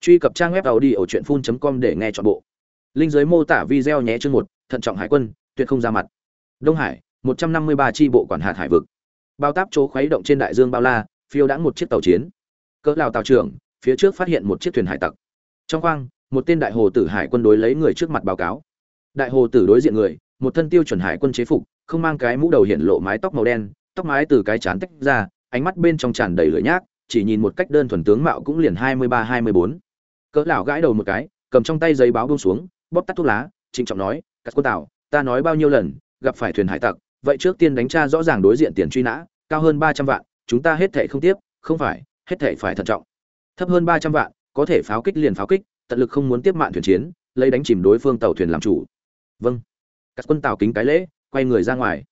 truy cập trang web tàu đi ở truyện phun com để nghe chọn bộ. Linh giới mô tả video nhé chương một, thận trọng hải quân, tuyệt không ra mặt. Đông hải, một trăm năm mươi ba tri bộ quản hạt hải vực. Bao táp chỗ khuấy động trên đại dương bao la, phiêu đãng một chiếc tàu chiến. Cỡ lào tàu trưởng, phía trước phát hiện một chiếc thuyền hải tặc. Trong khoang, một tên đại hồ tử hải quân đối lấy người trước mặt báo cáo. Đại hồ tử đối diện người, một thân tiêu chuẩn hải quân chế phục, không mang cái mũ đầu hiện lộ mái tóc màu đen, tóc mái từ cái chán tách ra, ánh mắt bên trong tràn đầy lửa nhác, chỉ nhìn một cách đơn thuần tướng mạo cũng liền hai mươi ba hai mươi bốn cỡ lão gãi đầu một cái, cầm trong tay giấy báo buông xuống, bóp tắt thuốc lá, trịnh trọng nói các quân tảo, ta nói bao nhiêu lần, gặp phải thuyền hải tặc, vậy trước tiên đánh tra rõ ràng đối diện tiền truy nã, cao hơn ba trăm vạn, chúng ta hết thảy không tiếp, không phải, hết thảy phải thận trọng. Thấp hơn ba trăm vạn, có thể pháo kích liền pháo kích, tận lực không muốn tiếp mạng thuyền chiến, lấy đánh chìm đối phương tàu thuyền làm chủ. Vâng. Các quân tàu kính cái lễ, quay người ra ngoài.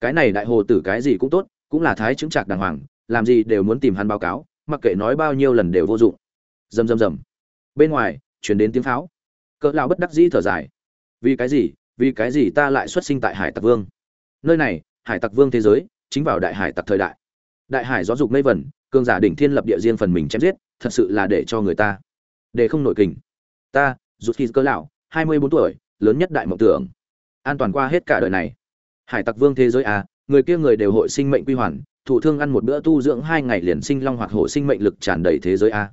Cái này đại hồ tử cái gì cũng tốt, cũng là thái chứng trạc đàng hoàng, làm gì đều muốn tìm hắn báo cáo, mặc kệ nói bao nhiêu lần đều vô dụng. Rầm rầm rầm bên ngoài, chuyển đến tiếng pháo. Cỡ lão bất đắc dĩ thở dài. Vì cái gì? Vì cái gì ta lại xuất sinh tại hải tặc vương? Nơi này, hải tặc vương thế giới, chính vào đại hải tặc thời đại. Đại hải gió dục mây vẩn cường giả đỉnh thiên lập địa riêng phần mình chém giết, thật sự là để cho người ta để không nổi kình. Ta, rút khi cỡ lão, hai mươi bốn tuổi, lớn nhất đại mộng tưởng. An toàn qua hết cả đời này. Hải tặc vương thế giới à người kia người đều hội sinh mệnh quy hoàn thủ thương ăn một bữa tu dưỡng hai ngày liền sinh long hoặc hổ sinh mệnh lực tràn đầy thế giới a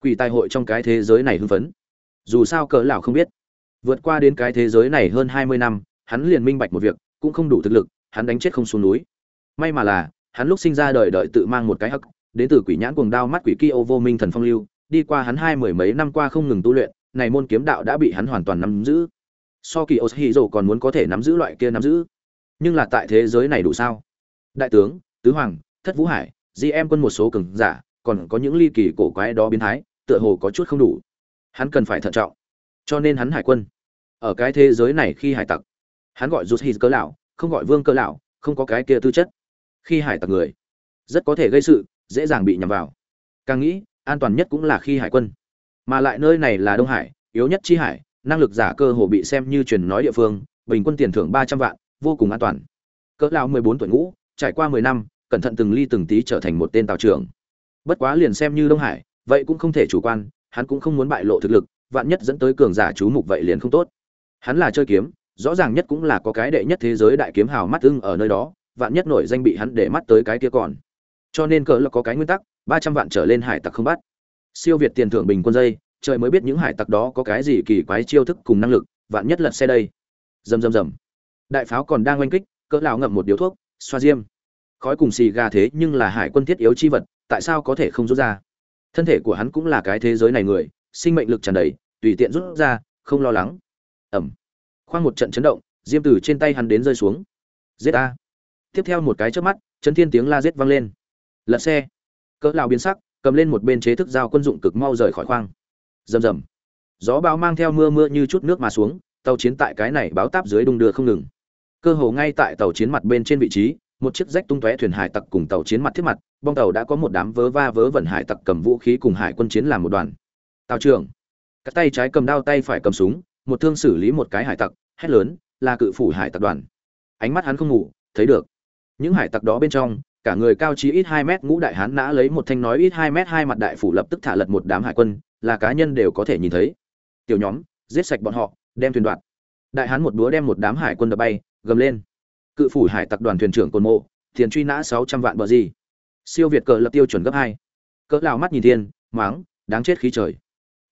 quỷ tài hội trong cái thế giới này hưng phấn. Dù sao cỡ lão không biết. Vượt qua đến cái thế giới này hơn hai mươi năm, hắn liền minh bạch một việc, cũng không đủ thực lực, hắn đánh chết không xuống núi. May mà là, hắn lúc sinh ra đời đợi tự mang một cái hắc, đến từ quỷ nhãn cuồng đao mắt quỷ kia vô minh thần phong lưu, đi qua hắn hai mười mấy năm qua không ngừng tu luyện, này môn kiếm đạo đã bị hắn hoàn toàn nắm giữ. So kỳ oshiro còn muốn có thể nắm giữ loại kia nắm giữ. Nhưng là tại thế giới này đủ sao? Đại tướng, tứ hoàng, thất vũ hải, di em quân một số cường giả, còn có những ly kỳ cổ quái đó biến thái tựa hồ có chút không đủ. Hắn cần phải thận trọng. Cho nên hắn hải quân. Ở cái thế giới này khi hải tặc, hắn gọi rút hít cỡ lão, không gọi vương cỡ lão, không có cái kia tư chất. Khi hải tặc người, rất có thể gây sự, dễ dàng bị nhầm vào. Càng nghĩ, an toàn nhất cũng là khi hải quân. Mà lại nơi này là đông hải, yếu nhất chi hải, năng lực giả cơ hồ bị xem như truyền nói địa phương, bình quân tiền thưởng ba trăm vạn, vô cùng an toàn. Cỡ lão mười bốn tuổi ngũ, trải qua mười năm, cẩn thận từng ly từng tí trở thành một tên tàu trưởng. Bất quá liền xem như đông hải vậy cũng không thể chủ quan, hắn cũng không muốn bại lộ thực lực, vạn nhất dẫn tới cường giả chú mục vậy liền không tốt. Hắn là chơi kiếm, rõ ràng nhất cũng là có cái đệ nhất thế giới đại kiếm hào mắt ưng ở nơi đó, vạn nhất nổi danh bị hắn để mắt tới cái kia còn. Cho nên cỡ là có cái nguyên tắc, ba trăm vạn trở lên hải tặc không bắt. Siêu việt tiền thưởng bình quân dây, trời mới biết những hải tặc đó có cái gì kỳ quái chiêu thức cùng năng lực, vạn nhất lật xe đây. Rầm rầm rầm. Đại pháo còn đang oanh kích, cỡ lão ngậm một điếu thuốc, xoa diêm. Khói cùng xì gà thế nhưng là hải quân thiết yếu chi vật, tại sao có thể không rút ra? Thân thể của hắn cũng là cái thế giới này người, sinh mệnh lực tràn đầy, tùy tiện rút ra, không lo lắng. Ẩm. Khoang một trận chấn động, diêm tử trên tay hắn đến rơi xuống. Giết a tiếp theo một cái chớp mắt, chấn thiên tiếng la giết vang lên. Lật xe. Cỡ lão biến sắc, cầm lên một bên chế thức dao quân dụng cực mau rời khỏi khoang. Rầm rầm. Gió bão mang theo mưa mưa như chút nước mà xuống, tàu chiến tại cái này báo táp dưới đung đưa không ngừng. Cơ hồ ngay tại tàu chiến mặt bên trên vị trí một chiếc rách tung tóe thuyền hải tặc cùng tàu chiến mặt thiết mặt, bong tàu đã có một đám vớ va vớ vẩn hải tặc cầm vũ khí cùng hải quân chiến làm một đoàn. Tàu trưởng các tay trái cầm đao, tay phải cầm súng, một thương xử lý một cái hải tặc, hét lớn, là cự phủ hải tặc đoàn. Ánh mắt hắn không ngủ, thấy được. Những hải tặc đó bên trong, cả người cao trí ít hai mét ngũ đại hán nã lấy một thanh nói ít hai mét hai mặt đại phủ lập tức thả lật một đám hải quân, là cá nhân đều có thể nhìn thấy. Tiểu nhóm, giết sạch bọn họ, đem thuyền đoạt. Đại hán một búa đem một đám hải quân đập bay, gầm lên cự phủ hải tặc đoàn thuyền trưởng cồn mộ, tiền truy nã sáu trăm vạn bờ gì. Siêu việt cờ lập tiêu chuẩn gấp hai. Cỡ lao mắt nhìn thiên, máng, đáng chết khí trời.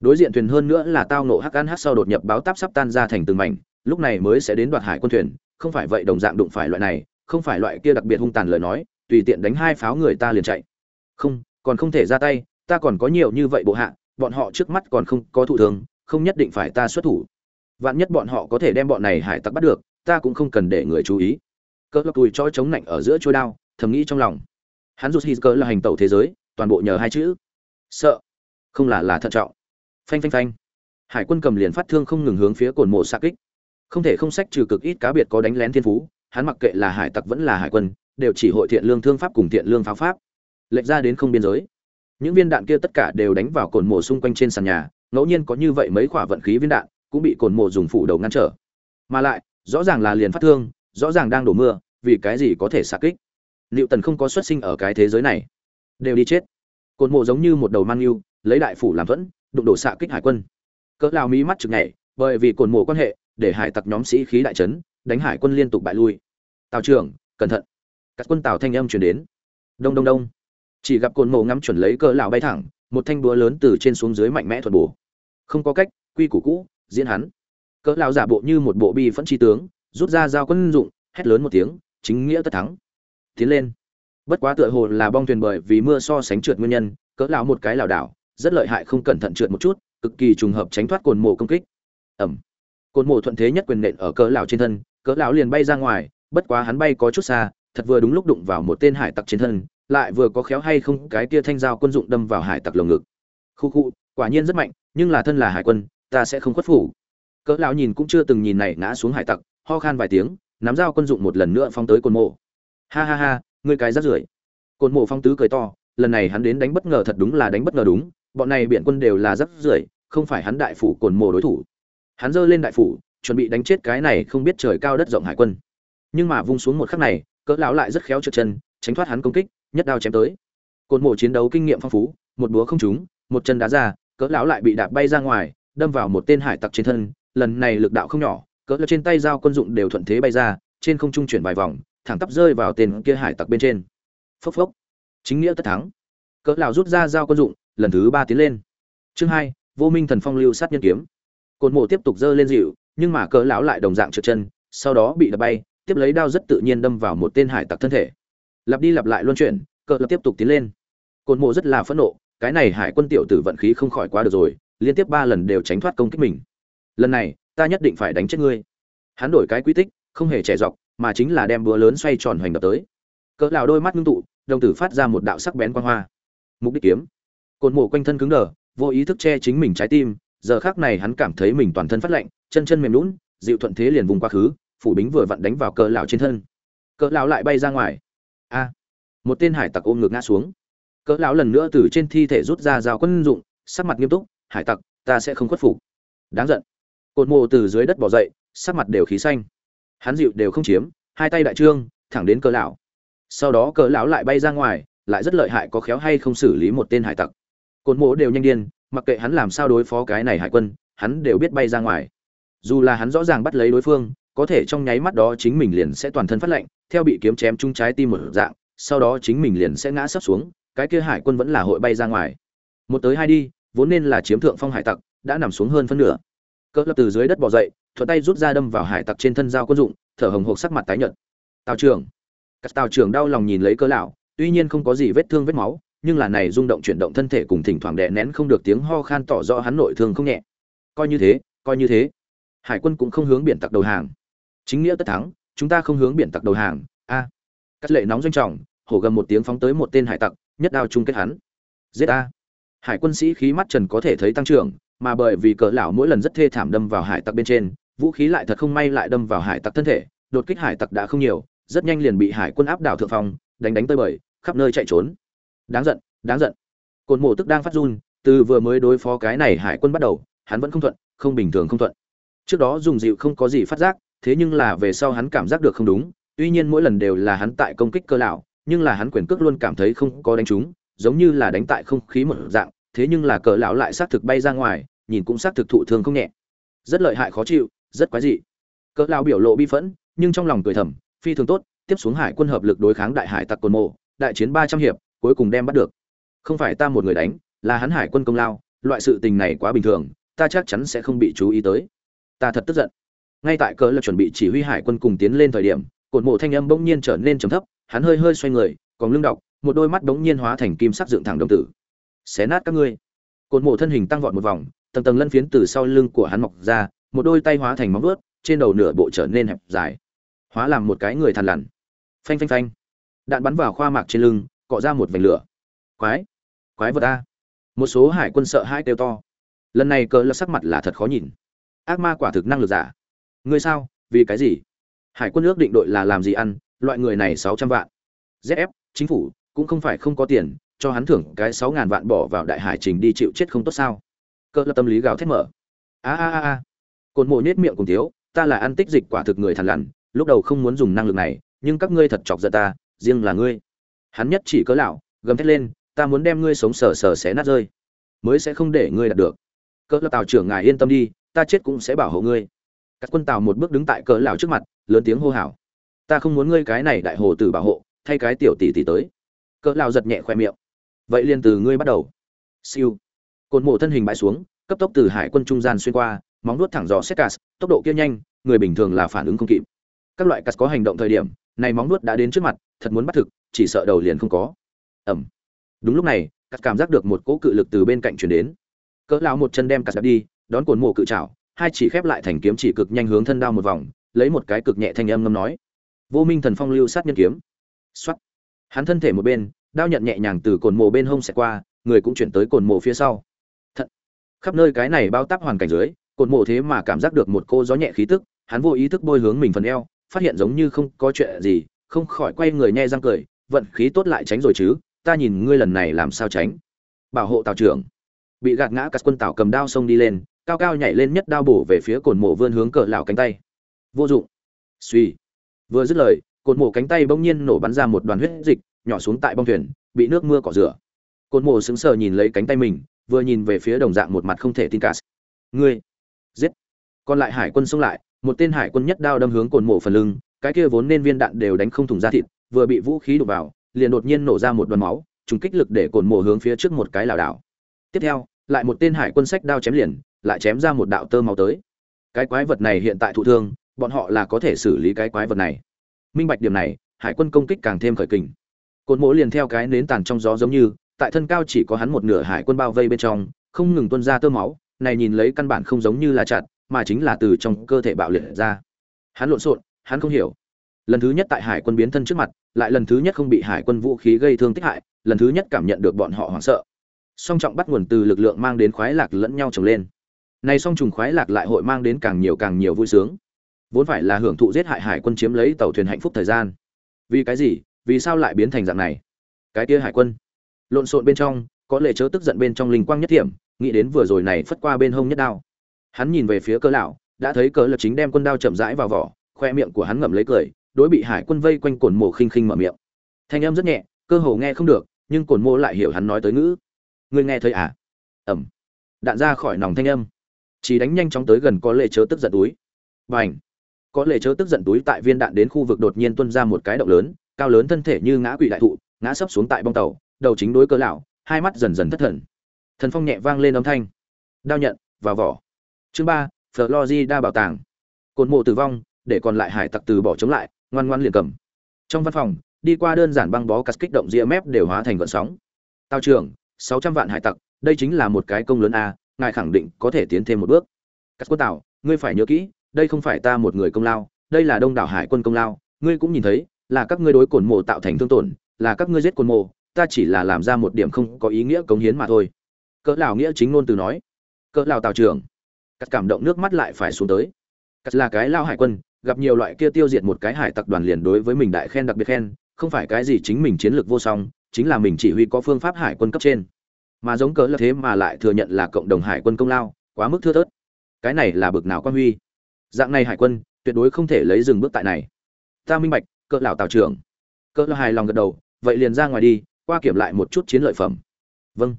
Đối diện thuyền hơn nữa là tao nộ hắc ăn hắc sau đột nhập báo táp sắp tan ra thành từng mảnh, lúc này mới sẽ đến đoạt hải quân thuyền, không phải vậy đồng dạng đụng phải loại này, không phải loại kia đặc biệt hung tàn lời nói, tùy tiện đánh hai pháo người ta liền chạy. Không, còn không thể ra tay, ta còn có nhiều như vậy bộ hạ, bọn họ trước mắt còn không có thụ thường không nhất định phải ta xuất thủ. Vạn nhất bọn họ có thể đem bọn này hải tặc bắt được, ta cũng không cần để người chú ý cỡ lọc tùi cho chống nạnh ở giữa chuôi đao, thầm nghĩ trong lòng. Hắn rút hít cỡ là hành tẩu thế giới, toàn bộ nhờ hai chữ. Sợ. Không là là thận trọng. Phanh phanh phanh. Hải quân cầm liền phát thương không ngừng hướng phía cồn mộ xa kích. Không thể không sách trừ cực ít cá biệt có đánh lén thiên phú, hắn mặc kệ là hải tặc vẫn là hải quân, đều chỉ hội thiện lương thương pháp cùng thiện lương pháo pháp. Lệch ra đến không biên giới. Những viên đạn kia tất cả đều đánh vào cồn mộ xung quanh trên sàn nhà, ngẫu nhiên có như vậy mấy quả vận khí viên đạn, cũng bị cồn mộ dùng phủ đầu ngăn trở. Mà lại, rõ ràng là liền phát thương rõ ràng đang đổ mưa, vì cái gì có thể xạ kích? Liệu tần không có xuất sinh ở cái thế giới này. Đều đi chết. Cột mộ giống như một đầu mang yêu, lấy đại phủ làm thuẫn, đụng đổ xạ kích hải quân. Cỡ lao mí mắt chực nhảy, bởi vì cột mộ quan hệ, để hải tặc nhóm sĩ khí đại trấn đánh hải quân liên tục bại lui. Tào trưởng, cẩn thận. Các quân tào thanh âm chuyển đến. Đông đông đông. Chỉ gặp cột mộ ngắm chuẩn lấy cỡ lão bay thẳng, một thanh búa lớn từ trên xuống dưới mạnh mẽ thuật bổ. Không có cách, quy củ cũ, diễn hắn. Cỡ lão giả bộ như một bộ bi phẫn tri tướng rút ra dao quân dụng, hét lớn một tiếng, chính nghĩa tất thắng. Tiến lên. Bất quá tựa hồ là bong thuyền bởi vì mưa so sánh trượt nguyên nhân, cỡ lão một cái lảo đảo, rất lợi hại không cẩn thận trượt một chút, cực kỳ trùng hợp tránh thoát cồn mộ công kích. Ẩm cồn mộ thuận thế nhất quyền nện ở cỡ lão trên thân, cỡ lão liền bay ra ngoài, bất quá hắn bay có chút xa, thật vừa đúng lúc đụng vào một tên hải tặc trên thân, lại vừa có khéo hay không cái kia thanh dao quân dụng đâm vào hải tặc lồng ngực. Khu khu, quả nhiên rất mạnh, nhưng là thân là hải quân, ta sẽ không khuất phục. Cỡ lão nhìn cũng chưa từng nhìn này ngã xuống hải tặc ho khan vài tiếng, nắm dao quân dụng một lần nữa phóng tới cồn mộ. Ha ha ha, ngươi cái rát rưởi. Cồn mộ phong tứ cười to, lần này hắn đến đánh bất ngờ thật đúng là đánh bất ngờ đúng, bọn này biện quân đều là rát rưởi, không phải hắn đại phủ cồn mộ đối thủ. Hắn giơ lên đại phủ, chuẩn bị đánh chết cái này không biết trời cao đất rộng hải quân. Nhưng mà vung xuống một khắc này, cỡ lão lại rất khéo trượt chân, tránh thoát hắn công kích, nhất đao chém tới. Cồn mộ chiến đấu kinh nghiệm phong phú, một búa không trúng, một chân đá ra, cỡ lão lại bị đạp bay ra ngoài, đâm vào một tên hải tặc trên thân, lần này lực đạo không nhỏ cỡ lão trên tay dao quân dụng đều thuận thế bay ra, trên không trung chuyển vài vòng, thẳng tắp rơi vào tên kia hải tặc bên trên. Phốc phốc. Chính nghĩa tất thắng. Cỡ lão rút ra dao quân dụng, lần thứ ba tiến lên. Chương hai, vô minh thần phong lưu sát nhân kiếm. Cột mộ tiếp tục giơ lên dịu, nhưng mà cỡ lão lại đồng dạng trượt chân, sau đó bị đập bay, tiếp lấy đao rất tự nhiên đâm vào một tên hải tặc thân thể. Lặp đi lặp lại luân chuyển, cỡ lập tiếp tục tiến lên. Cột mộ rất là phẫn nộ, cái này hải quân tiểu tử vận khí không khỏi quá được rồi, liên tiếp ba lần đều tránh thoát công kích mình. Lần này ta nhất định phải đánh chết ngươi. Hắn đổi cái quy tích, không hề trẻ dọc, mà chính là đem búa lớn xoay tròn hoành đập tới. Cỡ lão đôi mắt ngưng tụ, đồng tử phát ra một đạo sắc bén quang hoa. Mục đích kiếm. Cột mổ quanh thân cứng đờ, vô ý thức che chính mình trái tim, giờ khắc này hắn cảm thấy mình toàn thân phát lạnh, chân chân mềm lún dịu thuận thế liền vùng quá khứ, phủ bính vừa vặn đánh vào cỡ lão trên thân. Cỡ lão lại bay ra ngoài. A! Một tên hải tặc ôm ngược ngã xuống. Cỡ lão lần nữa từ trên thi thể rút ra dao quân dụng, sắc mặt nghiêm túc, hải tặc, ta sẽ không khuất phục. Đáng giận cột mộ từ dưới đất bò dậy, sắc mặt đều khí xanh. Hắn dịu đều không chiếm, hai tay đại trương, thẳng đến cỡ lão. Sau đó cỡ lão lại bay ra ngoài, lại rất lợi hại có khéo hay không xử lý một tên hải tặc. Cột mộ đều nhanh điên, mặc kệ hắn làm sao đối phó cái này hải quân, hắn đều biết bay ra ngoài. Dù là hắn rõ ràng bắt lấy đối phương, có thể trong nháy mắt đó chính mình liền sẽ toàn thân phát lạnh, theo bị kiếm chém trúng trái tim một dạng, sau đó chính mình liền sẽ ngã sấp xuống, cái kia hải quân vẫn là hội bay ra ngoài. Một tới hai đi, vốn nên là chiếm thượng phong hải tặc, đã nằm xuống hơn phân nửa cỡ lập từ dưới đất bò dậy, thuận tay rút ra đâm vào hải tặc trên thân dao quân dụng, thở hồng hộc sắc mặt tái nhợt. Tào trưởng. Các tào trưởng đau lòng nhìn lấy cỡ lão, tuy nhiên không có gì vết thương vết máu, nhưng là này rung động chuyển động thân thể cùng thỉnh thoảng đè nén không được tiếng ho khan tỏ rõ hắn nội thương không nhẹ. Coi như thế, coi như thế. Hải quân cũng không hướng biển tặc đầu hàng. Chính nghĩa tất thắng, chúng ta không hướng biển tặc đầu hàng. A. Cắt lệ nóng doanh trọng, hổ gầm một tiếng phóng tới một tên hải tặc, nhất đao chung kết hắn. Giết a. Hải quân sĩ khí mắt trần có thể thấy tăng trưởng mà bởi vì cỡ lão mỗi lần rất thê thảm đâm vào hải tặc bên trên, vũ khí lại thật không may lại đâm vào hải tặc thân thể, đột kích hải tặc đã không nhiều, rất nhanh liền bị hải quân áp đảo thượng phong, đánh đánh tơi bời, khắp nơi chạy trốn. Đáng giận đáng giận. Côn mộ tức đang phát run, từ vừa mới đối phó cái này hải quân bắt đầu, hắn vẫn không thuận, không bình thường không thuận. Trước đó dùng dịu không có gì phát giác, thế nhưng là về sau hắn cảm giác được không đúng, tuy nhiên mỗi lần đều là hắn tại công kích cơ lão, nhưng là hắn quyền cước luôn cảm thấy không có đánh trúng, giống như là đánh tại không khí một dạng thế nhưng là cỡ lão lại xác thực bay ra ngoài, nhìn cũng xác thực thụ thương không nhẹ. Rất lợi hại khó chịu, rất quái dị. Cỡ lão biểu lộ bi phẫn, nhưng trong lòng cười thầm, phi thường tốt, tiếp xuống hải quân hợp lực đối kháng đại hải tặc cồn mộ, đại chiến ba trăm hiệp, cuối cùng đem bắt được. Không phải ta một người đánh, là hắn hải quân công lao, loại sự tình này quá bình thường, ta chắc chắn sẽ không bị chú ý tới. Ta thật tức giận. Ngay tại cỡ là chuẩn bị chỉ huy hải quân cùng tiến lên thời điểm cột mộ thanh âm bỗng nhiên trở nên trầm thấp, hắn hơi hơi xoay người, còn lưng đọc, một đôi mắt bỗng nhiên hóa thành kim sắc dựng thẳng đồng tử xé nát các ngươi. Cột mộ thân hình tăng vọt một vòng, tầng tầng lân phiến từ sau lưng của hắn mọc ra, một đôi tay hóa thành móng vuốt, trên đầu nửa bộ trở nên hẹp dài. Hóa làm một cái người thằn lằn. Phanh phanh phanh. Đạn bắn vào khoa mạc trên lưng, cọ ra một vành lửa. Quái. Quái vật a. Một số hải quân sợ hai kêu to. Lần này cờ lập sắc mặt là thật khó nhìn. Ác ma quả thực năng lực giả. Ngươi sao? Vì cái gì? Hải quân ước định đội là làm gì ăn? Loại người này sáu trăm vạn. Zf chính phủ, cũng không phải không có tiền cho hắn thưởng cái sáu ngàn vạn bỏ vào đại hải trình đi chịu chết không tốt sao? Cỡ lập tâm lý gào thét mở. A a a a. Cồn mộ nết miệng cùng thiếu, ta là ăn tích dịch quả thực người thằn lằn, lúc đầu không muốn dùng năng lực này, nhưng các ngươi thật chọc giận ta, riêng là ngươi. Hắn nhất chỉ cỡ lão, gầm thét lên, ta muốn đem ngươi sống sờ sờ xé nát rơi, mới sẽ không để ngươi đạt được. Cỡ lão tào trưởng ngài yên tâm đi, ta chết cũng sẽ bảo hộ ngươi. Các quân tàu một bước đứng tại cỡ lão trước mặt, lớn tiếng hô hào. Ta không muốn ngươi cái này đại hồ tử bảo hộ, thay cái tiểu tỷ tỷ tới. Cỡ lão giật nhẹ khoe miệng vậy liền từ ngươi bắt đầu. Siêu. Cột mộ thân hình bãi xuống, cấp tốc từ hải quân trung gian xuyên qua, móng nuốt thẳng dò xét cát, tốc độ kia nhanh, người bình thường là phản ứng không kịp. Các loại cát có hành động thời điểm, này móng nuốt đã đến trước mặt, thật muốn bắt thực, chỉ sợ đầu liền không có. Ẩm đúng lúc này, cát cảm giác được một cỗ cự lực từ bên cạnh chuyển đến. Cỡ lão một chân đem cát đi, đón cột mộ cự trảo, hai chỉ khép lại thành kiếm chỉ cực nhanh hướng thân đao một vòng, lấy một cái cực nhẹ thanh âm ngâm nói. Vô minh thần phong lưu sát nhân kiếm. Xuất hắn thân thể một bên đao nhận nhẹ nhàng từ cồn mộ bên hông sẽ qua, người cũng chuyển tới cồn mộ phía sau. Thật. khắp nơi cái này bao táp hoàn cảnh dưới, cồn mộ thế mà cảm giác được một cô gió nhẹ khí tức, hắn vô ý thức bôi hướng mình phần eo, phát hiện giống như không có chuyện gì, không khỏi quay người nhe răng cười, vận khí tốt lại tránh rồi chứ, ta nhìn ngươi lần này làm sao tránh. Bảo hộ tào trưởng. Bị gạt ngã cắt quân tào cầm đao xông đi lên, cao cao nhảy lên nhất đao bổ về phía cồn mộ vươn hướng cỡ lão cánh tay. Vô dụng. Suy vừa dứt lời cồn mộ cánh tay bỗng nhiên nổ bắn ra một đoàn huyết dịch, nhỏ xuống tại bong thuyền, bị nước mưa cọ rửa. Cồn mộ sững sờ nhìn lấy cánh tay mình, vừa nhìn về phía đồng dạng một mặt không thể tin cả. Ngươi, giết. Còn lại hải quân xông lại, một tên hải quân nhất đao đâm hướng cồn mộ phần lưng, cái kia vốn nên viên đạn đều đánh không thủng ra thịt, vừa bị vũ khí đục vào, liền đột nhiên nổ ra một đoàn máu, trùng kích lực để cồn mộ hướng phía trước một cái lảo đảo. Tiếp theo, lại một tên hải quân sách đao chém liền, lại chém ra một đạo tơ máu tới. Cái quái vật này hiện tại thụ thương, bọn họ là có thể xử lý cái quái vật này minh bạch điểm này, hải quân công kích càng thêm khởi kình. Cột mỗ liền theo cái nến tàn trong gió giống như, tại thân cao chỉ có hắn một nửa hải quân bao vây bên trong, không ngừng tuôn ra tơ máu, này nhìn lấy căn bản không giống như là chặt, mà chính là từ trong cơ thể bạo liệt ra. Hắn lộn xộn, hắn không hiểu. Lần thứ nhất tại hải quân biến thân trước mặt, lại lần thứ nhất không bị hải quân vũ khí gây thương tích hại, lần thứ nhất cảm nhận được bọn họ hoảng sợ. Song trọng bắt nguồn từ lực lượng mang đến khoái lạc lẫn nhau trồng lên. Này song trùng khoái lạc lại hội mang đến càng nhiều càng nhiều vui sướng vốn phải là hưởng thụ giết hại hải quân chiếm lấy tàu thuyền hạnh phúc thời gian. Vì cái gì? Vì sao lại biến thành dạng này? Cái kia hải quân. Lộn xộn bên trong, có lệ chớ tức giận bên trong linh quang nhất thiểm, nghĩ đến vừa rồi này phất qua bên hông nhất đao. Hắn nhìn về phía cơ lão, đã thấy cỡ lập chính đem quân đao chậm rãi vào vỏ, khoe miệng của hắn ngậm lấy cười, đối bị hải quân vây quanh cồn mồ khinh khinh mở miệng. Thanh âm rất nhẹ, cơ hồ nghe không được, nhưng cồn mồ lại hiểu hắn nói tới ngữ. Ngươi nghe thấy à? Ẩm. Đạn ra khỏi nòng thanh âm. Chỉ đánh nhanh chóng tới gần có lệ chớ tức giận túi. Bành có lệ chớ tức giận túi tại viên đạn đến khu vực đột nhiên tuôn ra một cái động lớn, cao lớn thân thể như ngã quỵ đại thụ, ngã sấp xuống tại bong tàu, đầu chính đối cơ lão, hai mắt dần dần thất thần. Thần phong nhẹ vang lên âm thanh. Đao nhận, vào vỏ. Chương ba đa bảo tàng. Cột mộ tử vong, để còn lại hải tặc từ bỏ chống lại, ngoan ngoan liền cầm. Trong văn phòng, đi qua đơn giản băng bó cắt kích động ria mép đều hóa thành vận sóng. Tao trưởng, sáu trăm vạn hải tặc, đây chính là một cái công lớn a, ngài khẳng định có thể tiến thêm một bước. Cắt quân tảo ngươi phải nhớ kỹ đây không phải ta một người công lao, đây là đông đảo hải quân công lao, ngươi cũng nhìn thấy, là các ngươi đối cồn mộ tạo thành thương tổn, là các ngươi giết cồn mộ, ta chỉ là làm ra một điểm không có ý nghĩa cống hiến mà thôi. Cỡ lão nghĩa chính ngôn từ nói. Cỡ lão tào trưởng. Cắt cảm động nước mắt lại phải xuống tới. Cắt là cái lao hải quân, gặp nhiều loại kia tiêu diệt một cái hải tặc đoàn liền đối với mình đại khen đặc biệt khen, không phải cái gì chính mình chiến lược vô song, chính là mình chỉ huy có phương pháp hải quân cấp trên. Mà giống cỡ là thế mà lại thừa nhận là cộng đồng hải quân công lao, quá mức thưa thớt. Cái này là bực nào quan huy? Dạng này hải quân, tuyệt đối không thể lấy dừng bước tại này. Ta minh bạch, cỡ lão tào trưởng. Cỡ lão hài lòng gật đầu, vậy liền ra ngoài đi, qua kiểm lại một chút chiến lợi phẩm. Vâng.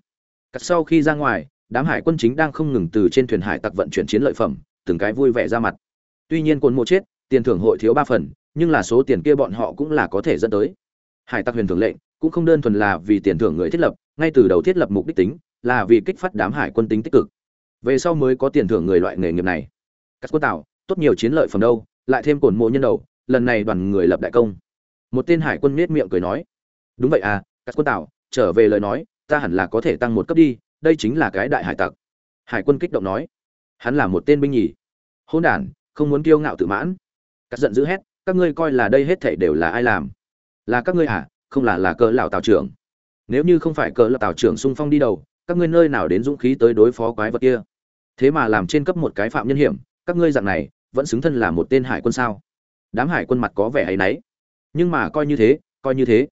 Cắt sau khi ra ngoài, đám hải quân chính đang không ngừng từ trên thuyền hải tặc vận chuyển chiến lợi phẩm, từng cái vui vẻ ra mặt. Tuy nhiên cồn mộ chết, tiền thưởng hội thiếu ba phần, nhưng là số tiền kia bọn họ cũng là có thể dẫn tới. Hải tặc huyền thường lệnh, cũng không đơn thuần là vì tiền thưởng người thiết lập, ngay từ đầu thiết lập mục đích tính, là vì kích phát đám hải quân tính tích cực. Về sau mới có tiền thưởng người loại nghề nghiệp này. Các quân tạo tốt nhiều chiến lợi phẩm đâu, lại thêm cổn mộ nhân đầu, lần này đoàn người lập đại công. Một tên hải quân nết miệng cười nói. Đúng vậy à các quân tạo trở về lời nói, ta hẳn là có thể tăng một cấp đi, đây chính là cái đại hải tặc. Hải quân kích động nói. Hắn là một tên binh nhì. Hôn đản, không muốn kiêu ngạo tự mãn. Cắt giận dữ hét, các ngươi coi là đây hết thảy đều là ai làm? Là các ngươi à không là là cỡ lão tào trưởng. Nếu như không phải cỡ lão tào trưởng xung phong đi đầu, các ngươi nơi nào đến dũng khí tới đối phó quái vật kia? Thế mà làm trên cấp một cái phạm nhân hiểm, các ngươi dạng này vẫn xứng thân là một tên hải quân sao? Đám hải quân mặt có vẻ hay nấy nhưng mà coi như thế, coi như thế.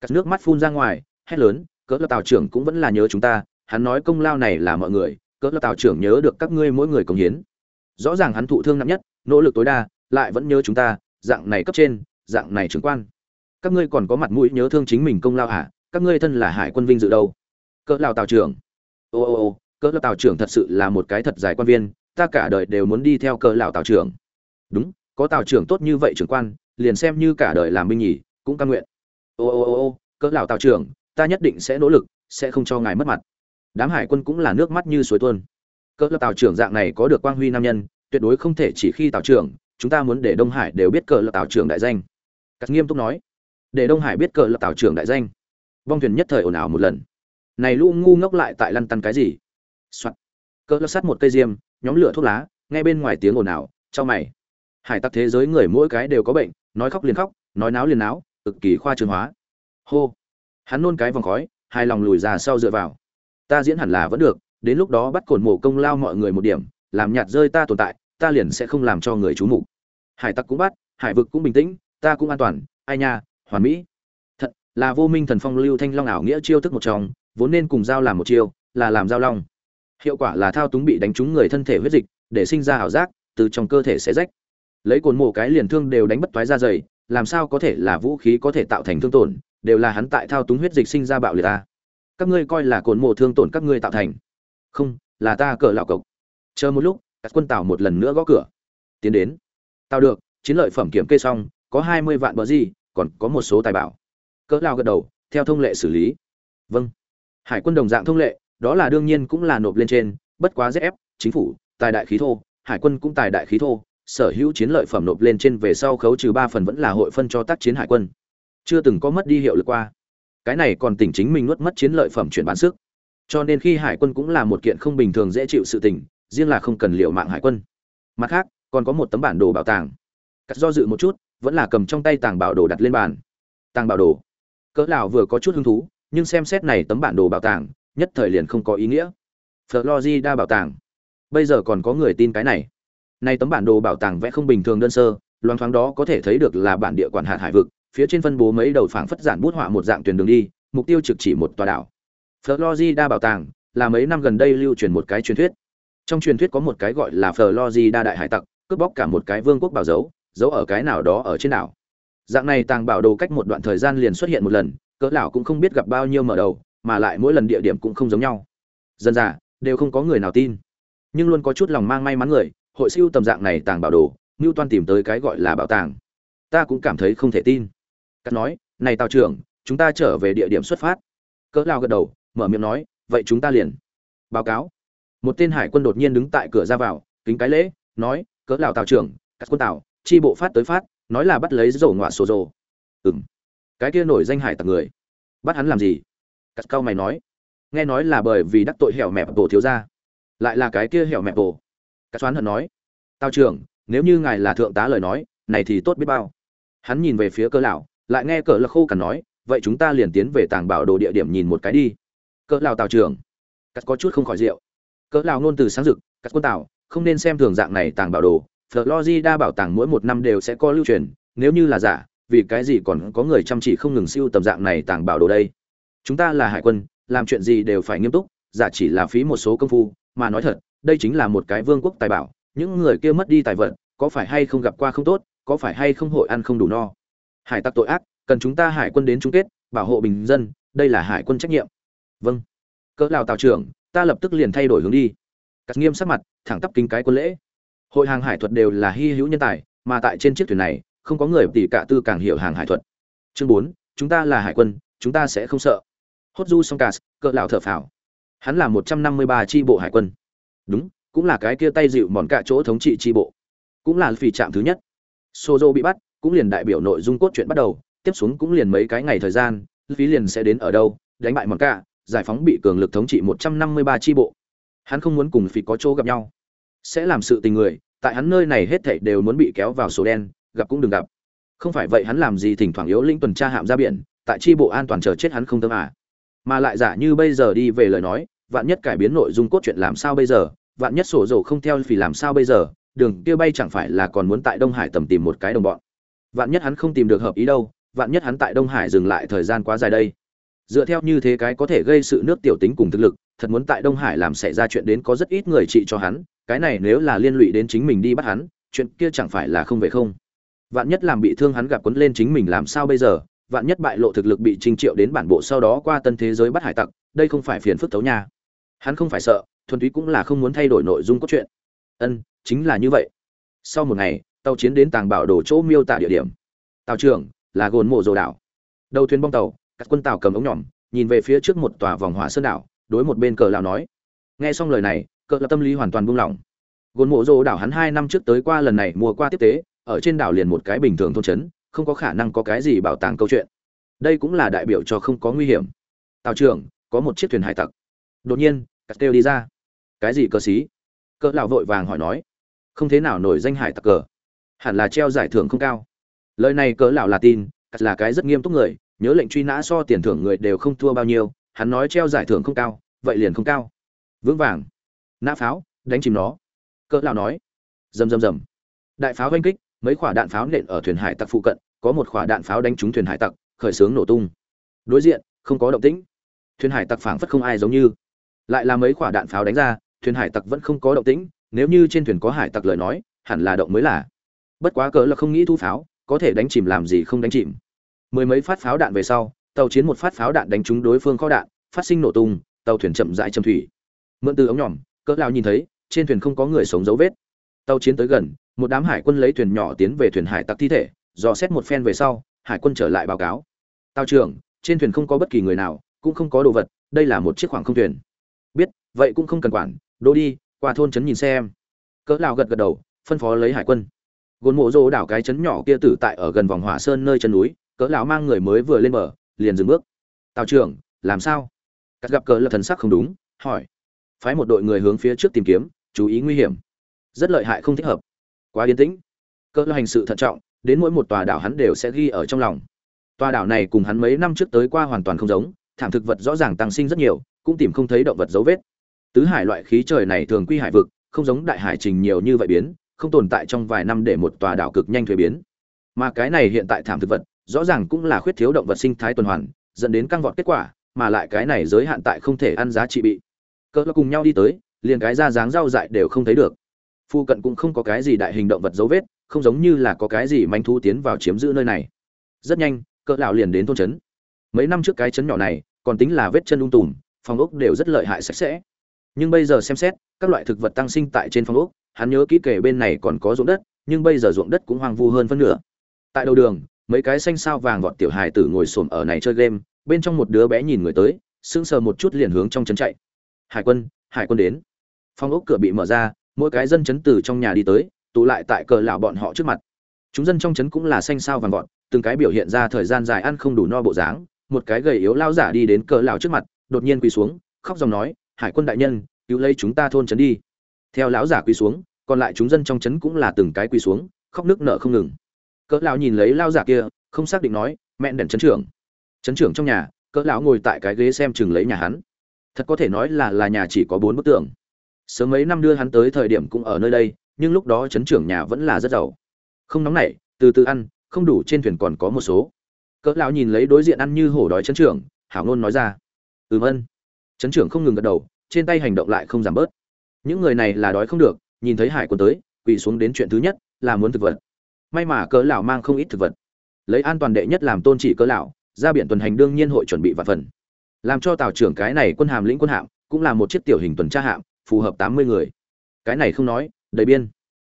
Cắt nước mắt phun ra ngoài, hét lớn, cỡ lão tào trưởng cũng vẫn là nhớ chúng ta, hắn nói công lao này là mọi người, cỡ lão tào trưởng nhớ được các ngươi mỗi người công hiến. Rõ ràng hắn thụ thương nặng nhất, nỗ lực tối đa, lại vẫn nhớ chúng ta, dạng này cấp trên, dạng này trưởng quan. Các ngươi còn có mặt mũi nhớ thương chính mình công lao hả? Các ngươi thân là hải quân vinh dự đâu? Cỡ lao tào trưởng. Ô ô ô cỡ lão tào trưởng thật sự là một cái thật dài quan viên ta cả đời đều muốn đi theo cờ lão tào trưởng. Đúng, có tào trưởng tốt như vậy trưởng quan, liền xem như cả đời làm binh nhỉ cũng căn nguyện. Ô ô ô ô cỡ lão tào trưởng, ta nhất định sẽ nỗ lực, sẽ không cho ngài mất mặt. Đám hải quân cũng là nước mắt như suối tuôn. Cỡ lão tào trưởng dạng này có được quang huy nam nhân, tuyệt đối không thể chỉ khi tào trưởng, chúng ta muốn để đông hải đều biết cỡ lão tào trưởng đại danh. Cắt nghiêm túc nói, để đông hải biết cỡ lão tào trưởng đại danh. Vong thuyền nhất thời ồn ào một lần. Này lũ ngu ngốc lại tại lăn tăn cái gì? Soạn. cỡ lão sát một cây diêm nhóm lửa thuốc lá, nghe bên ngoài tiếng ồn ào cho mày. Hải tặc thế giới người mỗi cái đều có bệnh, nói khóc liền khóc, nói náo liền náo, cực kỳ khoa trương hóa. Hô. Hắn nôn cái vòng khói hai lòng lùi ra sau dựa vào. Ta diễn hẳn là vẫn được, đến lúc đó bắt cồn mổ công lao mọi người một điểm, làm nhạt rơi ta tồn tại, ta liền sẽ không làm cho người chú mục. Hải tặc cũng bắt, hải vực cũng bình tĩnh, ta cũng an toàn, ai nha, hoàn mỹ. Thật là vô minh thần phong lưu thanh long ảo nghĩa chiêu thức một trong, vốn nên cùng giao làm một chiêu, là làm giao long hiệu quả là thao túng bị đánh trúng người thân thể huyết dịch, để sinh ra ảo giác, từ trong cơ thể sẽ rách. Lấy cồn mổ cái liền thương đều đánh bất toái ra dày, làm sao có thể là vũ khí có thể tạo thành thương tổn, đều là hắn tại thao túng huyết dịch sinh ra bạo liệt ta. Các ngươi coi là cồn mổ thương tổn các ngươi tạo thành. Không, là ta cờ lạo cộc. Chờ một lúc, các quân tàu một lần nữa gõ cửa. Tiến đến. Tao được, chiến lợi phẩm kiểm kê xong, có hai mươi vạn bờ gì, còn có một số tài bảo. Cỡ lao gật đầu, theo thông lệ xử lý. Vâng. Hải quân đồng dạng thông lệ đó là đương nhiên cũng là nộp lên trên bất quá ZF, ép chính phủ tài đại khí thô hải quân cũng tài đại khí thô sở hữu chiến lợi phẩm nộp lên trên về sau khấu trừ ba phần vẫn là hội phân cho tác chiến hải quân. Chưa từng có mất đi hiệu lực qua. Cái này còn tỉnh chính mình nuốt mất chiến lợi phẩm chuyển bán sức. Cho nên khi hải quân cũng là một kiện không bình thường dễ chịu sự tình riêng là không cần liệu mạng hải quân. Mặt khác còn có một tấm bản đồ bảo tàng. Cắt do dự một chút vẫn là cầm trong tay tàng bảo đồ đặt lên bàn. Tàng bảo đồ. Cỡ lão vừa có chút hứng thú nhưng xem xét này tấm bản đồ bảo tàng nhất thời liền không có ý nghĩa. Florida bảo tàng. Bây giờ còn có người tin cái này. Này tấm bản đồ bảo tàng vẽ không bình thường đơn sơ loáng thoáng đó có thể thấy được là bản địa quản hạt hải vực, phía trên phân bố mấy đầu phảng phất giản bút họa một dạng tuyến đường đi, mục tiêu trực chỉ một tòa đảo. Florida bảo tàng là mấy năm gần đây lưu truyền một cái truyền thuyết. Trong truyền thuyết có một cái gọi là Florida đại hải tặc, cướp bóc cả một cái vương quốc bảo dấu giấu ở cái nào đó ở trên đảo. Dạng này tàng bảo đồ cách một đoạn thời gian liền xuất hiện một lần, cỡ lão cũng không biết gặp bao nhiêu mở đầu mà lại mỗi lần địa điểm cũng không giống nhau. Dân già đều không có người nào tin. Nhưng luôn có chút lòng mang may mắn người hội siêu tầm dạng này tàng bảo đồ ngưu toan tìm tới cái gọi là bảo tàng. Ta cũng cảm thấy không thể tin. Cắt nói này tào trưởng chúng ta trở về địa điểm xuất phát. Cỡ lao gật đầu mở miệng nói vậy chúng ta liền. Báo cáo. Một tên hải quân đột nhiên đứng tại cửa ra vào kính cái lễ nói cỡ lao tào trưởng các quân tào, chi bộ phát tới phát nói là bắt lấy rổ ngoạ sổ rồ. Ừng cái kia nổi danh hải tặc người. Bắt hắn làm gì? Cắt cao mày nói, nghe nói là bởi vì đắc tội hẻo mẹp tổ thiếu ra lại là cái kia hẻo mẹp tổ. cắt xoán hận nói, tao trưởng, nếu như ngài là thượng tá lời nói, này thì tốt biết bao. Hắn nhìn về phía cơ lão, lại nghe cỡ là khô cằn nói, vậy chúng ta liền tiến về tàng bảo đồ địa điểm nhìn một cái đi. Cỡ lão tào trưởng. Cắt có chút không khỏi rượu. Cỡ lão nôn từ sáng dực cắt quân tào, không nên xem thường dạng này tàng bảo đồ. Đa bảo tàng mỗi một năm đều sẽ có lưu truyền, nếu như là giả, vì cái gì còn có người chăm chỉ không ngừng siêu tầm dạng này tàng bảo đồ đây? Chúng ta là hải quân làm chuyện gì đều phải nghiêm túc giả chỉ là phí một số công phu mà nói thật đây chính là một cái vương quốc tài bảo những người kia mất đi tài vật, có phải hay không gặp qua không tốt có phải hay không hội ăn không đủ no. Hải tặc tội ác cần chúng ta hải quân đến chung kết bảo hộ bình dân đây là hải quân trách nhiệm. Vâng. Cỡ lào tào trưởng ta lập tức liền thay đổi hướng đi. Cắt nghiêm sắc mặt thẳng tắp kính cái quân lễ. Hội hàng hải thuật đều là hy hữu nhân tài mà tại trên chiếc thuyền này không có người tỷ cả tư càng hiểu hàng hải thuật. Chương bốn chúng ta là hải quân chúng ta sẽ không sợ hốt du song cas cỡ lão thở phào. Hắn là một trăm năm mươi ba tri bộ hải quân. Đúng, cũng là cái kia tay dịu mòn cả chỗ thống trị tri bộ. Cũng là phi trạm thứ nhất. Sozo bị bắt, cũng liền đại biểu nội dung cốt truyện bắt đầu. Tiếp xuống cũng liền mấy cái ngày thời gian, phí liền sẽ đến ở đâu, đánh bại mòn cả, giải phóng bị cường lực thống trị một trăm năm mươi ba tri bộ. Hắn không muốn cùng phi có chỗ gặp nhau. Sẽ làm sự tình người, tại hắn nơi này hết thảy đều muốn bị kéo vào số đen, gặp cũng đừng gặp. Không phải vậy hắn làm gì thỉnh thoảng yếu lĩnh tuần tra hạm ra biển, tại tri bộ an toàn chờ chết hắn không tâm à mà lại giả như bây giờ đi về lời nói, vạn nhất cải biến nội dung cốt truyện làm sao bây giờ, vạn nhất sổ dầu không theo vì làm sao bây giờ, đường kia bay chẳng phải là còn muốn tại đông hải tầm tìm một cái đồng bọn. Vạn nhất hắn không tìm được hợp ý đâu, vạn nhất hắn tại đông hải dừng lại thời gian quá dài đây. Dựa theo như thế cái có thể gây sự nước tiểu tính cùng thực lực, thật muốn tại đông hải làm xảy ra chuyện đến có rất ít người trị cho hắn, cái này nếu là liên lụy đến chính mình đi bắt hắn, chuyện kia chẳng phải là không về không. Vạn nhất làm bị thương hắn gặp quấn lên chính mình làm sao bây giờ vạn nhất bại lộ thực lực bị trinh triệu đến bản bộ sau đó qua tân thế giới bắt hải tặc, đây không phải phiền phức tấu nha. Hắn không phải sợ, thuần túy cũng là không muốn thay đổi nội dung cốt truyện. Ân, chính là như vậy. Sau một ngày, tàu chiến đến tàng bảo đồ chỗ miêu tả địa điểm. Tàu trưởng là gồn mộ dồ đảo. Đầu thuyền bong tàu, các quân tàu cầm ống nhỏm nhìn về phía trước một tòa vòng hỏa sơn đảo, đối một bên cờ lão nói. Nghe xong lời này, cờ lão tâm lý hoàn toàn buông lỏng. Gồn mộ dồ đảo hắn hai năm trước tới qua lần này mua qua tiếp tế, ở trên đảo liền một cái bình thường thôn trấn không có khả năng có cái gì bảo tàng câu chuyện. Đây cũng là đại biểu cho không có nguy hiểm. Tàu trưởng, có một chiếc thuyền hải tặc. Đột nhiên cắt kêu đi ra. Cái gì cơ sĩ? cỡ lão vội vàng hỏi nói. Không thế nào nổi danh hải tặc cờ. Hẳn là treo giải thưởng không cao. Lời này cỡ lão là tin cắt là cái rất nghiêm túc người, nhớ lệnh truy nã so tiền thưởng người đều không thua bao nhiêu, hắn nói treo giải thưởng không cao, vậy liền không cao. Vững vàng. Nã pháo, đánh chìm nó. Cỡ lão nói. Rầm rầm rầm. Đại pháo vanh kích, mấy quả đạn pháo nện ở thuyền hải tặc phụ cận có một quả đạn pháo đánh trúng thuyền hải tặc, khởi sướng nổ tung. Đối diện, không có động tĩnh. Thuyền hải tặc phảng phất không ai giống như. Lại là mấy quả đạn pháo đánh ra, thuyền hải tặc vẫn không có động tĩnh, nếu như trên thuyền có hải tặc lời nói, hẳn là động mới là. Bất quá cỡ là không nghĩ thu pháo, có thể đánh chìm làm gì không đánh chìm. Mười mấy phát pháo đạn về sau, tàu chiến một phát pháo đạn đánh trúng đối phương kho đạn, phát sinh nổ tung, tàu thuyền chậm rãi châm thủy. Mượn từ ống nhỏm cỡ lao nhìn thấy, trên thuyền không có người sống dấu vết. Tàu chiến tới gần, một đám hải quân lấy thuyền nhỏ tiến về thuyền hải tặc thi thể dò xét một phen về sau, hải quân trở lại báo cáo. Tàu trưởng, trên thuyền không có bất kỳ người nào, cũng không có đồ vật, đây là một chiếc khoảng không thuyền. Biết, vậy cũng không cần quản đô đi, qua thôn trấn nhìn xem. Cỡ lão gật gật đầu, phân phó lấy hải quân. Gồn mộ rô đảo cái trấn nhỏ kia tử tại ở gần vòng hỏa sơn nơi chân núi, cỡ lão mang người mới vừa lên bờ, liền dừng bước. Tàu trưởng, làm sao? Cắt gặp cỡ là thần sắc không đúng, hỏi. Phái một đội người hướng phía trước tìm kiếm, chú ý nguy hiểm. Rất lợi hại không thích hợp. Quá yên tĩnh. Cỡ là hành sự thận trọng đến mỗi một tòa đảo hắn đều sẽ ghi ở trong lòng. Tòa đảo này cùng hắn mấy năm trước tới qua hoàn toàn không giống, thảm thực vật rõ ràng tăng sinh rất nhiều, cũng tìm không thấy động vật dấu vết. Tứ hải loại khí trời này thường quy hải vực, không giống đại hải trình nhiều như vậy biến, không tồn tại trong vài năm để một tòa đảo cực nhanh thuế biến. Mà cái này hiện tại thảm thực vật, rõ ràng cũng là khuyết thiếu động vật sinh thái tuần hoàn, dẫn đến căng vọt kết quả, mà lại cái này giới hạn tại không thể ăn giá trị bị. Cỡ cùng nhau đi tới, liền cái ra dáng rau dại đều không thấy được phu cận cũng không có cái gì đại hình động vật dấu vết, không giống như là có cái gì manh thu tiến vào chiếm giữ nơi này. Rất nhanh, cỡ lão liền đến thôn trấn. Mấy năm trước cái trấn nhỏ này, còn tính là vết chân lung tùm, phòng ốc đều rất lợi hại sạch sẽ. Nhưng bây giờ xem xét, các loại thực vật tăng sinh tại trên phòng ốc, hắn nhớ kỹ kể bên này còn có ruộng đất, nhưng bây giờ ruộng đất cũng hoang vu hơn phân nửa. Tại đầu đường, mấy cái xanh sao vàng vọt tiểu hài tử ngồi xổm ở này chơi game, bên trong một đứa bé nhìn người tới, sững sờ một chút liền hướng trong trấn chạy. Hải quân hải quân đến. Phòng ốc cửa bị mở ra mỗi cái dân chấn từ trong nhà đi tới, tụ lại tại cờ lão bọn họ trước mặt. Chúng dân trong chấn cũng là xanh sao vàng vọt, từng cái biểu hiện ra thời gian dài ăn không đủ no bộ dáng. Một cái gầy yếu lao giả đi đến cờ lão trước mặt, đột nhiên quỳ xuống, khóc dòng nói, hải quân đại nhân, cứu lấy chúng ta thôn chấn đi. Theo lão giả quỳ xuống, còn lại chúng dân trong chấn cũng là từng cái quỳ xuống, khóc nước nợ không ngừng. Cỡ lão nhìn lấy lao giả kia, không xác định nói, mẹ đèn chấn trưởng. Chấn trưởng trong nhà cỡ lão ngồi tại cái ghế xem chừng lấy nhà hắn. Thật có thể nói là là nhà chỉ có bốn bức tường sớm mấy năm đưa hắn tới thời điểm cũng ở nơi đây, nhưng lúc đó trấn trưởng nhà vẫn là rất giàu. Không nóng nảy, từ từ ăn, không đủ trên thuyền còn có một số. Cỡ lão nhìn lấy đối diện ăn như hổ đói trấn trưởng, hảo ngôn nói ra. Ừm ân. Trấn trưởng không ngừng gật đầu, trên tay hành động lại không giảm bớt. Những người này là đói không được, nhìn thấy hải quân tới, quỳ xuống đến chuyện thứ nhất, là muốn thực vật. May mà cỡ lão mang không ít thực vật. Lấy an toàn đệ nhất làm tôn chỉ cỡ lão, ra biển tuần hành đương nhiên hội chuẩn bị vật phần. Làm cho tàu trưởng cái này quân hàm lĩnh quân hạm, cũng là một chiếc tiểu hình tuần tra hạm phù hợp tám mươi người. Cái này không nói, đầy biên.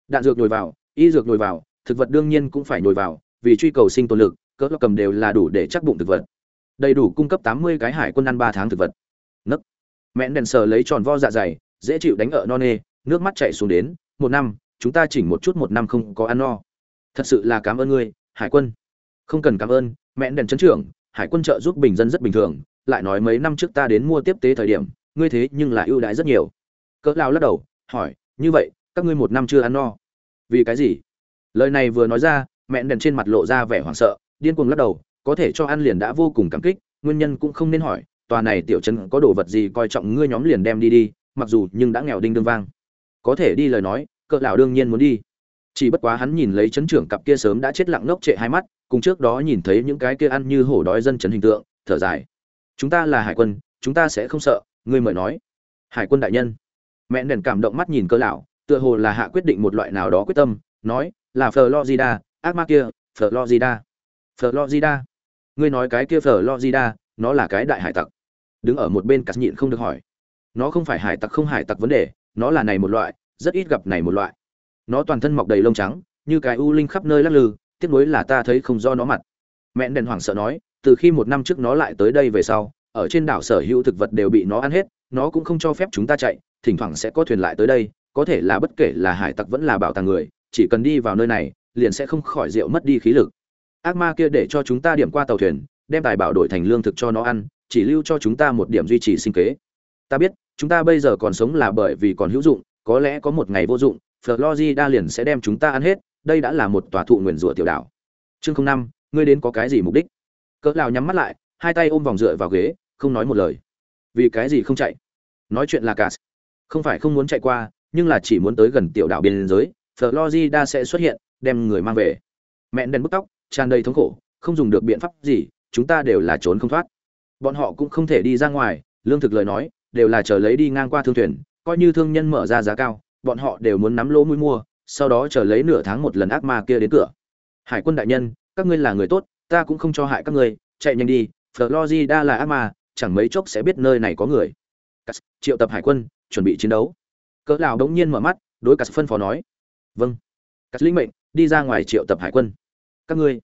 Đạn dược nhồi vào, y dược nhồi vào, thực vật đương nhiên cũng phải nhồi vào, vì truy cầu sinh tồn lực cỡ cầm đều là đủ để chắc bụng thực vật. Đầy đủ cung cấp tám mươi cái hải quân ăn ba tháng thực vật. Nấc. Mẹ đèn sờ lấy tròn vo dạ dày, dễ chịu đánh ở no nê, nước mắt chảy xuống đến, một năm, chúng ta chỉnh một chút một năm không có ăn no. Thật sự là cảm ơn ngươi, hải quân. Không cần cảm ơn, mẹ đèn trấn trưởng, hải quân trợ giúp bình dân rất bình thường, lại nói mấy năm trước ta đến mua tiếp tế thời điểm, ngươi thế nhưng là ưu đãi rất nhiều cỡ lao lắc đầu, hỏi, như vậy, các ngươi một năm chưa ăn no? Vì cái gì? Lời này vừa nói ra, mẹ đèn trên mặt lộ ra vẻ hoảng sợ, điên cuồng lắc đầu, có thể cho ăn liền đã vô cùng cảm kích, nguyên nhân cũng không nên hỏi, tòa này tiểu chân có đồ vật gì coi trọng ngươi nhóm liền đem đi đi, mặc dù nhưng đã nghèo đinh đương vang. Có thể đi lời nói, cỡ lão đương nhiên muốn đi. Chỉ bất quá hắn nhìn lấy chấn trưởng cặp kia sớm đã chết lặng ngốc trệ hai mắt, cùng trước đó nhìn thấy những cái kia ăn như hổ đói dân chấn hình tượng, thở dài. Chúng ta là hải quân, chúng ta sẽ không sợ, ngươi mời nói. Hải quân đại nhân mẹ đèn cảm động mắt nhìn cơ lão, tựa hồ là hạ quyết định một loại nào đó quyết tâm, nói, là florida, ác ma kia, florida florida. Ngươi nói cái kia florida, nó là cái đại hải tặc. Đứng ở một bên cắt nhịn không được hỏi. Nó không phải hải tặc không hải tặc vấn đề, nó là này một loại, rất ít gặp này một loại. Nó toàn thân mọc đầy lông trắng, như cái u linh khắp nơi lắc lư, tiếc nuối là ta thấy không do nó mặt. Mẹ đèn hoảng sợ nói, từ khi một năm trước nó lại tới đây về sau, ở trên đảo sở hữu thực vật đều bị nó ăn hết, nó cũng không cho phép chúng ta chạy thỉnh thoảng sẽ có thuyền lại tới đây, có thể là bất kể là hải tặc vẫn là bảo tàng người, chỉ cần đi vào nơi này, liền sẽ không khỏi rượu mất đi khí lực. Ác ma kia để cho chúng ta điểm qua tàu thuyền, đem tài bảo đổi thành lương thực cho nó ăn, chỉ lưu cho chúng ta một điểm duy trì sinh kế. Ta biết, chúng ta bây giờ còn sống là bởi vì còn hữu dụng, có lẽ có một ngày vô dụng, florida liền sẽ đem chúng ta ăn hết, đây đã là một tòa thụ nguyền rủa tiểu đảo. Chương năm, ngươi đến có cái gì mục đích? Cỡ lào nhắm mắt lại, hai tay ôm vòng dựa vào ghế, không nói một lời. Vì cái gì không chạy? Nói chuyện là cả không phải không muốn chạy qua, nhưng là chỉ muốn tới gần tiểu đảo biên giới, florida sẽ xuất hiện, đem người mang về. Mẹ đen bức tóc, tràn đầy thống khổ, không dùng được biện pháp gì, chúng ta đều là trốn không thoát. Bọn họ cũng không thể đi ra ngoài, lương thực lời nói, đều là chờ lấy đi ngang qua thương thuyền, coi như thương nhân mở ra giá cao, bọn họ đều muốn nắm lỗ mũi mua, sau đó chờ lấy nửa tháng một lần ác ma kia đến cửa. Hải quân đại nhân, các ngươi là người tốt, ta cũng không cho hại các ngươi, chạy nhanh đi, florida là ác ma, chẳng mấy chốc sẽ biết nơi này có người. Triệu tập hải quân chuẩn bị chiến đấu. Cỡ lão đống nhiên mở mắt, đối cả phân phó nói vâng. Cắt linh mệnh, đi ra ngoài triệu tập hải quân. Các ngươi,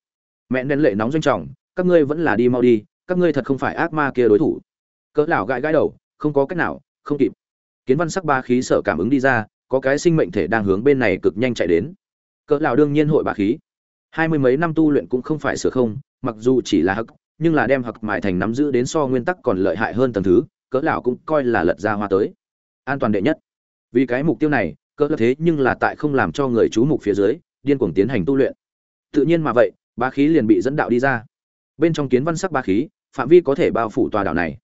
mẹ nên lệ nóng doanh trọng, các ngươi vẫn là đi mau đi, các ngươi thật không phải ác ma kia đối thủ. Cỡ lão gãi gãi đầu, không có cách nào, không kịp. Kiến văn sắc ba khí sợ cảm ứng đi ra, có cái sinh mệnh thể đang hướng bên này cực nhanh chạy đến. Cỡ lão đương nhiên hội bà khí. Hai mươi mấy năm tu luyện cũng không phải sửa không, mặc dù chỉ là hắc, nhưng là đem hực mại thành nắm giữ đến so nguyên tắc còn lợi hại hơn tầng thứ, cỡ lão cũng coi là lật ra hoa tới an toàn đệ nhất. Vì cái mục tiêu này cỡ thế nhưng là tại không làm cho người chú mục phía dưới điên cuồng tiến hành tu luyện. Tự nhiên mà vậy bá khí liền bị dẫn đạo đi ra. Bên trong kiến văn sắc bá khí phạm vi có thể bao phủ tòa đảo này.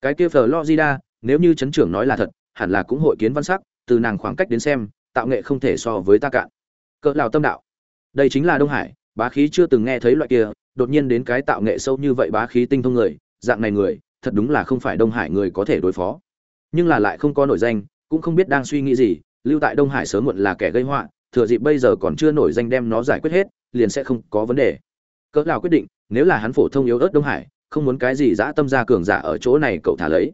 Cái kia Florida, nếu như chấn trưởng nói là thật hẳn là cũng hội kiến văn sắc từ nàng khoảng cách đến xem tạo nghệ không thể so với ta cạn. Cỡ lào tâm đạo. Đây chính là đông hải bá khí chưa từng nghe thấy loại kia đột nhiên đến cái tạo nghệ sâu như vậy bá khí tinh thông người dạng này người thật đúng là không phải đông hải người có thể đối phó nhưng là lại không có nổi danh, cũng không biết đang suy nghĩ gì, lưu tại đông hải sớm muộn là kẻ gây họa, thừa dịp bây giờ còn chưa nổi danh đem nó giải quyết hết, liền sẽ không có vấn đề. Cỡ nào quyết định, nếu là hắn phổ thông yếu ớt đông hải, không muốn cái gì dã tâm ra cường giả ở chỗ này cậu thả lấy.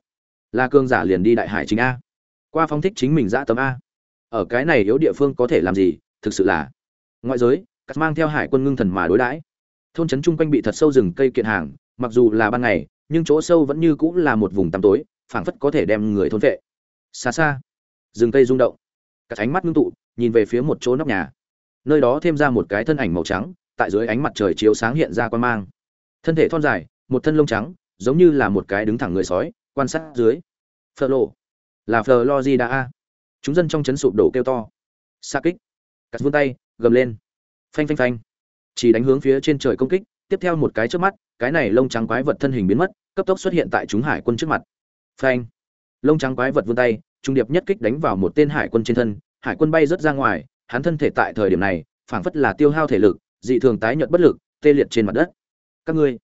Là cường giả liền đi đại hải chính a. Qua phong thích chính mình dã tâm a. Ở cái này yếu địa phương có thể làm gì, thực sự là. Ngoại giới, cắt mang theo hải quân ngưng thần mà đối đãi. Thôn trấn chung quanh bị thật sâu rừng cây kiện hàng, mặc dù là ban ngày, nhưng chỗ sâu vẫn như cũng là một vùng tăm tối phảng phất có thể đem người thôn vệ. Xa xa, rừng cây rung động. Các ánh mắt ngưng tụ, nhìn về phía một chỗ nóc nhà. Nơi đó thêm ra một cái thân ảnh màu trắng, tại dưới ánh mặt trời chiếu sáng hiện ra quan mang. Thân thể thon dài, một thân lông trắng, giống như là một cái đứng thẳng người sói, quan sát dưới. Phờ lộ là phờ lo di đã chúng dân trong chấn sụp đổ kêu to. Xa kích. Cắt vươn tay, gầm lên. Phanh phanh phanh. Chỉ đánh hướng phía trên trời công kích, tiếp theo một cái trước mắt, cái này lông trắng quái vật thân hình biến mất, cấp tốc xuất hiện tại chúng hải quân trước mặt phanh. Lông trắng quái vật vươn tay, trung điệp nhất kích đánh vào một tên hải quân trên thân, hải quân bay rớt ra ngoài, hắn thân thể tại thời điểm này, phảng phất là tiêu hao thể lực, dị thường tái nhợt bất lực, tê liệt trên mặt đất. Các ngươi.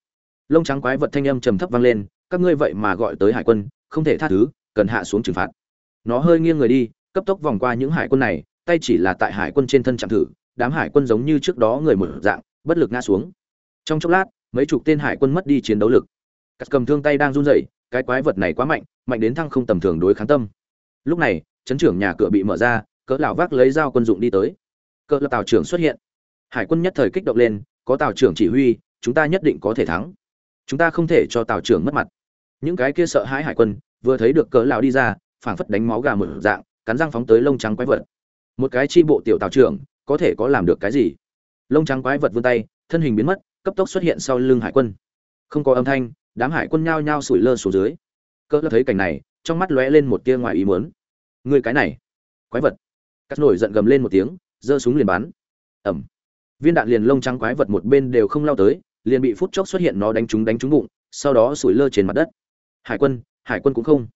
Lông trắng quái vật thanh âm trầm thấp vang lên, các ngươi vậy mà gọi tới hải quân, không thể tha thứ, cần hạ xuống trừng phạt. Nó hơi nghiêng người đi, cấp tốc vòng qua những hải quân này, tay chỉ là tại hải quân trên thân chạm thử, đám hải quân giống như trước đó người mở dạng, bất lực ngã xuống. Trong chốc lát, mấy chục tên hải quân mất đi chiến đấu lực. Cắt cầm thương tay đang run rẩy cái quái vật này quá mạnh mạnh đến thăng không tầm thường đối kháng tâm. Lúc này, chấn trưởng nhà cửa bị mở ra, cỡ lão vác lấy dao quân dụng đi tới. Cỡ lão tàu trưởng xuất hiện. Hải quân nhất thời kích động lên, có tàu trưởng chỉ huy, chúng ta nhất định có thể thắng. Chúng ta không thể cho tàu trưởng mất mặt. Những cái kia sợ hãi hải quân, vừa thấy được cỡ lão đi ra, phảng phất đánh máu gà mở dạng, cắn răng phóng tới lông trắng quái vật. Một cái chi bộ tiểu tàu trưởng, có thể có làm được cái gì? Lông trắng quái vật vươn tay, thân hình biến mất, cấp tốc xuất hiện sau lưng hải quân. Không có âm thanh đám hải quân nhao nhao sủi lơ xuống dưới. Cỡ thấy cảnh này, trong mắt lóe lên một tia ngoài ý muốn. Người cái này, quái vật. Cắt nổi giận gầm lên một tiếng, giơ súng liền bắn. Ẩm viên đạn liền lông trắng quái vật một bên đều không lao tới, liền bị phút chốc xuất hiện nó đánh trúng đánh trúng bụng, sau đó sủi lơ trên mặt đất. Hải quân hải quân cũng không.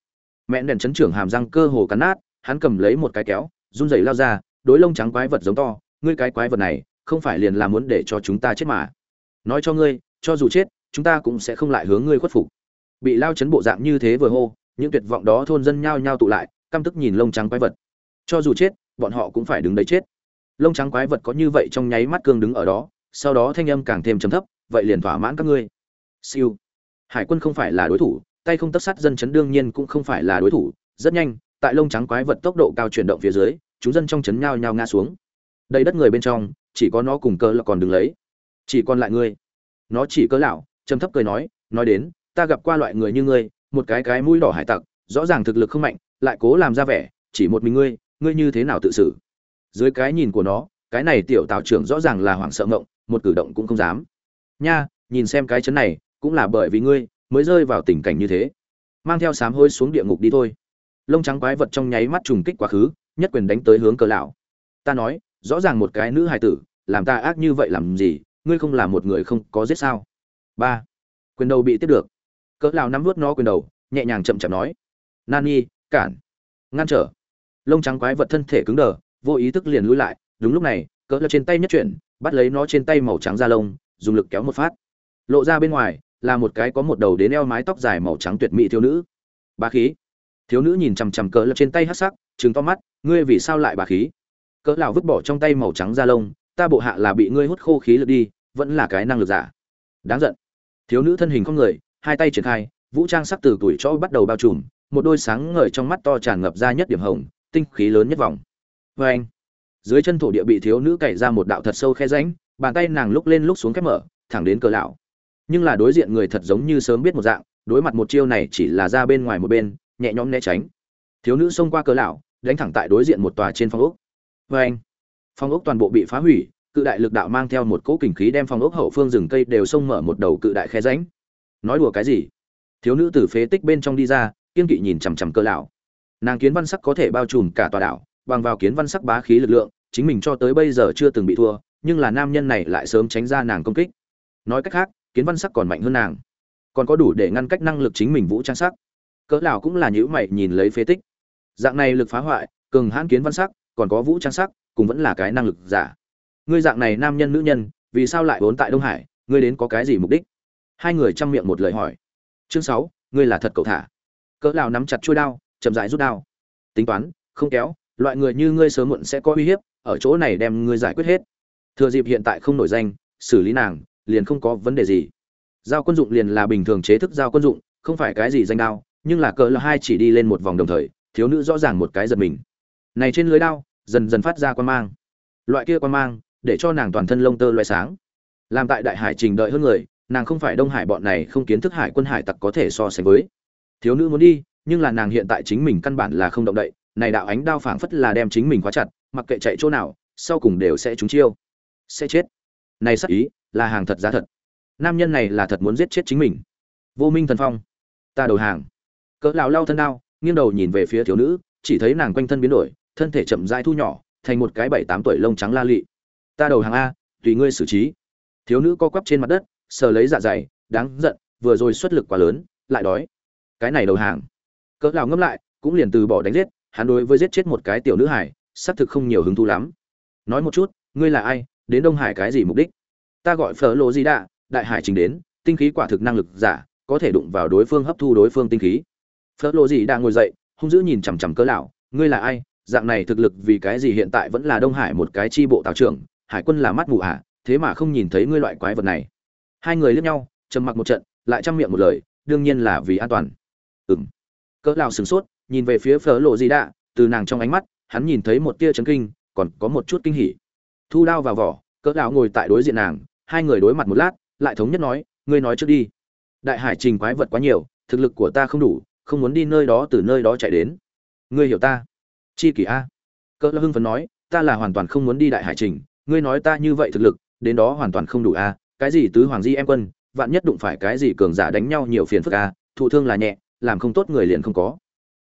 Mẹ đèn chấn trưởng hàm răng cơ hồ cắn nát, hắn cầm lấy một cái kéo, run rẩy lao ra, đối lông trắng quái vật giống to, ngươi cái quái vật này, không phải liền là muốn để cho chúng ta chết mà. Nói cho ngươi, cho dù chết chúng ta cũng sẽ không lại hướng ngươi khuất phục. Bị lao chấn bộ dạng như thế vừa hô, những tuyệt vọng đó thôn dân nhao nhao tụ lại, căm tức nhìn lông trắng quái vật. Cho dù chết, bọn họ cũng phải đứng đấy chết. Lông trắng quái vật có như vậy trong nháy mắt cương đứng ở đó, sau đó thanh âm càng thêm trầm thấp, vậy liền thỏa mãn các ngươi. Siêu. Hải quân không phải là đối thủ, tay không tất sát dân chấn đương nhiên cũng không phải là đối thủ. Rất nhanh, tại lông trắng quái vật tốc độ cao chuyển động phía dưới, chúng dân trong chấn nhao nhao ngã xuống. Đầy đất người bên trong, chỉ có nó cùng cơ là còn đứng lấy. Chỉ còn lại ngươi. Nó chỉ cỡ lão trầm thấp cười nói nói đến, ta gặp qua loại người như ngươi, một cái cái mũi đỏ hải tặc, rõ ràng thực lực không mạnh, lại cố làm ra vẻ, chỉ một mình ngươi ngươi như thế nào tự xử? Dưới cái nhìn của nó, cái này tiểu tào trưởng rõ ràng là hoảng sợ ngộng, một cử động cũng không dám. Nha, nhìn xem cái chấn này, cũng là bởi vì ngươi mới rơi vào tình cảnh như thế. Mang theo sám hôi xuống địa ngục đi thôi. Lông trắng quái vật trong nháy mắt trùng kích quá khứ, nhất quyền đánh tới hướng cờ lão. Ta nói, rõ ràng một cái nữ hài tử, làm ta ác như vậy làm gì, ngươi không là một người không có giết sao? Ba. Quyền đầu bị tiếp được. Cỡ lão nắm nuốt nó quyền đầu, nhẹ nhàng chậm chậm nói. Nani, cản. Ngăn trở. Lông trắng quái vật thân thể cứng đờ, vô ý thức liền lùi lại. Đúng lúc này, cỡ lão trên tay nhất chuyển, bắt lấy nó trên tay màu trắng da lông, dùng lực kéo một phát. Lộ ra bên ngoài, là một cái có một đầu đến eo mái tóc dài màu trắng tuyệt mỹ thiếu nữ. Bá khí. Thiếu nữ nhìn chằm chằm cỡ lão trên tay hắc sắc, trừng to mắt, ngươi vì sao lại bá khí? Cỡ lão vứt bỏ trong tay màu trắng da lông, ta bộ hạ là bị ngươi hút khô khí lực đi, vẫn là cái năng lực giả. Đáng giận thiếu nữ thân hình con người hai tay triển khai vũ trang sắc từ tuổi cho bắt đầu bao trùm một đôi sáng ngời trong mắt to tràn ngập ra nhất điểm hồng tinh khí lớn nhất vòng. Vê anh dưới chân thổ địa bị thiếu nữ cày ra một đạo thật sâu khe ránh, bàn tay nàng lúc lên lúc xuống khép mở thẳng đến cờ lão. Nhưng là đối diện người thật giống như sớm biết một dạng đối mặt một chiêu này chỉ là ra bên ngoài một bên nhẹ nhõm né tránh. Thiếu nữ xông qua cờ lão đánh thẳng tại đối diện một tòa trên phòng ốc. Vê anh phòng ốc toàn bộ bị phá hủy cự đại lực đạo mang theo một cỗ kình khí đem phòng ốc hậu phương rừng cây đều xông mở một đầu cự đại khe rãnh. Nói đùa cái gì? Thiếu nữ từ phế tích bên trong đi ra, kiên kỵ nhìn chằm chằm cơ lão. Nàng kiến văn sắc có thể bao trùm cả tòa đảo, bằng vào kiến văn sắc bá khí lực lượng, chính mình cho tới bây giờ chưa từng bị thua, nhưng là nam nhân này lại sớm tránh ra nàng công kích. Nói cách khác, kiến văn sắc còn mạnh hơn nàng. Còn có đủ để ngăn cách năng lực chính mình vũ trang sắc. Cỡ lão cũng là nhíu mày nhìn lấy phế tích. Dạng này lực phá hoại, cường hãn kiến văn sắc, còn có vũ trang sắc, cũng vẫn là cái năng lực giả ngươi dạng này nam nhân nữ nhân, vì sao lại vốn tại đông hải, ngươi đến có cái gì mục đích? Hai người chăm miệng một lời hỏi. Chương sáu, ngươi là thật cậu thả. Cỡ nào nắm chặt chuôi đao, chậm rãi rút đao. Tính toán, không kéo, loại người như ngươi sớm muộn sẽ có uy hiếp, ở chỗ này đem ngươi giải quyết hết. Thừa dịp hiện tại không nổi danh, xử lý nàng, liền không có vấn đề gì. Giao quân dụng liền là bình thường chế thức giao quân dụng, không phải cái gì danh đao, nhưng là cỡ là hai chỉ đi lên một vòng đồng thời, thiếu nữ rõ ràng một cái giật mình. Này trên lưới đao, dần dần phát ra quan mang. Loại kia quan mang để cho nàng toàn thân lông tơ loé sáng. Làm tại đại hải trình đợi hơn người, nàng không phải đông hải bọn này không kiến thức hải quân hải tặc có thể so sánh với. Thiếu nữ muốn đi, nhưng là nàng hiện tại chính mình căn bản là không động đậy, này đạo ánh đao phảng phất là đem chính mình khóa chặt, mặc kệ chạy chỗ nào, sau cùng đều sẽ trúng chiêu. Sẽ chết. Này sắc ý, là hàng thật giá thật. Nam nhân này là thật muốn giết chết chính mình. Vô minh thần phong, ta đầu hàng. Cỡ lão lao thân đao, nghiêng đầu nhìn về phía thiếu nữ, chỉ thấy nàng quanh thân biến đổi, thân thể chậm rãi thu nhỏ, thành một cái bảy tám tuổi lông trắng la lị ta đầu hàng a, tùy ngươi xử trí. Thiếu nữ co quắp trên mặt đất, sờ lấy dạ dày, đáng giận, vừa rồi xuất lực quá lớn, lại đói. Cái này đầu hàng. Cỡ lão ngâm lại, cũng liền từ bỏ đánh giết, hắn đối với giết chết một cái tiểu nữ hải xác thực không nhiều hứng thú lắm. Nói một chút, ngươi là ai, đến đông hải cái gì mục đích? Ta gọi phở lộ gì đạ đại hải trình đến, tinh khí quả thực năng lực giả, có thể đụng vào đối phương hấp thu đối phương tinh khí. Phở lộ gì đạ ngồi dậy, hung dữ nhìn chằm chằm cỡ lão, ngươi là ai? Dạng này thực lực vì cái gì hiện tại vẫn là đông hải một cái chi bộ tào trưởng hải quân là mắt mù ả à, thế mà không nhìn thấy ngươi loại quái vật này. Hai người liếc nhau trầm mặc một trận lại chăm miệng một lời đương nhiên là vì an toàn. Ừng cỡ lão sửng sốt nhìn về phía phở lộ gì đạ từ nàng trong ánh mắt hắn nhìn thấy một tia chấn kinh còn có một chút kinh hỉ. Thu đao vào vỏ cỡ lão ngồi tại đối diện nàng hai người đối mặt một lát lại thống nhất nói ngươi nói trước đi. Đại hải trình quái vật quá nhiều thực lực của ta không đủ không muốn đi nơi đó từ nơi đó chạy đến. Ngươi hiểu ta. Chi kỷ a. Cỡ lão hưng phấn nói ta là hoàn toàn không muốn đi đại hải trình ngươi nói ta như vậy thực lực, đến đó hoàn toàn không đủ a cái gì tứ hoàng di em quân, vạn nhất đụng phải cái gì cường giả đánh nhau nhiều phiền phức a thụ thương là nhẹ, làm không tốt người liền không có.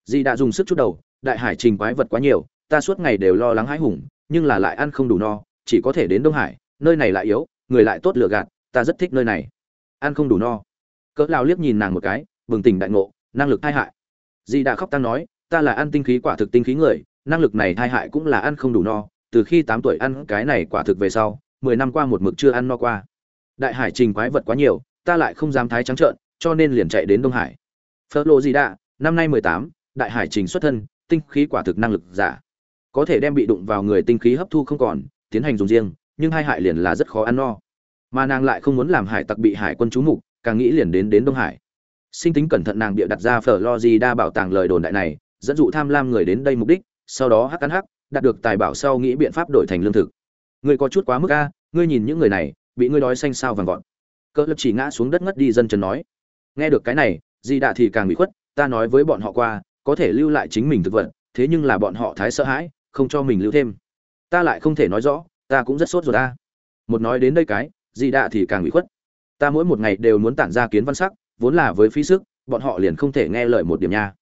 Di đã dùng sức chút đầu, đại hải trình quái vật quá nhiều, ta suốt ngày đều lo lắng hãi hùng, nhưng là lại ăn không đủ no, chỉ có thể đến đông hải, nơi này lại yếu, người lại tốt lựa gạt, ta rất thích nơi này. Ăn không đủ no. Cỡ lao liếc nhìn nàng một cái, bừng tỉnh đại ngộ, năng lực thai hại. Di đã khóc tăng nói, ta là ăn tinh khí quả thực tinh khí người, năng lực này thai hại cũng là ăn không đủ no từ khi tám tuổi ăn cái này quả thực về sau, mười năm qua một mực chưa ăn no qua. Đại hải trình quái vật quá nhiều, ta lại không dám thái trắng trợn, cho nên liền chạy đến đông hải. Phớt lộ gì đã năm nay mười tám, đại hải trình xuất thân, tinh khí quả thực năng lực giả. Có thể đem bị đụng vào người tinh khí hấp thu không còn, tiến hành dùng riêng, nhưng hai hại liền là rất khó ăn no. Mà nàng lại không muốn làm hải tặc bị hải quân trú mục, càng nghĩ liền đến đến đông hải. Sinh tính cẩn thận nàng bịa đặt ra phở lo gì đa bảo tàng lời đồn đại này, dẫn dụ tham lam người đến đây mục đích, sau đó hắc ăn hắc đạt được tài bảo sau nghĩ biện pháp đổi thành lương thực. Ngươi có chút quá mức a, ngươi nhìn những người này, bị ngươi đói xanh sao vàng vọt. Cỡ lập chỉ ngã xuống đất ngất đi dân trần nói. Nghe được cái này, di đạ thì càng bị khuất, ta nói với bọn họ qua, có thể lưu lại chính mình thực vật, thế nhưng là bọn họ thái sợ hãi, không cho mình lưu thêm. Ta lại không thể nói rõ, ta cũng rất sốt rồi ta một nói đến đây cái, di đạ thì càng bị khuất. Ta mỗi một ngày đều muốn tản ra kiến văn sắc, vốn là với phí sức, bọn họ liền không thể nghe lời một điểm nha.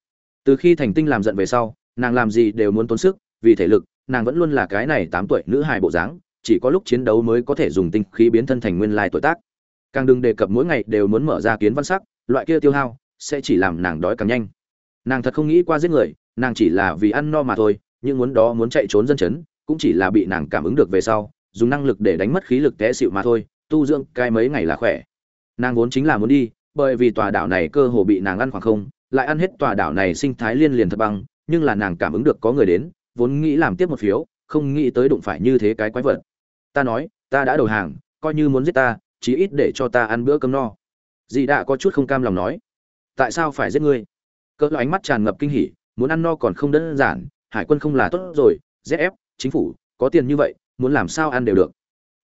Từ khi thành tinh làm giận về sau, nàng làm gì đều muốn tốn sức vì thể lực, nàng vẫn luôn là cái này tám tuổi nữ hài bộ dáng, chỉ có lúc chiến đấu mới có thể dùng tinh khí biến thân thành nguyên lai tuổi tác. Càng đừng đề cập mỗi ngày đều muốn mở ra kiến văn sắc, loại kia tiêu hao sẽ chỉ làm nàng đói càng nhanh. Nàng thật không nghĩ qua giết người, nàng chỉ là vì ăn no mà thôi, nhưng muốn đó muốn chạy trốn dân chấn, cũng chỉ là bị nàng cảm ứng được về sau, dùng năng lực để đánh mất khí lực té xịu mà thôi, tu dưỡng cai mấy ngày là khỏe. Nàng vốn chính là muốn đi, bởi vì tòa đảo này cơ hồ bị nàng ăn khoảng không, lại ăn hết tòa đảo này sinh thái liên liền thật băng, nhưng là nàng cảm ứng được có người đến vốn nghĩ làm tiếp một phiếu, không nghĩ tới đụng phải như thế cái quái vật. Ta nói, ta đã đầu hàng, coi như muốn giết ta, chí ít để cho ta ăn bữa cơm no. Dì đã có chút không cam lòng nói. Tại sao phải giết ngươi? Cỡ ánh mắt tràn ngập kinh hỉ, muốn ăn no còn không đơn giản, hải quân không là tốt rồi zf chính phủ, có tiền như vậy, muốn làm sao ăn đều được.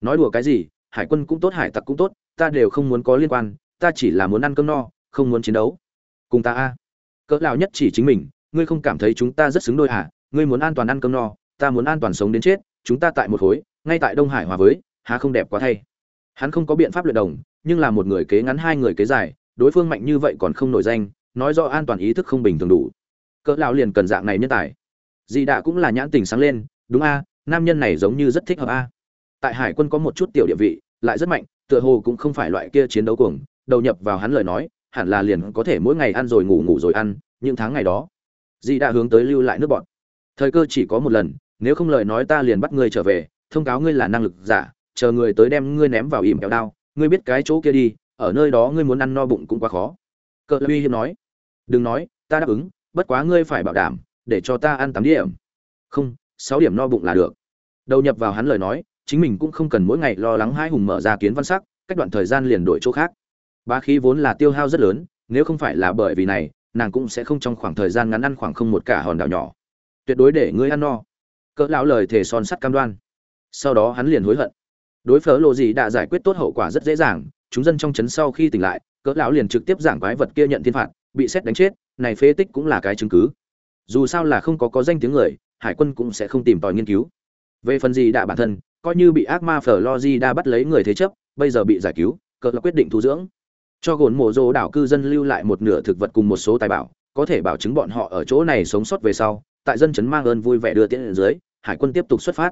Nói đùa cái gì, hải quân cũng tốt, hải tặc cũng tốt, ta đều không muốn có liên quan, ta chỉ là muốn ăn cơm no, không muốn chiến đấu. Cùng ta a. Cỡ lão nhất chỉ chính mình, ngươi không cảm thấy chúng ta rất xứng đôi hả? Ngươi muốn an toàn ăn cơm no, ta muốn an toàn sống đến chết, chúng ta tại một khối, ngay tại đông hải hòa với, há không đẹp quá thay. Hắn không có biện pháp luyện đồng, nhưng là một người kế ngắn hai người kế dài, đối phương mạnh như vậy còn không nổi danh, nói do an toàn ý thức không bình thường đủ. Cỡ lão liền cần dạng này nhân tài. Dì đạ cũng là nhãn tình sáng lên, đúng a, nam nhân này giống như rất thích hợp a. Tại hải quân có một chút tiểu địa vị, lại rất mạnh, tựa hồ cũng không phải loại kia chiến đấu cuồng, đầu nhập vào hắn lời nói, hẳn là liền có thể mỗi ngày ăn rồi ngủ ngủ rồi ăn, những tháng ngày đó. Dì đã hướng tới lưu lại nước bọn thời cơ chỉ có một lần, nếu không lời nói ta liền bắt ngươi trở về, thông cáo ngươi là năng lực giả, chờ người tới đem ngươi ném vào ỉm kéo đao, ngươi biết cái chỗ kia đi, ở nơi đó ngươi muốn ăn no bụng cũng quá khó. Cờ uy hiếm nói, đừng nói, ta đáp ứng, bất quá ngươi phải bảo đảm, để cho ta ăn tám điểm. Không, sáu điểm no bụng là được. Đầu nhập vào hắn lời nói, chính mình cũng không cần mỗi ngày lo lắng hai hùng mở ra kiến văn sắc, cách đoạn thời gian liền đổi chỗ khác. Ba khí vốn là tiêu hao rất lớn, nếu không phải là bởi vì này, nàng cũng sẽ không trong khoảng thời gian ngắn ăn khoảng không một cả hòn đảo nhỏ tuyệt đối để ngươi ăn no. Cỡ lão lời thể son sắt cam đoan. Sau đó hắn liền hối hận. Đối phở lộ gì đã giải quyết tốt hậu quả rất dễ dàng, chúng dân trong trấn sau khi tỉnh lại, cỡ lão liền trực tiếp giảng quái vật kia nhận thiên phạt, bị xét đánh chết, này phế tích cũng là cái chứng cứ. Dù sao là không có có danh tiếng người, hải quân cũng sẽ không tìm tòi nghiên cứu. Về phần gì đã bản thân, coi như bị ác ma phở lo di đa bắt lấy người thế chấp, bây giờ bị giải cứu, cỡ là quyết định thu dưỡng. Cho gồn mộ rô đảo cư dân lưu lại một nửa thực vật cùng một số tài bảo, có thể bảo chứng bọn họ ở chỗ này sống sót về sau tại dân chấn mang ơn vui vẻ đưa tiễn dưới, hải quân tiếp tục xuất phát.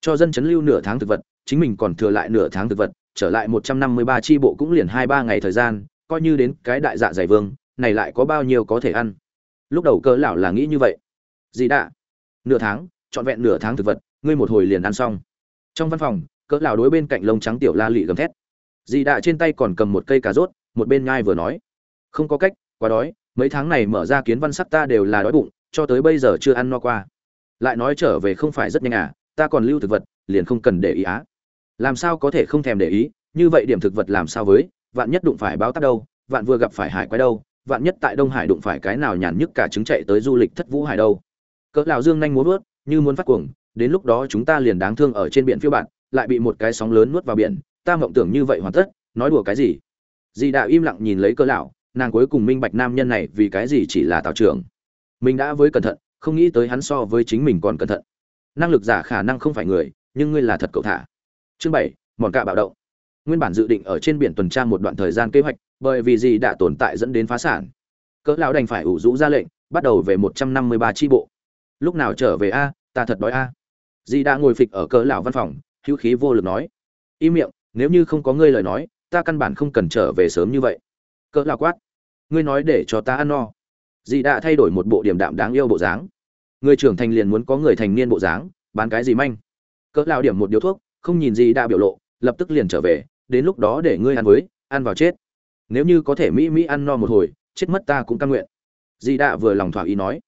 Cho dân chấn lưu nửa tháng thực vật, chính mình còn thừa lại nửa tháng thực vật, trở lại một trăm năm mươi ba bộ cũng liền hai ba ngày thời gian, coi như đến cái đại dạ dày vương, này lại có bao nhiêu có thể ăn. Lúc đầu cỡ lão là nghĩ như vậy. Gì đã nửa tháng, trọn vẹn nửa tháng thực vật, ngươi một hồi liền ăn xong. Trong văn phòng, cỡ lão đối bên cạnh lông trắng tiểu la lị gầm thét. Dì đạ trên tay còn cầm một cây cà rốt, một bên nhai vừa nói. Không có cách, quá đói, mấy tháng này mở ra kiến văn sắc ta đều là đói bụng cho tới bây giờ chưa ăn no qua. Lại nói trở về không phải rất nhanh à ta còn lưu thực vật, liền không cần để ý á. Làm sao có thể không thèm để ý, như vậy điểm thực vật làm sao với, vạn nhất đụng phải báo tắc đâu, vạn vừa gặp phải hải quái đâu, vạn nhất tại đông hải đụng phải cái nào nhàn nhức cả trứng chạy tới du lịch thất vũ hải đâu. Cỡ lão dương nhanh muốn vớt như muốn phát cuồng, đến lúc đó chúng ta liền đáng thương ở trên biển phiêu bạn lại bị một cái sóng lớn nuốt vào biển, ta mộng tưởng như vậy hoàn tất, nói đùa cái gì? Dì đã im lặng nhìn lấy Cỡ lão, nàng cuối cùng minh bạch nam nhân này vì cái gì chỉ là tào trưởng mình đã với cẩn thận, không nghĩ tới hắn so với chính mình còn cẩn thận. Năng lực giả khả năng không phải người, nhưng ngươi là thật cậu thả. Chương bảy, mòn cạ bạo động. Nguyên bản dự định ở trên biển tuần tra một đoạn thời gian kế hoạch, bởi vì gì đã tồn tại dẫn đến phá sản. Cỡ lão đành phải ủ rũ ra lệnh, bắt đầu về một trăm năm mươi ba tri bộ. Lúc nào trở về a, ta thật đói a. Dì đã ngồi phịch ở cỡ lão văn phòng, hữu khí vô lực nói. Im miệng, nếu như không có ngươi lời nói, ta căn bản không cần trở về sớm như vậy. Cỡ lão quát. Ngươi nói để cho ta ăn no dì đã thay đổi một bộ điểm đạm đáng yêu bộ dáng. Người trưởng thành liền muốn có người thành niên bộ dáng, bán cái gì manh. Cỡ lão điểm một điếu thuốc, không nhìn gì đã biểu lộ, lập tức liền trở về, đến lúc đó để ngươi ăn với, ăn vào chết. Nếu như có thể mỹ mỹ ăn no một hồi, chết mất ta cũng căn nguyện. Dì đã vừa lòng thỏa ý nói.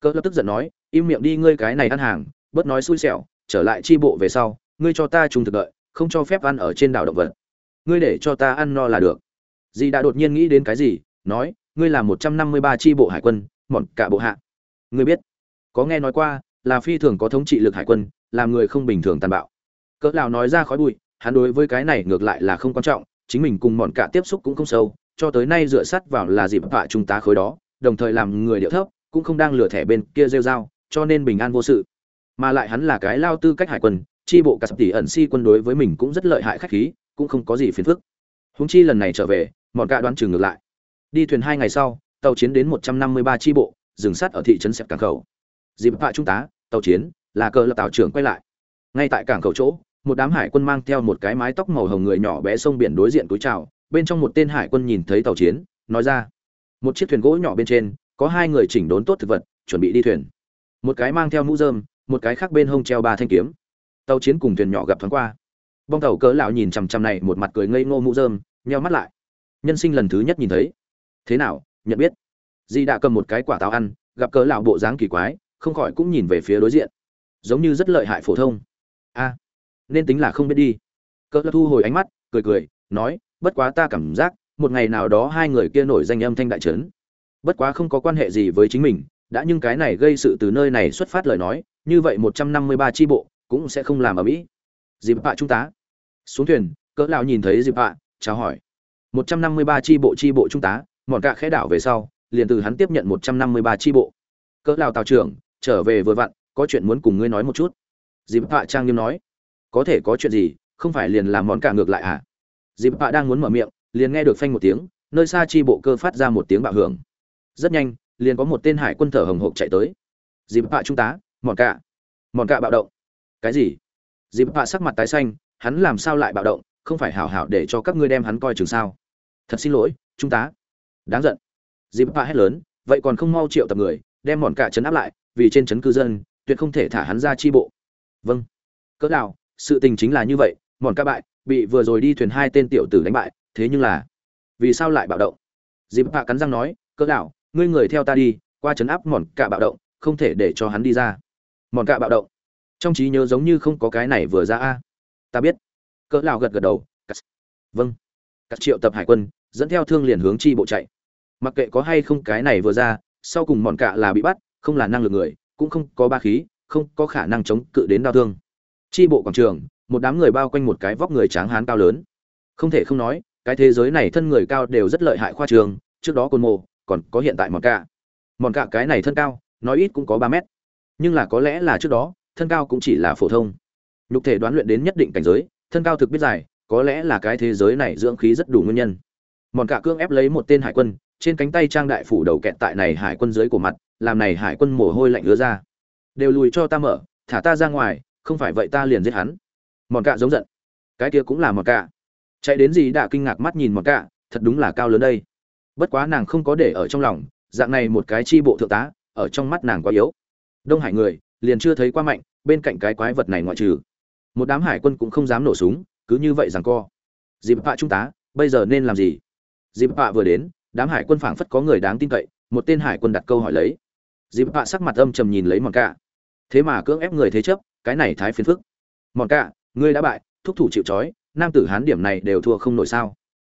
Cỡ lập tức giận nói, im miệng đi ngươi cái này ăn hàng, bớt nói xui xẻo, trở lại chi bộ về sau, ngươi cho ta trùng thực đợi, không cho phép ăn ở trên đảo động vật. Ngươi để cho ta ăn no là được. Dì đã đột nhiên nghĩ đến cái gì, nói ngươi là một trăm năm mươi ba tri bộ hải quân, mọn cả bộ hạ. Ngươi biết, có nghe nói qua, là phi thường có thống trị lực hải quân, làm người không bình thường tàn bạo. Cỡ lão nói ra khói bụi, hắn đối với cái này ngược lại là không quan trọng, chính mình cùng mọn cả tiếp xúc cũng không sâu, cho tới nay dựa sắt vào là dịp vạ trung tá khối đó, đồng thời làm người điệu thấp, cũng không đang lừa thẻ bên kia rêu dao cho nên bình an vô sự. Mà lại hắn là cái lao tư cách hải quân, chi bộ cả sập tỷ ẩn si quân đối với mình cũng rất lợi hại khách khí, cũng không có gì phiền phức. Huống chi lần này trở về, mọn cả đoán chừng ngược lại đi thuyền hai ngày sau tàu chiến đến một trăm năm mươi ba chi bộ dừng sát ở thị trấn sẹp cảng khẩu. Dịp vạ trung tá tàu chiến là cờ lập tàu trưởng quay lại. Ngay tại cảng khẩu chỗ một đám hải quân mang theo một cái mái tóc màu hồng người nhỏ bé sông biển đối diện túi chào. bên trong một tên hải quân nhìn thấy tàu chiến nói ra. Một chiếc thuyền gỗ nhỏ bên trên có hai người chỉnh đốn tốt thực vật chuẩn bị đi thuyền. Một cái mang theo mũ rơm, một cái khác bên hông treo ba thanh kiếm. Tàu chiến cùng thuyền nhỏ gặp thoáng qua. Bong tàu cỡ lão nhìn chằm chằm này một mặt cười ngây ngô mũ rơm, nheo mắt lại. Nhân sinh lần thứ nhất nhìn thấy thế nào, nhận biết? Di đã cầm một cái quả táo ăn, gặp cỡ lão bộ dáng kỳ quái, không khỏi cũng nhìn về phía đối diện. Giống như rất lợi hại phổ thông. A, nên tính là không biết đi. Cỡ lão thu hồi ánh mắt, cười cười, nói, bất quá ta cảm giác, một ngày nào đó hai người kia nổi danh âm thanh đại trấn. Bất quá không có quan hệ gì với chính mình, đã nhưng cái này gây sự từ nơi này xuất phát lời nói, như vậy một trăm năm mươi ba tri bộ, cũng sẽ không làm ở mỹ. Dịp hạ trung tá xuống thuyền, cỡ lão nhìn thấy dịp hạ, chào hỏi. Một trăm năm mươi ba tri bộ tri bộ trung tá mọn cạ khẽ đảo về sau, liền từ hắn tiếp nhận một trăm năm mươi ba tri bộ. Cỡ lão tàu trưởng, trở về vừa vặn, có chuyện muốn cùng ngươi nói một chút. Dịp họa trang nghiêm nói. Có thể có chuyện gì, không phải liền làm mọn cạ ngược lại à? Dịp họa đang muốn mở miệng, liền nghe được phanh một tiếng, nơi xa chi bộ cơ phát ra một tiếng bạo hưởng. Rất nhanh, liền có một tên hải quân thở hồng hộc chạy tới. Dịp họa trung tá, mọn cạ mọn cạ bạo động. Cái gì? Dịp họa sắc mặt tái xanh, hắn làm sao lại bạo động? Không phải hảo hảo để cho các ngươi đem hắn coi chừng sao? Thật xin lỗi, trung tá đáng giận. Dịp pa hét lớn, vậy còn không mau triệu tập người, đem mòn cạ chấn áp lại, vì trên chấn cư dân, tuyệt không thể thả hắn ra chi bộ. Vâng. Cỡ nào, sự tình chính là như vậy, mòn ca bại, bị vừa rồi đi thuyền hai tên tiểu tử đánh bại, thế nhưng là, vì sao lại bạo động? Dịp hạ cắn răng nói, cỡ nào, ngươi người theo ta đi, qua chấn áp mòn cạ bạo động, không thể để cho hắn đi ra. Mòn cạ bạo động. Trong trí nhớ giống như không có cái này vừa ra a. Ta biết. Cỡ nào gật gật đầu vâng. Các triệu tập hải quân, dẫn theo thương liền hướng chi bộ chạy mặc kệ có hay không cái này vừa ra, sau cùng mòn cạ là bị bắt, không là năng lực người, cũng không có ba khí, không có khả năng chống cự đến đau thương. Tri bộ quảng trường, một đám người bao quanh một cái vóc người tráng hán cao lớn. Không thể không nói, cái thế giới này thân người cao đều rất lợi hại khoa trường, trước đó côn mộ, còn có hiện tại mòn cạ. Mòn cạ cái này thân cao, nói ít cũng có ba mét. Nhưng là có lẽ là trước đó, thân cao cũng chỉ là phổ thông. Nhục thể đoán luyện đến nhất định cảnh giới, thân cao thực biết dài, có lẽ là cái thế giới này dưỡng khí rất đủ nguyên nhân. Mòn cạ cương ép lấy một tên hải quân trên cánh tay trang đại phủ đầu kẹt tại này hải quân dưới của mặt, làm này hải quân mồ hôi lạnh ứa ra. Đều lùi cho ta mở, thả ta ra ngoài, không phải vậy ta liền giết hắn. Mòn cạ giống giận. Cái kia cũng là mòn cạ. Chạy đến gì đã kinh ngạc mắt nhìn mòn cạ, thật đúng là cao lớn đây. Bất quá nàng không có để ở trong lòng, dạng này một cái chi bộ thượng tá, ở trong mắt nàng quá yếu. Đông hải người, liền chưa thấy qua mạnh, bên cạnh cái quái vật này ngoại trừ. Một đám hải quân cũng không dám nổ súng, cứ như vậy rằng co. Dịp hạ trung tá, bây giờ nên làm gì? Dịp hạ vừa đến đám hải quân phảng phất có người đáng tin cậy, một tên hải quân đặt câu hỏi lấy. Dịp hạ sắc mặt âm trầm nhìn lấy mòn cạ. Thế mà cưỡng ép người thế chấp, cái này thái phiền phức. Mòn cạ, ngươi đã bại, thúc thủ chịu trói, nam tử hán điểm này đều thua không nổi sao?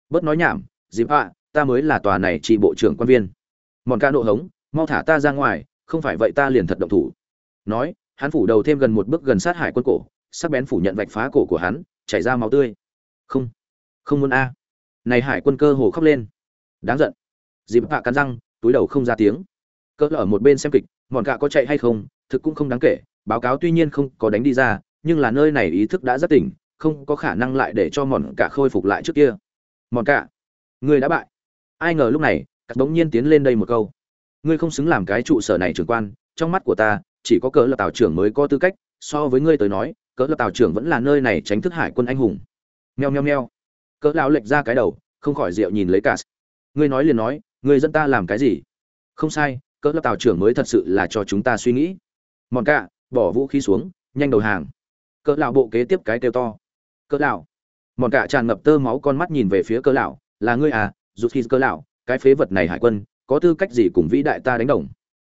Bớt nói nhảm, dịp hạ, ta mới là tòa này chỉ bộ trưởng quan viên. Mòn ca nộ hống, mau thả ta ra ngoài, không phải vậy ta liền thật động thủ. Nói, hắn phủ đầu thêm gần một bước gần sát hải quân cổ, sắc bén phủ nhận vạch phá cổ của hắn, chảy ra máu tươi. Không không muốn a. Này hải quân cơ hồ khóc lên đáng giận. Dịp hạ cắn răng túi đầu không ra tiếng. Cỡ ở một bên xem kịch mọn cả có chạy hay không thực cũng không đáng kể báo cáo tuy nhiên không có đánh đi ra nhưng là nơi này ý thức đã rất tỉnh không có khả năng lại để cho mọn cả khôi phục lại trước kia. Mọn cả, người đã bại. Ai ngờ lúc này cắt bỗng nhiên tiến lên đây một câu. Ngươi không xứng làm cái trụ sở này trưởng quan trong mắt của ta chỉ có cỡ là tào trưởng mới có tư cách so với ngươi tới nói cỡ là tào trưởng vẫn là nơi này tránh thức hải quân anh hùng. Nheo nheo nheo cỡ lão lệch ra cái đầu không khỏi rượu nhìn lấy cả ngươi nói liền nói, ngươi dẫn ta làm cái gì? Không sai, cỡ là tào trưởng mới thật sự là cho chúng ta suy nghĩ. Mòn cạ, bỏ vũ khí xuống, nhanh đầu hàng. Cỡ lão bộ kế tiếp cái kêu to. Cỡ lão. Mòn cạ tràn ngập tơ máu con mắt nhìn về phía cỡ lão, là ngươi à rút khi cỡ lão, cái phế vật này hải quân, có tư cách gì cùng vĩ đại ta đánh đồng?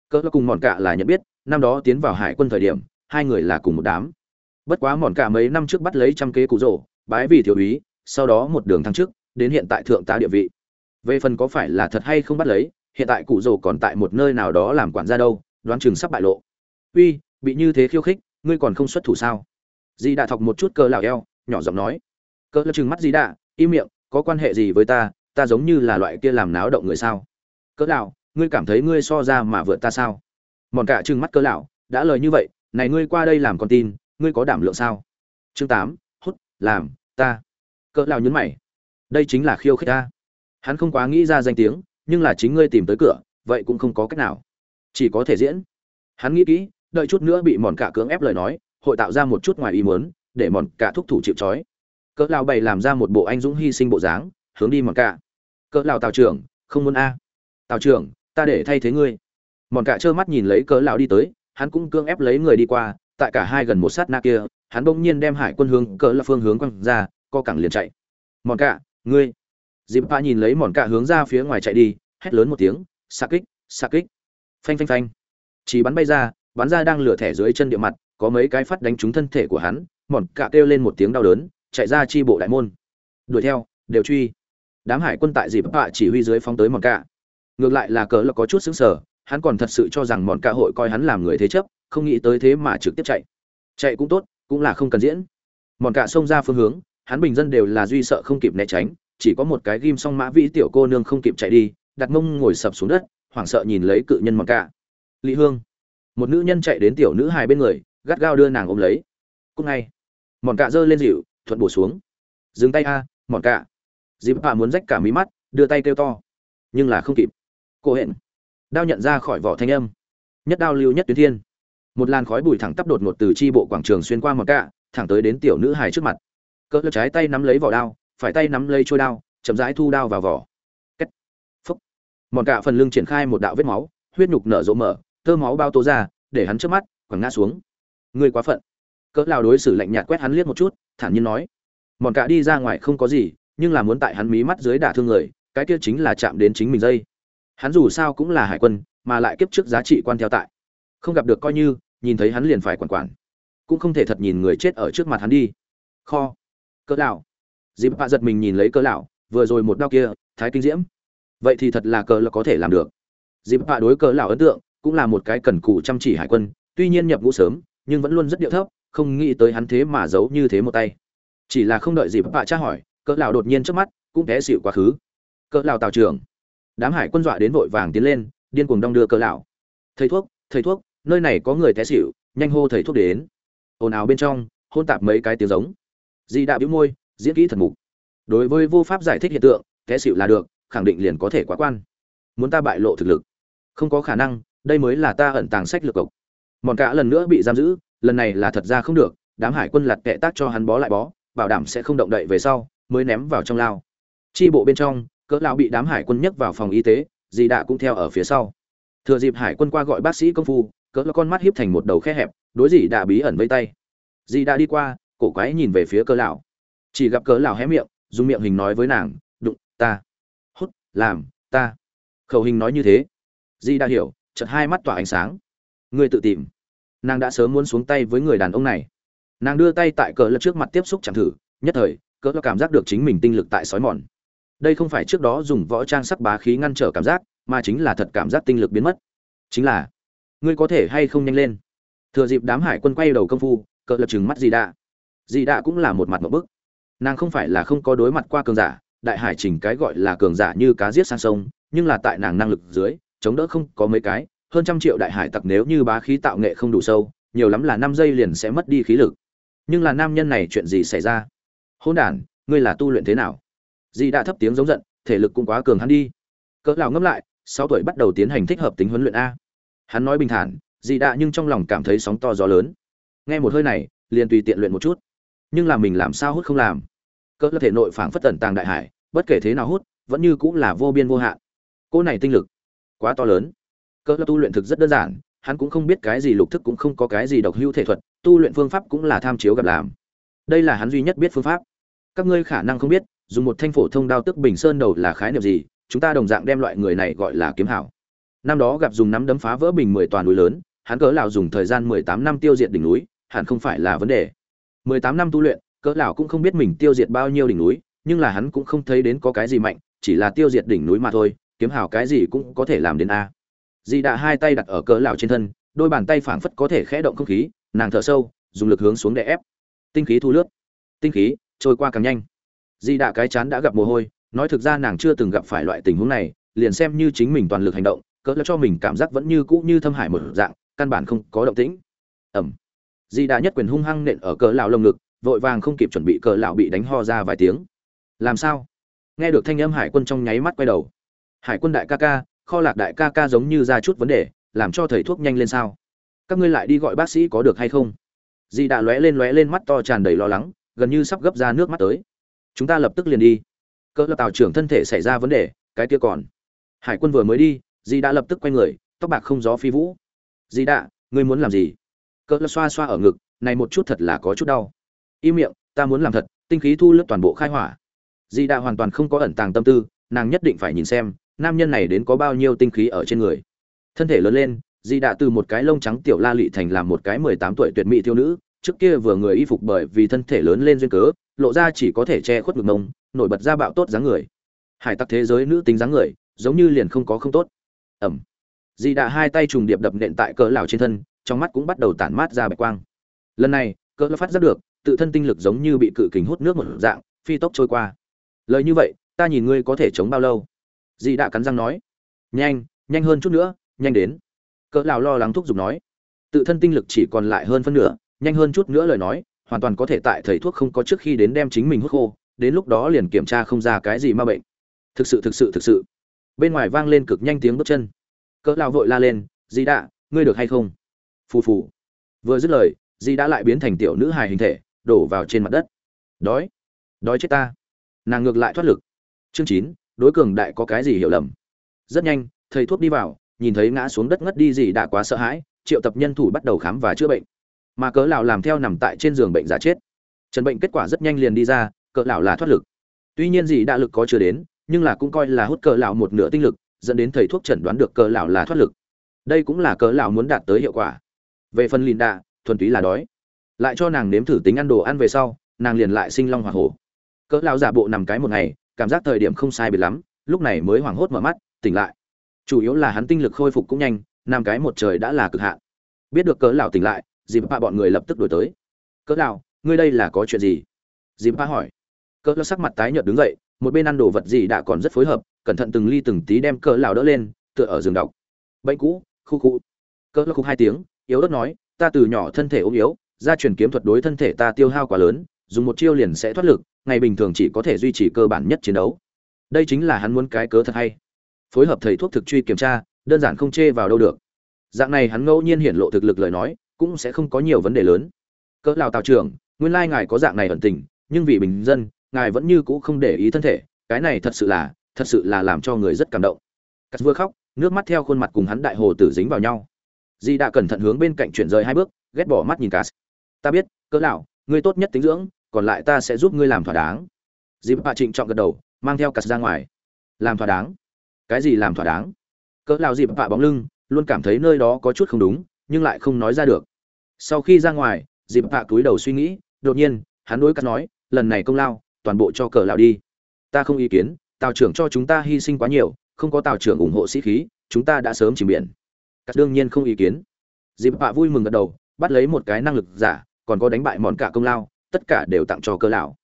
Cỡ cùng mòn cạ là nhận biết, năm đó tiến vào hải quân thời điểm, hai người là cùng một đám. Bất quá mòn cạ mấy năm trước bắt lấy trăm kế cụ rổ, bái vì thiếu úy, sau đó một đường thăng chức, đến hiện tại thượng tá địa vị về phần có phải là thật hay không bắt lấy, hiện tại cụ rồ còn tại một nơi nào đó làm quản gia đâu, đoán chừng sắp bại lộ. Uy, bị như thế khiêu khích, ngươi còn không xuất thủ sao? Dì đã thọc một chút cơ lão eo, nhỏ giọng nói. Cơ lão trừng mắt dì đã im miệng, có quan hệ gì với ta ta giống như là loại kia làm náo động người sao? Cỡ lão, ngươi cảm thấy ngươi so ra mà vượt ta sao? Mòn cả trừng mắt cỡ lão, đã lời như vậy, này ngươi qua đây làm con tin, ngươi có đảm lượng sao? Chương tám, hút, làm, ta. Cỡ lão nhún mày. Đây chính là khiêu khích ta hắn không quá nghĩ ra danh tiếng, nhưng là chính ngươi tìm tới cửa, vậy cũng không có cách nào. Chỉ có thể diễn. Hắn nghĩ kỹ, đợi chút nữa bị mòn cả cưỡng ép lời nói, hội tạo ra một chút ngoài ý muốn, để mòn cả thúc thủ chịu trói. Cỡ lão bày làm ra một bộ anh dũng hy sinh bộ dáng, hướng đi mòn cả. Cỡ lão tào trưởng, không muốn a. Tào trưởng, ta để thay thế ngươi. Mòn cả trơ mắt nhìn lấy cỡ lão đi tới, hắn cũng cưỡng ép lấy người đi qua, tại cả hai gần một sát na kia, hắn bỗng nhiên đem hải quân hướng cỡ là phương hướng quăng ra, co cẳng liền chạy. Mòn cả, ngươi dịp pa nhìn lấy mòn cả hướng ra phía ngoài chạy đi, hét lớn một tiếng xa kích xa kích. Phanh phanh phanh. Chỉ bắn bay ra, bắn ra đang lửa thẻ dưới chân địa mặt, có mấy cái phát đánh trúng thân thể của hắn, mòn cả kêu lên một tiếng đau đớn, chạy ra chi bộ đại môn. Đuổi theo, đều truy. Đám hải quân tại dịp pa chỉ huy dưới phóng tới mòn cả. Ngược lại là cỡ là có chút xứng sở hắn còn thật sự cho rằng mòn cả hội coi hắn làm người thế chấp, không nghĩ tới thế mà trực tiếp chạy. Chạy cũng tốt, cũng là không cần diễn. Mòn cả xông ra phương hướng, hắn bình dân đều là duy sợ không kịp né tránh chỉ có một cái ghim song mã vĩ tiểu cô nương không kịp chạy đi, đặt mông ngồi sập xuống đất, hoảng sợ nhìn lấy cự nhân mòn cả. Lý hương. Một nữ nhân chạy đến tiểu nữ hài bên người, gắt gao đưa nàng ôm lấy. Cúc ngay. Mòn cạ giơ lên dịu, thuận bổ xuống. Dừng tay a, mòn cạ. Dịp hạ muốn rách cả mí mắt, đưa tay kêu to. Nhưng là không kịp. Cô hẹn. Đao nhận ra khỏi vỏ thanh âm. Nhất đao lưu nhất tuyến thiên. Một làn khói bụi thẳng tắp đột ngột từ tri bộ quảng trường xuyên qua mòn cạ, thẳng tới đến tiểu nữ hài trước mặt. Cỡ trái tay nắm lấy vỏ đao phải tay nắm lấy trôi đao, chậm rãi thu đao vào vỏ. Cách phúc. Mòn cả phần lưng triển khai một đạo vết máu, huyết nhục nở rộ mở, tơ máu bao tố ra, để hắn trước mắt, quẳng ngã xuống. Người quá phận. Cỡ lao đối xử lạnh nhạt quét hắn liếc một chút, thản nhiên nói. Mòn cả đi ra ngoài không có gì, nhưng là muốn tại hắn mí mắt dưới đả thương người, cái kia chính là chạm đến chính mình dây. Hắn dù sao cũng là hải quân, mà lại kiếp trước giá trị quan theo tại. Không gặp được coi như, nhìn thấy hắn liền phải quản quản. Cũng không thể thật nhìn người chết ở trước mặt hắn đi. Kho. Cỡ lão dịp bạ giật mình nhìn lấy cỡ lão, vừa rồi một đao kia, thái kinh diễm. Vậy thì thật là cỡ là có thể làm được. Dịp bạ đối cỡ lão ấn tượng, cũng là một cái cần cù chăm chỉ hải quân, tuy nhiên nhập ngũ sớm, nhưng vẫn luôn rất điệu thấp, không nghĩ tới hắn thế mà giấu như thế một tay. Chỉ là không đợi dịp bạ tra hỏi cỡ lão đột nhiên trước mắt, cũng té xịu quá khứ. Cỡ lão tàu trưởng. Đám hải quân dọa đến vội vàng tiến lên, điên cuồng đong đưa cỡ lão. Thầy thuốc thầy thuốc, nơi này có người té xịu nhanh hô thầy thuốc đến. Ồn ào bên trong, hôn tạp mấy cái tiếng giống. Di đạo bĩu môi diễn kỹ thật mục. Đối với vô pháp giải thích hiện tượng, té xịu là được, khẳng định liền có thể quá quan. Muốn ta bại lộ thực lực? Không có khả năng, đây mới là ta ẩn tàng sách lược cộc. Mòn cả lần nữa bị giam giữ, lần này là thật ra không được, đám hải quân lặt kệ tác cho hắn bó lại bó, bảo đảm sẽ không động đậy về sau, mới ném vào trong lao. Chi bộ bên trong, cỡ lão bị đám hải quân nhấc vào phòng y tế, dì đạ cũng theo ở phía sau. Thừa dịp hải quân qua gọi bác sĩ công phu, cỡ lão con mắt hiếp thành một đầu khe hẹp, đối dì đạ bí ẩn vây tay. Dì đạ đi qua, cổ quái nhìn về phía cỡ lão chỉ gặp cỡ lão hé miệng, dùng miệng hình nói với nàng, đụng, ta, hút, làm, ta. Khẩu hình nói như thế. Di đã hiểu, chợt hai mắt tỏa ánh sáng. Ngươi tự tìm. Nàng đã sớm muốn xuống tay với người đàn ông này. Nàng đưa tay tại cỡ lật trước mặt tiếp xúc chẳng thử, nhất thời, cỡ lật cảm giác được chính mình tinh lực tại sói mòn. Đây không phải trước đó dùng võ trang sắc bá khí ngăn trở cảm giác, mà chính là thật cảm giác tinh lực biến mất. Chính là, ngươi có thể hay không nhanh lên? Thừa dịp đám hải quân quay đầu công phu, cỡ lật chừng mắt di đã. Di đã cũng là một mặt một bức nàng không phải là không có đối mặt qua cường giả, đại hải trình cái gọi là cường giả như cá giết sang sông, nhưng là tại nàng năng lực dưới, chống đỡ không có mấy cái, hơn trăm triệu đại hải tặc nếu như bá khí tạo nghệ không đủ sâu, nhiều lắm là năm giây liền sẽ mất đi khí lực. Nhưng là nam nhân này chuyện gì xảy ra? Hôn đản, ngươi là tu luyện thế nào? Dì đã thấp tiếng giống giận, thể lực cũng quá cường hắn đi. Cỡ lão ngâm lại, sáu tuổi bắt đầu tiến hành thích hợp tính huấn luyện a. Hắn nói bình thản dì đã nhưng trong lòng cảm thấy sóng to gió lớn. Nghe một hơi này, liền tùy tiện luyện một chút nhưng là mình làm sao hút không làm. Cỡ thể nội phảng phất tẩn tàng đại hải, bất kể thế nào hút, vẫn như cũng là vô biên vô hạn. Cô này tinh lực quá to lớn. Cơ tu luyện thực rất đơn giản, hắn cũng không biết cái gì lục thức cũng không có cái gì độc hữu thể thuật, tu luyện phương pháp cũng là tham chiếu gặp làm. Đây là hắn duy nhất biết phương pháp. Các ngươi khả năng không biết, dùng một thanh phổ thông đao tức bình sơn đầu là khái niệm gì, chúng ta đồng dạng đem loại người này gọi là kiếm hảo. Năm đó gặp dùng nắm đấm phá vỡ bình mười toàn núi lớn, hắn cỡ lào dùng thời gian mười tám năm tiêu diệt đỉnh núi, hẳn không phải là vấn đề mười tám năm tu luyện, cỡ lão cũng không biết mình tiêu diệt bao nhiêu đỉnh núi, nhưng là hắn cũng không thấy đến có cái gì mạnh, chỉ là tiêu diệt đỉnh núi mà thôi, kiếm hảo cái gì cũng có thể làm đến a. Dì đã hai tay đặt ở cỡ lão trên thân, đôi bàn tay phảng phất có thể khẽ động không khí, nàng thở sâu, dùng lực hướng xuống để ép. Tinh khí thu lướt. Tinh khí trôi qua càng nhanh. Dì đã cái chán đã gặp mồ hôi, nói thực ra nàng chưa từng gặp phải loại tình huống này, liền xem như chính mình toàn lực hành động, cỡ lão cho mình cảm giác vẫn như cũ như thâm hải một dạng, căn bản không có động tĩnh. Ẩm di đã nhất quyền hung hăng nện ở cỡ lão lồng ngực, vội vàng không kịp chuẩn bị cỡ lão bị đánh ho ra vài tiếng. Làm sao? Nghe được thanh âm hải quân trong nháy mắt quay đầu. Hải quân đại ca ca, kho lạc đại ca ca giống như ra chút vấn đề, làm cho thầy thuốc nhanh lên sao? Các ngươi lại đi gọi bác sĩ có được hay không? Di đã lóe lên lóe lên mắt to tràn đầy lo lắng, gần như sắp gấp ra nước mắt tới. Chúng ta lập tức liền đi. Cỡ lão tàu trưởng thân thể xảy ra vấn đề, cái kia còn. Hải quân vừa mới đi, di đã lập tức quay người, tóc bạc không gió phi vũ. Di đã ngươi muốn làm gì? Cỡ xoa xoa ở ngực, này một chút thật là có chút đau. Y miệng, ta muốn làm thật, tinh khí thu lướt toàn bộ khai hỏa. Di đạ hoàn toàn không có ẩn tàng tâm tư, nàng nhất định phải nhìn xem, nam nhân này đến có bao nhiêu tinh khí ở trên người. Thân thể lớn lên di đạ từ một cái lông trắng tiểu la lị thành làm một cái mười tám tuổi tuyệt mỹ thiếu nữ, trước kia vừa người y phục bởi vì thân thể lớn lên duyên cớ, lộ ra chỉ có thể che khuất ngực mông, nổi bật ra bạo tốt dáng người. Hải tặc thế giới nữ tính dáng người, giống như liền không có không tốt. Ẩm. Di đạ hai tay trùng điệp đập nện tại cỡ lão trên thân trong mắt cũng bắt đầu tản mát ra bạch quang. Lần này, cỡ lão phát giác được, tự thân tinh lực giống như bị cự kình hút nước một dạng, phi tốc trôi qua. Lời như vậy, ta nhìn ngươi có thể chống bao lâu? Dì đã cắn răng nói. Nhanh nhanh hơn chút nữa, nhanh đến. Cỡ lão lo lắng thúc giục nói. Tự thân tinh lực chỉ còn lại hơn phân nửa, nhanh hơn chút nữa lời nói, hoàn toàn có thể tại thầy thuốc không có trước khi đến đem chính mình hút khô, đến lúc đó liền kiểm tra không ra cái gì ma bệnh. Thực sự thực sự thực sự. Bên ngoài vang lên cực nhanh tiếng bước chân. Cỡ lão vội la lên dì đã ngươi được hay không? Phù phù. Vừa dứt lời dì đã lại biến thành tiểu nữ hài hình thể, đổ vào trên mặt đất. Đói. Đói chết ta. Nàng ngược lại thoát lực. Chương chín, đối cường đại có cái gì hiểu lầm? Rất nhanh, thầy thuốc đi vào, nhìn thấy ngã xuống đất ngất đi gì đã quá sợ hãi, triệu tập nhân thủ bắt đầu khám và chữa bệnh. Mà cỡ lão làm theo nằm tại trên giường bệnh giả chết. Trần bệnh kết quả rất nhanh liền đi ra, cỡ lão là thoát lực. Tuy nhiên gì đã lực có chưa đến, nhưng là cũng coi là hút cỡ lão một nửa tinh lực, dẫn đến thầy thuốc chẩn đoán được cỡ lão là thoát lực. Đây cũng là cỡ lão muốn đạt tới hiệu quả về phần lìn đạ, thuần túy là đói. Lại cho nàng nếm thử tính ăn đồ ăn về sau, nàng liền lại sinh long hỏa hổ. Cỡ lão giả bộ nằm cái một ngày, cảm giác thời điểm không sai biệt lắm, lúc này mới hoảng hốt mở mắt, tỉnh lại. Chủ yếu là hắn tinh lực khôi phục cũng nhanh, nằm cái một trời đã là cực hạn. Biết được cỡ lão tỉnh lại dìm pa bọn người lập tức đuổi tới. Cỡ lão, ngươi đây là có chuyện gì? Dìm pa hỏi. Cỡ lão sắc mặt tái nhợt đứng dậy, một bên ăn đồ vật gì đã còn rất phối hợp, cẩn thận từng ly từng tí đem cỡ lão đỡ lên, tựa ở giường đọc. Bệnh cũ, khu khu. Cỡ lão khúc hai tiếng yếu ớt nói, ta từ nhỏ thân thể ốm yếu, gia truyền kiếm thuật đối thân thể ta tiêu hao quá lớn, dùng một chiêu liền sẽ thoát lực, ngày bình thường chỉ có thể duy trì cơ bản nhất chiến đấu. Đây chính là hắn muốn cái cớ thật hay. Phối hợp thầy thuốc thực truy kiểm tra, đơn giản không chê vào đâu được. Dạng này hắn ngẫu nhiên hiển lộ thực lực lời nói, cũng sẽ không có nhiều vấn đề lớn. Cỡ lào tào trưởng, nguyên lai ngài có dạng này ẩn tình, nhưng vì bình dân, ngài vẫn như cũ không để ý thân thể, cái này thật sự là, thật sự là làm cho người rất cảm động. Cắt vừa khóc, nước mắt theo khuôn mặt cùng hắn đại hồ tử dính vào nhau di đã cẩn thận hướng bên cạnh chuyển rời hai bước, ghét bỏ mắt nhìn cắt ta biết, cỡ lão, ngươi tốt nhất tính dưỡng, còn lại ta sẽ giúp ngươi làm thỏa đáng. Dịp hạ trịnh trọng gật đầu, mang theo cắt ra ngoài. Làm thỏa đáng? Cái gì làm thỏa đáng? Cỡ lão dịp hạ bóng lưng, luôn cảm thấy nơi đó có chút không đúng, nhưng lại không nói ra được. Sau khi ra ngoài dịp hạ cúi đầu suy nghĩ, đột nhiên, hắn đối cắt nói, lần này công lao, toàn bộ cho cỡ lão đi. Ta không ý kiến, tào trưởng cho chúng ta hy sinh quá nhiều, không có tào trưởng ủng hộ sĩ khí, chúng ta đã sớm chìm biển cắt đương nhiên không ý kiến. Dịp bạ vui mừng gật đầu, bắt lấy một cái năng lực giả, còn có đánh bại mòn cả công lao, tất cả đều tặng cho cơ lão.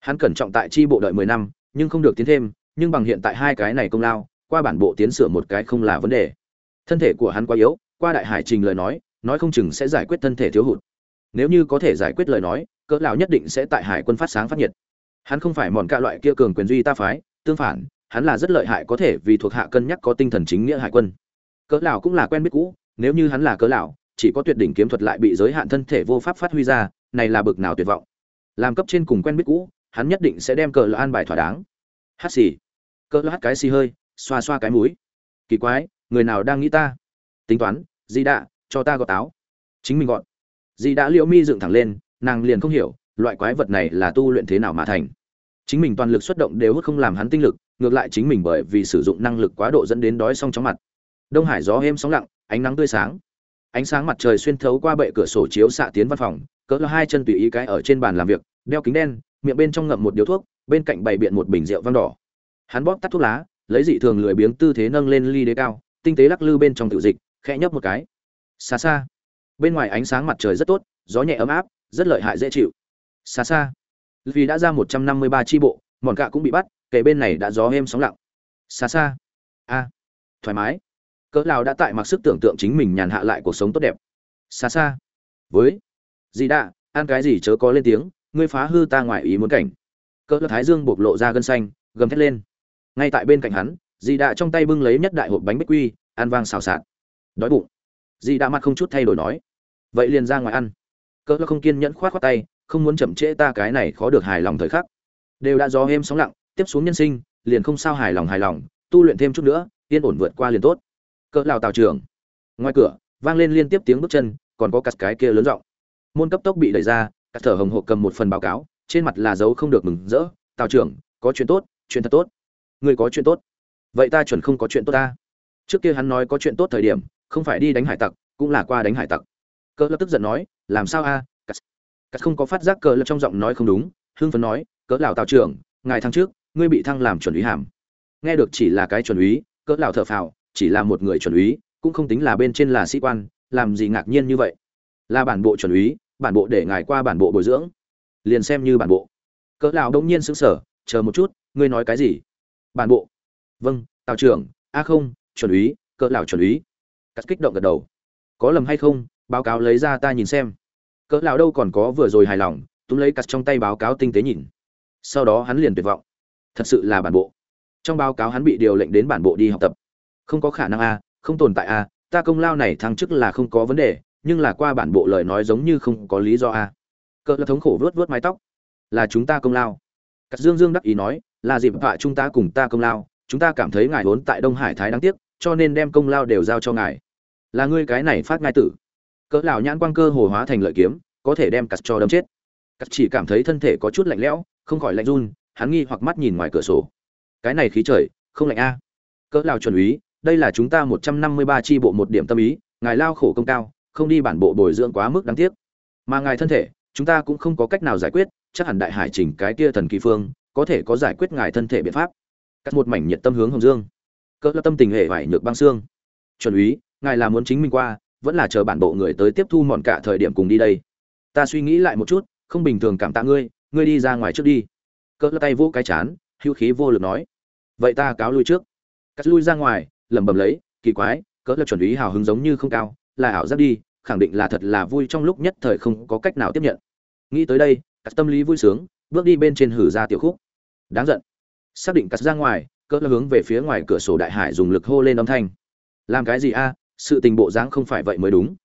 Hắn cẩn trọng tại tri bộ đợi mười năm, nhưng không được tiến thêm, nhưng bằng hiện tại hai cái này công lao, qua bản bộ tiến sửa một cái không là vấn đề. Thân thể của hắn quá yếu, qua đại hải trình lời nói nói không chừng sẽ giải quyết thân thể thiếu hụt. Nếu như có thể giải quyết lời nói cỡ lão nhất định sẽ tại hải quân phát sáng phát nhiệt. Hắn không phải mòn cả loại kia cường quyền duy ta phái, tương phản, hắn là rất lợi hại có thể vì thuộc hạ cân nhắc có tinh thần chính nghĩa hải quân cỡ lão cũng là quen biết cũ, nếu như hắn là cỡ lão, chỉ có tuyệt đỉnh kiếm thuật lại bị giới hạn thân thể vô pháp phát huy ra, này là bực nào tuyệt vọng. Làm cấp trên cùng quen biết cũ, hắn nhất định sẽ đem cỡ lão an bài thỏa đáng. Hát xì. Cỡ lão hát cái xì hơi, xoa xoa cái mũi. Kỳ quái, người nào đang nghĩ ta? Tính toán, di đạ, cho ta gọt táo. Chính mình gọn di đã liễu mi dựng thẳng lên, nàng liền không hiểu, loại quái vật này là tu luyện thế nào mà thành. Chính mình toàn lực xuất động đều hút không làm hắn tinh lực, ngược lại chính mình bởi vì sử dụng năng lực quá độ dẫn đến đói xong chóng mặt đông hải gió êm sóng lặng, ánh nắng tươi sáng. Ánh sáng mặt trời xuyên thấu qua bệ cửa sổ chiếu xạ tiến văn phòng, cỡ hai chân tùy ý cái ở trên bàn làm việc, đeo kính đen, miệng bên trong ngậm một điếu thuốc, bên cạnh bày biện một bình rượu vang đỏ. Hắn bóp tắt thuốc lá, lấy dị thường lười biếng tư thế nâng lên ly đế cao, tinh tế lắc lư bên trong tiểu dịch, khẽ nhấp một cái. Xa xa. Bên ngoài ánh sáng mặt trời rất tốt, gió nhẹ ấm áp, rất lợi hại dễ chịu. Xa xa. Vì đã ra một trăm năm mươi ba tri bộ, mòn cạ cũng bị bắt kể bên này đã gió êm sóng lặng. Xa xa. A. Thoải mái cỡ nào đã tại mặc sức tưởng tượng chính mình nhàn hạ lại cuộc sống tốt đẹp. Xa xa. Với. Dì đạ, ăn cái gì chớ có lên tiếng, ngươi phá hư ta ngoài ý muốn cảnh. Cỡ thái dương bộc lộ ra gân xanh, gầm thét lên. Ngay tại bên cạnh hắn, dì đạ trong tay bưng lấy nhất đại hộp bánh bích quy, ăn vang xào xạc. Đói bụng. Dì đạ mặt không chút thay đổi nói. Vậy liền ra ngoài ăn. Cỡ không kiên nhẫn khoát khoác tay, không muốn chậm trễ ta cái này khó được hài lòng thời khắc. Đều đã gió êm sóng lặng, tiếp xuống nhân sinh, liền không sao hài lòng hài lòng, tu luyện thêm chút nữa, yên ổn vượt qua liền tốt cỡ lào tàu trưởng. Ngoài cửa, vang lên liên tiếp tiếng bước chân, còn có cắt cái kia lớn giọng. Môn cấp tốc bị đẩy ra cắt thở hồng hộc cầm một phần báo cáo, trên mặt là dấu không được mừng rỡ. Tàu trưởng, có chuyện tốt, chuyện thật tốt. Người có chuyện tốt. Vậy ta chuẩn không có chuyện tốt ta? Trước kia hắn nói có chuyện tốt thời điểm, không phải đi đánh hải tặc, cũng là qua đánh hải tặc. Cỡ lập tức giận nói, làm sao a? Cắt cắt không có phát giác cỡ lập trong giọng nói không đúng, hưng phấn nói, cỡ lào tàu trưởng, ngài thăng trước, ngươi bị thăng làm chuẩn úy hàm. Nghe được chỉ là cái chuẩn úy, cỡ lào thở phào chỉ là một người chuẩn úy, cũng không tính là bên trên là sĩ quan, làm gì ngạc nhiên như vậy? Là bản bộ chuẩn úy, bản bộ để ngài qua bản bộ bồi dưỡng. Liền xem như bản bộ. Cỡ lão đông nhiên sững sờ, chờ một chút, ngươi nói cái gì? Bản bộ. Vâng tào trưởng. A không, chuẩn úy, cỡ lão chuẩn úy. Cắt kích động gật đầu. Có lầm hay không? Báo cáo lấy ra ta nhìn xem. Cỡ lão đâu còn có vừa rồi hài lòng, túm lấy cắt trong tay báo cáo tinh tế nhìn. Sau đó hắn liền tuyệt vọng. Thật sự là bản bộ. Trong báo cáo hắn bị điều lệnh đến bản bộ đi học tập không có khả năng a, không tồn tại a, ta công lao này thăng chức là không có vấn đề, nhưng là qua bản bộ lời nói giống như không có lý do a. Cỡ là thống khổ vớt vớt mái tóc. Là chúng ta công lao. Cắt dương dương đắc ý nói, là dịp họa chúng ta cùng ta công lao, chúng ta cảm thấy ngài vốn tại đông hải thái đáng tiếc, cho nên đem công lao đều giao cho ngài. Là ngươi cái này phát ngai tử. Cỡ lão nhãn quang cơ hồ hóa thành lợi kiếm, có thể đem cắt cho đâm chết. Cắt chỉ cảm thấy thân thể có chút lạnh lẽo, không khỏi lạnh run, hắn nghi hoặc mắt nhìn ngoài cửa sổ. Cái này khí trời, không lạnh a. Cỡ lão chuẩn úy đây là chúng ta một trăm năm mươi ba tri bộ một điểm tâm ý, ngài lao khổ công cao, không đi bản bộ bồi dưỡng quá mức đáng tiếc. Mà ngài thân thể, chúng ta cũng không có cách nào giải quyết, chắc hẳn đại hải chỉnh cái kia thần kỳ phương, có thể có giải quyết ngài thân thể biện pháp. Cắt một mảnh nhiệt tâm hướng hồng dương. Cỡ tâm tình hệ vải nhược băng xương. Chuẩn úy, ngài là muốn chính mình qua, vẫn là chờ bản bộ người tới tiếp thu mọn cả thời điểm cùng đi đây. Ta suy nghĩ lại một chút, không bình thường cảm tạ ngươi ngươi đi ra ngoài trước đi. Cỡ tay vô cái chán, hữu khí vô lực nói. Vậy ta cáo lui trước. Cắt lui ra ngoài lẩm bẩm lấy, kỳ quái, cỡ lập chuẩn ý hào hứng giống như không cao, là ảo giác đi, khẳng định là thật là vui trong lúc nhất thời không có cách nào tiếp nhận. Nghĩ tới đây, cắt tâm lý vui sướng, bước đi bên trên hử ra tiểu khúc. Đáng giận. Xác định cắt ra ngoài, cỡ lập hướng về phía ngoài cửa sổ đại hải dùng lực hô lên âm thanh. Làm cái gì a? Sự tình bộ dáng không phải vậy mới đúng.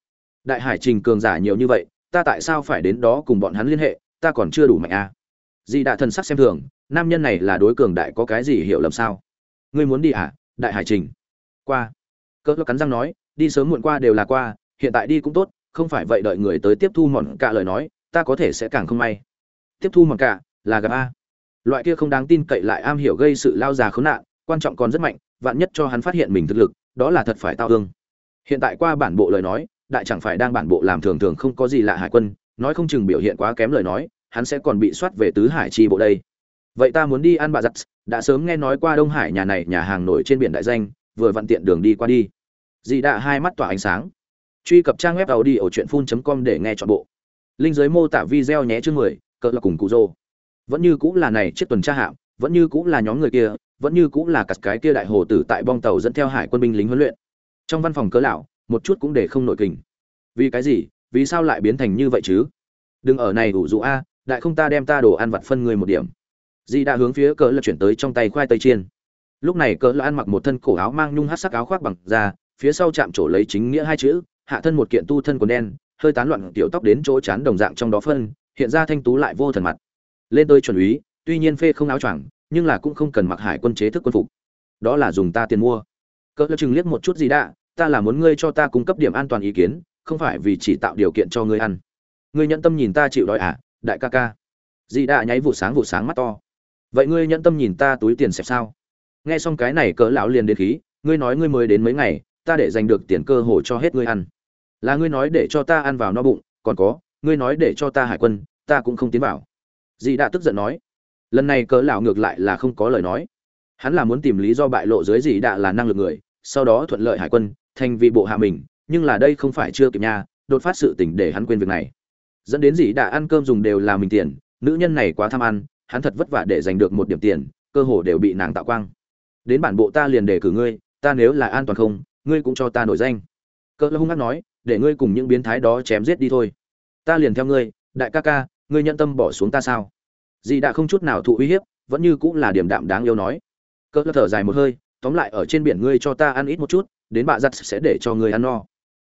Đại hải trình cường giả nhiều như vậy, ta tại sao phải đến đó cùng bọn hắn liên hệ, ta còn chưa đủ mạnh a. Dị đạ thần sắc xem thường, nam nhân này là đối cường đại có cái gì hiểu lầm sao? Ngươi muốn đi à đại hải trình? Qua. Cỡ cắn răng nói, đi sớm muộn qua đều là qua, hiện tại đi cũng tốt, không phải vậy đợi người tới tiếp thu mòn cả lời nói, ta có thể sẽ càng không may. Tiếp thu mòn cả, là gặp a. Loại kia không đáng tin cậy lại am hiểu gây sự lao già khốn nạn, quan trọng còn rất mạnh, vạn nhất cho hắn phát hiện mình thực lực, đó là thật phải tao thương. Hiện tại qua bản bộ lời nói, đại chẳng phải đang bản bộ làm thường thường không có gì lạ hải quân, nói không chừng biểu hiện quá kém lời nói, hắn sẽ còn bị soát về tứ hải chi bộ đây. Vậy ta muốn đi ăn bà giặt, đã sớm nghe nói qua đông hải nhà này, nhà hàng nổi trên biển đại danh vừa vặn tiện đường đi qua đi. Dì đã hai mắt tỏa ánh sáng. Truy cập trang web tàu đi ở truyện phun com để nghe chọn bộ. Linh giới mô tả video nhé chương mười, cỡ là cùng cụ rô. Vẫn như cũng là này chiếc tuần tra hạm, vẫn như cũng là nhóm người kia, vẫn như cũng là cặt cái kia đại hồ tử tại bong tàu dẫn theo hải quân binh lính huấn luyện. Trong văn phòng cỡ lão, một chút cũng để không nội kình. Vì cái gì? Vì sao lại biến thành như vậy chứ? Đừng ở này ủ rũ a, đại không ta đem ta đồ ăn vặt phân người một điểm. Di đã hướng phía cỡ là chuyển tới trong tay khoai tây chiên lúc này cỡ là ăn mặc một thân cổ áo mang nhung hát sắc áo khoác bằng da, phía sau chạm trổ lấy chính nghĩa hai chữ, hạ thân một kiện tu thân quần đen, hơi tán loạn tiểu tóc đến chỗ chán đồng dạng trong đó phân, hiện ra thanh tú lại vô thần mặt. Lên tôi chuẩn úy, tuy nhiên phê không áo choàng, nhưng là cũng không cần mặc hải quân chế thức quân phục. Đó là dùng ta tiền mua. Cỡ là chừng liếc một chút gì đã, ta là muốn ngươi cho ta cung cấp điểm an toàn ý kiến, không phải vì chỉ tạo điều kiện cho ngươi ăn. Ngươi nhận tâm nhìn ta chịu đói à đại ca ca. Dì đã nháy vụ sáng vụ sáng mắt to. Vậy ngươi nhận tâm nhìn ta túi tiền xẹp sao? Nghe xong cái này cỡ lão liền đến khí, ngươi nói ngươi mới đến mấy ngày, ta để giành được tiền cơ hồ cho hết ngươi ăn. Là ngươi nói để cho ta ăn vào no bụng, còn có, ngươi nói để cho ta hải quân, ta cũng không tiến vào. Dì đã tức giận nói. Lần này cỡ lão ngược lại là không có lời nói. Hắn là muốn tìm lý do bại lộ dưới dì đã là năng lực người, sau đó thuận lợi hải quân, thành vị bộ hạ mình, nhưng là đây không phải chưa kịp nha, đột phát sự tình để hắn quên việc này. Dẫn đến dĩ đã ăn cơm dùng đều là mình tiền, nữ nhân này quá tham ăn, hắn thật vất vả để giành được một điểm tiền, cơ hồ đều bị nàng tạo quang đến bản bộ ta liền để cử ngươi, ta nếu là an toàn không, ngươi cũng cho ta nổi danh. Cỡ hung hăng nói, để ngươi cùng những biến thái đó chém giết đi thôi. Ta liền theo ngươi, đại ca ca, ngươi nhận tâm bỏ xuống ta sao? Dì đã không chút nào thụ uy hiếp, vẫn như cũng là điểm đạm đáng yêu nói. Cỡ thở dài một hơi, tóm lại ở trên biển ngươi cho ta ăn ít một chút, đến bạ giặt sẽ để cho ngươi ăn no.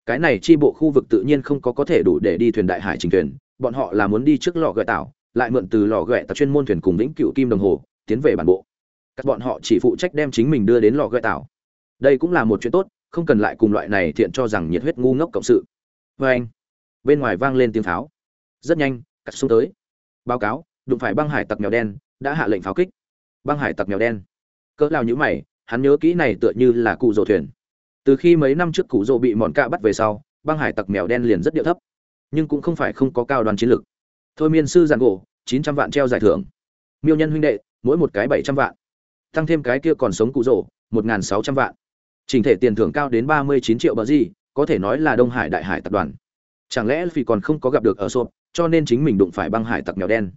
Cái này chi bộ khu vực tự nhiên không có có thể đủ để đi thuyền đại hải trình thuyền, bọn họ là muốn đi trước lò gợi tảo, lại mượn từ lò gợi tàu chuyên môn thuyền cùng vĩnh cựu kim đồng hồ, tiến về bản bộ các bọn họ chỉ phụ trách đem chính mình đưa đến lò gợi tảo đây cũng là một chuyện tốt, không cần lại cùng loại này thiện cho rằng nhiệt huyết ngu ngốc cộng sự. Vê anh, bên ngoài vang lên tiếng pháo. Rất nhanh, cắt xuống tới. Báo cáo, đụng phải băng hải tặc mèo đen, đã hạ lệnh pháo kích. Băng hải tặc mèo đen. Cỡ lao nhữ mày, hắn nhớ kỹ này tựa như là cụ rồ thuyền. Từ khi mấy năm trước cụ rồ bị mòn cạ bắt về sau, băng hải tặc mèo đen liền rất điệu thấp. Nhưng cũng không phải không có cao đoàn chiến lược. Thôi miên sư giàn gỗ, chín trăm vạn treo giải thưởng. Miêu nhân huynh đệ, mỗi một cái bảy trăm vạn tăng thêm cái kia còn sống cụ rổ một sáu trăm vạn. Trình thể tiền thưởng cao đến ba mươi chín triệu bờ gì, có thể nói là đông hải đại hải tập đoàn. Chẳng lẽ vì còn không có gặp được ở sộp cho nên chính mình đụng phải băng hải tặc mèo đen?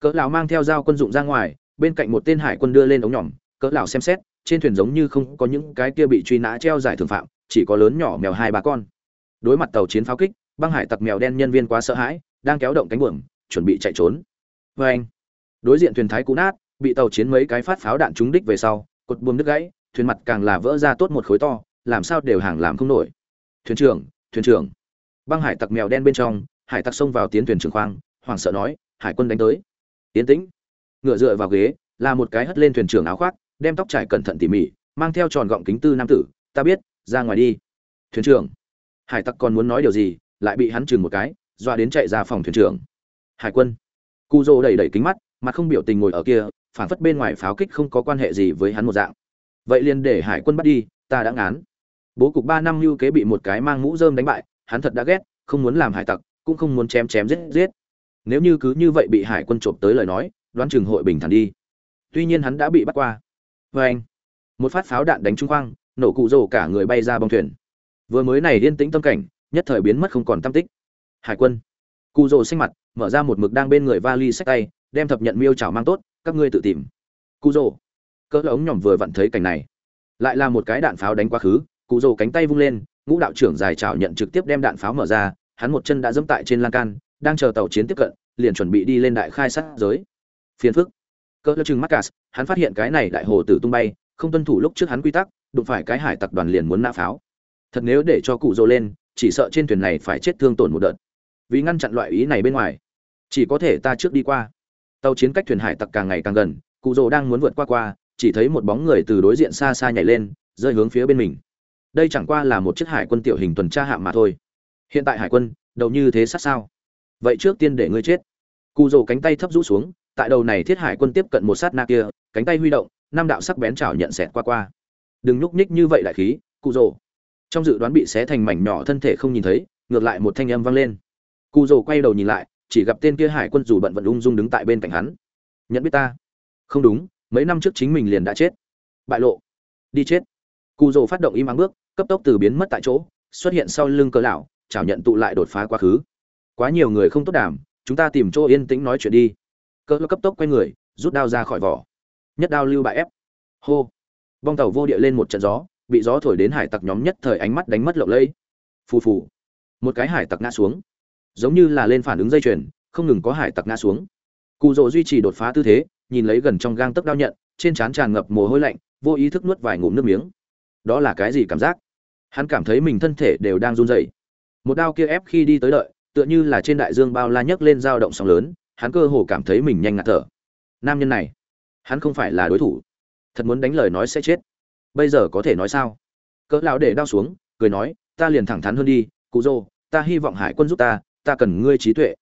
Cỡ lão mang theo dao quân dụng ra ngoài, bên cạnh một tên hải quân đưa lên ống nhỏm cỡ lão xem xét, trên thuyền giống như không có những cái kia bị truy nã treo giải thưởng phạm, chỉ có lớn nhỏ mèo hai ba con. Đối mặt tàu chiến pháo kích, băng hải tặc mèo đen nhân viên quá sợ hãi, đang kéo động cánh buồm, chuẩn bị chạy trốn. Với anh đối diện thuyền thái cú nát bị tàu chiến mấy cái phát pháo đạn trúng đích về sau, cột buồm đứt gãy, thuyền mặt càng là vỡ ra tốt một khối to, làm sao đều hàng làm không nổi. Thuyền trưởng thuyền trưởng. Băng hải tặc mèo đen bên trong, hải tặc xông vào tiến thuyền trưởng khoang, hoảng sợ nói, hải quân đánh tới. Tiến tĩnh. Ngựa dựa vào ghế, là một cái hất lên thuyền trưởng áo khoác, đem tóc trải cẩn thận tỉ mỉ, mang theo tròn gọng kính tư nam tử, ta biết, ra ngoài đi. Thuyền trưởng. Hải tặc còn muốn nói điều gì, lại bị hắn chừng một cái, doa đến chạy ra phòng thuyền trưởng. Hải quân. Cu dô đẩy đẩy kính mắt, mặt không biểu tình ngồi ở kia phản phất bên ngoài pháo kích không có quan hệ gì với hắn một dạng. Vậy liền để hải quân bắt đi, ta đã ngán. Bố cục ba năm lưu kế bị một cái mang mũ rơm đánh bại, hắn thật đã ghét, không muốn làm hải tặc, cũng không muốn chém chém giết giết. Nếu như cứ như vậy bị hải quân trộm tới lời nói, đoán chừng hội bình thản đi. Tuy nhiên hắn đã bị bắt qua. Vê anh, một phát pháo đạn đánh trung khoang, nổ cụ rổ cả người bay ra bong thuyền. Vừa mới này yên tĩnh tâm cảnh, nhất thời biến mất không còn tâm tích. Hải quân, cụ rổ xanh mặt, mở ra một mực đang bên người vali sách tay, đem thập nhận miêu chảo mang tốt các ngươi tự tìm. Cụ rồ, cỡ ống nhỏm vừa vặn thấy cảnh này. Lại là một cái đạn pháo đánh quá khứ cụ rồ cánh tay vung lên ngũ đạo trưởng dài trào nhận trực tiếp đem đạn pháo mở ra hắn một chân đã dẫm tại trên lan can đang chờ tàu chiến tiếp cận liền chuẩn bị đi lên đại khai sát giới. Phiền phức. Cỡ chừng Marcus, hắn phát hiện cái này đại hồ tử tung bay không tuân thủ lúc trước hắn quy tắc đụng phải cái hải tặc đoàn liền muốn nã pháo. Thật nếu để cho cụ rồ lên chỉ sợ trên thuyền này phải chết thương tổn một đợt. Vì ngăn chặn loại ý này bên ngoài chỉ có thể ta trước đi qua tàu chiến cách thuyền hải tặc càng ngày càng gần, cụ rồ đang muốn vượt qua qua, chỉ thấy một bóng người từ đối diện xa xa nhảy lên, rơi hướng phía bên mình. Đây chẳng qua là một chiếc hải quân tiểu hình tuần tra hạm mà thôi. Hiện tại hải quân, đầu như thế sát sao? Vậy trước tiên để ngươi chết. Cụ rồ cánh tay thấp rũ xuống, tại đầu này thiết hải quân tiếp cận một sát na kia, cánh tay huy động, năm đạo sắc bén chảo nhận xẹt qua qua. Đừng nhúc nhích như vậy đại khí, cụ rồ. Trong dự đoán bị xé thành mảnh nhỏ thân thể không nhìn thấy, ngược lại một thanh âm vang lên. Cụ rồ quay đầu nhìn lại chỉ gặp tên kia hải quân dù bận vận ung dung đứng tại bên cạnh hắn. Nhận biết ta? Không đúng, mấy năm trước chính mình liền đã chết. Bại lộ. Đi chết. Cụ rồ phát động im ắng bước, cấp tốc từ biến mất tại chỗ, xuất hiện sau lưng Cơ lão, chảo nhận tụ lại đột phá quá khứ. Quá nhiều người không tốt đảm chúng ta tìm chỗ yên tĩnh nói chuyện đi. Cỡ cấp tốc quay người, rút đao ra khỏi vỏ. Nhất đao lưu bại ép. Hô. Bong tàu vô địa lên một trận gió, bị gió thổi đến hải tặc nhóm nhất thời ánh mắt đánh mất lộng lẫy. Phù phù. Một cái hải tặc ngã xuống giống như là lên phản ứng dây chuyền, không ngừng có hải tặc ngã xuống. Cụ rỗ duy trì đột phá tư thế, nhìn lấy gần trong gang tấc đao nhận, trên trán tràn ngập mồ hôi lạnh, vô ý thức nuốt vài ngụm nước miếng. Đó là cái gì cảm giác? Hắn cảm thấy mình thân thể đều đang run rẩy. Một đao kia ép khi đi tới đợi, tựa như là trên đại dương bao la nhấc lên dao động sóng lớn, hắn cơ hồ cảm thấy mình nhanh ngạt thở. Nam nhân này, hắn không phải là đối thủ. Thật muốn đánh lời nói sẽ chết. Bây giờ có thể nói sao? Cỡ lão để đao xuống, cười nói, ta liền thẳng thắn hơn đi, cụ rồ ta hy vọng hải quân giúp ta ta cần ngươi trí tuệ.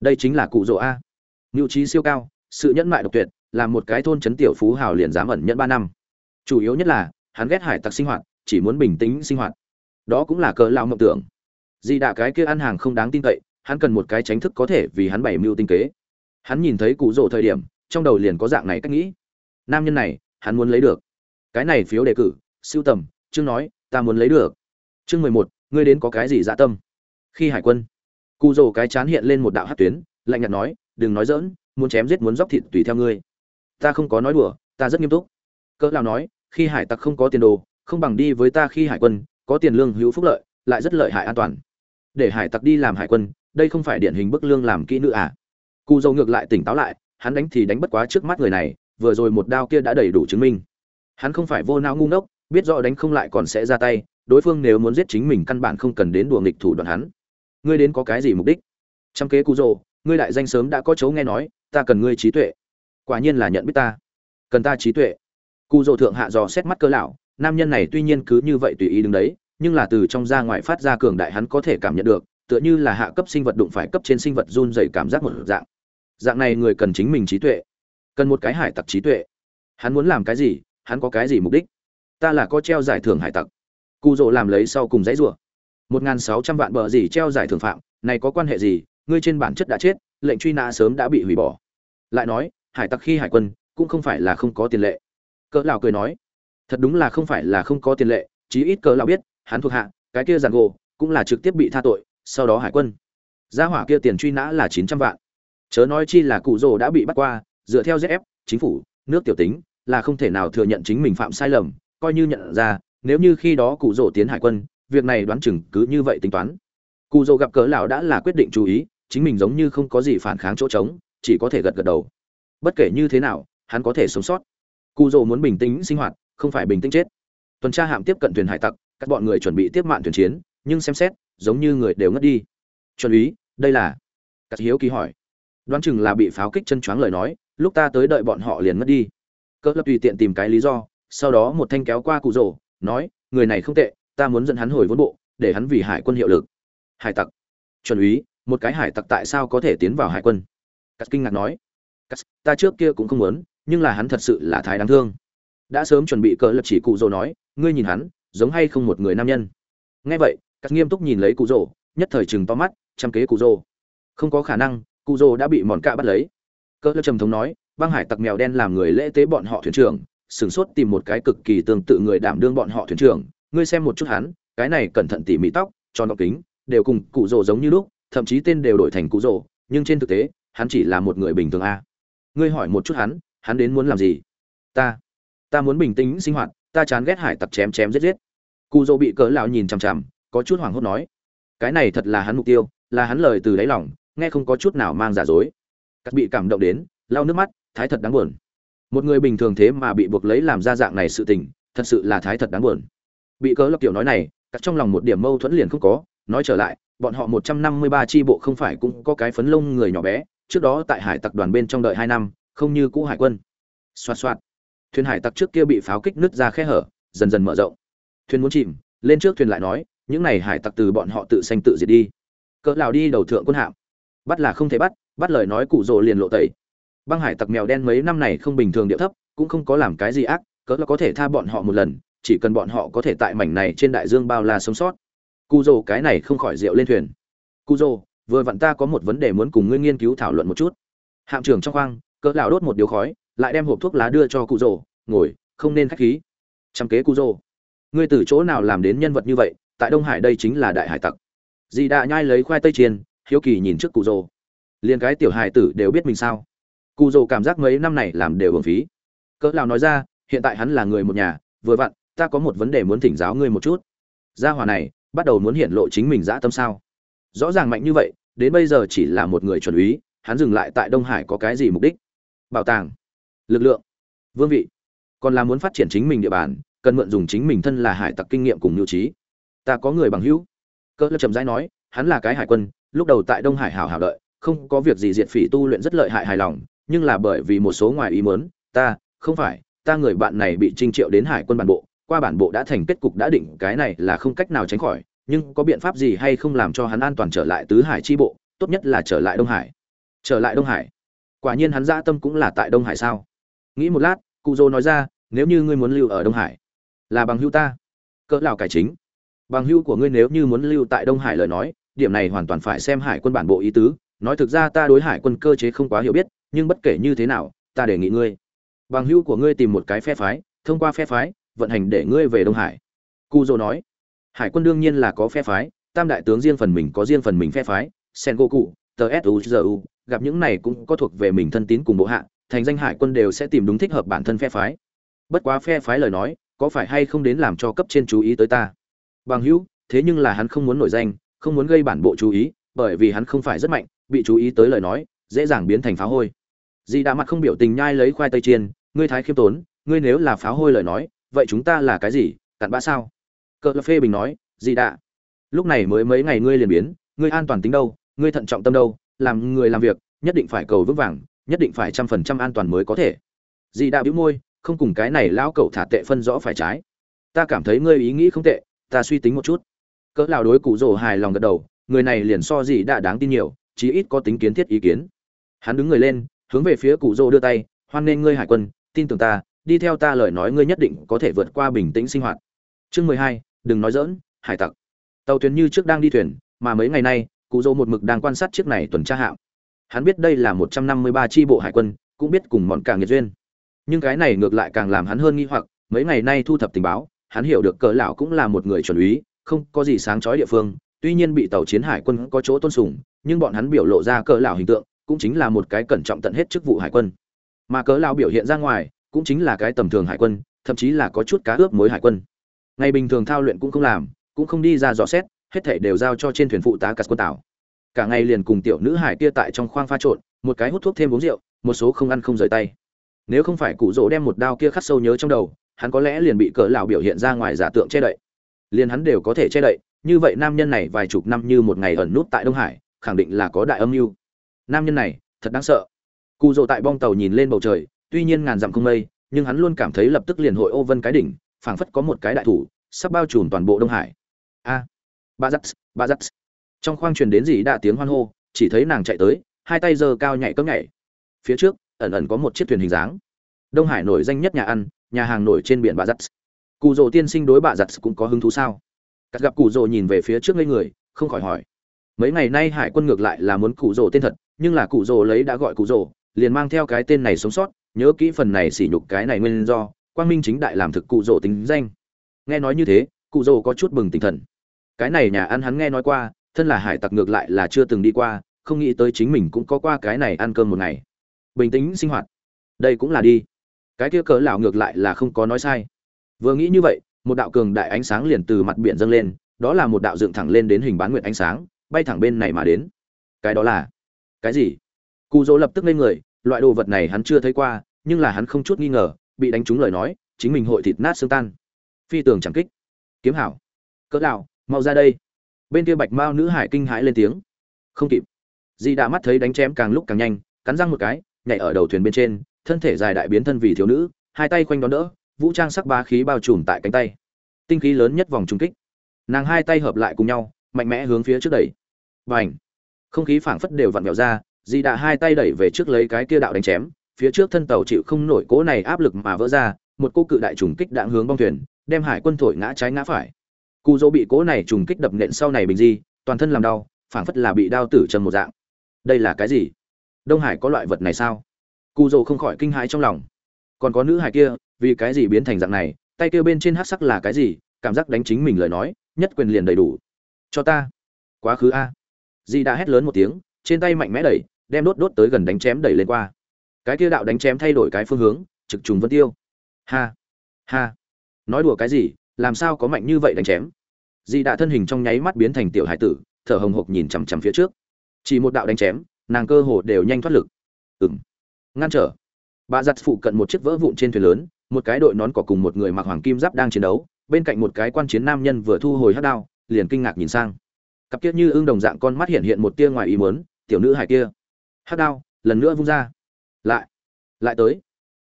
Đây chính là cụ rỗ a. Nhu trí siêu cao, sự nhẫn mại độc tuyệt, là một cái thôn trấn tiểu phú hào liền dám ẩn nhẫn ba năm. Chủ yếu nhất là, hắn ghét hải tặc sinh hoạt, chỉ muốn bình tĩnh sinh hoạt. Đó cũng là cờ lão mộng tưởng. Di đạ cái kia ăn hàng không đáng tin cậy, hắn cần một cái tránh thức có thể vì hắn bày mưu tinh kế. Hắn nhìn thấy cụ rỗ thời điểm, trong đầu liền có dạng này cách nghĩ. Nam nhân này, hắn muốn lấy được. Cái này phiếu đề cử, siêu tầm, chương nói, ta muốn lấy được. Chương mười một, ngươi đến có cái gì dạ tâm? Khi hải quân cụ rồ cái chán hiện lên một đạo hát tuyến, lạnh nhạt nói, đừng nói dỡn muốn chém giết muốn dóc thịt tùy theo ngươi. Ta không có nói đùa, ta rất nghiêm túc. Cỡ lao nói, khi hải tặc không có tiền đồ, không bằng đi với ta khi hải quân, có tiền lương hữu phúc lợi, lại rất lợi hại an toàn. Để hải tặc đi làm hải quân, đây không phải điển hình bức lương làm kỹ nữ à? Cụ dầu ngược lại tỉnh táo lại, hắn đánh thì đánh bất quá trước mắt người này, vừa rồi một đao kia đã đầy đủ chứng minh. Hắn không phải vô não ngu ngốc, biết rõ đánh không lại còn sẽ ra tay, đối phương nếu muốn giết chính mình căn bản không cần đến đùa nghịch thủ đoạn hắn ngươi đến có cái gì mục đích? Trăm kế cụ rồ, ngươi đại danh sớm đã có chấu nghe nói, ta cần ngươi trí tuệ. Quả nhiên là nhận biết ta. Cần ta trí tuệ. Cụ rồ thượng hạ dò xét mắt cơ lão, nam nhân này tuy nhiên cứ như vậy tùy ý đứng đấy, nhưng là từ trong ra ngoài phát ra cường đại hắn có thể cảm nhận được, tựa như là hạ cấp sinh vật đụng phải cấp trên sinh vật run dày cảm giác một dạng. Dạng này người cần chính mình trí tuệ. Cần một cái hải tặc trí tuệ. Hắn muốn làm cái gì, hắn có cái gì mục đích? Ta là có treo giải thưởng hải tặc. Cụ rồ làm lấy sau cùng dãy rủa một n g h n sáu trăm vạn bờ gì treo giải thưởng phạm, này có quan hệ gì? Ngươi trên bản chất đã chết, lệnh truy nã sớm đã bị hủy bỏ. Lại nói, hải tặc khi hải quân, cũng không phải là không có tiền lệ. Cỡ lão cười nói, thật đúng là không phải là không có tiền lệ, chí ít cỡ lão biết, hắn thuộc hạ, cái kia giàn gỗ, cũng là trực tiếp bị tha tội, sau đó hải quân. Gia hỏa kia tiền truy nã là chín trăm vạn. Chớ nói chi là cụ rồ đã bị bắt qua, dựa theo zf chính phủ, nước tiểu tính, là không thể nào thừa nhận chính mình phạm sai lầm, coi như nhận ra, nếu như khi đó cụ rồ tiến hải quân việc này đoán chừng cứ như vậy tính toán. Cụ Dầu gặp cỡ lão đã là quyết định chú ý, chính mình giống như không có gì phản kháng chỗ trống, chỉ có thể gật gật đầu. Bất kể như thế nào, hắn có thể sống sót. Cụ Dầu muốn bình tĩnh sinh hoạt, không phải bình tĩnh chết. Tuần tra hạm tiếp cận thuyền hải tặc, các bọn người chuẩn bị tiếp mạng thuyền chiến, nhưng xem xét, giống như người đều ngất đi. Chuẩn ý đây là cắt hiếu kỳ hỏi. Đoán chừng là bị pháo kích chân choáng lời nói, lúc ta tới đợi bọn họ liền mất đi. Cỡ lập tùy tiện tìm cái lý do, sau đó một thanh kéo qua cụ rồ nói, người này không tệ ta muốn dẫn hắn hồi vốn bộ, để hắn vì hải quân hiệu lực. Hải tặc. Chuẩn úy, một cái hải tặc tại sao có thể tiến vào hải quân? Cắt kinh ngạc nói. Cắt ta trước kia cũng không muốn, nhưng là hắn thật sự là thái đáng thương. Đã sớm chuẩn bị cỡ lập chỉ cụ rồ nói, ngươi nhìn hắn, giống hay không một người nam nhân. Nghe vậy cắt nghiêm túc nhìn lấy cụ rồ, nhất thời chừng to mắt, chăm kế cụ rồ. Không có khả năng, cụ rồ đã bị mòn cạ bắt lấy. Cỡ lập trầm thống nói, băng hải tặc mèo đen làm người lễ tế bọn họ thuyền trưởng, sửng sốt tìm một cái cực kỳ tương tự người đảm đương bọn họ thuyền trưởng ngươi xem một chút hắn, cái này cẩn thận tỉ mỉ tóc, tròn gọc kính, đều cùng cụ rồ giống như lúc, thậm chí tên đều đổi thành cụ rồ, nhưng trên thực tế, hắn chỉ là một người bình thường a. Ngươi hỏi một chút hắn hắn đến muốn làm gì? Ta ta muốn bình tĩnh sinh hoạt, ta chán ghét hải tặc chém chém giết giết. Cụ rồ bị cỡ lão nhìn chằm chằm, có chút hoảng hốt nói, cái này thật là hắn mục tiêu, là hắn lời từ đáy lòng, nghe không có chút nào mang giả dối. Các bị cảm động đến, lau nước mắt, thái thật đáng buồn. Một người bình thường thế mà bị buộc lấy làm ra dạng này sự tình, thật sự là thái thật đáng buồn bị cớ lập tiểu nói này, cắt trong lòng một điểm mâu thuẫn liền không có, nói trở lại, bọn họ một trăm năm mươi ba tri bộ không phải cũng có cái phấn lông người nhỏ bé, trước đó tại hải tặc đoàn bên trong đợi hai năm, không như cũ hải quân. Xoạt xoạt. Thuyền hải tặc trước kia bị pháo kích nứt ra khe hở, dần dần mở rộng. Thuyền muốn chìm, lên trước thuyền lại nói, những này hải tặc từ bọn họ tự sanh tự diệt đi. Cỡ lào đi đầu thượng quân hạm. Bắt là không thể bắt bắt lời nói cụ rồ liền lộ tẩy. Băng hải tặc mèo đen mấy năm này không bình thường địa thấp, cũng không có làm cái gì ác, cỡ là có thể tha bọn họ một lần chỉ cần bọn họ có thể tại mảnh này trên đại dương bao la sống sót. Cu dô cái này không khỏi rượu lên thuyền. Cu dô vừa vặn ta có một vấn đề muốn cùng ngươi nghiên cứu thảo luận một chút. Hạm trưởng trong khoang, cỡ lão đốt một điếu khói, lại đem hộp thuốc lá đưa cho cụ rồ ngồi, không nên khách khí. Chăm kế cụ rồ ngươi từ chỗ nào làm đến nhân vật như vậy, tại đông hải đây chính là đại hải tặc. Dì đã nhai lấy khoai tây chiên, hiếu kỳ nhìn trước cụ rồ liền cái tiểu hải tử đều biết mình sao? Cụ rồ cảm giác mấy năm này làm đều hưởng phí. Cỡ lão nói ra, hiện tại hắn là người một nhà, vừa vặn ta có một vấn đề muốn thỉnh giáo ngươi một chút. Gia hỏa này, bắt đầu muốn hiện lộ chính mình dã tâm sao? Rõ ràng mạnh như vậy, đến bây giờ chỉ là một người chuẩn úy, hắn dừng lại tại đông hải có cái gì mục đích? Bảo tàng, lực lượng, vương vị. Còn là muốn phát triển chính mình địa bàn, cần mượn dùng chính mình thân là hải tặc kinh nghiệm cùng nhu trí. Ta có người bằng hữu. Cỡ trầm rãi nói, hắn là cái hải quân, lúc đầu tại đông hải hảo hảo đợi, không có việc gì diệt phỉ tu luyện rất lợi hại hài lòng, nhưng là bởi vì một số ngoài ý muốn, ta, không phải, ta người bạn này bị trinh triệu đến hải quân bản bộ qua bản bộ đã thành kết cục đã định, cái này là không cách nào tránh khỏi, nhưng có biện pháp gì hay không làm cho hắn an toàn trở lại tứ hải chi bộ, tốt nhất là trở lại đông hải. Trở lại đông hải? Quả nhiên hắn dã tâm cũng là tại đông hải sao? Nghĩ một lát, cụ dô nói ra, nếu như ngươi muốn lưu ở đông hải, là bằng hưu ta. Cỡ lào cải chính. Bằng hưu của ngươi nếu như muốn lưu tại đông hải lời nói, điểm này hoàn toàn phải xem hải quân bản bộ ý tứ. Nói thực ra ta đối hải quân cơ chế không quá hiểu biết, nhưng bất kể như thế nào, ta đề nghị ngươi. Bằng hưu của ngươi tìm một cái phe phái, thông qua phe phái vận hành để ngươi về đông hải. Cu dô nói, hải quân đương nhiên là có phe phái, tam đại tướng riêng phần mình có riêng phần mình phe phái sen goku tờ suzu gặp những này cũng có thuộc về mình thân tín cùng bộ hạ, thành danh hải quân đều sẽ tìm đúng thích hợp bản thân phe phái. Bất quá phe phái lời nói, có phải hay không đến làm cho cấp trên chú ý tới ta? Bằng hữu, thế nhưng là hắn không muốn nổi danh, không muốn gây bản bộ chú ý, bởi vì hắn không phải rất mạnh, bị chú ý tới lời nói, dễ dàng biến thành pháo hôi. Dì đã mặt không biểu tình nhai lấy khoai tây chiên, ngươi thái khiêm tốn, ngươi nếu là pháo hôi lời nói vậy chúng ta là cái gì? Cặn bã sao? Cờ phê bình nói dì đã lúc này mới mấy ngày ngươi liền biến, ngươi an toàn tính đâu? Ngươi thận trọng tâm đâu? Làm người làm việc, nhất định phải cầu vững vàng, nhất định phải trăm phần trăm an toàn mới có thể. Dì đã bĩu môi, không cùng cái này lão cậu thả tệ phân rõ phải trái. Ta cảm thấy ngươi ý nghĩ không tệ, ta suy tính một chút. Cỡ lão đối cụ rồ hài lòng gật đầu, người này liền so dì đã đáng tin nhiều, chí ít có tính kiến thiết ý kiến. Hắn đứng người lên, hướng về phía cụ rồ đưa tay, hoan nghênh ngươi hải quân, tin tưởng ta đi theo ta lời nói ngươi nhất định có thể vượt qua bình tĩnh sinh hoạt. Chương mười hai, đừng nói dỡn hải tặc. Tàu thuyền như trước đang đi thuyền, mà mấy ngày nay, cụ dô một mực đang quan sát chiếc này tuần tra hạm. Hắn biết đây là một trăm năm mươi ba tri bộ hải quân, cũng biết cùng bọn cả nghiệt duyên. Nhưng cái này ngược lại càng làm hắn hơn nghi hoặc, mấy ngày nay thu thập tình báo, hắn hiểu được cỡ lão cũng là một người chuẩn úy, không có gì sáng chói địa phương, tuy nhiên bị tàu chiến hải quân có chỗ tôn sùng, nhưng bọn hắn biểu lộ ra cỡ lão hình tượng, cũng chính là một cái cẩn trọng tận hết chức vụ hải quân. Mà cỡ lão biểu hiện ra ngoài cũng chính là cái tầm thường hải quân, thậm chí là có chút cá ướp mối hải quân. Ngày bình thường thao luyện cũng không làm, cũng không đi ra dò xét, hết thảy đều giao cho trên thuyền phụ tá cắt quân tảo. Cả ngày liền cùng tiểu nữ hải kia tại trong khoang pha trộn, một cái hút thuốc thêm uống rượu, một số không ăn không rời tay. Nếu không phải cụ rỗ đem một đao kia khắc sâu nhớ trong đầu, hắn có lẽ liền bị cỡ lão biểu hiện ra ngoài giả tượng che đậy. Liền hắn đều có thể che đậy, như vậy nam nhân này vài chục năm như một ngày ẩn nút tại đông hải, khẳng định là có đại âm mưu. Nam nhân này, thật đáng sợ. Cụ rỗ tại bong tàu nhìn lên bầu trời tuy nhiên ngàn dặm không mây nhưng hắn luôn cảm thấy lập tức liền hội ô vân cái đỉnh phảng phất có một cái đại thủ sắp bao trùm toàn bộ đông hải. A! Bà giật, bà giật. trong khoang truyền đến gì đã tiếng hoan hô chỉ thấy nàng chạy tới hai tay giơ cao nhảy cấm nhảy. Phía trước ẩn ẩn có một chiếc thuyền hình dáng. Đông hải nổi danh nhất nhà ăn nhà hàng nổi trên biển bà giật. cụ rỗ tiên sinh đối bà giật cũng có hứng thú sao? Cắt gặp cụ rỗ nhìn về phía trước ngây người không khỏi hỏi. Mấy ngày nay hải quân ngược lại là muốn cụ rỗ tên thật nhưng là cụ rỗ lấy đã gọi cụ rỗ liền mang theo cái tên này sống sót nhớ kỹ phần này sỉ nhục cái này nguyên do, quang minh chính đại làm thực cụ rỗ tính danh. Nghe nói như thế, cụ rỗ có chút bừng tinh thần. Cái này nhà ăn hắn nghe nói qua, thân là hải tặc ngược lại là chưa từng đi qua, không nghĩ tới chính mình cũng có qua cái này ăn cơm một ngày. Bình tĩnh sinh hoạt. Đây cũng là đi. Cái kia cỡ lão ngược lại là không có nói sai. Vừa nghĩ như vậy, một đạo cường đại ánh sáng liền từ mặt biển dâng lên, đó là một đạo dựng thẳng lên đến hình bán nguyệt ánh sáng, bay thẳng bên này mà đến. Cái đó là cái gì? Cụ dỗ lập tức lên người, loại đồ vật này hắn chưa thấy qua nhưng là hắn không chút nghi ngờ, bị đánh trúng lời nói, chính mình hội thịt nát xương tan. Phi tường chẳng kích. Kiếm hảo. Cỡ lão, mau ra đây. Bên kia bạch mao nữ hải kinh hãi lên tiếng. Không kịp. Di đã mắt thấy đánh chém càng lúc càng nhanh, cắn răng một cái, nhảy ở đầu thuyền bên trên, thân thể dài đại biến thân vì thiếu nữ, hai tay quanh đón đỡ, vũ trang sắc ba khí bao trùm tại cánh tay. Tinh khí lớn nhất vòng trung kích. Nàng hai tay hợp lại cùng nhau, mạnh mẽ hướng phía trước đẩy. Và ảnh không khí phảng phất đều vặn vẹo ra di đạ hai tay đẩy về trước lấy cái kia đạo đánh chém phía trước thân tàu chịu không nổi cố này áp lực mà vỡ ra, một cô cự đại trùng kích đạn hướng bong thuyền, đem hải quân thổi ngã trái ngã phải. Cụ dỗ bị cố này trùng kích đập nện sau này bình di, toàn thân làm đau, phảng phất là bị đao tử trần một dạng. Đây là cái gì? Đông hải có loại vật này sao? Cụ dỗ không khỏi kinh hãi trong lòng. Còn có nữ hải kia, vì cái gì biến thành dạng này, tay kia bên trên hát sắc là cái gì, cảm giác đánh chính mình lời nói, nhất quyền liền đầy đủ. Cho ta. Quá khứ a. Di đã hét lớn một tiếng, trên tay mạnh mẽ đẩy, đem đốt đốt tới gần đánh chém đẩy lên qua cái kia đạo đánh chém thay đổi cái phương hướng, trực trùng vân tiêu. Ha ha. Nói đùa cái gì, làm sao có mạnh như vậy đánh chém? Di đã thân hình trong nháy mắt biến thành tiểu hải tử, thở hồng hộc nhìn chằm chằm phía trước. Chỉ một đạo đánh chém, nàng cơ hồ đều nhanh thoát lực. Ừng ngăn trở. Bà giặt phụ cận một chiếc vỡ vụn trên thuyền lớn, một cái đội nón cỏ cùng một người mặc hoàng kim giáp đang chiến đấu, bên cạnh một cái quan chiến nam nhân vừa thu hồi hát đao, liền kinh ngạc nhìn sang. Cặp kiết như ương đồng dạng con mắt hiện hiện một tia ngoài ý muốn, tiểu nữ hải kia. Hát đao, lần nữa vung ra lại lại tới.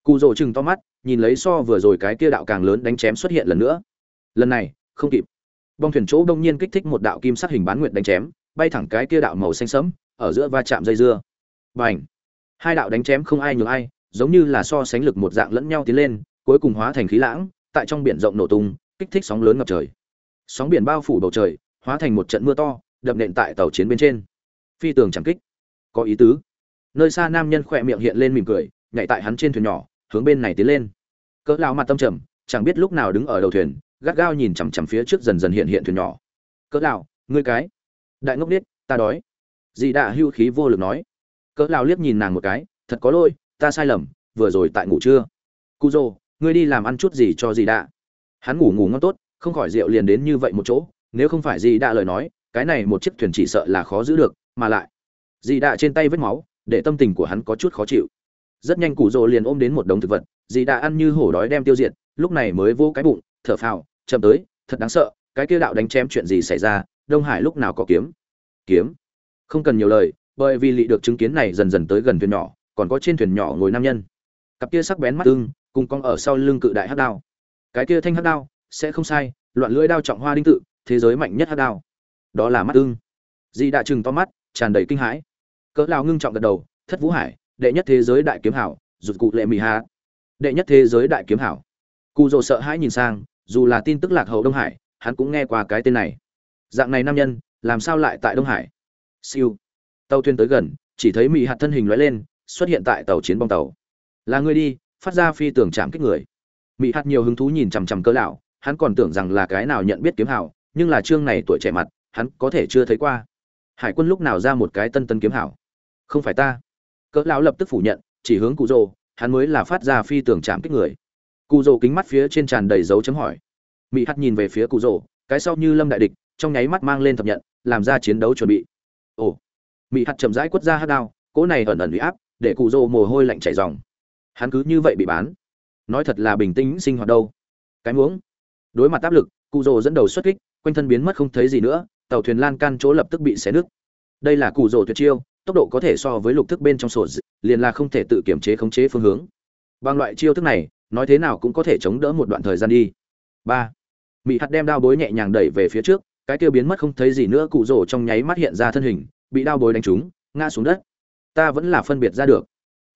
Cụ rồ chừng to mắt, nhìn lấy so vừa rồi cái kia đạo càng lớn đánh chém xuất hiện lần nữa. Lần này, không kịp. Bong thuyền chỗ đông nhiên kích thích một đạo kim sắc hình bán nguyệt đánh chém, bay thẳng cái kia đạo màu xanh sẫm, ở giữa va chạm dây dưa. Bành! Hai đạo đánh chém không ai nhường ai, giống như là so sánh lực một dạng lẫn nhau tiến lên, cuối cùng hóa thành khí lãng, tại trong biển rộng nổ tung, kích thích sóng lớn ngập trời. Sóng biển bao phủ bầu trời, hóa thành một trận mưa to, đập nện tại tàu chiến bên trên. Phi tường chẳng kích. Có ý tứ nơi xa nam nhân khỏe miệng hiện lên mỉm cười, nhảy tại hắn trên thuyền nhỏ, hướng bên này tiến lên. Cỡ lao mặt tâm trầm, chẳng biết lúc nào đứng ở đầu thuyền, gắt gao nhìn chằm chằm phía trước dần dần hiện hiện thuyền nhỏ. Cỡ lão, ngươi cái, đại ngốc điếc ta đói. Dì đạ hưu khí vô lực nói. Cỡ lão liếc nhìn nàng một cái, thật có lỗi, ta sai lầm, vừa rồi tại ngủ trưa. Cu dô ngươi đi làm ăn chút gì cho dì đạ. hắn ngủ ngủ ngon tốt, không khỏi rượu liền đến như vậy một chỗ, nếu không phải dì đạ lời nói, cái này một chiếc thuyền chỉ sợ là khó giữ được, mà lại. Dì đạ trên tay vết máu để tâm tình của hắn có chút khó chịu. Rất nhanh cụ rồ liền ôm đến một đống thực vật, dì đã ăn như hổ đói đem tiêu diệt, lúc này mới vô cái bụng, thở phào, chậm tới, thật đáng sợ, cái kia đạo đánh chém chuyện gì xảy ra, đông hải lúc nào có kiếm? Kiếm? Không cần nhiều lời, bởi vì lị được chứng kiến này dần dần tới gần thuyền nhỏ, còn có trên thuyền nhỏ ngồi nam nhân. Cặp kia sắc bén mắt ưng, cùng con ở sau lưng cự đại hắc đao. Cái kia thanh hắc đao, sẽ không sai, loạn lưỡi đao trọng hoa đinh tự, thế giới mạnh nhất hắc đao. Đó là mắt ưng. Dì đã chừng to mắt, tràn đầy kinh hãi cỡ lao ngưng trọng gật đầu, thất vũ hải, đệ nhất thế giới đại kiếm hảo rụt cụ lệ mì hạ đệ nhất thế giới đại kiếm hảo. Cụ rồ sợ hãi nhìn sang, dù là tin tức lạc hậu đông hải, hắn cũng nghe qua cái tên này. Dạng này nam nhân, làm sao lại tại đông hải? Siêu. Tàu thuyền tới gần, chỉ thấy mỹ hạt thân hình lóe lên, xuất hiện tại tàu chiến bong tàu. Là người đi, phát ra phi tưởng chạm kích người. Mỹ hạt nhiều hứng thú nhìn chằm chằm cơ lão, hắn còn tưởng rằng là cái nào nhận biết kiếm hảo, nhưng là chương này tuổi trẻ mặt, hắn có thể chưa thấy qua. Hải quân lúc nào ra một cái tân tân kiếm hảo? Không phải ta. Cỡ lão lập tức phủ nhận, chỉ hướng cụ rồ hắn mới là phát ra phi tưởng chạm kích người. Cụ rồ kính mắt phía trên tràn đầy dấu chấm hỏi. Mỹ hắt nhìn về phía cụ rồ cái sau như lâm đại địch, trong nháy mắt mang lên thập nhận, làm ra chiến đấu chuẩn bị. Ồ. Mỹ hắt chậm rãi quất ra hát đao, cỗ này ẩn ẩn bị áp, để cụ rồ mồ hôi lạnh chảy ròng. Hắn cứ như vậy bị bán. Nói thật là bình tĩnh sinh hoạt đâu. Cái muống đối mặt áp lực, cụ rồ dẫn đầu xuất kích, quanh thân biến mất không thấy gì nữa, tàu thuyền lan can chỗ lập tức bị xé nứt. Đây là cụ rồ tuyệt chiêu tốc độ có thể so với lục thức bên trong sổ liền là không thể tự kiểm chế khống chế phương hướng. Bằng loại chiêu thức này, nói thế nào cũng có thể chống đỡ một đoạn thời gian đi. Ba. Mỹ hạt đem đao bối nhẹ nhàng đẩy về phía trước, cái tiêu biến mất không thấy gì nữa, cụ rổ trong nháy mắt hiện ra thân hình, bị đao bối đánh trúng, ngã xuống đất. Ta vẫn là phân biệt ra được.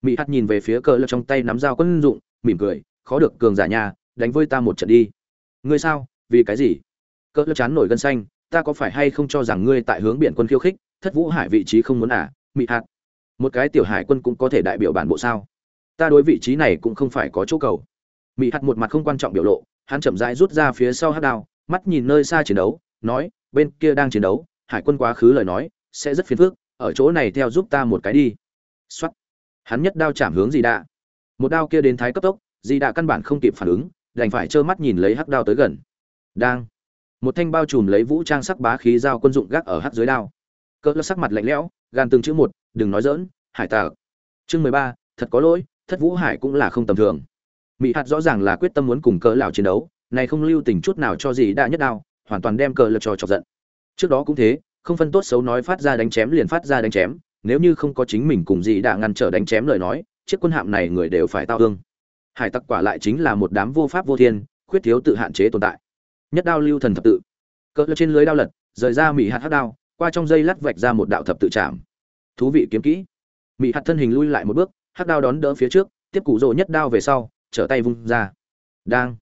Mỹ hạt nhìn về phía cờ lật trong tay nắm dao quân dụng, mỉm cười, khó được, cường giả nhà, đánh với ta một trận đi. Ngươi sao? Vì cái gì? Cỡ lật chán nổi gân xanh, ta có phải hay không cho rằng ngươi tại hướng biển quân khiêu khích, thất vũ hải vị trí không muốn à? Mị hạt. Một cái tiểu hải quân cũng có thể đại biểu bản bộ sao? Ta đối vị trí này cũng không phải có chỗ cầu. Mị hạt một mặt không quan trọng biểu lộ, hắn chậm rãi rút ra phía sau hát đao, mắt nhìn nơi xa chiến đấu, nói, bên kia đang chiến đấu, hải quân quá khứ lời nói, sẽ rất phiền phức, ở chỗ này theo giúp ta một cái đi. Xuất hắn nhất đao chạm hướng gì đạ. Một đao kia đến thái cấp tốc dì đạ căn bản không kịp phản ứng, đành phải trơ mắt nhìn lấy hắc đao tới gần. Đang. Một thanh bao trùm lấy vũ trang sắc bá khí dao quân dụng gác ở hắc dưới đao cỡ sắc mặt lạnh lẽo, gan từng chữ một, đừng nói dỡn hải tạc. Chương mười ba, thật có lỗi, thất vũ hải cũng là không tầm thường. Mỹ hạt rõ ràng là quyết tâm muốn cùng cỡ lão chiến đấu, này không lưu tình chút nào cho gì đã nhất đao, hoàn toàn đem cờ lật cho chọc giận. Trước đó cũng thế, không phân tốt xấu nói phát ra đánh chém liền phát ra đánh chém, nếu như không có chính mình cùng gì đã ngăn trở đánh chém lời nói, chiếc quân hạm này người đều phải tao thương. Hải tặc quả lại chính là một đám vô pháp vô thiên, khuyết thiếu tự hạn chế tồn tại. Nhất đao lưu thần thập tự. Cỡ trên lưới đao lật, rời ra mỹ hạt hắc đao qua trong dây lát vạch ra một đạo thập tự chạm thú vị kiếm kỹ. Mỹ hạt thân hình lui lại một bước, hắc đao đón đỡ phía trước, tiếp cụ rồ nhất đao về sau, trở tay vung ra. Đang.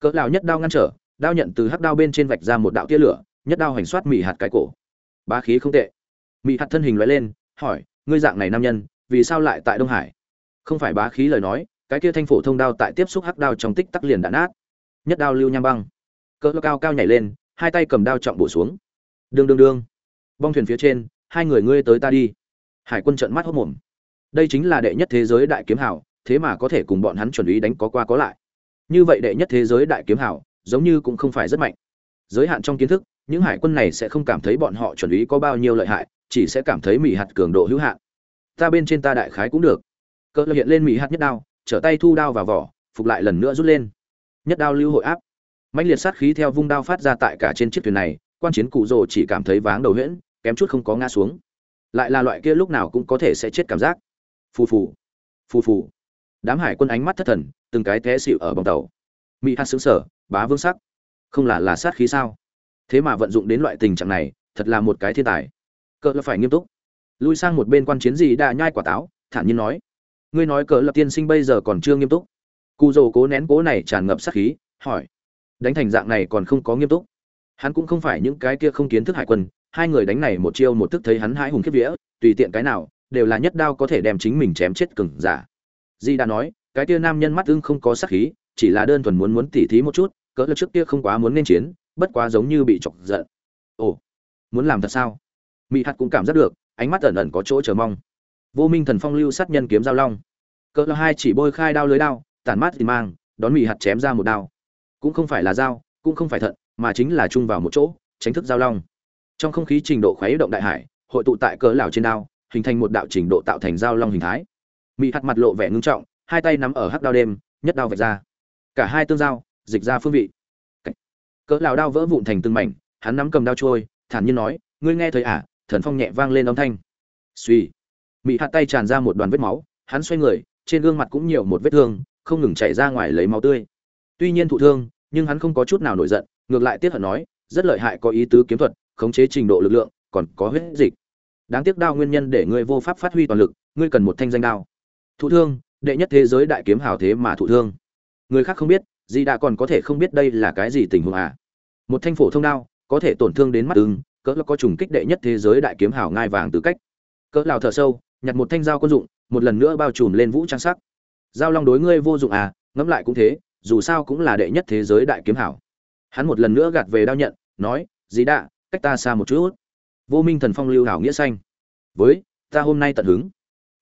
Cỡ lão nhất đao ngăn trở, đao nhận từ hắc đao bên trên vạch ra một đạo tia lửa, nhất đao hành soát mỹ hạt cái cổ. Bá khí không tệ. Mỹ hạt thân hình lóe lên, hỏi, ngươi dạng này nam nhân, vì sao lại tại đông hải? Không phải bá khí lời nói, cái kia thanh phổ thông đao tại tiếp xúc hắc đao trong tích tắc liền đã nát. Nhất đao lưu nham băng. Cỡ cao cao nhảy lên, hai tay cầm đao trọng bổ xuống. Đương đương đương bong thuyền phía trên, hai người ngươi tới ta đi. Hải quân trợn mắt hốt mồm. Đây chính là đệ nhất thế giới đại kiếm hảo thế mà có thể cùng bọn hắn chuẩn ý đánh có qua có lại. Như vậy đệ nhất thế giới đại kiếm hảo giống như cũng không phải rất mạnh. Giới hạn trong kiến thức, những hải quân này sẽ không cảm thấy bọn họ chuẩn ý có bao nhiêu lợi hại, chỉ sẽ cảm thấy mỹ hạt cường độ hữu hạn. Ta bên trên ta đại khái cũng được. Cỡ hiện lên mỹ hạt nhất đao, trở tay thu đao vào vỏ, phục lại lần nữa rút lên. Nhất đao lưu hội áp. Mạnh liệt sát khí theo vung đao phát ra tại cả trên chiếc thuyền này, quan chiến cụ rồ chỉ cảm thấy váng đầu huyễn kém chút không có ngã xuống. Lại là loại kia lúc nào cũng có thể sẽ chết cảm giác. Phù phù phù phù. Đám hải quân ánh mắt thất thần, từng cái té xịu ở bồng tàu. Mỹ hát xứng sở bá vương sắc. Không là là sát khí sao? Thế mà vận dụng đến loại tình trạng này, thật là một cái thiên tài. Cỡ là phải nghiêm túc. Lui sang một bên quan chiến gì đã nhai quả táo, thản nhiên nói. Ngươi nói cỡ lập tiên sinh bây giờ còn chưa nghiêm túc. Cụ dồ cố nén cố này tràn ngập sát khí, hỏi. Đánh thành dạng này còn không có nghiêm túc hắn cũng không phải những cái kia không kiến thức hải quân, hai người đánh này một chiêu một thức thấy hắn hãi hùng kiếp vía, tùy tiện cái nào, đều là nhất đao có thể đem chính mình chém chết cừng giả. Di đã nói, cái kia nam nhân mắt ưng không có sắc khí, chỉ là đơn thuần muốn muốn tỉ thí một chút, cỡ lực trước kia không quá muốn nên chiến, bất quá giống như bị chọc giận. Ồ, muốn làm thật sao? Mỹ hạt cũng cảm giác được, ánh mắt ẩn ẩn có chỗ chờ mong. Vô minh thần phong lưu sát nhân kiếm giao long. Cỡ hai chỉ bôi khai đao lưới đao, tản mát thì mang, đón mỹ hạt chém ra một đao. Cũng không phải là dao, cũng không phải thận mà chính là chung vào một chỗ, tránh thức giao long. Trong không khí trình độ khuấy động đại hải, hội tụ tại cỡ lão trên đao, hình thành một đạo trình độ tạo thành giao long hình thái. Mỹ hạt mặt lộ vẻ ngưng trọng, hai tay nắm ở hắc đao đêm, nhất đao vạch ra. Cả hai tương giao, dịch ra phương vị. Cỡ lão đao vỡ vụn thành từng mảnh, hắn nắm cầm đao trôi, thản nhiên nói, ngươi nghe thấy à? Thần phong nhẹ vang lên âm thanh. Suy mỹ hạt tay tràn ra một đoàn vết máu, hắn xoay người, trên gương mặt cũng nhiều một vết thương, không ngừng chảy ra ngoài lấy máu tươi. Tuy nhiên thụ thương, nhưng hắn không có chút nào nổi giận ngược lại tiếc hận nói, rất lợi hại có ý tứ kiếm thuật, khống chế trình độ lực lượng, còn có huyết dịch. Đáng tiếc đao nguyên nhân để ngươi vô pháp phát huy toàn lực, ngươi cần một thanh danh đao. Thụ thương, đệ nhất thế giới đại kiếm hào thế mà thụ thương. Người khác không biết gì đã còn có thể không biết đây là cái gì tình huống à? Một thanh phổ thông đao, có thể tổn thương đến mắt ưng, cỡ là có trùng kích đệ nhất thế giới đại kiếm hào ngai vàng tư cách. Cỡ lào thở sâu, nhặt một thanh dao quân dụng, một lần nữa bao trùm lên vũ trang sắc. Dao long đối ngươi vô dụng à ngẫm lại cũng thế, dù sao cũng là đệ nhất thế giới đại kiếm hảo hắn một lần nữa gạt về đao nhận, nói, dì đạ, cách ta xa một chút. Vô minh thần phong lưu hảo nghĩa xanh. Với, ta hôm nay tận hứng.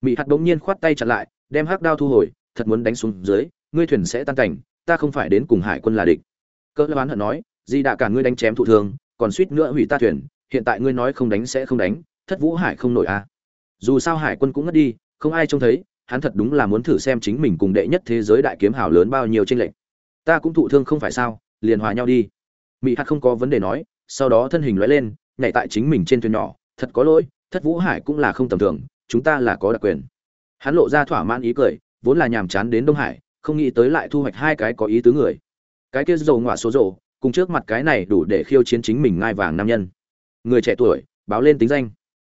Mỹ hạt bỗng nhiên khoát tay chặn lại, đem hắc đao thu hồi, thật muốn đánh xuống dưới, ngươi thuyền sẽ tan cảnh, ta không phải đến cùng hải quân là địch. Cỡ đoán hận nói, dì đạ, cả ngươi đánh chém thụ thương, còn suýt nữa hủy ta thuyền, hiện tại ngươi nói không đánh sẽ không đánh, thất vũ hải không nổi à. Dù sao hải quân cũng ngất đi, không ai trông thấy, hắn thật đúng là muốn thử xem chính mình cùng đệ nhất thế giới đại kiếm hào lớn bao nhiêu tranh lệch. Ta cũng thụ thương không phải sao liền hòa nhau đi. Mỹ hạt không có vấn đề nói, sau đó thân hình lóe lên, nhảy tại chính mình trên thuyền nhỏ. Thật có lỗi, thất vũ hải cũng là không tầm thường, chúng ta là có đặc quyền. Hắn lộ ra thỏa mãn ý cười, vốn là nhàm chán đến đông hải, không nghĩ tới lại thu hoạch hai cái có ý tứ người. Cái kia dầu ngọa số rộ cùng trước mặt cái này đủ để khiêu chiến chính mình ngai vàng nam nhân. Người trẻ tuổi, báo lên tính danh.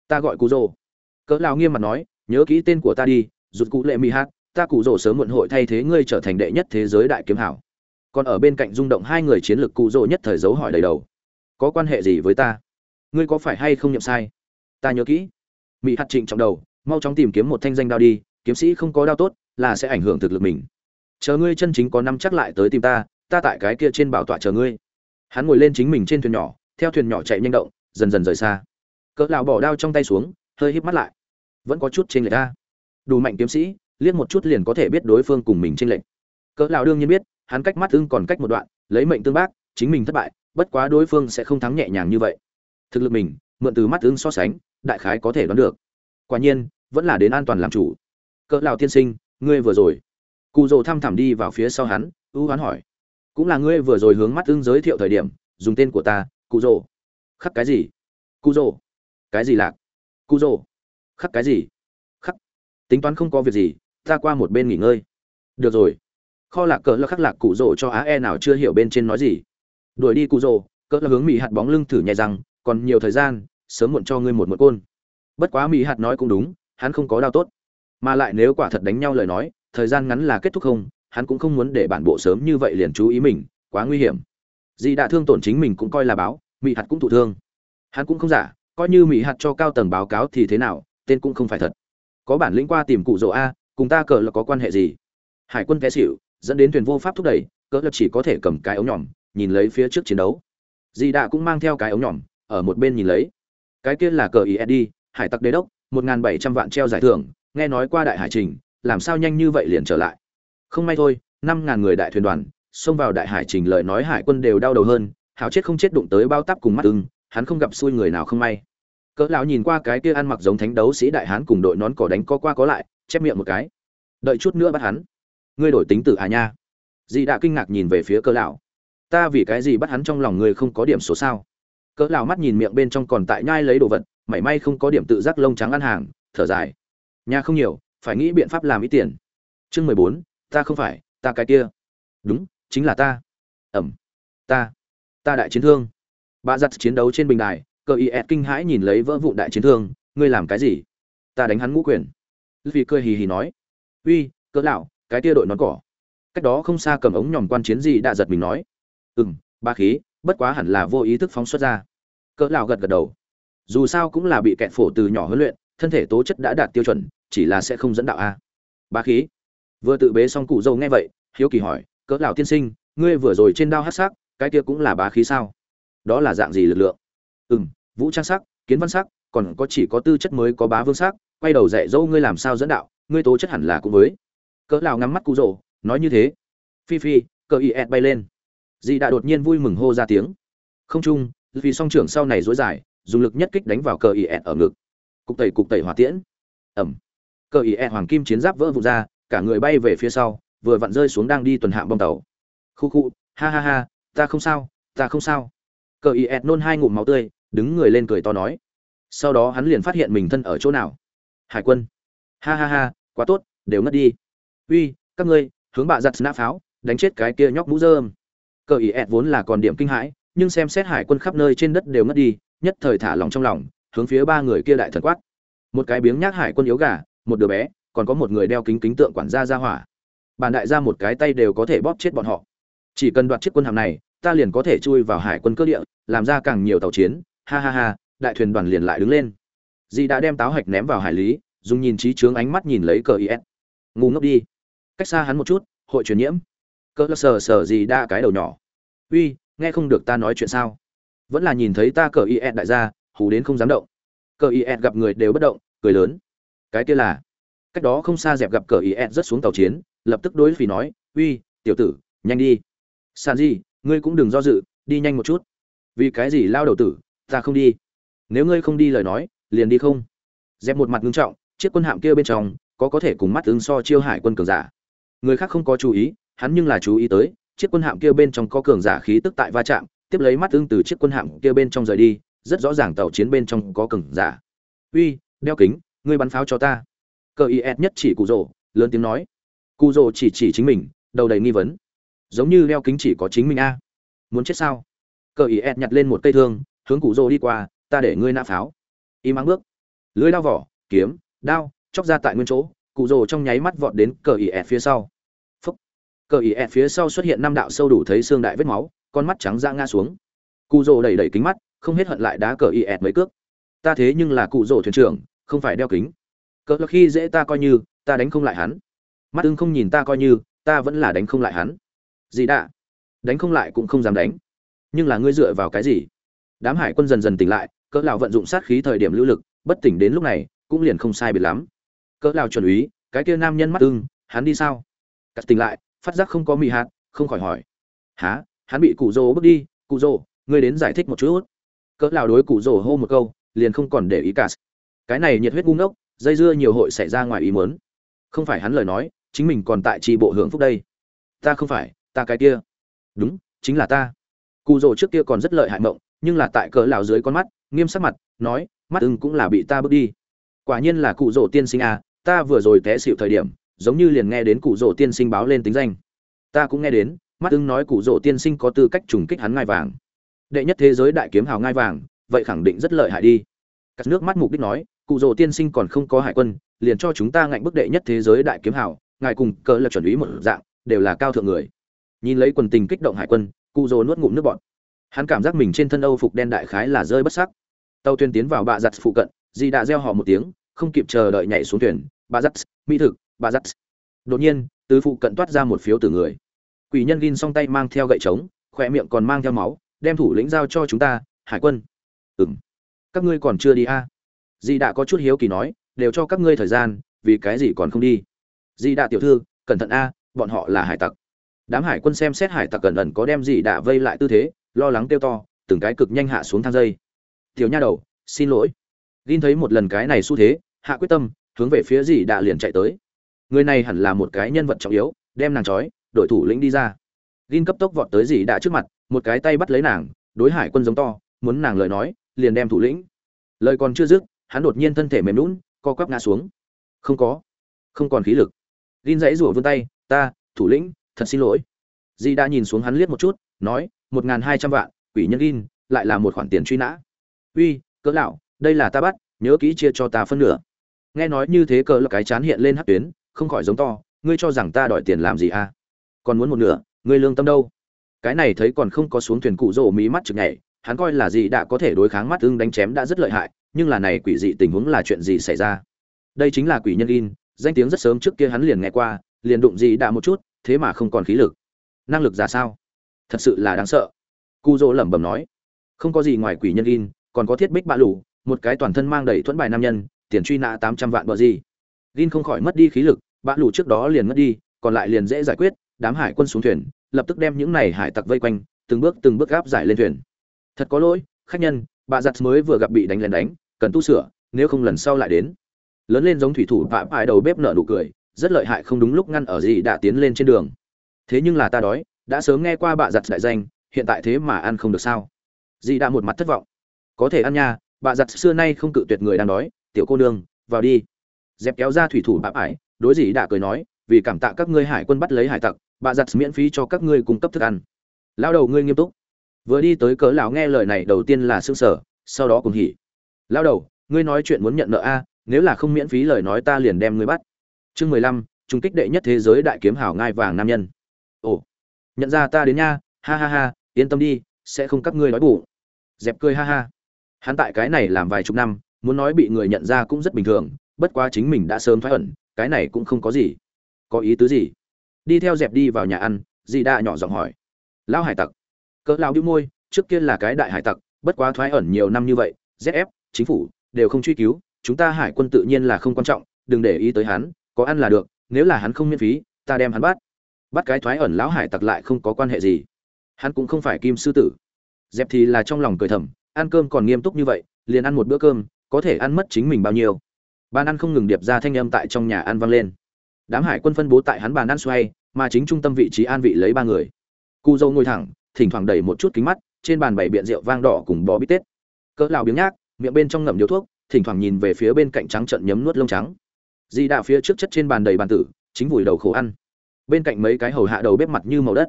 Ta gọi cụ rồ cỡ lao nghiêm mặt nói, nhớ kỹ tên của ta đi, rụt cụ lệ mi hát ta cụ rồ sớm muộn hội thay thế ngươi trở thành đệ nhất thế giới đại kiếm hảo còn ở bên cạnh rung động hai người chiến lược cụ rỗ nhất thời dấu hỏi đầy đầu. Có quan hệ gì với ta? Ngươi có phải hay không nhậm sai? Ta nhớ kỹ. Mỹ hạt trịnh trọng đầu, mau chóng tìm kiếm một thanh danh đao đi, kiếm sĩ không có đao tốt là sẽ ảnh hưởng thực lực mình. Chờ ngươi chân chính có năm chắc lại tới tìm ta ta tại cái kia trên bảo tọa chờ ngươi. Hắn ngồi lên chính mình trên thuyền nhỏ, theo thuyền nhỏ chạy nhanh động, dần dần rời xa. Cỡ lão bỏ đao trong tay xuống, hơi híp mắt lại. Vẫn có chút trên lệch ta đủ mạnh kiếm sĩ, liếc một chút liền có thể biết đối phương cùng mình trên lệch. Cỡ lão đương nhiên biết hắn cách mắt ưng còn cách một đoạn, lấy mệnh tương bác, chính mình thất bại, bất quá đối phương sẽ không thắng nhẹ nhàng như vậy. Thực lực mình, mượn từ mắt ưng so sánh, đại khái có thể đoán được. Quả nhiên, vẫn là đến an toàn làm chủ. Cỡ lão tiên sinh, ngươi vừa rồi. Cụ rồ thăm thẳm đi vào phía sau hắn, ưu hoán hỏi. Cũng là ngươi vừa rồi hướng mắt ưng giới thiệu thời điểm, dùng tên của ta, cụ rồ khắc cái gì? Cụ rồ cái gì lạc? Cụ rồ khắc cái gì? Khắc. Tính toán không có việc gì, ta qua một bên nghỉ ngơi. Được rồi kho lạc cỡ là khắc lạc cụ rồ cho á e nào chưa hiểu bên trên nói gì. Đuổi đi cụ rồ cỡ là hướng mỹ hạt bóng lưng thử nhẹ rằng, còn nhiều thời gian, sớm muộn cho ngươi một một côn. Bất quá mỹ hạt nói cũng đúng, hắn không có đau tốt. Mà lại nếu quả thật đánh nhau lời nói, thời gian ngắn là kết thúc không, hắn cũng không muốn để bản bộ sớm như vậy liền chú ý mình, quá nguy hiểm. Dì đã thương tổn chính mình cũng coi là báo mỹ hạt cũng thụ thương. Hắn cũng không giả, coi như mỹ hạt cho cao tầng báo cáo thì thế nào, tên cũng không phải thật. Có bản lĩnh qua tìm cụ rỗ a, cùng ta cờ là có quan hệ gì? Hải quân té xỉu dẫn đến thuyền vô pháp thúc đẩy, cỡ lập chỉ có thể cầm cái ống nhỏm nhìn lấy phía trước chiến đấu. Dì đạ cũng mang theo cái ống nhỏm ở một bên nhìn lấy. Cái kia là cờ ý hải tặc đế đốc, một n bảy trăm vạn treo giải thưởng, nghe nói qua đại hải trình, làm sao nhanh như vậy liền trở lại? Không may thôi, năm ngàn người đại thuyền đoàn, xông vào đại hải trình lời nói hải quân đều đau đầu hơn hảo chết không chết đụng tới bao tắp cùng mắt ưng, hắn không gặp xui người nào không may. Cỡ lão nhìn qua cái kia ăn mặc giống thánh đấu sĩ đại hán cùng đội nón cỏ đánh co qua có lại, chép miệng một cái. Đợi chút nữa bắt hắn ngươi đổi tính tử à nha. Dì đã kinh ngạc nhìn về phía cỡ lão. Ta vì cái gì bắt hắn trong lòng ngươi không có điểm số sao? Cỡ lão mắt nhìn miệng bên trong còn tại nhai lấy đồ vật, mảy may không có điểm tự giác lông trắng ăn hàng, thở dài. Nhà không nhiều, phải nghĩ biện pháp làm ít tiền. Chương mười bốn, ta không phải, ta cái kia. Đúng, chính là ta. Ẩm. Ta. Ta đại chiến thương. Bà giặt chiến đấu trên bình đài cờ y ẹt kinh hãi nhìn lấy vỡ vụ đại chiến thương, ngươi làm cái gì? Ta đánh hắn ngũ quyền. Vì cười hì hì nói. Uy, cỡ lão cái kia đội nón cỏ. Cách đó không xa cầm ống nhòm quan chiến gì đã giật mình nói. Ừm, ba khí, bất quá hẳn là vô ý thức phóng xuất ra. Cỡ lão gật gật đầu. Dù sao cũng là bị kẹt phổ từ nhỏ huấn luyện, thân thể tố chất đã đạt tiêu chuẩn, chỉ là sẽ không dẫn đạo a. Ba khí. Vừa tự bế xong cụ dâu nghe vậy, hiếu kỳ hỏi, cỡ lão tiên sinh, ngươi vừa rồi trên đao hát sắc, cái kia cũng là bá khí sao? Đó là dạng gì lực lượng? Ừ m vũ trang sắc, kiến văn sắc, còn có chỉ có tư chất mới có bá vương sắc, quay đầu dạy dâu ngươi làm sao dẫn đạo, ngươi tố chất hẳn là cũng với cỡ lào ngắm mắt cụ rổ, nói như thế. Phi phi cờ y ẹt bay lên. Dì đã đột nhiên vui mừng hô ra tiếng. Không chung vì song trưởng sau này dối dài dùng lực nhất kích đánh vào cờ y ẹt ở ngực. Cục tẩy cục tẩy hỏa tiễn. Ẩm. Cờ y ẹt hoàng kim chiến giáp vỡ vụt ra cả người bay về phía sau vừa vặn rơi xuống đang đi tuần hạng bong tàu. Khu khu ha ha ha ta không sao ta không sao. Cờ y ẹt nôn hai ngụm máu tươi đứng người lên cười to nói. Sau đó hắn liền phát hiện mình thân ở chỗ nào. Hải quân. Ha ha ha quá tốt đều ngất đi uy, các ngươi, hướng bạ giặt nã pháo, đánh chết cái kia nhóc mũ dơm. Cờ ý ẹt vốn là còn điểm kinh hãi, nhưng xem xét hải quân khắp nơi trên đất đều ngất đi, nhất thời thả lòng trong lòng, hướng phía ba người kia đại thần quát. Một cái biếng nhác hải quân yếu gà, một đứa bé, còn có một người đeo kính kính tượng quản gia ra hỏa. Bàn đại ra một cái tay đều có thể bóp chết bọn họ. Chỉ cần đoạt chiếc quân hàm này, ta liền có thể chui vào hải quân cơ địa, làm ra càng nhiều tàu chiến. Ha ha ha, đại thuyền đoàn liền lại đứng lên. Dì đã đem táo hạch ném vào hải lý, dùng nhìn trí trướng ánh mắt nhìn lấy cờ is ngu ngốc đi cách xa hắn một chút, hội truyền nhiễm. Cỡ sờ sờ gì đa cái đầu nhỏ. Uy, nghe không được ta nói chuyện sao? Vẫn là nhìn thấy ta cờ is đại gia, hù đến không dám động. Cờ is gặp người đều bất động, cười lớn. Cái kia là, cách đó không xa dẹp gặp cờ is rất xuống tàu chiến, lập tức đối phì nói, uy, tiểu tử, nhanh đi. Sàn gì, ngươi cũng đừng do dự, đi nhanh một chút. Vì cái gì lao đầu tử, ta không đi? Nếu ngươi không đi lời nói, liền đi không. Dẹp một mặt ngưng trọng, chiếc quân hạm kia bên trong, có có thể cùng mắt ứng so chiêu hải quân cường giả người khác không có chú ý, hắn nhưng là chú ý tới, chiếc quân hạm kia bên trong có cường giả khí tức tại va chạm, tiếp lấy mắt ứng từ chiếc quân hạm kia bên trong rời đi, rất rõ ràng tàu chiến bên trong có cường giả. Uy, đeo kính, ngươi bắn pháo cho ta. Cờ is nhất chỉ cụ rồ lớn tiếng nói. Cụ rồ chỉ chỉ chính mình, đầu đầy nghi vấn. Giống như đeo kính chỉ có chính mình a. Muốn chết sao? Cờ is nhặt lên một cây thương, hướng cụ rồ đi qua, ta để ngươi nã pháo. Y mang bước. Lưới đao vỏ, kiếm, đao, chóc ra tại nguyên chỗ cụ rồ trong nháy mắt vọt đến cờ ỉ ẹt phía sau. Phúc. Cờ ỉ ẹt phía sau xuất hiện năm đạo sâu đủ thấy xương đại vết máu, con mắt trắng ra ngã xuống. Cụ rồ đẩy đẩy kính mắt, không hết hận lại đá cờ ỉ ẹt mấy cước. Ta thế nhưng là cụ rồ thuyền trưởng, không phải đeo kính. Cờ khi dễ ta coi như, ta đánh không lại hắn. Mắt ưng không nhìn ta coi như, ta vẫn là đánh không lại hắn. Gì đã đánh không lại cũng không dám đánh. Nhưng là ngươi dựa vào cái gì? Đám hải quân dần dần tỉnh lại, cỡ lão vận dụng sát khí thời điểm lưu lực, bất tỉnh đến lúc này, cũng liền không sai biệt lắm cỡ lão chuẩn úy, cái kia nam nhân mắt ưng, hắn đi sao? Cắt tỉnh lại, phát giác không có mì hạt, không khỏi hỏi. Há hắn bị cụ rồ bước đi, cụ rồ, ngươi đến giải thích một chút. Cỡ lão đối cụ rồ hô một câu, liền không còn để ý cả. Cái này nhiệt huyết ngu ngốc, dây dưa nhiều hội xảy ra ngoài ý muốn. Không phải hắn lời nói, chính mình còn tại tri bộ hưởng phúc đây. Ta không phải, ta cái kia. Đúng, chính là ta. Cụ rồ trước kia còn rất lợi hại mộng, nhưng là tại cỡ lão dưới con mắt, nghiêm sắc mặt, nói, mắt ưng cũng là bị ta bước đi. Quả nhiên là cụ rồ tiên sinh à ta vừa rồi té xịu thời điểm, giống như liền nghe đến cụ rỗ tiên sinh báo lên tính danh. Ta cũng nghe đến, mắt ưng nói cụ rỗ tiên sinh có tư cách trùng kích hắn ngai vàng. Đệ nhất thế giới đại kiếm hào ngai vàng, vậy khẳng định rất lợi hại đi. Cắt nước mắt mục đích nói, cụ rỗ tiên sinh còn không có hải quân, liền cho chúng ta ngạnh bức đệ nhất thế giới đại kiếm hào, ngài cùng cỡ lập chuẩn ý một dạng, đều là cao thượng người. Nhìn lấy quần tình kích động hải quân, cụ rỗ nuốt ngụm nước bọn hắn cảm giác mình trên thân âu phục đen đại khái là rơi bất sắc. Tàu thuyền tiến vào bạ giặt phụ cận dì đã gieo họ một tiếng không kịp chờ đợi nhảy xuống thuyền, bà giắt mỹ thực, bà giắt đột nhiên từ phụ cận toát ra một phiếu từ người. Quỷ nhân gin song tay mang theo gậy trống, khỏe miệng còn mang theo máu, đem thủ lĩnh giao cho chúng ta, hải quân. Ừng các ngươi còn chưa đi a à? dì đã có chút hiếu kỳ nói, đều cho các ngươi thời gian, vì cái gì còn không đi? Dì đã tiểu thư, cẩn thận a bọn họ là hải tặc. Đám hải quân xem xét hải tặc cẩn ẩn có đem dì đã vây lại tư thế, lo lắng kêu to, từng cái cực nhanh hạ xuống thang dây. Tiểu nha đầu, xin lỗi. Gin thấy một lần cái này xu thế hạ quyết tâm, hướng về phía dì đã liền chạy tới. Người này hẳn là một cái nhân vật trọng yếu, đem nàng trói, đội thủ lĩnh đi ra. Gin cấp tốc vọt tới dì đã trước mặt, một cái tay bắt lấy nàng, đối hải quân giống to, muốn nàng lời nói, liền đem thủ lĩnh. Lời còn chưa dứt, hắn đột nhiên thân thể mềm lún co quắp ngã xuống. Không có, không còn khí lực. Gin dãy rủa vươn tay, ta, thủ lĩnh, thật xin lỗi. Dì đã nhìn xuống hắn liếc một chút, nói, một n g h n hai trăm vạn, quỷ nhân gin, lại là một khoản tiền truy nã. Uy, cỡ lão, đây là ta bắt, nhớ kỹ chia cho ta phân nửa nghe nói như thế cỡ là cái chán hiện lên hắc tuyến, không khỏi giống to, ngươi cho rằng ta đòi tiền làm gì à? Còn muốn một nửa, ngươi lương tâm đâu? Cái này thấy còn không có xuống thuyền cụ rỗ mí mắt chực nhảy, hắn coi là gì đã có thể đối kháng mắt ưng đánh chém đã rất lợi hại, nhưng là này quỷ dị tình huống là chuyện gì xảy ra? Đây chính là quỷ nhân in, danh tiếng rất sớm trước kia hắn liền nghe qua, liền đụng gì đã một chút, thế mà không còn khí lực. Năng lực ra sao? Thật sự là đáng sợ. Cụ rỗ lẩm bẩm nói. Không có gì ngoài quỷ nhân in, còn có thiết bích bạ lủ một cái toàn thân mang đầy thuẫn bài nam nhân tiền truy nã tám trăm vạn bờ gì. Gin không khỏi mất đi khí lực, bã lũ trước đó liền mất đi, còn lại liền dễ giải quyết, đám hải quân xuống thuyền, lập tức đem những này hải tặc vây quanh, từng bước từng bước gáp giải lên thuyền. Thật có lỗi, khách nhân, bà giặt mới vừa gặp bị đánh lên đánh, cần tu sửa, nếu không lần sau lại đến. Lớn lên giống thủy thủ vạ vải đầu bếp nở nụ cười, rất lợi hại không đúng lúc ngăn ở gì đã tiến lên trên đường. Thế nhưng là ta đói, đã sớm nghe qua bà giặt đại danh, hiện tại thế mà ăn không được sao? Dì đã một mặt thất vọng. Có thể ăn nha, bà giặt xưa nay không cự tuyệt người đang đói tiểu cô nương, vào đi. Dẹp kéo ra thủy thủ bạp ải đối dĩ đã cười nói, vì cảm tạ các ngươi hải quân bắt lấy hải tặc bà giặt miễn phí cho các ngươi cung cấp thức ăn. Lao đầu ngươi nghiêm túc. Vừa đi tới cớ lão nghe lời này đầu tiên là sương sở sau đó cùng hỉ. Lao đầu, ngươi nói chuyện muốn nhận nợ a, nếu là không miễn phí lời nói ta liền đem ngươi bắt. Chương mười lăm trung kích đệ nhất thế giới đại kiếm hảo ngai vàng nam nhân. Ồ, nhận ra ta đến nha, ha ha ha, yên tâm đi, sẽ không các ngươi nói bụng. Dẹp cười ha ha. Hắn tại cái này làm vài chục năm muốn nói bị người nhận ra cũng rất bình thường, bất quá chính mình đã sớm thoái ẩn, cái này cũng không có gì. Có ý tứ gì? Đi theo dẹp đi vào nhà ăn, dì đa nhỏ giọng hỏi. Lão hải tặc. Cỡ lão đĩu môi, trước kia là cái đại hải tặc, bất quá thoái ẩn nhiều năm như vậy zf chính phủ, đều không truy cứu, chúng ta hải quân tự nhiên là không quan trọng, đừng để ý tới hắn, có ăn là được, nếu là hắn không miễn phí, ta đem hắn bắt. Bắt cái thoái ẩn lão hải tặc lại không có quan hệ gì. Hắn cũng không phải kim sư tử. Dẹp thì là trong lòng cười thầm, ăn cơm còn nghiêm túc như vậy, liền ăn một bữa cơm có thể ăn mất chính mình bao nhiêu. Bàn ăn không ngừng điệp ra thanh âm tại trong nhà ăn vang lên. Đám hải quân phân bố tại hắn bàn ăn xoay, mà chính trung tâm vị trí an vị lấy ba người. Cu dâu ngồi thẳng, thỉnh thoảng đẩy một chút kính mắt, trên bàn bày biện rượu vang đỏ cùng bò bít tết. Cỡ lào biếng nhác, miệng bên trong ngậm điếu thuốc, thỉnh thoảng nhìn về phía bên cạnh trắng trận nhấm nuốt lông trắng. Di đạo phía trước chất trên bàn đầy bàn tử, chính vùi đầu khổ ăn. Bên cạnh mấy cái hầu hạ đầu bếp mặt như màu đất.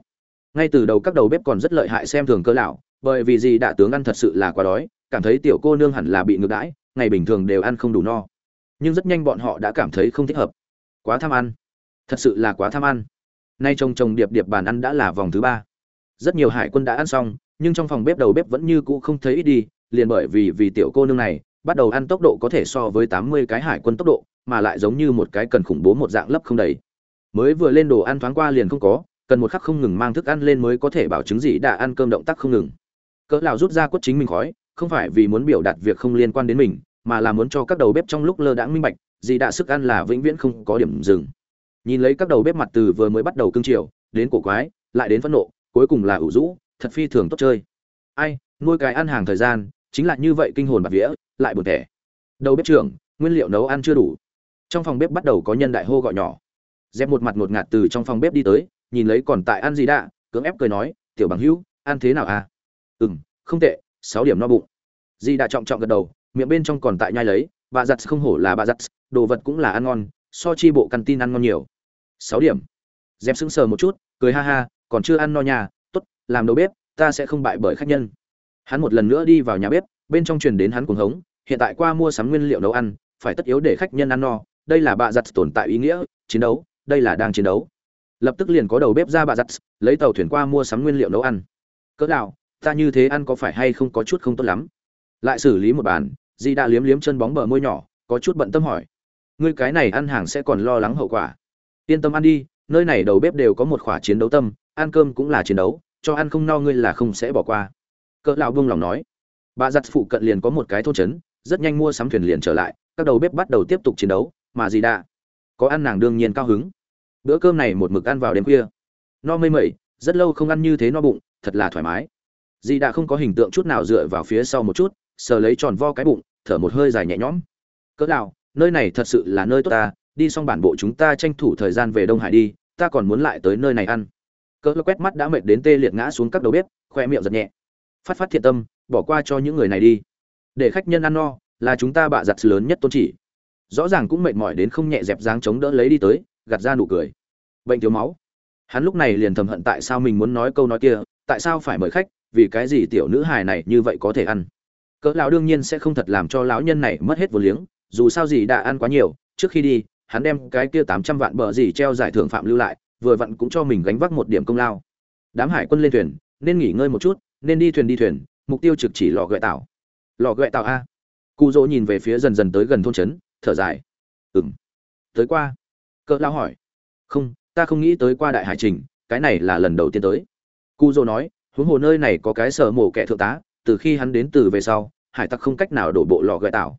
Ngay từ đầu các đầu bếp còn rất lợi hại xem thường cơ lão, bởi vì gì đạ tướng ăn thật sự là quá đói, cảm thấy tiểu cô nương hẳn là bị ngược đãi ngày bình thường đều ăn không đủ no. Nhưng rất nhanh bọn họ đã cảm thấy không thích hợp. Quá tham ăn. Thật sự là quá tham ăn. Nay trông trông điệp điệp bàn ăn đã là vòng thứ ba. Rất nhiều hải quân đã ăn xong, nhưng trong phòng bếp đầu bếp vẫn như cũ không thấy ít đi, liền bởi vì vì tiểu cô nương này, bắt đầu ăn tốc độ có thể so với tám mươi cái hải quân tốc độ, mà lại giống như một cái cần khủng bố một dạng lấp không đầy. Mới vừa lên đồ ăn thoáng qua liền không có, cần một khắc không ngừng mang thức ăn lên mới có thể bảo chứng gì đã ăn cơm động tác không ngừng. Cỡ nào rút ra quất chính mình khói không phải vì muốn biểu đạt việc không liên quan đến mình, mà là muốn cho các đầu bếp trong lúc lơ đãng minh bạch, gì đã sức ăn là vĩnh viễn không có điểm dừng. Nhìn lấy các đầu bếp mặt từ vừa mới bắt đầu cương triều đến cổ quái, lại đến phẫn nộ, cuối cùng là ủ rũ, thật phi thường tốt chơi. Ai, nuôi cái ăn hàng thời gian, chính là như vậy kinh hồn bạc vía, lại buồn tẻ đầu bếp trưởng, nguyên liệu nấu ăn chưa đủ. Trong phòng bếp bắt đầu có nhân đại hô gọi nhỏ. Dẹp một mặt ngột ngạt từ trong phòng bếp đi tới, nhìn lấy còn tại ăn gì đã, cưỡng ép cười nói, tiểu bằng hữu, ăn thế nào à? Ừ m không tệ, sáu điểm no bụng di đã trọng trọng gật đầu, miệng bên trong còn tại nhai lấy, bà giặt không hổ là bà giặt, đồ vật cũng là ăn ngon, so chi bộ căn tin ăn ngon nhiều. Sáu điểm. Dẹp sững sờ một chút, cười ha ha, còn chưa ăn no nhà t ố t làm đầu bếp, ta sẽ không bại bởi khách nhân. Hắn một lần nữa đi vào nhà bếp, bên trong truyền đến hắn cuồng hống, hiện tại qua mua sắm nguyên liệu nấu ăn, phải tất yếu để khách nhân ăn no, đây là bà giặt tồn tại ý nghĩa, chiến đấu, đây là đang chiến đấu. Lập tức liền có đầu bếp ra bà giặt, lấy tàu thuyền qua mua sắm nguyên liệu nấu ăn. Cỡ nào, ta như thế ăn có phải hay không có chút không tốt lắm? Lại xử lý một bàn di đã liếm liếm chân bóng bờ môi nhỏ, có chút bận tâm hỏi. Ngươi cái này ăn hàng sẽ còn lo lắng hậu quả. Yên tâm ăn đi, nơi này đầu bếp đều có một khỏa chiến đấu tâm, ăn cơm cũng là chiến đấu, cho ăn không no ngươi là không sẽ bỏ qua. Cỡ lão buông lòng nói. Bà giặt phụ cận liền có một cái thôn trấn, rất nhanh mua sắm thuyền liền trở lại, các đầu bếp bắt đầu tiếp tục chiến đấu, mà gì đã có ăn nàng đương nhiên cao hứng. Bữa cơm này một mực ăn vào đêm khuya. No mây mẩy, rất lâu không ăn như thế no bụng, thật là thoải mái. Dì đã không có hình tượng chút nào dựa vào phía sau một chút sờ lấy tròn vo cái bụng, thở một hơi dài nhẹ nhõm. Cỡ nào, nơi này thật sự là nơi tốt ta, đi xong bản bộ chúng ta tranh thủ thời gian về đông hải đi, ta còn muốn lại tới nơi này ăn. Cỡ quét mắt đã mệt đến tê liệt ngã xuống các đầu bếp, khoe miệng giật nhẹ. Phát phát thiện tâm, bỏ qua cho những người này đi. Để khách nhân ăn no, là chúng ta bạ giặt lớn nhất tôn chỉ. Rõ ràng cũng mệt mỏi đến không nhẹ dẹp dáng chống đỡ lấy đi tới, gạt ra nụ cười. Bệnh thiếu máu. Hắn lúc này liền thầm hận tại sao mình muốn nói câu nói kia, tại sao phải mời khách, vì cái gì tiểu nữ hài này như vậy có thể ăn? Cỡ lão đương nhiên sẽ không thật làm cho lão nhân này mất hết vô liếng, dù sao gì đã ăn quá nhiều, trước khi đi, hắn đem cái kia tám trăm vạn bờ gì treo giải thưởng phạm lưu lại, vừa vặn cũng cho mình gánh vác một điểm công lao. Đám hải quân lên thuyền, nên nghỉ ngơi một chút, nên đi thuyền đi thuyền, mục tiêu trực chỉ lò gợi tảo. Lò gợi tảo a. Cụ dỗ nhìn về phía dần dần tới gần thôn trấn, thở dài. Ừm. Tới qua. Cỡ lão hỏi. Không, ta không nghĩ tới qua đại hải trình, cái này là lần đầu tiên tới. Cụ dỗ nói, huống hồ nơi này có cái sở mổ kẻ thượng tá từ khi hắn đến từ về sau, hải tặc không cách nào đổ bộ lò gợi tạo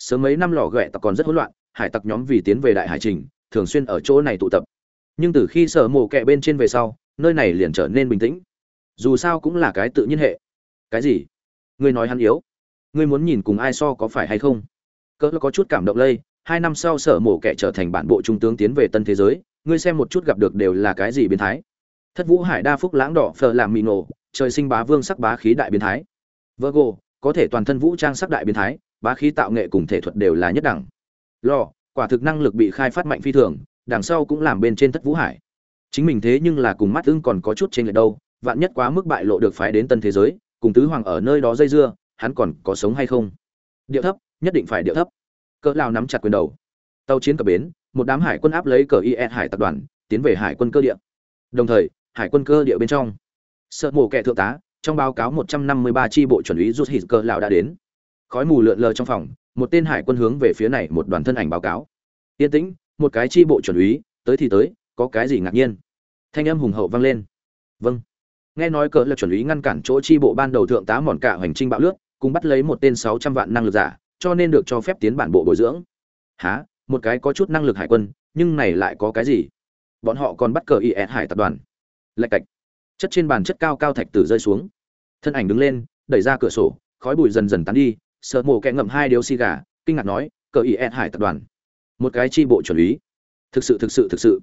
sớm mấy năm lò gợi tặc còn rất hỗn loạn, hải tặc nhóm vì tiến về đại hải trình, thường xuyên ở chỗ này tụ tập. Nhưng từ khi sở mổ kẹ bên trên về sau, nơi này liền trở nên bình tĩnh. Dù sao cũng là cái tự nhiên hệ. Cái gì? Ngươi nói hắn yếu. Ngươi muốn nhìn cùng ai so có phải hay không? Cỡ có chút cảm động lây, hai năm sau sở mổ kẻ trở thành bản bộ trung tướng tiến về tân thế giới, ngươi xem một chút gặp được đều là cái gì biến thái. Thất vũ hải đa phúc lãng đỏ phờ làm mì nổ, trời sinh bá vương sắc bá khí đại biến thái virgo, có thể toàn thân vũ trang sắc đại biến thái, bá khí tạo nghệ cùng thể thuật đều là nhất đẳng. Lo, quả thực năng lực bị khai phát mạnh phi thường, đằng sau cũng làm bên trên thất vũ hải. Chính mình thế nhưng là cùng mắt ưng còn có chút trên lệch đâu, vạn nhất quá mức bại lộ được phái đến tân thế giới, cùng tứ hoàng ở nơi đó dây dưa, hắn còn có sống hay không? Điệu thấp, nhất định phải điệu thấp. Cỡ lao nắm chặt quyền đầu. Tàu chiến cập bến, một đám hải quân áp lấy cờ is e hải tập đoàn, tiến về hải quân cơ địa. Đồng thời, hải quân cơ địa bên trong. Sợ mổ kẻ thượng tá trong báo cáo 153 chi bộ chuẩn úy rút hít cơ lão đã đến. Khói mù lượn lờ trong phòng, một tên hải quân hướng về phía này một đoàn thân ảnh báo cáo. Yên tĩnh, một cái chi bộ chuẩn úy, tới thì tới, có cái gì ngạc nhiên? Thanh âm hùng hậu vang lên. Vâng. Nghe nói cờ là chuẩn úy ngăn cản chỗ chi bộ ban đầu thượng tá mòn cả hành trình bạo lướt, cùng bắt lấy một tên 600 vạn năng lực giả, cho nên được cho phép tiến bản bộ bồi dưỡng. Hả? Một cái có chút năng lực hải quân, nhưng này lại có cái gì? Bọn họ còn bắt cờ is hải tập đoàn. Lạch cạch chất trên bàn chất cao cao thạch tử rơi xuống. Thân ảnh đứng lên, đẩy ra cửa sổ, khói bụi dần dần tán đi, sợ mổ kẹ ngậm hai điếu xì gà, kinh ngạc nói, cờ is hải tập đoàn. Một cái chi bộ chuẩn lý. Thực sự thực sự thực sự.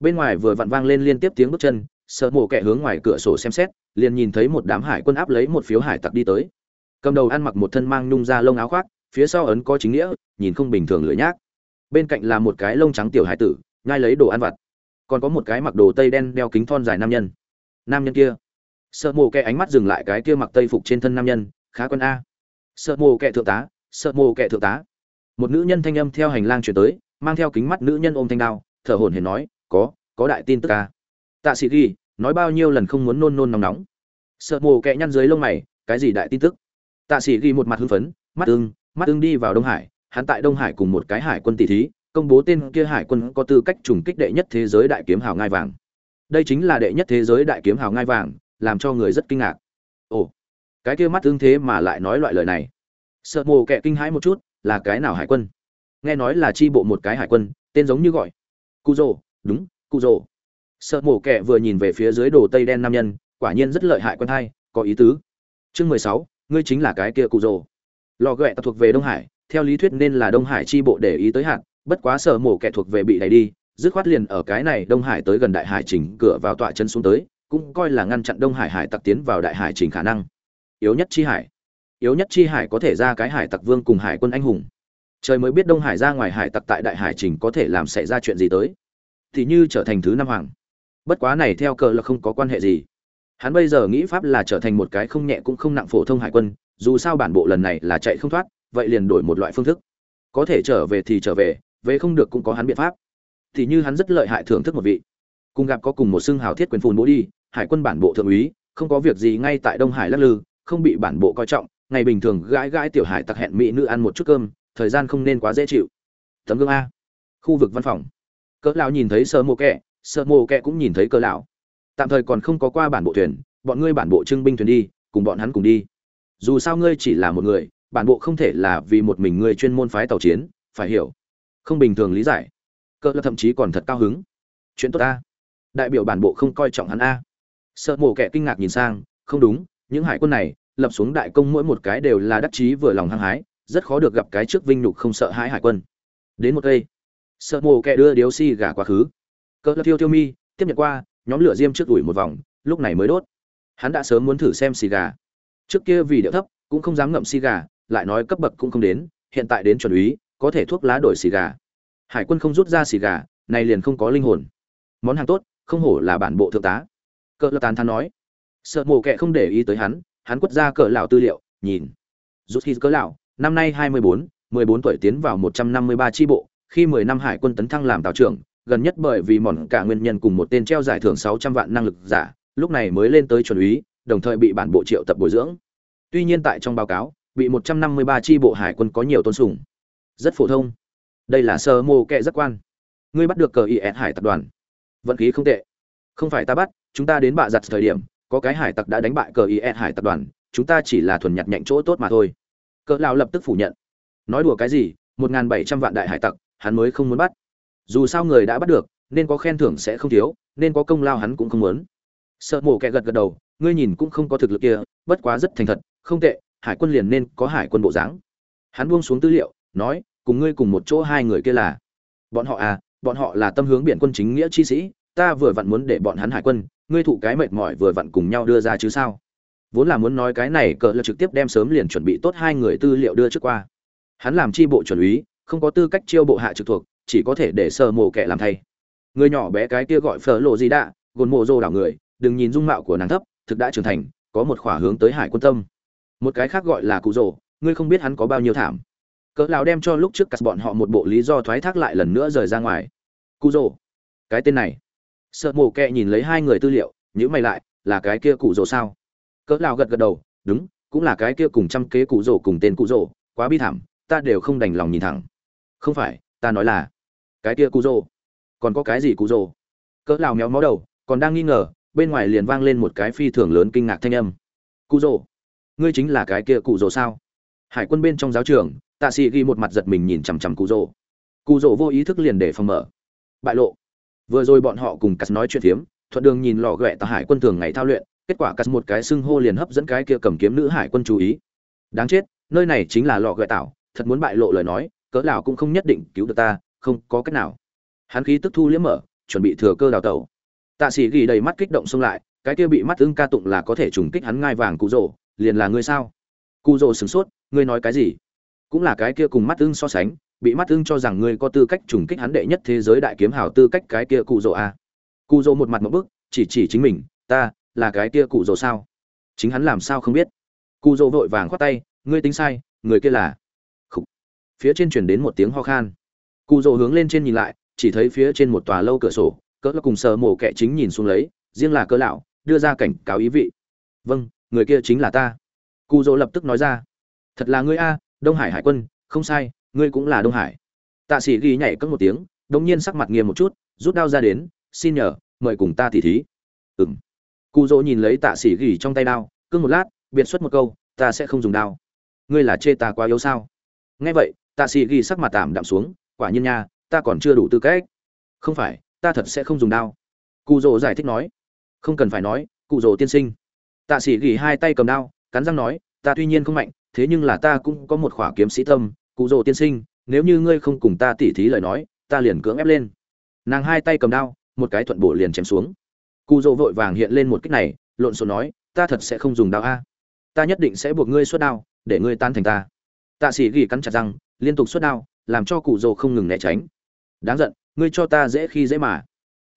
Bên ngoài vừa vặn vang lên liên tiếp tiếng bước chân, sợ mổ kẹ hướng ngoài cửa sổ xem xét, liền nhìn thấy một đám hải quân áp lấy một phiếu hải tặc đi tới. Cầm đầu ăn mặc một thân mang nhung ra lông áo khoác, phía sau ấn có chính nghĩa, nhìn không bình thường lưỡi nhác. Bên cạnh là một cái lông trắng tiểu hải tử, nhai lấy đồ ăn vặt. Còn có một cái mặc đồ tây đen đeo kính thon dài nam nhân nam nhân kia. Sợ mồ kẹ ánh mắt dừng lại cái kia mặc tây phục trên thân nam nhân, khá quân a. Sợ mồ kẹ thượng tá, sợ mồ kẹ thượng tá. Một nữ nhân thanh âm theo hành lang chuyển tới, mang theo kính mắt nữ nhân ôm thanh đao, thở hổn hển nói, có có đại tin tức ca tạ sĩ ghi, nói bao nhiêu lần không muốn nôn nôn nóng nóng. Sợ mồ kẹ nhăn dưới lông mày, cái gì đại tin tức? Tạ sĩ ghi một mặt hưng phấn, mắt ưng mắt ưng đi vào đông hải, hắn tại đông hải cùng một cái hải quân tỷ thí, công bố tên kia hải quân có tư cách trùng kích đệ nhất thế giới đại kiếm hào ngai vàng đây chính là đệ nhất thế giới đại kiếm hào ngai vàng, làm cho người rất kinh ngạc. Ồ, cái kia mắt tương thế mà lại nói loại lời này. Sợ mồ kẹ kinh hãi một chút, là cái nào hải quân? Nghe nói là chi bộ một cái hải quân, tên giống như gọi. Cụ rồ đúng cụ rồ sợ mồ kẹ vừa nhìn về phía dưới đồ tây đen nam nhân, quả nhiên rất lợi hại quân hai, có ý tứ. Chương mười sáu, ngươi chính là cái kia cụ rồ lò ghẹ thuộc về đông hải, theo lý thuyết nên là đông hải chi bộ để ý tới hạn bất quá sợ mổ kẻ thuộc về bị đẩy đi dứt khoát liền ở cái này đông hải tới gần đại hải trình cửa vào tọa chân xuống tới, cũng coi là ngăn chặn đông hải hải tặc tiến vào đại hải trình khả năng. Yếu nhất chi hải. Yếu nhất chi hải có thể ra cái hải tặc vương cùng hải quân anh hùng. Trời mới biết đông hải ra ngoài hải tặc tại đại hải trình có thể làm xảy ra chuyện gì tới. Thì như trở thành thứ năm hoàng. Bất quá này theo cờ là không có quan hệ gì. Hắn bây giờ nghĩ pháp là trở thành một cái không nhẹ cũng không nặng phổ thông hải quân, dù sao bản bộ lần này là chạy không thoát, vậy liền đổi một loại phương thức. Có thể trở về thì trở về về không được cũng có hắn biện pháp thì như hắn rất lợi hại thưởng thức một vị. Cùng gặp có cùng một xương hào thiết quyền phùn bố đi, hải quân bản bộ thượng úy, không có việc gì ngay tại đông hải lắc lư, không bị bản bộ coi trọng, ngày bình thường gãi gãi tiểu hải tặc hẹn mỹ nữ ăn một chút cơm, thời gian không nên quá dễ chịu. Tấm gương a. Khu vực văn phòng. Cỡ lão nhìn thấy sơ mô kẹ, sơ mô kẹ cũng nhìn thấy cỡ lão. Tạm thời còn không có qua bản bộ thuyền, bọn ngươi bản bộ trưng binh thuyền đi, cùng bọn hắn cùng đi. Dù sao ngươi chỉ là một người, bản bộ không thể là vì một mình ngươi chuyên môn phái tàu chiến, phải hiểu. Không bình thường lý giải cỡ là thậm chí còn thật cao hứng. Chuyện tốt ta. Đại biểu bản bộ không coi trọng hắn a. Sợ mổ kẻ kinh ngạc nhìn sang, không đúng, những hải quân này, lập xuống đại công mỗi một cái đều là đắc chí vừa lòng hăng hái, rất khó được gặp cái trước vinh nhục không sợ hãi hải quân. Đến một cây, sợ mổ kẻ đưa điếu xi si gà quá khứ. Cỡ là thiêu thiêu mi, tiếp nhận qua, nhóm lửa diêm trước đuổi một vòng, lúc này mới đốt. Hắn đã sớm muốn thử xem xì gà. Trước kia vì điệu thấp, cũng không dám ngậm xì gà, lại nói cấp bậc cũng không đến, hiện tại đến chuẩn úy, có thể thuốc lá đổi xì gà hải quân không rút ra xì gà này liền không có linh hồn. Món hàng tốt không hổ là bản bộ thượng tá. Cỡ lão tán thán nói. Sợ mồ kệ không để ý tới hắn hắn quất ra cỡ lão tư liệu nhìn. Rút khi cỡ lão năm nay hai mươi bốn, mười bốn tuổi tiến vào một trăm năm mươi ba tri bộ khi mười năm hải quân tấn thăng làm tàu trưởng gần nhất bởi vì mòn cả nguyên nhân cùng một tên treo giải thưởng sáu trăm vạn năng lực giả lúc này mới lên tới chuẩn úy đồng thời bị bản bộ triệu tập bồi dưỡng. Tuy nhiên tại trong báo cáo bị một trăm năm mươi ba tri bộ hải quân có nhiều tôn sùng. Rất phổ thông đây là sơ mô kệ rất quan. Ngươi bắt được cờ is hải tập đoàn. Vận khí không tệ. Không phải ta bắt, chúng ta đến bạ giặt thời điểm, có cái hải tặc đã đánh bại cờ is hải tập đoàn, chúng ta chỉ là thuần nhặt nhạnh chỗ tốt mà thôi. Cỡ lão lập tức phủ nhận. Nói đùa cái gì, một n bảy trăm vạn đại hải tặc, hắn mới không muốn bắt. Dù sao người đã bắt được, nên có khen thưởng sẽ không thiếu, nên có công lao hắn cũng không muốn. Sợ mổ kẹ gật gật đầu, ngươi nhìn cũng không có thực lực kia, bất quá rất thành thật, không tệ, hải quân liền nên có hải quân bộ dáng. Hắn buông xuống tư liệu, nói cùng ngươi cùng một chỗ hai người kia là. Bọn họ à bọn họ là tâm hướng biển quân chính nghĩa chi sĩ, ta vừa vặn muốn để bọn hắn hải quân, ngươi thụ cái mệt mỏi vừa vặn cùng nhau đưa ra chứ sao? Vốn là muốn nói cái này cỡ là trực tiếp đem sớm liền chuẩn bị tốt hai người tư liệu đưa trước qua. Hắn làm chi bộ chuẩn úy, không có tư cách chiêu bộ hạ trực thuộc, chỉ có thể để sờ mồ kẻ làm thay. Người nhỏ bé cái kia gọi phở lộ gì đã gồn mộ rô đảo người, đừng nhìn dung mạo của nàng thấp, thực đã trưởng thành, có một khỏa hướng tới hải quân tâm. Một cái khác gọi là cụ rồ, ngươi không biết hắn có bao nhiêu thảm cỡ lão đem cho lúc trước cắt bọn họ một bộ lý do thoái thác lại lần nữa rời ra ngoài. Cụ rồ cái tên này. Sợ mồ kẹ nhìn lấy hai người tư liệu nhữ mày lại, là cái kia cụ rồ sao? Cỡ lão gật gật đầu, đúng, cũng là cái kia cùng trăm kế cụ rồ cùng tên cụ rồ quá bi thảm, ta đều không đành lòng nhìn thẳng. Không phải, ta nói là cái kia cụ rồ còn có cái gì cụ rồ cỡ lão méo mó đầu, còn đang nghi ngờ, bên ngoài liền vang lên một cái phi thường lớn kinh ngạc thanh âm. Cụ rồ ngươi chính là cái kia cụ rồ sao? Hải quân bên trong giáo trường tạ sĩ ghi một mặt giật mình nhìn chằm chằm cụ rỗ cụ rỗ vô ý thức liền để phòng mở. Bại lộ. Vừa rồi bọn họ cùng cắt nói chuyện phiếm, thuận đường nhìn lò ghẹ tà hải quân thường ngày thao luyện, kết quả cắt một cái xưng hô liền hấp dẫn cái kia cầm kiếm nữ hải quân chú ý. Đáng chết, nơi này chính là lò ghẹ tảo, thật muốn bại lộ lời nói, cỡ nào cũng không nhất định cứu được ta, không có cách nào. Hắn khí tức thu liễm mở, chuẩn bị thừa cơ đào tẩu. Tạ sĩ ghi đầy mắt kích động xông lại, cái kia bị mắt ưng ca tụng là có thể trùng kích hắn ngai vàng cụ rỗ liền là ngươi sao? Cụ rỗ sửng sốt, ngươi nói cái gì? Cũng là cái kia cùng mắt ưng so sánh, bị mắt ưng cho rằng ngươi có tư cách trùng kích hắn đệ nhất thế giới đại kiếm hào tư cách cái kia cụ rồ a à. cụ rồ một mặt một bức, chỉ chỉ chính mình, ta, là cái kia cụ rồ sao? Chính hắn làm sao không biết. Cụ rồ vội vàng khoát tay, ngươi tính sai, người kia là Khủ. phía trên truyền đến một tiếng ho khan. Cụ rồ hướng lên trên nhìn lại, chỉ thấy phía trên một tòa lâu cửa sổ, cỡ là cùng sờ mổ kẹ chính nhìn xuống lấy, riêng là cỡ lão, đưa ra cảnh cáo ý vị. Vâng người kia chính là ta. Cụ rồ lập tức nói ra, thật là ngươi a đông hải hải quân, không sai, ngươi cũng là đông hải. Tạ sĩ ghi nhảy cất một tiếng, đống nhiên sắc mặt nghiêm một chút, rút đao ra đến, xin nhờ, mời cùng ta tỉ thí. Ừng cụ dỗ nhìn lấy tạ sĩ ghi trong tay đao, cưng một lát, biệt xuất một câu, ta sẽ không dùng đao. Ngươi là chê ta quá yếu sao? Nghe vậy, tạ sĩ ghi sắc mặt tạm đạm xuống, quả nhiên nha, ta còn chưa đủ tư cách. Không phải, ta thật sẽ không dùng đao. Cụ dỗ giải thích nói. Không cần phải nói, cụ dỗ tiên sinh. Tạ sĩ ghi hai tay cầm đao, cắn răng nói, ta tuy nhiên không mạnh thế nhưng là ta cũng có một khỏa kiếm sĩ tâm, cụ rồ tiên sinh, nếu như ngươi không cùng ta tỉ thí lời nói, ta liền cưỡng ép lên. Nàng hai tay cầm đao, một cái thuận bổ liền chém xuống. Cụ rồ vội vàng hiện lên một cách này, lộn xộn nói, ta thật sẽ không dùng đao a. Ta nhất định sẽ buộc ngươi xuất đao, để ngươi tan thành ta. Tạ sĩ ghi cắn chặt răng, liên tục xuất đao, làm cho cụ rồ không ngừng né tránh. Đáng giận, ngươi cho ta dễ khi dễ mà.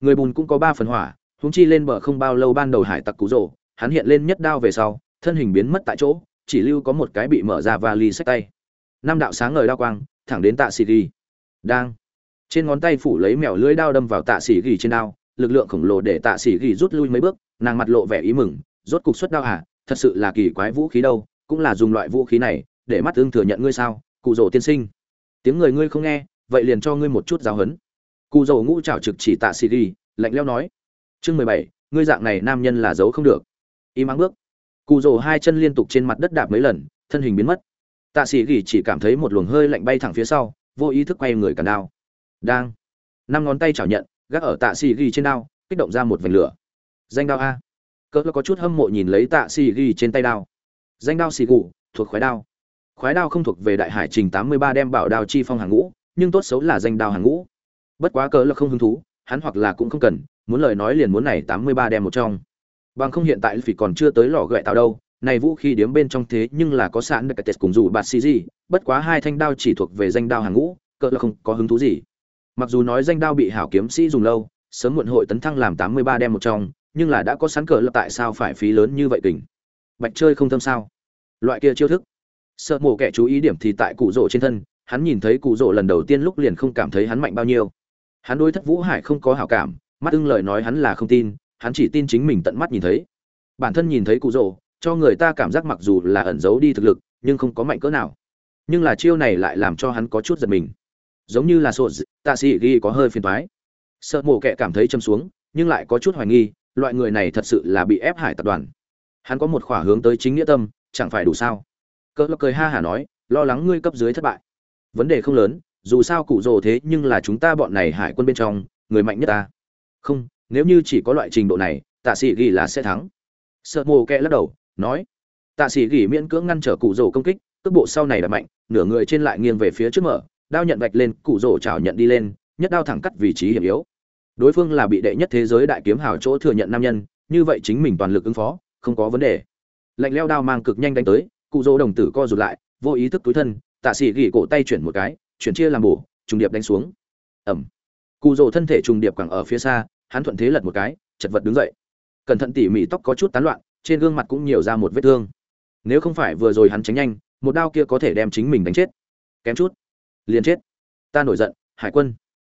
Người bùn cũng có ba phần hỏa húng chi lên bờ không bao lâu ban đầu hải tặc cụ rồ, hắn hiện lên nhất đao về sau, thân hình biến mất tại chỗ chỉ lưu có một cái bị mở ra vali sách tay. Năm đạo sáng ngời đao quang, thẳng đến tạ xì ghi. Đang. Trên ngón tay phủ lấy mèo lưỡi đao đâm vào tạ xì ghi trên đao, lực lượng khổng lồ để tạ xì ghi rút lui mấy bước, nàng mặt lộ vẻ ý mừng, rốt cục xuất đao hả thật sự là kỳ quái vũ khí đâu, cũng là dùng loại vũ khí này, để mắt tương thừa nhận ngươi sao, cụ rồ tiên sinh. Tiếng người ngươi không nghe, vậy liền cho ngươi một chút giáo hấn cụ rồ ngũ trào trực chỉ tạ xì ghi, lạnh leo nói. Chương mười bảy, ngươi dạng này nam nhân là giấu không được. Im ắng bước cụ rồ hai chân liên tục trên mặt đất đạp mấy lần, thân hình biến mất. Tạ sĩ gỉ chỉ cảm thấy một luồng hơi lạnh bay thẳng phía sau, vô ý thức quay người cản đao. Đang. Năm ngón tay chảo nhận, gác ở tạ sĩ gỉ trên đao, kích động ra một vành lửa. Danh đao a. Cỡ có chút hâm mộ nhìn lấy tạ sĩ gỉ trên tay đao. Danh đao xì gù thuộc khoái đao. Khoái đao không thuộc về đại hải trình tám mươi ba đem bảo đao chi phong hàng ngũ, nhưng tốt xấu là danh đao hàng ngũ. Bất quá cỡ là không hứng thú, hắn hoặc là cũng không cần, muốn lời nói liền muốn này tám mươi ba đem một trong bằng không hiện tại phỉ còn chưa tới lò gậy tạo đâu, này vũ khí điếm bên trong thế nhưng là có sẵn được tết cùng dù bạt xì gì bất quá hai thanh đao chỉ thuộc về danh đao hàng ngũ, cỡ là không có hứng thú gì. Mặc dù nói danh đao bị hảo kiếm sĩ dùng lâu, sớm muộn hội tấn thăng làm tám mươi ba đem một trong, nhưng là đã có sẵn cỡ là tại sao phải phí lớn như vậy kình? Bạch chơi không thâm sao? Loại kia chiêu thức. Sợ mổ kẻ chú ý điểm thì tại cụ rỗ trên thân, hắn nhìn thấy cụ rỗ lần đầu tiên lúc liền không cảm thấy hắn mạnh bao nhiêu. Hắn đối thất vũ hải không có hảo cảm, mắt ưng lời nói hắn là không tin hắn chỉ tin chính mình tận mắt nhìn thấy. Bản thân nhìn thấy cụ rồ, cho người ta cảm giác mặc dù là ẩn giấu đi thực lực, nhưng không có mạnh cỡ nào. Nhưng là chiêu này lại làm cho hắn có chút giật mình. Giống như là sột, tạ sĩ ghi có hơi phiền thoái sợ mổ kệ cảm thấy châm xuống, nhưng lại có chút hoài nghi, loại người này thật sự là bị ép hải tập đoàn. Hắn có một khỏa hướng tới chính nghĩa tâm, chẳng phải đủ sao? Cỡ lộc cười ha hả nói, lo lắng ngươi cấp dưới thất bại. Vấn đề không lớn, dù sao cụ rồ thế nhưng là chúng ta bọn này hải quân bên trong, người mạnh nhất ta. Không nếu như chỉ có loại trình độ này, tạ sĩ ghi là sẽ thắng. Sợ mồ kẹ lắc đầu, nói, tạ sĩ ghi miễn cưỡng ngăn trở cụ rổ công kích, cước bộ sau này là mạnh, nửa người trên lại nghiêng về phía trước mở, đao nhận vạch lên, cụ rổ chảo nhận đi lên, nhất đao thẳng cắt vị trí hiểm yếu. Đối phương là bị đệ nhất thế giới đại kiếm hào chỗ thừa nhận nam nhân, như vậy chính mình toàn lực ứng phó, không có vấn đề. Lạnh leo đao mang cực nhanh đánh tới, cụ rỗ đồng tử co rụt lại, vô ý thức túi thân, tạ sĩ gỉ cổ tay chuyển một cái, chuyển chia làm bổ, trùng điệp đánh xuống. Ẩm. Cụ rỗ thân thể trùng điệp quẳng ở phía xa hắn thuận thế lật một cái, chật vật đứng dậy. Cẩn thận tỉ mỉ tóc có chút tán loạn, trên gương mặt cũng nhiều ra một vết thương. Nếu không phải vừa rồi hắn tránh nhanh, một đao kia có thể đem chính mình đánh chết. Kém chút, liền chết. Ta nổi giận, hải quân.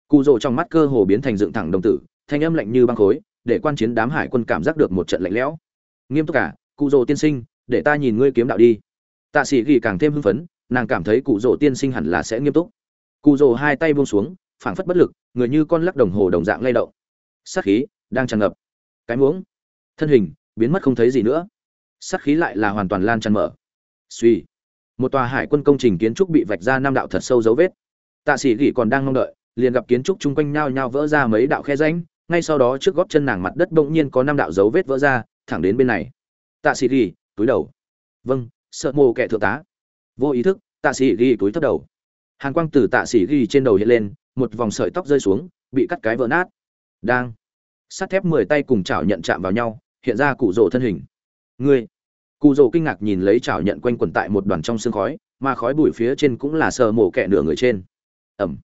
Cụ rồ trong mắt cơ hồ biến thành dựng thẳng đồng tử, thanh âm lạnh như băng khối, để quan chiến đám hải quân cảm giác được một trận lạnh lẽo. Nghiêm túc cả, cụ rồ tiên sinh, để ta nhìn ngươi kiếm đạo đi. Tạ sĩ ghi càng thêm hưng phấn, nàng cảm thấy cụ rồ tiên sinh hẳn là sẽ nghiêm túc. Cụ rồ hai tay buông xuống, phảng phất bất lực, người như con lắc đồng hồ đồng dạng lay động sát khí đang tràn ngập. Cái muỗng, thân hình biến mất không thấy gì nữa. Sát khí lại là hoàn toàn lan tràn mở. Suy một tòa hải quân công trình kiến trúc bị vạch ra năm đạo thật sâu dấu vết. Tạ sĩ gỉ còn đang mong đợi, liền gặp kiến trúc chung quanh nhao nhao vỡ ra mấy đạo khe rãnh, ngay sau đó trước góp chân nàng mặt đất bỗng nhiên có năm đạo dấu vết vỡ ra, thẳng đến bên này. Tạ sĩ gỉ túi đầu. Vâng sợ mồ kẻ thượng tá. Vô ý thức, tạ sĩ gỉ túi thấp đầu. Hàng quang từ tạ sĩ gỉ trên đầu hiện lên, một vòng sợi tóc rơi xuống, bị cắt cái vỡ nát đang. Sắt thép mười tay cùng chảo nhận chạm vào nhau, hiện ra cụ rỗ thân hình. Ngươi. Cụ rỗ kinh ngạc nhìn lấy chảo nhận quanh quần tại một đoàn trong sương khói, mà khói bụi phía trên cũng là sờ mổ kẹ nửa người trên. Ẩm.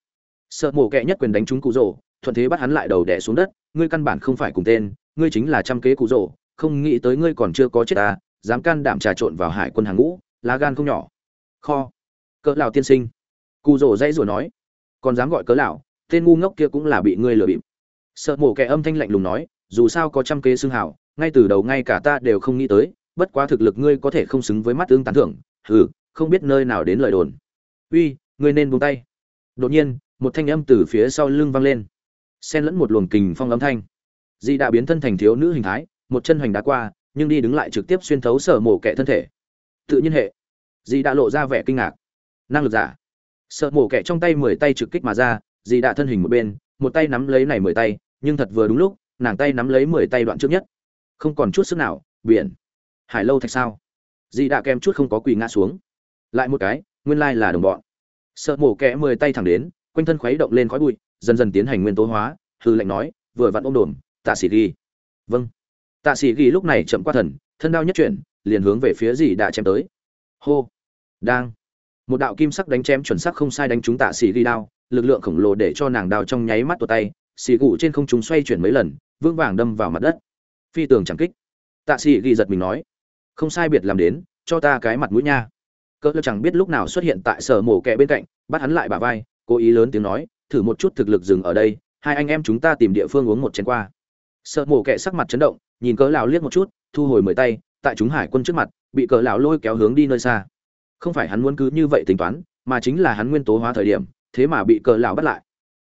Sợ mổ kẹ nhất quyền đánh trúng cụ rỗ thuận thế bắt hắn lại đầu đẻ xuống đất, ngươi căn bản không phải cùng tên, ngươi chính là trăm kế cụ rỗ không nghĩ tới ngươi còn chưa có chết ta dám can đảm trà trộn vào hải quân hàng ngũ, lá gan không nhỏ. Kho. Cỡ lão tiên sinh. Cụ rỗ dãy rủa nói. Còn dám gọi cỡ lão, tên ngu ngốc kia cũng là bị ngươi lừa bịp sợ mổ kẻ âm thanh lạnh lùng nói, dù sao có trăm kế xương hảo, ngay từ đầu ngay cả ta đều không nghĩ tới, bất quá thực lực ngươi có thể không xứng với mắt tương tán thưởng, hừ, không biết nơi nào đến lời đồn. Uy, ngươi nên buông tay. Đột nhiên, một thanh âm từ phía sau lưng vang lên. Xen lẫn một luồng kình phong âm thanh. Di đã biến thân thành thiếu nữ hình thái, một chân hoành đá qua, nhưng đi đứng lại trực tiếp xuyên thấu sở mổ kẻ thân thể. Tự nhiên hệ. Di đã lộ ra vẻ kinh ngạc. Năng lực giả. Sợ mổ kẻ trong tay mười tay trực kích mà ra, di đã thân hình một bên, một tay nắm lấy này mười tay nhưng thật vừa đúng lúc, nàng tay nắm lấy mười tay đoạn trước nhất. Không còn chút sức nào, biển. Hải lâu thạch sao? Dì đã kem chút không có quỳ ngã xuống. Lại một cái, nguyên lai là đồng bọn. Sợ mổ kẽ mười tay thẳng đến, quanh thân khuấy động lên khói bụi, dần dần tiến hành nguyên tố hóa, hư lệnh nói, vừa vặn ôm đồm, tạ sĩ ghi. Vâng. Tạ sĩ ghi lúc này chậm qua thần, thân đao nhất chuyển, liền hướng về phía dì đã chém tới. Hô. Đang. Một đạo kim sắc đánh chém chuẩn sắc không sai đánh trúng tạ sĩ ghi đao, lực lượng khổng lồ để cho nàng đao trong nháy mắt tuột tay xì gù trên không trung xoay chuyển mấy lần, vững vàng đâm vào mặt đất. Phi tường chẳng kích. Tạ Xì ghi giật mình nói, không sai biệt làm đến, cho ta cái mặt mũi nha. Cỡ chẳng biết lúc nào xuất hiện tại sở mổ kẹ bên cạnh, bắt hắn lại bả vai, cố ý lớn tiếng nói, thử một chút thực lực dừng ở đây, hai anh em chúng ta tìm địa phương uống một chén qua. Sợ mổ kẹ sắc mặt chấn động, nhìn cỡ lão liếc một chút, thu hồi mười tay, tại chúng hải quân trước mặt, bị cỡ lão lôi kéo hướng đi nơi xa. Không phải hắn muốn cứ như vậy tính toán, mà chính là hắn nguyên tố hóa thời điểm, thế mà bị cỡ lão bắt lại.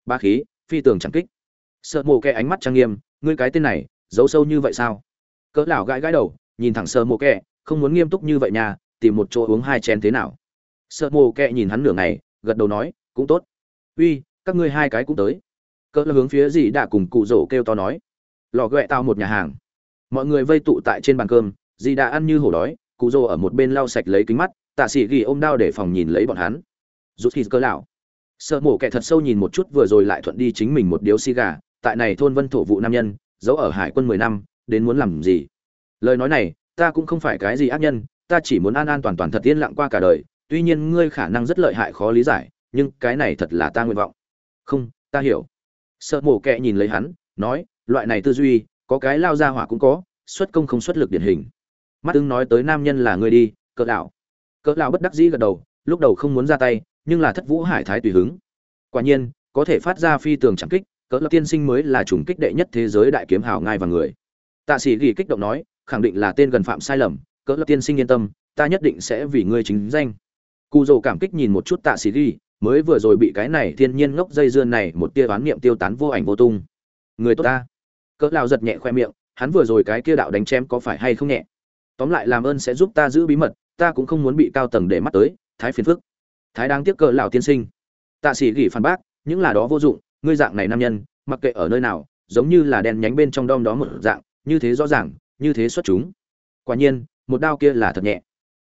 Ba khí, phi tường chẳng kích sợ mồ kẹ ánh mắt trang nghiêm, ngươi cái tên này, giấu sâu như vậy sao? Cỡ lão gãi gãi đầu, nhìn thẳng sợ mồ kẹ không muốn nghiêm túc như vậy nha, tìm một chỗ uống hai chén thế nào? Sợ mồ kẹ nhìn hắn nửa ngày, gật đầu nói, cũng tốt. Uy, các ngươi hai cái cũng tới. Cỡ là hướng phía gì đã cùng cụ rổ kêu to nói, lò ghẹ tao một nhà hàng. Mọi người vây tụ tại trên bàn cơm, dì đã ăn như hổ đói, cụ rồ ở một bên lau sạch lấy kính mắt, tạ sĩ ghi ôm đao để phòng nhìn lấy bọn hắn. Rút khi cơ lão. Sợ mổ kẻ thật sâu nhìn một chút vừa rồi lại thuận đi chính mình một điếu xì gà tại này thôn vân thổ vụ nam nhân, giấu ở hải quân mười năm, đến muốn làm gì? Lời nói này, ta cũng không phải cái gì ác nhân, ta chỉ muốn an an toàn toàn thật yên lặng qua cả đời, tuy nhiên ngươi khả năng rất lợi hại khó lý giải, nhưng cái này thật là ta nguyện vọng. Không, ta hiểu. Sợ mổ kẹ nhìn lấy hắn, nói, loại này tư duy, có cái lao ra hỏa cũng có, xuất công không xuất lực điển hình. Mắt ưng nói tới nam nhân là người đi, cỡ đạo cỡ đạo bất đắc dĩ gật đầu, lúc đầu không muốn ra tay, nhưng là thất vũ hải thái tùy hứng. Quả nhiên, có thể phát ra phi tường chẳng kích cỡ lập tiên sinh mới là chủng kích đệ nhất thế giới đại kiếm hào ngai và người. Tạ sĩ ghi kích động nói, khẳng định là tên gần phạm sai lầm cỡ lập tiên sinh yên tâm, ta nhất định sẽ vì ngươi chính danh. Cụ dồ cảm kích nhìn một chút tạ sĩ ghi mới vừa rồi bị cái này thiên nhiên ngốc dây dưa này một tia oán niệm tiêu tán vô ảnh vô tung. Người tốt ta. Cỡ lao giật nhẹ khoe miệng, hắn vừa rồi cái kia đạo đánh chém có phải hay không nhẹ? Tóm lại làm ơn sẽ giúp ta giữ bí mật, ta cũng không muốn bị cao tầng để mắt tới, thái phiền phức. Thái đáng tiếc cỡ lão tiên sinh. Tạ sĩ gỉ phản bác, những là đó vô dụng ngươi dạng này nam nhân, mặc kệ ở nơi nào, giống như là đèn nhánh bên trong đom đó một dạng, như thế rõ ràng, như thế xuất chúng. Quả nhiên, một đao kia là thật nhẹ.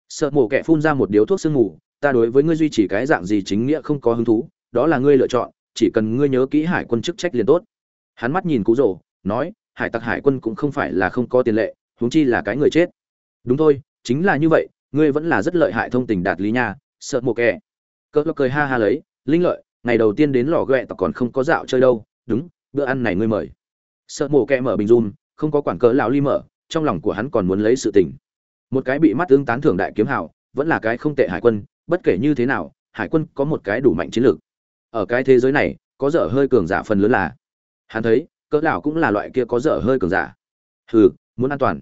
Sợ mổ kẻ phun ra một điếu thuốc sương mù, ta đối với ngươi duy trì cái dạng gì chính nghĩa không có hứng thú, đó là ngươi lựa chọn, chỉ cần ngươi nhớ kỹ hải quân chức trách liền tốt. Hắn mắt nhìn cú rồ, nói, hải tặc hải quân cũng không phải là không có tiền lệ, huống chi là cái người chết. Đúng thôi, chính là như vậy, ngươi vẫn là rất lợi hại thông tình đạt lý nha, sợ mổ kẻ. Cỡ cười ha ha lấy, linh lợi ngày đầu tiên đến lò ghẹ tặc còn không có dạo chơi đâu, đúng, bữa ăn này ngươi mời. Sợ mổ kẹ mở bình run, không có quản cỡ lão ly mở, trong lòng của hắn còn muốn lấy sự tình. Một cái bị mắt tương tán thưởng đại kiếm hào, vẫn là cái không tệ hải quân, bất kể như thế nào, hải quân có một cái đủ mạnh chiến lược. Ở cái thế giới này, có dở hơi cường giả phần lớn là, hắn thấy, cỡ lão cũng là loại kia có dở hơi cường giả. Hừ, muốn an toàn.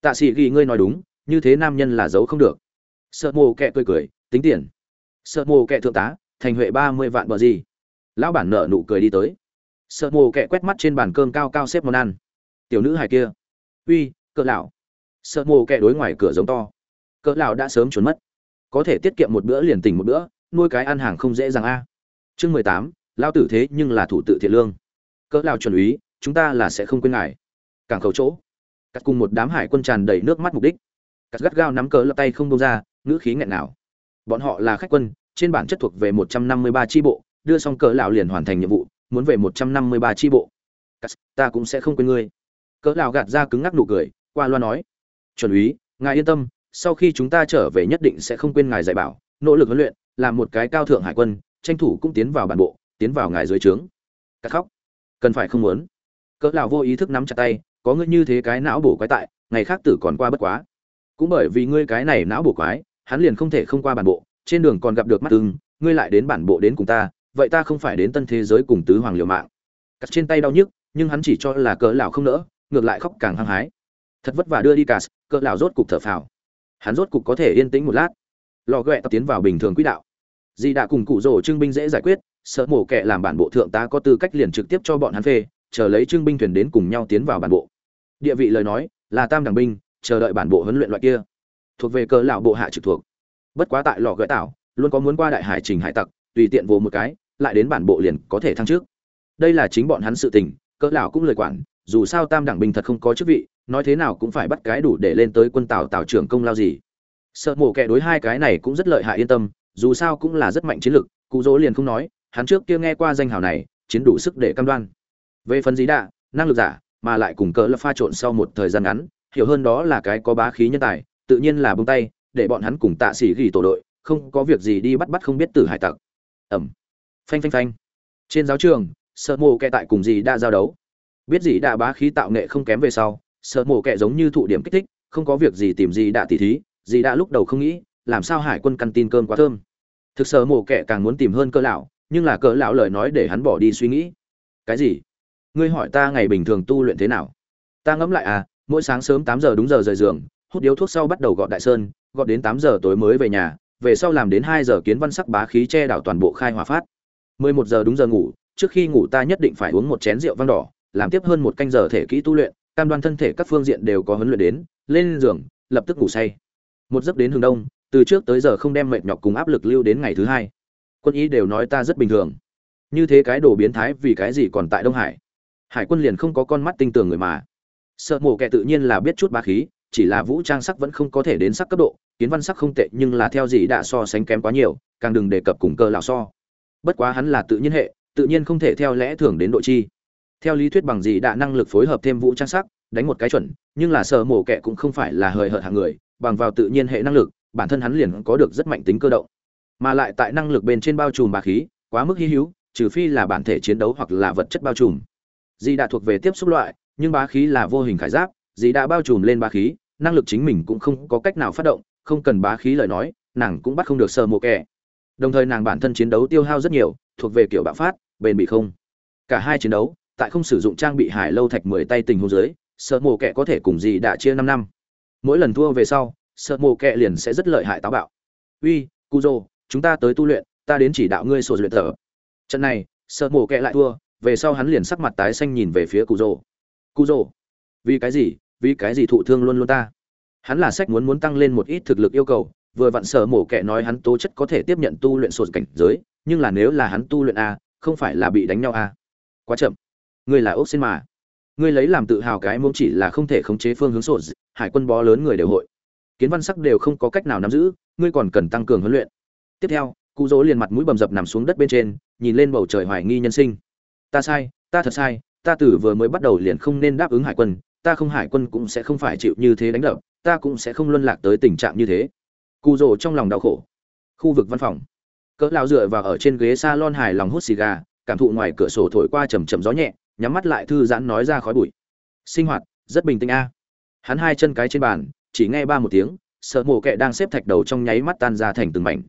Tạ sĩ ghi, ngươi nói đúng, như thế nam nhân là giấu không được. Sợ mồ kẹ cười cười, tính tiền. Sợ mồ kẹ thượng tá thành huệ ba mươi vạn bờ gì. Lão bản nợ nụ cười đi tới. Sợ mồ kẹ quét mắt trên bàn cơm cao cao xếp món ăn. Tiểu nữ hài kia. Uy, cỡ lão. Sợ mồ kẹ đối ngoài cửa giống to. Cỡ lão đã sớm trốn mất. Có thể tiết kiệm một bữa liền tỉnh một bữa, nuôi cái ăn hàng không dễ dàng a. Chương mười tám lao tử thế nhưng là thủ tự thiện lương. Cỡ lão chuẩn úy, chúng ta là sẽ không quên ngài. Cảng khẩu chỗ. Cắt cùng một đám hải quân tràn đầy nước mắt mục đích. Cắt gắt gao nắm cỡ lập tay không buông ra, ngữ khí nghẹn nào bọn họ là khách quân trên bản chất thuộc về một trăm năm mươi ba tri bộ, đưa xong cỡ lão liền hoàn thành nhiệm vụ, muốn về một trăm năm mươi ba tri bộ. Ta cũng sẽ không quên ngươi. Cỡ lão gạt ra cứng ngắc nụ cười, qua loa nói. Chuẩn úy, ngài yên tâm, sau khi chúng ta trở về nhất định sẽ không quên ngài dạy bảo, nỗ lực huấn luyện, làm một cái cao thượng hải quân, tranh thủ cũng tiến vào bản bộ, tiến vào ngài dưới trướng. Cắt khóc. Cần phải không muốn. Cỡ lão vô ý thức nắm chặt tay, có ngươi như thế cái não bổ quái tại, ngày khác tử còn qua bất quá. Cũng bởi vì ngươi cái này não bổ quái, hắn liền không thể không qua bản bộ trên đường còn gặp được mắt tương ngươi lại đến bản bộ đến cùng ta, vậy ta không phải đến tân thế giới cùng tứ hoàng liều mạng. Cắt trên tay đau nhức, nhưng hắn chỉ cho là cỡ lão không nỡ, ngược lại khóc càng hăng hái. Thật vất vả đưa đi cả cỡ lão rốt cục thở phào. Hắn rốt cục có thể yên tĩnh một lát. Lò ghẹ tập tiến vào bình thường quỹ đạo. Di đã cùng cụ rổ trưng binh dễ giải quyết, sợ mổ kẹ làm bản bộ thượng tá có tư cách liền trực tiếp cho bọn hắn phê, chờ lấy trưng binh thuyền đến cùng nhau tiến vào bản bộ. Địa vị lời nói, là tam đẳng binh, chờ đợi bản bộ huấn luyện loại kia. Thuộc về cỡ lão bộ hạ trực thuộc bất quá tại lò gợi tảo, luôn có muốn qua đại hải trình hải tặc, tùy tiện vô một cái, lại đến bản bộ liền có thể thăng trước đây là chính bọn hắn sự tình, cỡ lão cũng lời quản, dù sao tam đẳng binh thật không có chức vị, nói thế nào cũng phải bắt cái đủ để lên tới quân tào tào trưởng công lao gì. Sợ mổ kẻ đối hai cái này cũng rất lợi hại yên tâm, dù sao cũng là rất mạnh chiến lực, cụ dỗ liền không nói, hắn trước kia nghe qua danh hào này, chiến đủ sức để cam đoan. Về phần dí đạ, năng lực giả, mà lại cùng cỡ lập pha trộn sau một thời gian ngắn, hiểu hơn đó là cái có bá khí nhân tài, tự nhiên là bông tay để bọn hắn cùng tạ sĩ ghi tổ đội, không có việc gì đi bắt bắt không biết tử hải tặc. Ẩm. Phanh phanh phanh. Trên giáo trường, sợ mộ kẻ tại cùng gì đã giao đấu. Biết gì đã bá khí tạo nghệ không kém về sau, sợ mộ kẻ giống như thụ điểm kích thích, không có việc gì tìm gì đã tỉ thí, gì đã lúc đầu không nghĩ, làm sao hải quân căn tin cơm quá thơm. Thực sợ mộ kẻ càng muốn tìm hơn cơ lão, nhưng là cỡ lão lời nói để hắn bỏ đi suy nghĩ. Cái gì? Ngươi hỏi ta ngày bình thường tu luyện thế nào? Ta ngẫm lại à mỗi sáng sớm tám giờ đúng giờ rời giường, hút điếu thuốc sau bắt đầu gọt đại sơn gọt đến tám giờ tối mới về nhà, về sau làm đến hai giờ kiến văn sắc bá khí che đảo toàn bộ khai hỏa phát. Mười một giờ đúng giờ ngủ, trước khi ngủ ta nhất định phải uống một chén rượu vang đỏ, làm tiếp hơn một canh giờ thể kỹ tu luyện, cam đoan thân thể các phương diện đều có huấn luyện đến, lên giường, lập tức ngủ say. Một giấc đến hướng đông, từ trước tới giờ không đem mệt nhọc cùng áp lực lưu đến ngày thứ hai. Quân ý đều nói ta rất bình thường. Như thế cái đồ biến thái vì cái gì còn tại đông hải? Hải quân liền không có con mắt tinh tường người mà. Sợ mổ kẻ tự nhiên là biết chút ba khí, chỉ là vũ trang sắc vẫn không có thể đến sắc cấp độ kiến văn sắc không tệ nhưng là theo gì đã so sánh kém quá nhiều, càng đừng đề cập cùng cơ lão so. Bất quá hắn là tự nhiên hệ, tự nhiên không thể theo lẽ thường đến độ chi. Theo lý thuyết bằng gì đã năng lực phối hợp thêm vũ trang sắc, đánh một cái chuẩn, nhưng là sợ mổ kẻ cũng không phải là hời hợt hạng người, bằng vào tự nhiên hệ năng lực, bản thân hắn liền có được rất mạnh tính cơ động. Mà lại tại năng lực bên trên bao trùm bà khí, quá mức hy hữu, trừ phi là bản thể chiến đấu hoặc là vật chất bao trùm. Dì đã thuộc về tiếp xúc loại, nhưng bá khí là vô hình khải giáp dì đã bao trùm lên bá khí, năng lực chính mình cũng không có cách nào phát động không cần bá khí lời nói, nàng cũng bắt không được sờ mộ kẻ. Đồng thời nàng bản thân chiến đấu tiêu hao rất nhiều, thuộc về kiểu bạo phát, bền bị không. Cả hai chiến đấu, tại không sử dụng trang bị hải lâu thạch mười tay tình hôn dưới sợ mộ kẻ có thể cùng gì đã chia năm năm. Mỗi lần thua về sau sợ mộ kẻ liền sẽ rất lợi hại táo bạo. Uy cujo chúng ta tới tu luyện, ta đến chỉ đạo ngươi sổ luyện thở. Trận này sợ mộ kẻ lại thua, về sau hắn liền sắc mặt tái xanh nhìn về phía cụ rồ cụ rồ vì cái gì, vì cái gì thụ thương luôn luôn ta? Hắn là sách muốn muốn tăng lên một ít thực lực yêu cầu, vừa vặn sở mổ kẻ nói hắn tố chất có thể tiếp nhận tu luyện sột cảnh giới, nhưng là nếu là hắn tu luyện a, không phải là bị đánh nhau a. Quá chậm. Ngươi là ốc xin mà. Ngươi lấy làm tự hào cái mông chỉ là không thể khống chế phương hướng sột, hải quân bó lớn người đều hội. Kiến văn sắc đều không có cách nào nắm giữ, ngươi còn cần tăng cường huấn luyện. Tiếp theo cụ dỗ liền mặt mũi bầm dập nằm xuống đất bên trên, nhìn lên bầu trời hoài nghi nhân sinh. Ta sai, ta thật sai, ta tử vừa mới bắt đầu liền không nên đáp ứng hải quân, ta không hải quân cũng sẽ không phải chịu như thế đánh đập ta cũng sẽ không luân lạc tới tình trạng như thế. Cụ rồ trong lòng đau khổ. Khu vực văn phòng. Cỡ lao dựa vào ở trên ghế s a lon hài lòng hút xì gà, cảm thụ ngoài cửa sổ thổi qua chầm chầm gió nhẹ, nhắm mắt lại thư giãn nói ra khói bụi. Sinh hoạt, rất bình tĩnh a. Hắn hai chân cái trên bàn, chỉ nghe ba một tiếng, sợ mồ kẹ đang xếp thạch đầu trong nháy mắt tan ra thành từng mảnh.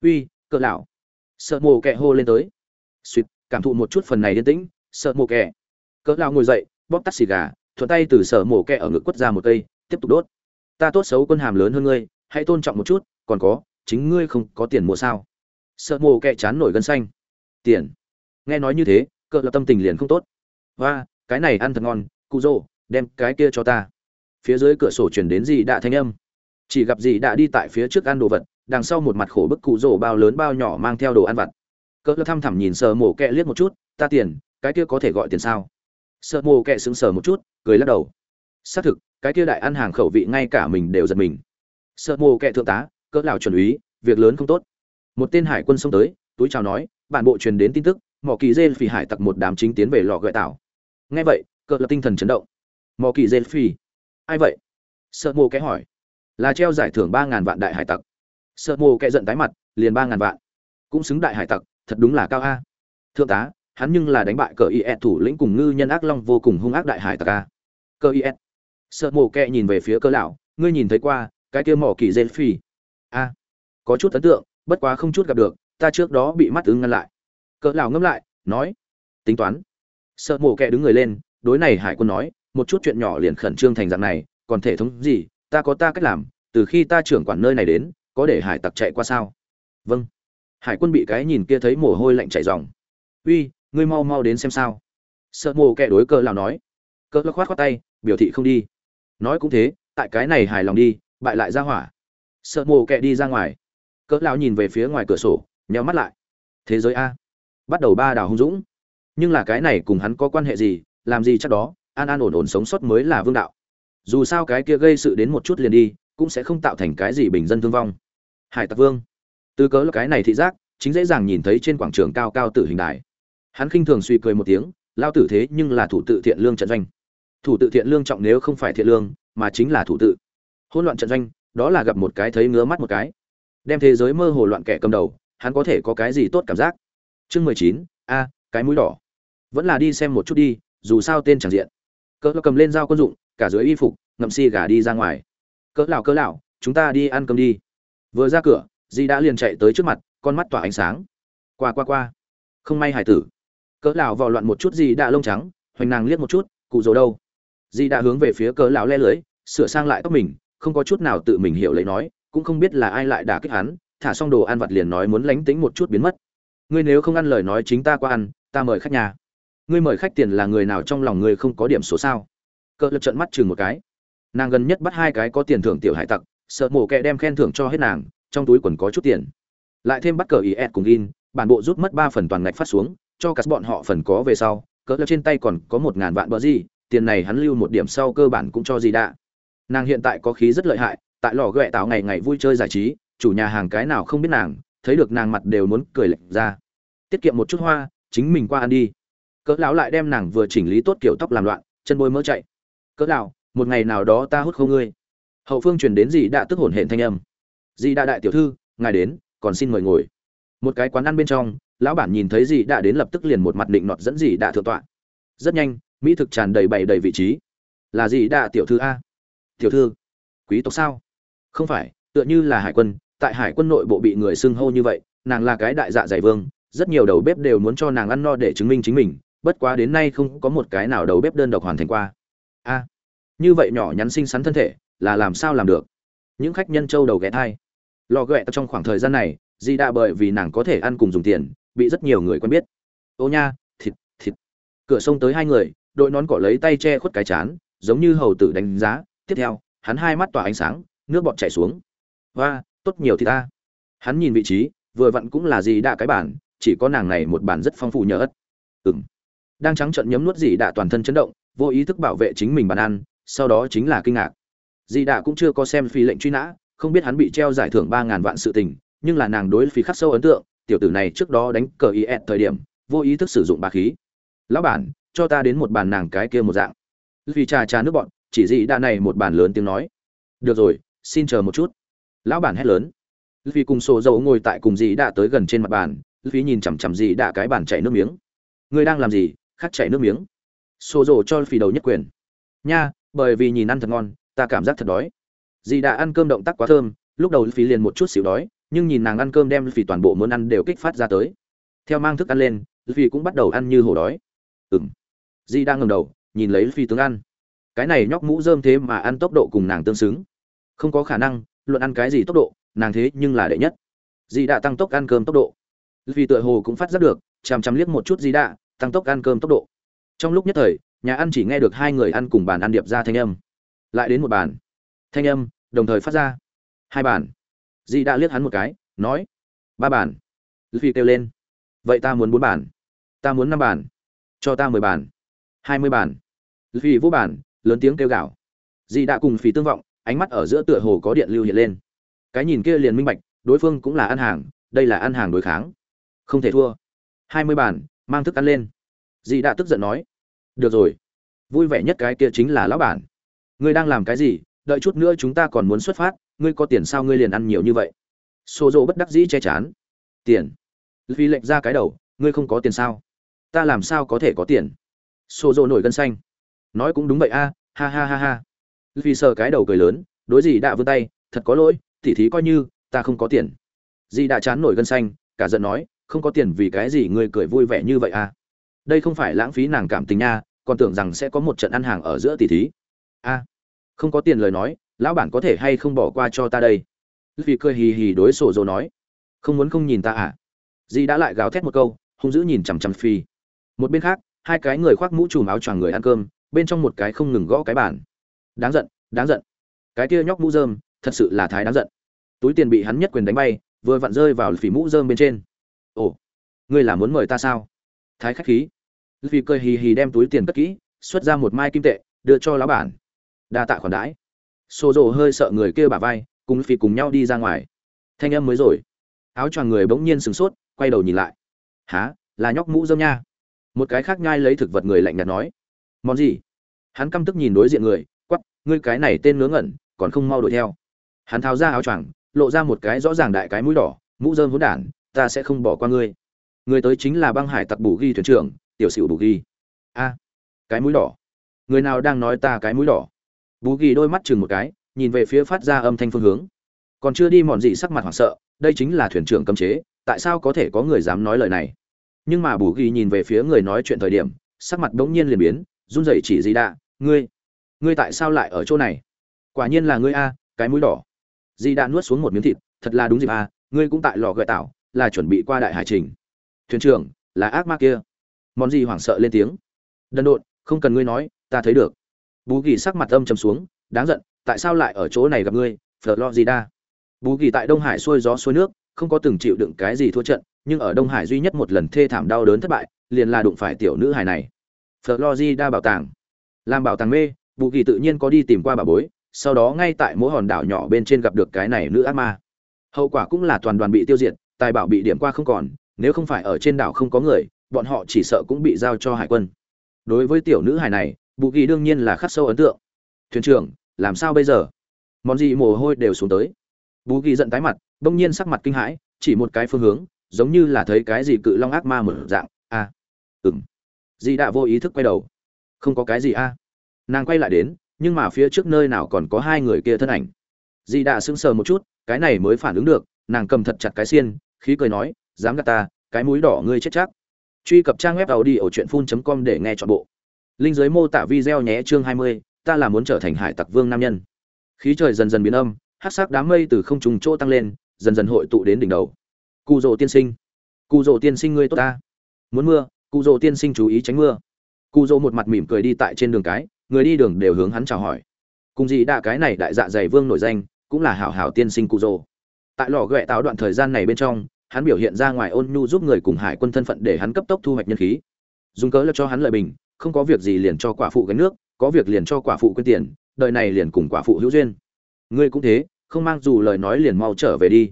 Uy, cỡ lão. Sợ mồ kẹ hô lên tới. Suýt cảm thụ một chút phần này yên tĩnh, sợ mồ kẹ. Cỡ lão ngồi dậy, bóp tắt xì gà, thuận tay từ sợ mổ kẹ ở ngực quất ra một cây, tiếp tục đốt ta tốt xấu quân hàm lớn hơn ngươi, hãy tôn trọng một chút, còn có, chính ngươi không có tiền mua sao? Sợ mồ kẹ chán nổi gân xanh. Tiền. Nghe nói như thế, cỡ là tâm tình liền không tốt. Và cái này ăn thật ngon, cụ rồ đem cái kia cho ta. Phía dưới cửa sổ truyền đến gì đã thanh âm. Chỉ gặp gì đã đi tại phía trước ăn đồ vật, đằng sau một mặt khổ bức cụ rổ bao lớn bao nhỏ mang theo đồ ăn vặt. Cỡ thăm thẳm nhìn sờ mổ kẹ liếc một chút, ta tiền, cái kia có thể gọi tiền sao? Sợ mổ kẹ sững sờ một chút, cười lắc đầu. Xác thực cái kia đại ăn hàng khẩu vị ngay cả mình đều giật mình. Sợ mồ kệ thượng tá, cỡ lào chuẩn úy, việc lớn không tốt. Một tên hải quân xông tới, túi chào nói, bản bộ truyền đến tin tức mỏ kỳ dê phỉ hải tặc một đám chính tiến về lò gợi tảo. Nghe vậy, cỡ là tinh thần chấn động. Mỏ kỳ dê phỉ ai vậy? Sợ mồ kệ hỏi. Là treo giải thưởng ba ngàn vạn đại hải tặc. Sợ mồ kệ giận tái mặt, liền ba ngàn vạn. Cũng xứng đại hải tặc, thật đúng là cao a. Thượng tá, hắn nhưng là đánh bại cờ is thủ lĩnh cùng ngư nhân ác long vô cùng hung ác đại hải tặc a. Cờ is sợ mổ kệ nhìn về phía cơ lão, ngươi nhìn thấy qua, cái kia mỏ kỳ dê phi a, có chút ấn tượng, bất quá không chút gặp được, ta trước đó bị mắt ứng ngăn lại. Cỡ lão ngâm lại, nói, tính toán. Sợ mổ kệ đứng người lên, đối này hải quân nói, một chút chuyện nhỏ liền khẩn trương thành dạng này, còn thể thống gì, ta có ta cách làm, từ khi ta trưởng quản nơi này đến, có để hải tặc chạy qua sao? Vâng. Hải quân bị cái nhìn kia thấy mồ hôi lạnh chảy ròng. Uy, ngươi mau mau đến xem sao. Sợ mồ kẻ đối cỡ lão nói. Cỡ lão khoát khoát tay, biểu thị không đi nói cũng thế, tại cái này hài lòng đi, bại lại ra hỏa. Sợ mồ kẹ đi ra ngoài. Cỡ lão nhìn về phía ngoài cửa sổ, nheo mắt lại. Thế giới a. Bắt đầu ba đào hung dũng. Nhưng là cái này cùng hắn có quan hệ gì, làm gì chắc đó, an an ổn ổn sống sót mới là vương đạo. Dù sao cái kia gây sự đến một chút liền đi, cũng sẽ không tạo thành cái gì bình dân thương vong. Hải tặc vương. Từ cớ là cái này thị giác, chính dễ dàng nhìn thấy trên quảng trường cao cao tử hình đài. Hắn khinh thường suy cười một tiếng, lao tử thế nhưng là thủ tự thiện lương trận doanh thủ tự thiện lương trọng nếu không phải thiện lương, mà chính là thủ tự. Hỗn loạn trận doanh, đó là gặp một cái thấy ngứa mắt một cái. Đem thế giới mơ hồ loạn kẻ cầm đầu, hắn có thể có cái gì tốt cảm giác? Chương mười chín, a, cái mũi đỏ. Vẫn là đi xem một chút đi, dù sao tên chẳng diện. Cỡ cầm lên dao quân dụng, cả dưới y phục, ngậm si gà đi ra ngoài. Cỡ lão cỡ lão, chúng ta đi ăn cơm đi. Vừa ra cửa, di đã liền chạy tới trước mặt, con mắt tỏa ánh sáng. Qua qua qua. Không may hải tử. Cỡ lão vào loạn một chút gì đã lông trắng, hoành nàng liếc một chút, cụ dỗ đâu? Di đã hướng về phía cỡ lão le lưới, sửa sang lại tóc mình, không có chút nào tự mình hiểu lấy nói, cũng không biết là ai lại đả kích hắn, thả xong đồ ăn vặt liền nói muốn lánh tính một chút biến mất. Ngươi nếu không ăn lời nói chính ta qua ăn, ta mời khách nhà. Ngươi mời khách tiền là người nào trong lòng ngươi không có điểm số sao? Cỡ lập trận mắt chừng một cái. Nàng gần nhất bắt hai cái có tiền thưởng tiểu hải tặc, sợ mổ kẹ đem khen thưởng cho hết nàng, trong túi quần có chút tiền. Lại thêm bắt cờ is cùng in, bản bộ rút mất ba phần toàn ngạch phát xuống, cho cả bọn họ phần có về sau, cỡ trên tay còn có một ngàn vạn bờ gì tiền này hắn lưu một điểm sau cơ bản cũng cho gì đã. Nàng hiện tại có khí rất lợi hại, tại lò ghẹ tạo ngày ngày vui chơi giải trí, chủ nhà hàng cái nào không biết nàng, thấy được nàng mặt đều muốn cười lệch ra. Tiết kiệm một chút hoa, chính mình qua ăn đi. Cỡ lão lại đem nàng vừa chỉnh lý tốt kiểu tóc làm loạn, chân bôi mỡ chạy. Cỡ lão, một ngày nào đó ta hút không ngươi. Hậu phương truyền đến dì đã tức hổn hển thanh âm. Dì đã đại tiểu thư, ngài đến, còn xin mời ngồi. Một cái quán ăn bên trong, lão bản nhìn thấy dì đã đến lập tức liền một mặt định nọt dẫn dì đã thượng tọa. Rất nhanh mỹ thực tràn đầy bày đầy vị trí. Là gì đạ tiểu thư a? Tiểu thư, quý tộc sao? Không phải, tựa như là hải quân, tại hải quân nội bộ bị người xưng hô như vậy, nàng là cái đại dạ dày vương, rất nhiều đầu bếp đều muốn cho nàng ăn no để chứng minh chính mình, bất quá đến nay không có một cái nào đầu bếp đơn độc hoàn thành qua. A, như vậy nhỏ nhắn xinh xắn thân thể, là làm sao làm được? Những khách nhân châu đầu ghé thai. Lò ghẹ trong khoảng thời gian này, di đã bởi vì nàng có thể ăn cùng dùng tiền, bị rất nhiều người quen biết. Ô nha, thịt thịt. Cửa sông tới hai người đội nón cỏ lấy tay che khuất cái chán, giống như hầu tử đánh giá. Tiếp theo, hắn hai mắt tỏa ánh sáng, nước bọt chảy xuống. Và tốt nhiều thì ta. Hắn nhìn vị trí, vừa vặn cũng là gì đạ cái bản, chỉ có nàng này một bản rất phong phú nhờ ất ừng đang trắng trợn nhấm nuốt gì đạ toàn thân chấn động, vô ý thức bảo vệ chính mình bàn ăn, sau đó chính là kinh ngạc. Dì đạ cũng chưa có xem phi lệnh truy nã, không biết hắn bị treo giải thưởng ba ngàn vạn sự tình, nhưng là nàng đối phi khắc sâu ấn tượng, tiểu tử này trước đó đánh cờ is thời điểm, vô ý thức sử dụng ba khí. Lão bản cho ta đến một bàn nàng cái kia một dạng. Vì trà trà nước bọn, chỉ dị đa này một bàn lớn tiếng nói. Được rồi, xin chờ một chút. Lão bản hét lớn. Vì cùng sổ dầu ngồi tại cùng dị đạ tới gần trên mặt bàn, vì nhìn chằm chằm dị đạ cái bàn chảy nước miếng. Ngươi đang làm gì? Khát chảy nước miếng. Sổ dầu cho phi đầu nhất quyền. Nha, bởi vì nhìn ăn thật ngon, ta cảm giác thật đói. Dị đạ ăn cơm động tác quá thơm, lúc đầu phi liền một chút xíu đói, nhưng nhìn nàng ăn cơm đem phi toàn bộ muốn ăn đều kích phát ra tới. Theo mang thức ăn lên phi cũng bắt đầu ăn như hổ đói. Ừng di đang ngầm đầu, nhìn lấy phi tướng ăn. Cái này nhóc mũ dơm thế mà ăn tốc độ cùng nàng tương xứng. Không có khả năng, luận ăn cái gì tốc độ, nàng thế nhưng là đệ nhất. Di đã tăng tốc ăn cơm tốc độ. Vì tựa hồ cũng phát giác được, chằm chằm liếc một chút di đã, tăng tốc ăn cơm tốc độ. Trong lúc nhất thời, nhà ăn chỉ nghe được hai người ăn cùng bàn ăn điệp ra thanh âm. Lại đến một bàn. Thanh âm, đồng thời phát ra. Hai bàn. Di đã liếc hắn một cái, nói, ba bàn. Phi kêu lên, vậy ta muốn bốn bàn. Ta muốn năm bàn. Cho ta mười bàn hai mươi bàn. Phi vô bàn, lớn tiếng kêu gào. Dị đã cùng phì tương vọng, ánh mắt ở giữa tựa hồ có điện lưu hiện lên. Cái nhìn kia liền minh bạch, đối phương cũng là ăn hàng, đây là ăn hàng đối kháng. Không thể thua. Hai mươi bàn, mang thức ăn lên. Dị đã tức giận nói. Được rồi. Vui vẻ nhất cái kia chính là lão bản. Ngươi đang làm cái gì? Đợi chút nữa chúng ta còn muốn xuất phát, ngươi có tiền sao ngươi liền ăn nhiều như vậy? Xô dỗ bất đắc dĩ che chán. Tiền. Vì lệnh ra cái đầu, ngươi không có tiền sao? Ta làm sao có thể có tiền? Xô dỗ nổi gân xanh. Nói cũng đúng vậy a, ha ha ha ha. Vì sờ cái đầu cười lớn, đối gì đã vươn tay, thật có lỗi, tỉ thí coi như, ta không có tiền. Dì đã chán nổi gân xanh, cả giận nói, không có tiền vì cái gì ngươi cười vui vẻ như vậy a? Đây không phải lãng phí nàng cảm tình nha, còn tưởng rằng sẽ có một trận ăn hàng ở giữa tỉ thí. A, không có tiền lời nói, lão bản có thể hay không bỏ qua cho ta đây? Vì cười hì hì đối sổ dồ nói, không muốn không nhìn ta à? Dì đã lại gào thét một câu, hung dữ nhìn chằm chằm phi. Một bên khác hai cái người khoác mũ trùm áo choàng người ăn cơm, bên trong một cái không ngừng gõ cái bàn. Đáng giận đáng giận. Cái kia nhóc mũ rơm, thật sự là thái đáng giận. Túi tiền bị hắn nhất quyền đánh bay, vừa vặn rơi vào phỉ mũ rơm bên trên. Ồ, ngươi là muốn mời ta sao? Thái khách khí. Vì cười hì hì đem túi tiền cất kỹ, xuất ra một mai kim tệ, đưa cho lão bản. Đa tạ khoản đãi. Xô rồ hơi sợ người kia bà vai, cùng phì cùng nhau đi ra ngoài. Thanh âm mới rồi. Áo choàng người bỗng nhiên sửng sốt, quay đầu nhìn lại. Há là nhóc mũ rơm nha một cái khác nhai lấy thực vật người lạnh nhạt nói. Món gì? Hắn căm tức nhìn đối diện người quắp ngươi cái này tên ngớ ngẩn, còn không mau đuổi theo. Hắn tháo ra áo choàng, lộ ra một cái rõ ràng đại cái mũi đỏ, mũ dơm hỗn đản, ta sẽ không bỏ qua ngươi. Người tới chính là băng hải tặc bù ghi thuyền trưởng, tiểu sửu bù ghi. A, cái mũi đỏ. Người nào đang nói ta cái mũi đỏ? Bù ghi đôi mắt chừng một cái, nhìn về phía phát ra âm thanh phương hướng. Còn chưa đi mòn gì sắc mặt hoảng sợ, đây chính là thuyền trưởng cấm chế, tại sao có thể có người dám nói lời này? Nhưng mà bù ghi nhìn về phía người nói chuyện thời điểm, sắc mặt bỗng nhiên liền biến, run rẩy chỉ dì đạ, ngươi ngươi tại sao lại ở chỗ này? Quả nhiên là ngươi a, cái mũi đỏ. Di đạ nuốt xuống một miếng thịt, thật là đúng dịp a, ngươi cũng tại lò gợi tảo là chuẩn bị qua đại hải trình. Thuyền trưởng, là ác ma kia. Món gì hoảng sợ lên tiếng. Đần độn, không cần ngươi nói, ta thấy được. Bú kỳ sắc mặt âm trầm xuống, đáng giận, tại sao lại ở chỗ này gặp ngươi, phở lo gì đa? Bú kỳ tại đông hải xuôi gió xuôi nước, không có từng chịu đựng cái gì thua trận nhưng ở đông hải duy nhất một lần thê thảm đau đớn thất bại liền là đụng phải tiểu nữ hải này Florida bảo tàng. Làm bảo tàng mê, Vũ Kỳ tự nhiên có đi tìm qua bà bối, sau đó ngay tại mỗi hòn đảo nhỏ bên trên gặp được cái này nữ ác ma. Hậu quả cũng là toàn đoàn bị tiêu diệt, tài bảo bị điểm qua không còn, nếu không phải ở trên đảo không có người, bọn họ chỉ sợ cũng bị giao cho hải quân. Đối với tiểu nữ hải này, Vũ Kỳ đương nhiên là khắc sâu ấn tượng. Thuyền trưởng, làm sao bây giờ? Món gì mồ hôi đều xuống tới. Vũ Kỳ giận tái mặt, bỗng nhiên sắc mặt kinh hãi, chỉ một cái phương hướng, giống như là thấy cái gì cự long ác ma mở dạng. À, ừm. Dì đã vô ý thức quay đầu. Không có cái gì a. Nàng quay lại đến nhưng mà phía trước nơi nào còn có hai người kia thân ảnh. Dì đã sững sờ một chút cái này mới phản ứng được nàng cầm thật chặt cái xiên khí cười nói dám gạt ta cái mũi đỏ ngươi chết chắc. Truy cập trang web tàu đi ở truyện phun com để nghe chọn bộ. Linh giới mô tả video nhé chương 20, ta là muốn trở thành hải tặc vương nam nhân. Khí trời dần dần biến âm hát sắc đám mây từ không trùng chỗ tăng lên dần dần hội tụ đến đỉnh đầu cụ rồ tiên sinh. Cụ rồ tiên sinh ngươi tốt ta. Muốn mưa, cụ rồ tiên sinh chú ý tránh mưa. Cụ dỗ một mặt mỉm cười đi tại trên đường cái, người đi đường đều hướng hắn chào hỏi. Cùng gì đạ cái này đại dạ dày vương nổi danh, cũng là hảo hảo tiên sinh cụ dỗ tại lò ghẹ táo đoạn thời gian này bên trong, hắn biểu hiện ra ngoài ôn nhu giúp người cùng hải quân thân phận để hắn cấp tốc thu hoạch nhân khí. Dùng cớ là cho hắn lợi bình, không có việc gì liền cho quả phụ gánh nước, có việc liền cho quả phụ quyên tiền, đời này liền cùng quả phụ hữu duyên. Ngươi cũng thế, không mang dù lời nói liền mau trở về đi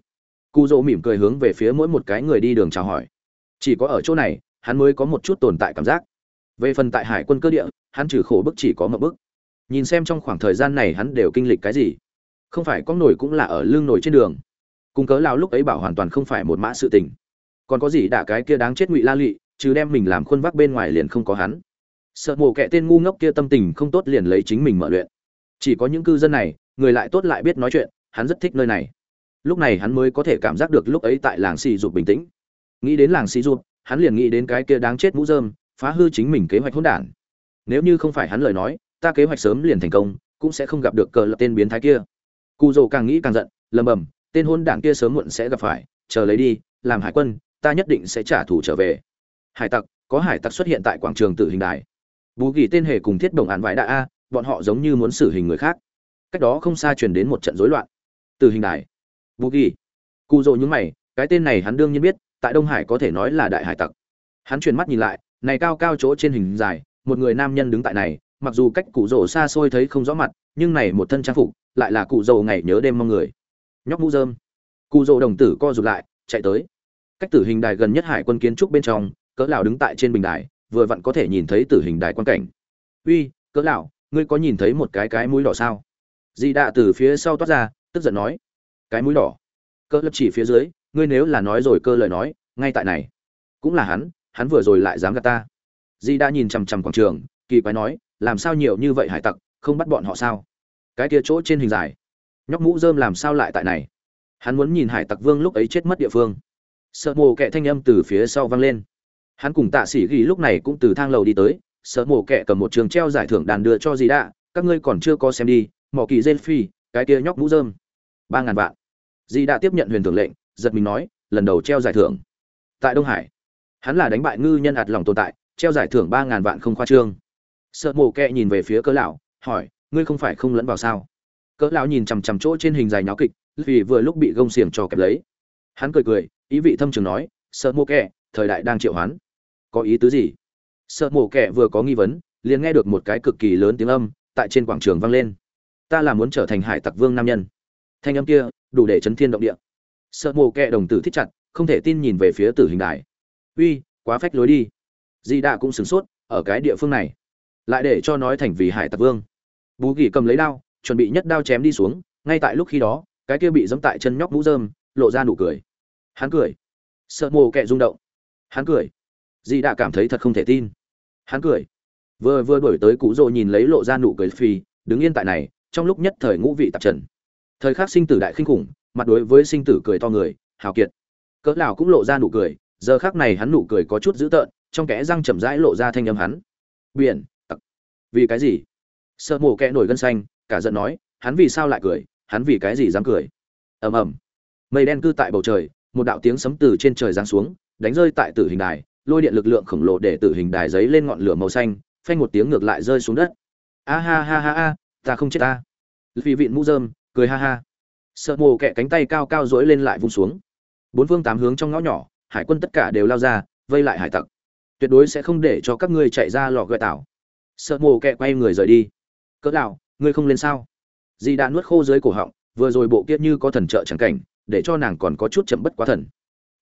cụ dỗ mỉm cười hướng về phía mỗi một cái người đi đường chào hỏi. Chỉ có ở chỗ này, hắn mới có một chút tồn tại cảm giác. Về phần tại hải quân cơ địa, hắn trừ khổ bức chỉ có một bức. Nhìn xem trong khoảng thời gian này hắn đều kinh lịch cái gì. Không phải có nổi cũng là ở lưng nổi trên đường. Cùng cớ lao lúc ấy bảo hoàn toàn không phải một mã sự tình. Còn có gì đả cái kia đáng chết ngụy la lụy chứ đem mình làm khuôn vác bên ngoài liền không có hắn. Sợ mổ kẹ tên ngu ngốc kia tâm tình không tốt liền lấy chính mình mở luyện. Chỉ có những cư dân này, người lại tốt lại biết nói chuyện, hắn rất thích nơi này lúc này hắn mới có thể cảm giác được lúc ấy tại làng xì dục bình tĩnh. Nghĩ đến làng xì dục hắn liền nghĩ đến cái kia đáng chết mũ dơm phá hư chính mình kế hoạch hỗn đản. Nếu như không phải hắn lời nói, ta kế hoạch sớm liền thành công, cũng sẽ không gặp được cờ lập tên biến thái kia. Cụ dỗ càng nghĩ càng giận, lầm bầm, tên hôn đảng kia sớm muộn sẽ gặp phải, chờ lấy đi, làm hải quân, ta nhất định sẽ trả thù trở về. Hải tặc, có hải tặc xuất hiện tại quảng trường tự hình đài. Bù kỳ tên hề cùng thiết đồng án vải đại a, bọn họ giống như muốn xử hình người khác. Cách đó không xa truyền đến một trận rối loạn. Từ hình đài bù ghi. Cụ dỗ nhúng mày, cái tên này hắn đương nhiên biết, tại đông hải có thể nói là đại hải tặc. Hắn chuyển mắt nhìn lại, này cao cao chỗ trên hình dài, một người nam nhân đứng tại này, mặc dù cách cụ rổ xa xôi thấy không rõ mặt, nhưng này một thân trang phục, lại là cụ rổ ngày nhớ đêm mong người. Nhóc mũ dơm cụ rổ đồng tử co rụt lại, chạy tới. Cách tử hình đài gần nhất hải quân kiến trúc bên trong, cỡ lão đứng tại trên bình đài, vừa vặn có thể nhìn thấy tử hình đài quan cảnh. Uy, cỡ lão, ngươi có nhìn thấy một cái cái mũi đỏ sao? Di đạ từ phía sau toát ra, tức giận nói cái mũi đỏ. Cơ lập chỉ phía dưới, ngươi nếu là nói rồi cơ lời nói, ngay tại này. Cũng là hắn hắn vừa rồi lại dám gạt ta. Di đã nhìn chằm chằm quảng trường, kỳ quái nói, làm sao nhiều như vậy hải tặc, không bắt bọn họ sao? Cái kia chỗ trên hình dài. Nhóc mũ rơm làm sao lại tại này? Hắn muốn nhìn hải tặc vương lúc ấy chết mất địa phương. Sợ mồ kẹ thanh âm từ phía sau vang lên. Hắn cùng tạ sĩ ghi lúc này cũng từ thang lầu đi tới, sợ mồ kẹ cầm một trường treo giải thưởng đàn đưa cho gì đã, các ngươi còn chưa có xem đi, mỏ kỳ dên phi cái kia nhóc mũ rơm. Ba ngàn vạn di đã tiếp nhận huyền thưởng lệnh, giật mình nói, lần đầu treo giải thưởng. Tại đông hải, hắn là đánh bại ngư nhân ạt lòng tồn tại, treo giải thưởng ba ngàn vạn không khoa trương. Sợ mồ kẹ nhìn về phía cỡ lão, hỏi, ngươi không phải không lẫn vào sao? Cỡ lão nhìn chằm chằm chỗ trên hình dài nháo kịch, vì vừa lúc bị gông xiềng cho kẹp lấy. Hắn cười cười, ý vị thâm trường nói, sợ mồ kẹ, thời đại đang triệu hoán. Có ý tứ gì? Sợ mồ kẹ vừa có nghi vấn, liền nghe được một cái cực kỳ lớn tiếng âm, tại trên quảng trường vang lên. Ta là muốn trở thành hải tặc vương nam nhân. Thanh âm kia đủ để chấn thiên động địa. Sợ mồ kẹ đồng tử thích chặt, không thể tin nhìn về phía tử hình đài. Uy, quá phách lối đi. Di đạ cũng sửng sốt, ở cái địa phương này. Lại để cho nói thành vì hải tặc vương. Bú kỳ cầm lấy đao, chuẩn bị nhất đao chém đi xuống, ngay tại lúc khi đó, cái kia bị giẫm tại chân nhóc mũ rơm, lộ ra nụ cười. Hắn cười. Sợ mồ kẹ rung động. Hắn cười. Di đạ cảm thấy thật không thể tin. Hắn cười. Vừa vừa đổi tới cụ rồ nhìn lấy lộ ra nụ cười phì, đứng yên tại này, trong lúc nhất thời ngũ vị tạp trần thời khắc sinh tử đại khinh khủng, mặt đối với sinh tử cười to người, hào kiệt. Cỡ nào cũng lộ ra nụ cười, giờ khắc này hắn nụ cười có chút dữ tợn, trong kẽ răng chậm rãi lộ ra thanh âm hắn. Biển, tặc. Vì cái gì? Sợ mổ kẽ nổi gân xanh, cả giận nói, hắn vì sao lại cười, hắn vì cái gì dám cười? Ầm ầm. Mây đen cư tại bầu trời, một đạo tiếng sấm từ trên trời giáng xuống, đánh rơi tại tử hình đài, lôi điện lực lượng khổng lồ để tử hình đài giấy lên ngọn lửa màu xanh, phanh một tiếng ngược lại rơi xuống đất. A ha ha ha ha, ta không chết ta. Vì vịn mũ dơm cười ha ha. Sợ mồ kẹ cánh tay cao cao dỗi lên lại vung xuống. Bốn phương tám hướng trong ngõ nhỏ hải quân tất cả đều lao ra vây lại hải tặc. Tuyệt đối sẽ không để cho các ngươi chạy ra lò gợi tảo. Sợ mồ kẹ quay người rời đi. Cỡ nào, ngươi không lên sao? Dì đã nuốt khô dưới cổ họng vừa rồi bộ kiết như có thần trợ chẳng cảnh để cho nàng còn có chút chậm bất quá thần.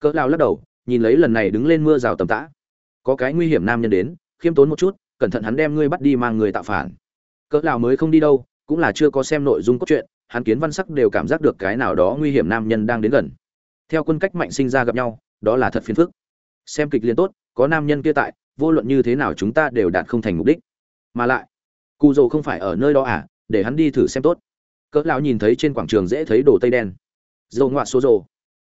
Cỡ lao lắc đầu nhìn lấy lần này đứng lên mưa rào tầm tã. Có cái nguy hiểm nam nhân đến khiêm tốn một chút cẩn thận hắn đem ngươi bắt đi mang người tạo phản. Cỡ lao mới không đi đâu cũng là chưa có xem nội dung cốt truyện hắn kiến văn sắc đều cảm giác được cái nào đó nguy hiểm nam nhân đang đến gần. Theo quân cách mạnh sinh ra gặp nhau, đó là thật phiền phức. Xem kịch liên tốt, có nam nhân kia tại, vô luận như thế nào chúng ta đều đạt không thành mục đích. Mà lại cụ dầu không phải ở nơi đó à để hắn đi thử xem tốt. Cỡ lão nhìn thấy trên quảng trường dễ thấy đồ tây đen. Dầu ngoạ số Dầu.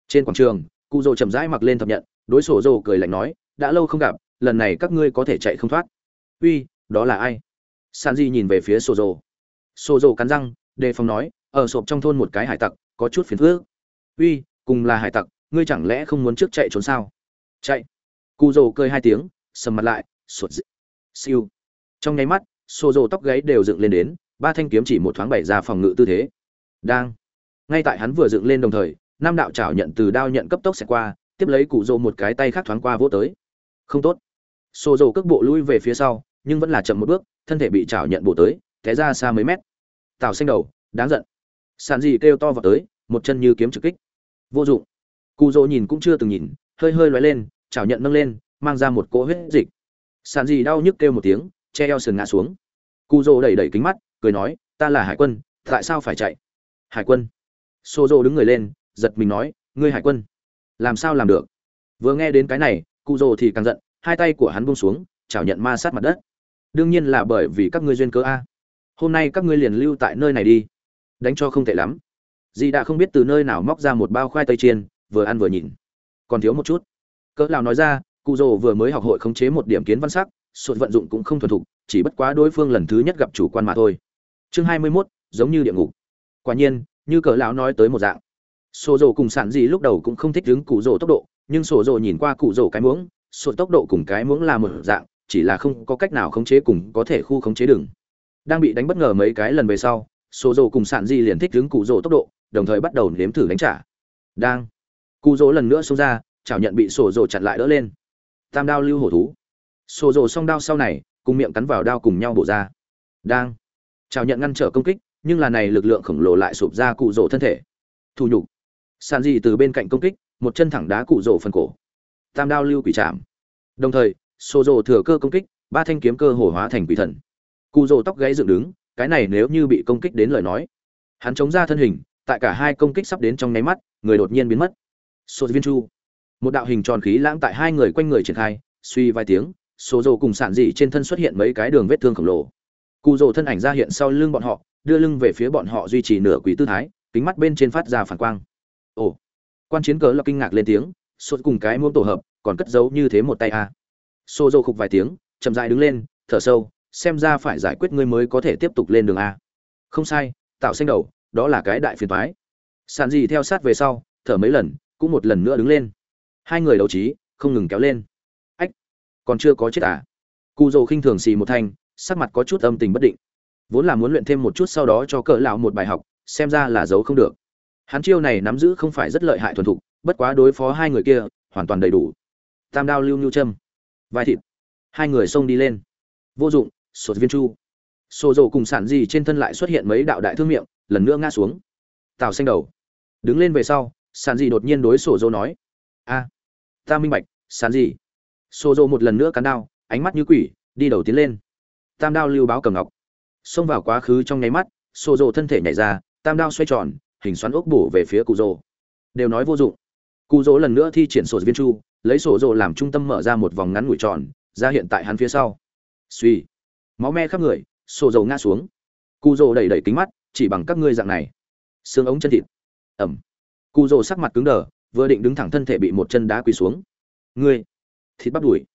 trên quảng trường cụ dầu chậm rãi mặc lên thập nhận, đối sổ Dầu cười lạnh nói, đã lâu không gặp, lần này các ngươi có thể chạy không thoát. Uy, đó là ai? San di nhìn về phía sổ Dầu. sổ Dầu cắn răng, đề phòng nói ở sộp trong thôn một cái hải tặc, có chút phiền phức. Uy, cùng là hải tặc, ngươi chẳng lẽ không muốn trước chạy trốn sao? Chạy. Cụ rồ cười hai tiếng, sầm mặt lại sụt dị. siêu. Trong nháy mắt xô rồ tóc gáy đều dựng lên đến, ba thanh kiếm chỉ một thoáng bảy ra phòng ngự tư thế. Đang. Ngay tại hắn vừa dựng lên đồng thời, nam đạo trảo nhận từ đao nhận cấp tốc xẹt qua, tiếp lấy cụ rồ một cái tay khác thoáng qua vỗ tới. Không tốt. Xô rồ cước bộ lui về phía sau, nhưng vẫn là chậm một bước, thân thể bị trảo nhận bổ tới, té ra xa mấy mét. Tào xanh đầu, đáng giận sàn gì kêu to vào tới, một chân như kiếm trực kích. Vô dụng. Cụ dỗ nhìn cũng chưa từng nhìn, hơi hơi lóe lên, chảo nhận nâng lên, mang ra một cỗ huyết dịch. Sàn gì đau nhức kêu một tiếng, che eo sườn ngã xuống. Cụ dỗ đẩy đẩy kính mắt, cười nói, ta là hải quân, tại sao phải chạy? Hải quân. Xô dỗ đứng người lên, giật mình nói, ngươi hải quân, làm sao làm được? Vừa nghe đến cái này cụ dỗ thì càng giận, hai tay của hắn buông xuống, chảo nhận ma sát mặt đất. Đương nhiên là bởi vì các ngươi duyên cớ a. Hôm nay các ngươi liền lưu tại nơi này đi đánh cho không tệ lắm. Dì đã không biết từ nơi nào móc ra một bao khoai tây chiên vừa ăn vừa nhìn. Còn thiếu một chút. Cỡ nào nói ra cụ rồ vừa mới học hội khống chế một điểm kiến văn sắc sụt vận dụng cũng không thuần thục chỉ bất quá đối phương lần thứ nhất gặp chủ quan mà thôi. Chương hai mươi 21, giống như địa ngục. Quả nhiên như cỡ lão nói tới một dạng. Sổ rồ cùng sản dì lúc đầu cũng không thích đứng cụ rồ tốc độ nhưng sổ rồ nhìn qua cụ rồ cái muỗng sụt tốc độ cùng cái muỗng là một dạng chỉ là không có cách nào khống chế cùng có thể khu khống chế đừng đang bị đánh bất ngờ mấy cái lần về sau số rồ cùng sản Di liền thích đứng cụ rồ tốc độ, đồng thời bắt đầu nếm thử đánh trả. Đang. Cụ rồ lần nữa xông ra, chảo nhận bị sổ rồ chặn lại đỡ lên. Tam đao lưu hổ thú. Sổ rồ song đao sau này, cùng miệng cắn vào đao cùng nhau bổ ra. Đang. Chảo nhận ngăn trở công kích, nhưng là này lực lượng khổng lồ lại sụp ra cụ rồ thân thể. Thu nhục. Sàn Di từ bên cạnh công kích, một chân thẳng đá cụ rồ phần cổ. Tam đao lưu quỷ chạm đồng thời sổ rồ thừa cơ công kích, ba thanh kiếm cơ hổ hóa thành quỷ thần. Cụ rồ tóc gãy dựng đứng cái này nếu như bị công kích đến lời nói, hắn chống ra thân hình, tại cả hai công kích sắp đến trong nháy mắt, người đột nhiên biến mất. Sốt viên chu, một đạo hình tròn khí lãng tại hai người quanh người triển khai, suy vài tiếng số rồ cùng sản dị trên thân xuất hiện mấy cái đường vết thương khổng lồ. Cụ rồ thân ảnh ra hiện sau lưng bọn họ, đưa lưng về phía bọn họ duy trì nửa quỷ tư thái, kính mắt bên trên phát ra phản quang. Ồ, quan chiến cớ là kinh ngạc lên tiếng sốt cùng cái muôn tổ hợp, còn cất giấu như thế một tay a. À. xô rồ khục vài tiếng, chậm dại đứng lên, thở sâu xem ra phải giải quyết ngươi mới có thể tiếp tục lên đường a. Không sai, tạo xanh đầu, đó là cái đại phiền toái. Sàn gì theo sát về sau, thở mấy lần, cũng một lần nữa đứng lên. Hai người đấu trí, không ngừng kéo lên. Ách, còn chưa có chết à? Cụ dầu khinh thường xì một thanh, sắc mặt có chút âm tình bất định. Vốn là muốn luyện thêm một chút sau đó cho cỡ lão một bài học, xem ra là giấu không được. Hắn chiêu này nắm giữ không phải rất lợi hại thuần thục, bất quá đối phó hai người kia, hoàn toàn đầy đủ. Tam đao lưu nhu châm. Vai thịt. Hai người xông đi lên. Vô dụng sột viên chu. Xô dầu cùng sản gì trên thân lại xuất hiện mấy đạo đại thương miệng lần nữa ngã xuống. Tào xanh đầu. Đứng lên về sau sản gì đột nhiên đối sổ dâu nói. A ta minh bạch sản gì. Sổ dâu một lần nữa cắn đao ánh mắt như quỷ đi đầu tiến lên. Tam đao lưu báo cầm ngọc. Xông vào quá khứ trong nháy mắt sổ dâu thân thể nhảy ra tam đao xoay tròn hình xoắn ốc bổ về phía cụ dỗ, đều nói vô dụng. Cụ rỗ lần nữa thi triển sổ viên chu lấy sổ rồ làm trung tâm mở ra một vòng ngắn ngủi tròn ra hiện tại hắn phía sau. Suy máu me khắp người sổ dầu ngã xuống. Cụ rồ đẩy đẩy kính mắt, chỉ bằng các ngươi dạng này. Xương ống chân thịt. Ẩm. Cụ rồ sắc mặt cứng đờ, vừa định đứng thẳng thân thể bị một chân đá quỳ xuống. Ngươi, thịt bắp đùi.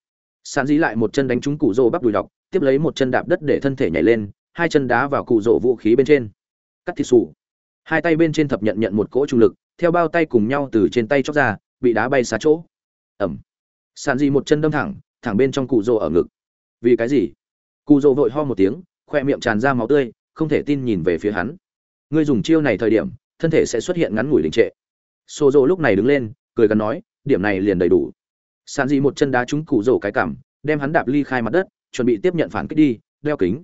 Sàn dí lại một chân đánh trúng cụ rồ bắp đùi đọc, tiếp lấy một chân đạp đất để thân thể nhảy lên, hai chân đá vào cụ rồ vũ khí bên trên. Cắt thịt sủ hai tay bên trên thập nhận nhận một cỗ trung lực, theo bao tay cùng nhau từ trên tay chóc ra, bị đá bay xa chỗ. Ẩm. Sàn dí một chân đâm thẳng thẳng bên trong cụ rồ ở ngực. Vì cái gì? Cụ dỗ vội ho một tiếng, khoe miệng tràn ra máu tươi, không thể tin nhìn về phía hắn. Ngươi dùng chiêu này thời điểm, thân thể sẽ xuất hiện ngắn ngủi đình trệ. Xô dỗ lúc này đứng lên, cười gắn nói, điểm này liền đầy đủ. Sàn dị một chân đá trúng cụ rổ cái cảm đem hắn đạp ly khai mặt đất, chuẩn bị tiếp nhận phản kích đi, đeo kính.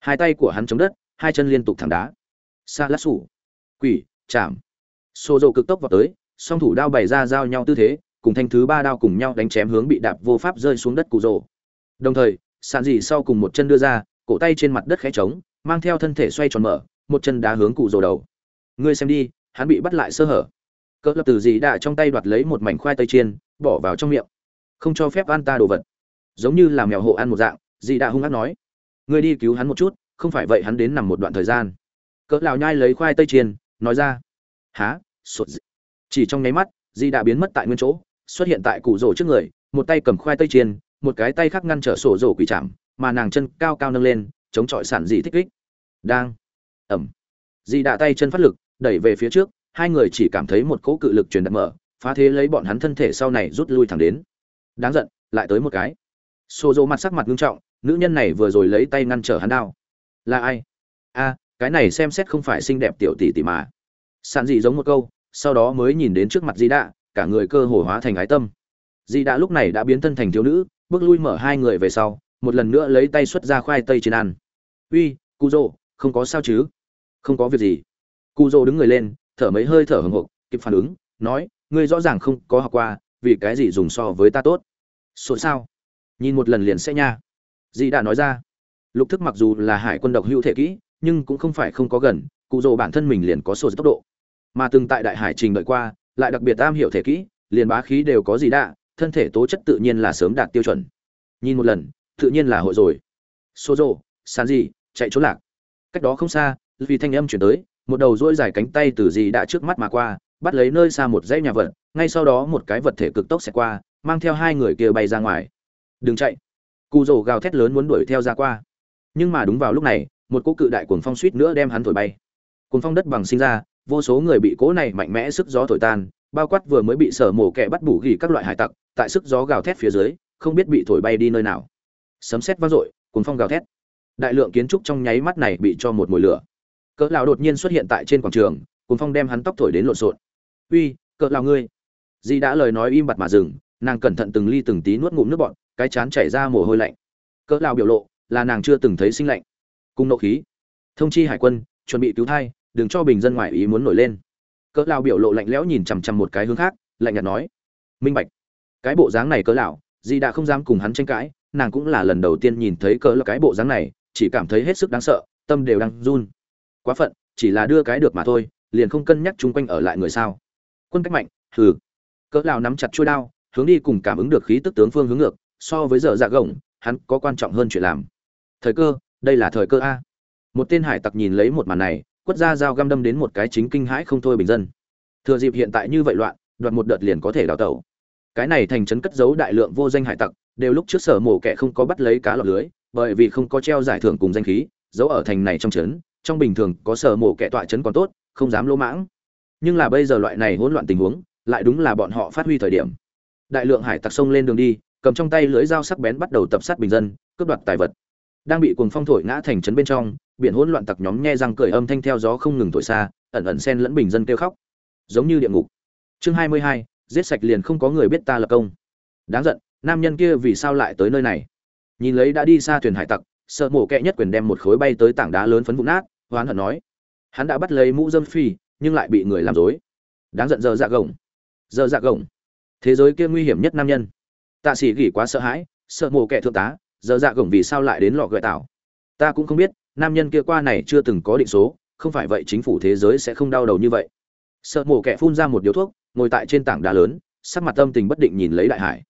Hai tay của hắn chống đất, hai chân liên tục thẳng đá. Xa lát sủ. Quỷ, chạm. Xô rộ cực tốc vào tới, song thủ đao bày ra giao nhau tư thế, cùng thanh thứ ba đao cùng nhau đánh chém hướng bị đạp vô pháp rơi xuống đất cụ rổ đồng thời sàn dì sau cùng một chân đưa ra, cổ tay trên mặt đất khẽ trống, mang theo thân thể xoay tròn mở, một chân đá hướng cụ rồ đầu. Ngươi xem đi, hắn bị bắt lại sơ hở. Cỡ lập từ dì đã trong tay đoạt lấy một mảnh khoai tây chiên, bỏ vào trong miệng. Không cho phép ăn ta đồ vật. Giống như là mèo hộ ăn một dạng dì đã hung hăng nói. Ngươi đi cứu hắn một chút, không phải vậy hắn đến nằm một đoạn thời gian. Cỡ lào nhai lấy khoai tây chiên, nói ra. Há sụt dị. chỉ trong nháy mắt dì đã biến mất tại nguyên chỗ, xuất hiện tại cụ rổ trước người, một tay cầm khoai tây chiên một cái tay khác ngăn trở sổ rổ quỷ chạm mà nàng chân cao cao nâng lên, chống chọi sản dị thích kích. Đang. Ẩm. Dị đạ tay chân phát lực, đẩy về phía trước, hai người chỉ cảm thấy một cỗ cự lực truyền đặt mở, phá thế lấy bọn hắn thân thể sau này rút lui thẳng đến. Đáng giận, lại tới một cái. Xô dỗ mặt sắc mặt nghiêm trọng, nữ nhân này vừa rồi lấy tay ngăn trở hắn đao. Là ai? A, cái này xem xét không phải xinh đẹp tiểu tỷ tỷ mà. Sàn dị giống một câu, sau đó mới nhìn đến trước mặt di đạ, cả người cơ hồ hóa thành ái tâm. Di đạ lúc này đã biến thân thành thiếu nữ bước lui mở hai người về sau, một lần nữa lấy tay xuất ra khoai tây trên ăn. Uy cu dô không có sao chứ? Không có việc gì. Cu dô đứng người lên, thở mấy hơi thở hừng hộp kịp phản ứng, nói, ngươi rõ ràng không có học qua, vì cái gì dùng so với ta tốt? Số sao? Nhìn một lần liền sẽ nha. Dì đã nói ra. Lục thức mặc dù là hải quân độc hữu thể kỹ, nhưng cũng không phải không có gần cụ rồ bản thân mình liền có sổ tốc độ. Mà từng tại đại hải trình đợi qua, lại đặc biệt am hiểu thể kỹ, liền bá khí đều có gì đạ thân thể tố chất tự nhiên là sớm đạt tiêu chuẩn. Nhìn một lần, tự nhiên là hội rồi. Xô rộ sàn gì chạy trốn lạc. Cách đó không xa, vì thanh âm chuyển tới, một đầu rỗi dài cánh tay từ gì đã trước mắt mà qua, bắt lấy nơi xa một dãy nhà vật, ngay sau đó một cái vật thể cực tốc sẽ qua, mang theo hai người kia bay ra ngoài. Đừng chạy. Cụ rổ gào thét lớn muốn đuổi theo ra qua. Nhưng mà đúng vào lúc này, một cỗ cự đại cuồng phong suýt nữa đem hắn thổi bay. Cuồng phong đất bằng sinh ra, vô số người bị cỗ này mạnh mẽ sức gió thổi tan bao quát vừa mới bị sở mổ kẹ bắt bủ gỉ các loại hải tặc, tại sức gió gào thét phía dưới, không biết bị thổi bay đi nơi nào. Sấm sét vang dội cuốn phong gào thét. Đại lượng kiến trúc trong nháy mắt này bị cho một mùi lửa. Cỡ lão đột nhiên xuất hiện tại trên quảng trường cuốn phong đem hắn tóc thổi đến lộn xộn. Uy, cỡ lão ngươi. Di đã lời nói im bặt mà dừng, nàng cẩn thận từng ly từng tí nuốt ngụm nước bọt, cái chán chảy ra mồ hôi lạnh. Cỡ lão biểu lộ là nàng chưa từng thấy sinh lạnh. Cung nộ khí. Thông chi hải quân, chuẩn bị cứu thai, đừng cho bình dân ngoại ý muốn nổi lên cỡ lão biểu lộ lạnh lẽo nhìn chằm chằm một cái hướng khác, lạnh nhạt nói, minh bạch, cái bộ dáng này cỡ lão gì đã không dám cùng hắn tranh cãi, nàng cũng là lần đầu tiên nhìn thấy cỡ là cái bộ dáng này, chỉ cảm thấy hết sức đáng sợ, tâm đều đang run. Quá phận, chỉ là đưa cái được mà thôi, liền không cân nhắc chung quanh ở lại người sao. Quân cách mạnh, hừ. Cỡ lão nắm chặt chuôi đao, hướng đi cùng cảm ứng được khí tức tướng phương hướng ngược, so với giờ dạ gồng, hắn có quan trọng hơn chuyện làm. Thời cơ, đây là thời cơ a. Một tên hải tặc nhìn lấy một màn này quất ra dao găm đâm đến một cái chính kinh hãi không thôi bình dân. Thừa dịp hiện tại như vậy loạn, đoạt một đợt liền có thể đào tẩu. Cái này thành trấn cất giấu đại lượng vô danh hải tặc, đều lúc trước sở mổ kẻ không có bắt lấy cá lọt lưới, bởi vì không có treo giải thưởng cùng danh khí, giấu ở thành này trong trấn, trong bình thường có sở mổ kẻ tọa trấn còn tốt, không dám lỗ mãng. Nhưng là bây giờ loại này hỗn loạn tình huống, lại đúng là bọn họ phát huy thời điểm. Đại lượng hải tặc sông lên đường đi, cầm trong tay lưỡi dao sắc bén bắt đầu tập sát bình dân, cướp đoạt tài vật. Đang bị cuồng phong thổi ngã thành trấn bên trong biển hỗn loạn tặc nhóm nhe răng cười âm thanh theo gió không ngừng thổi xa, ẩn ẩn xen lẫn bình dân kêu khóc. Giống như địa ngục. Chương hai mươi hai, giết sạch liền không có người biết ta lập công. Đáng giận, nam nhân kia vì sao lại tới nơi này? Nhìn lấy đã đi xa thuyền hải tặc, sợ mổ kẹ nhất quyền đem một khối bay tới tảng đá lớn phấn vụn nát, hoán hận nói. Hắn đã bắt lấy mũ dâm phi, nhưng lại bị người làm dối đáng giận giờ dạ gồng. Giờ dạ gồng. Thế giới kia nguy hiểm nhất nam nhân. Tạ sĩ gỉ quá sợ hãi, sợ mổ kẹ thượng tá, giờ dạ gồng vì sao lại đến lọ gợi tảo? Ta cũng không biết nam nhân kia qua này chưa từng có định số, không phải vậy chính phủ thế giới sẽ không đau đầu như vậy. Sợ mổ kẹ phun ra một điếu thuốc, ngồi tại trên tảng đá lớn, sắc mặt tâm tình bất định nhìn lấy đại hải.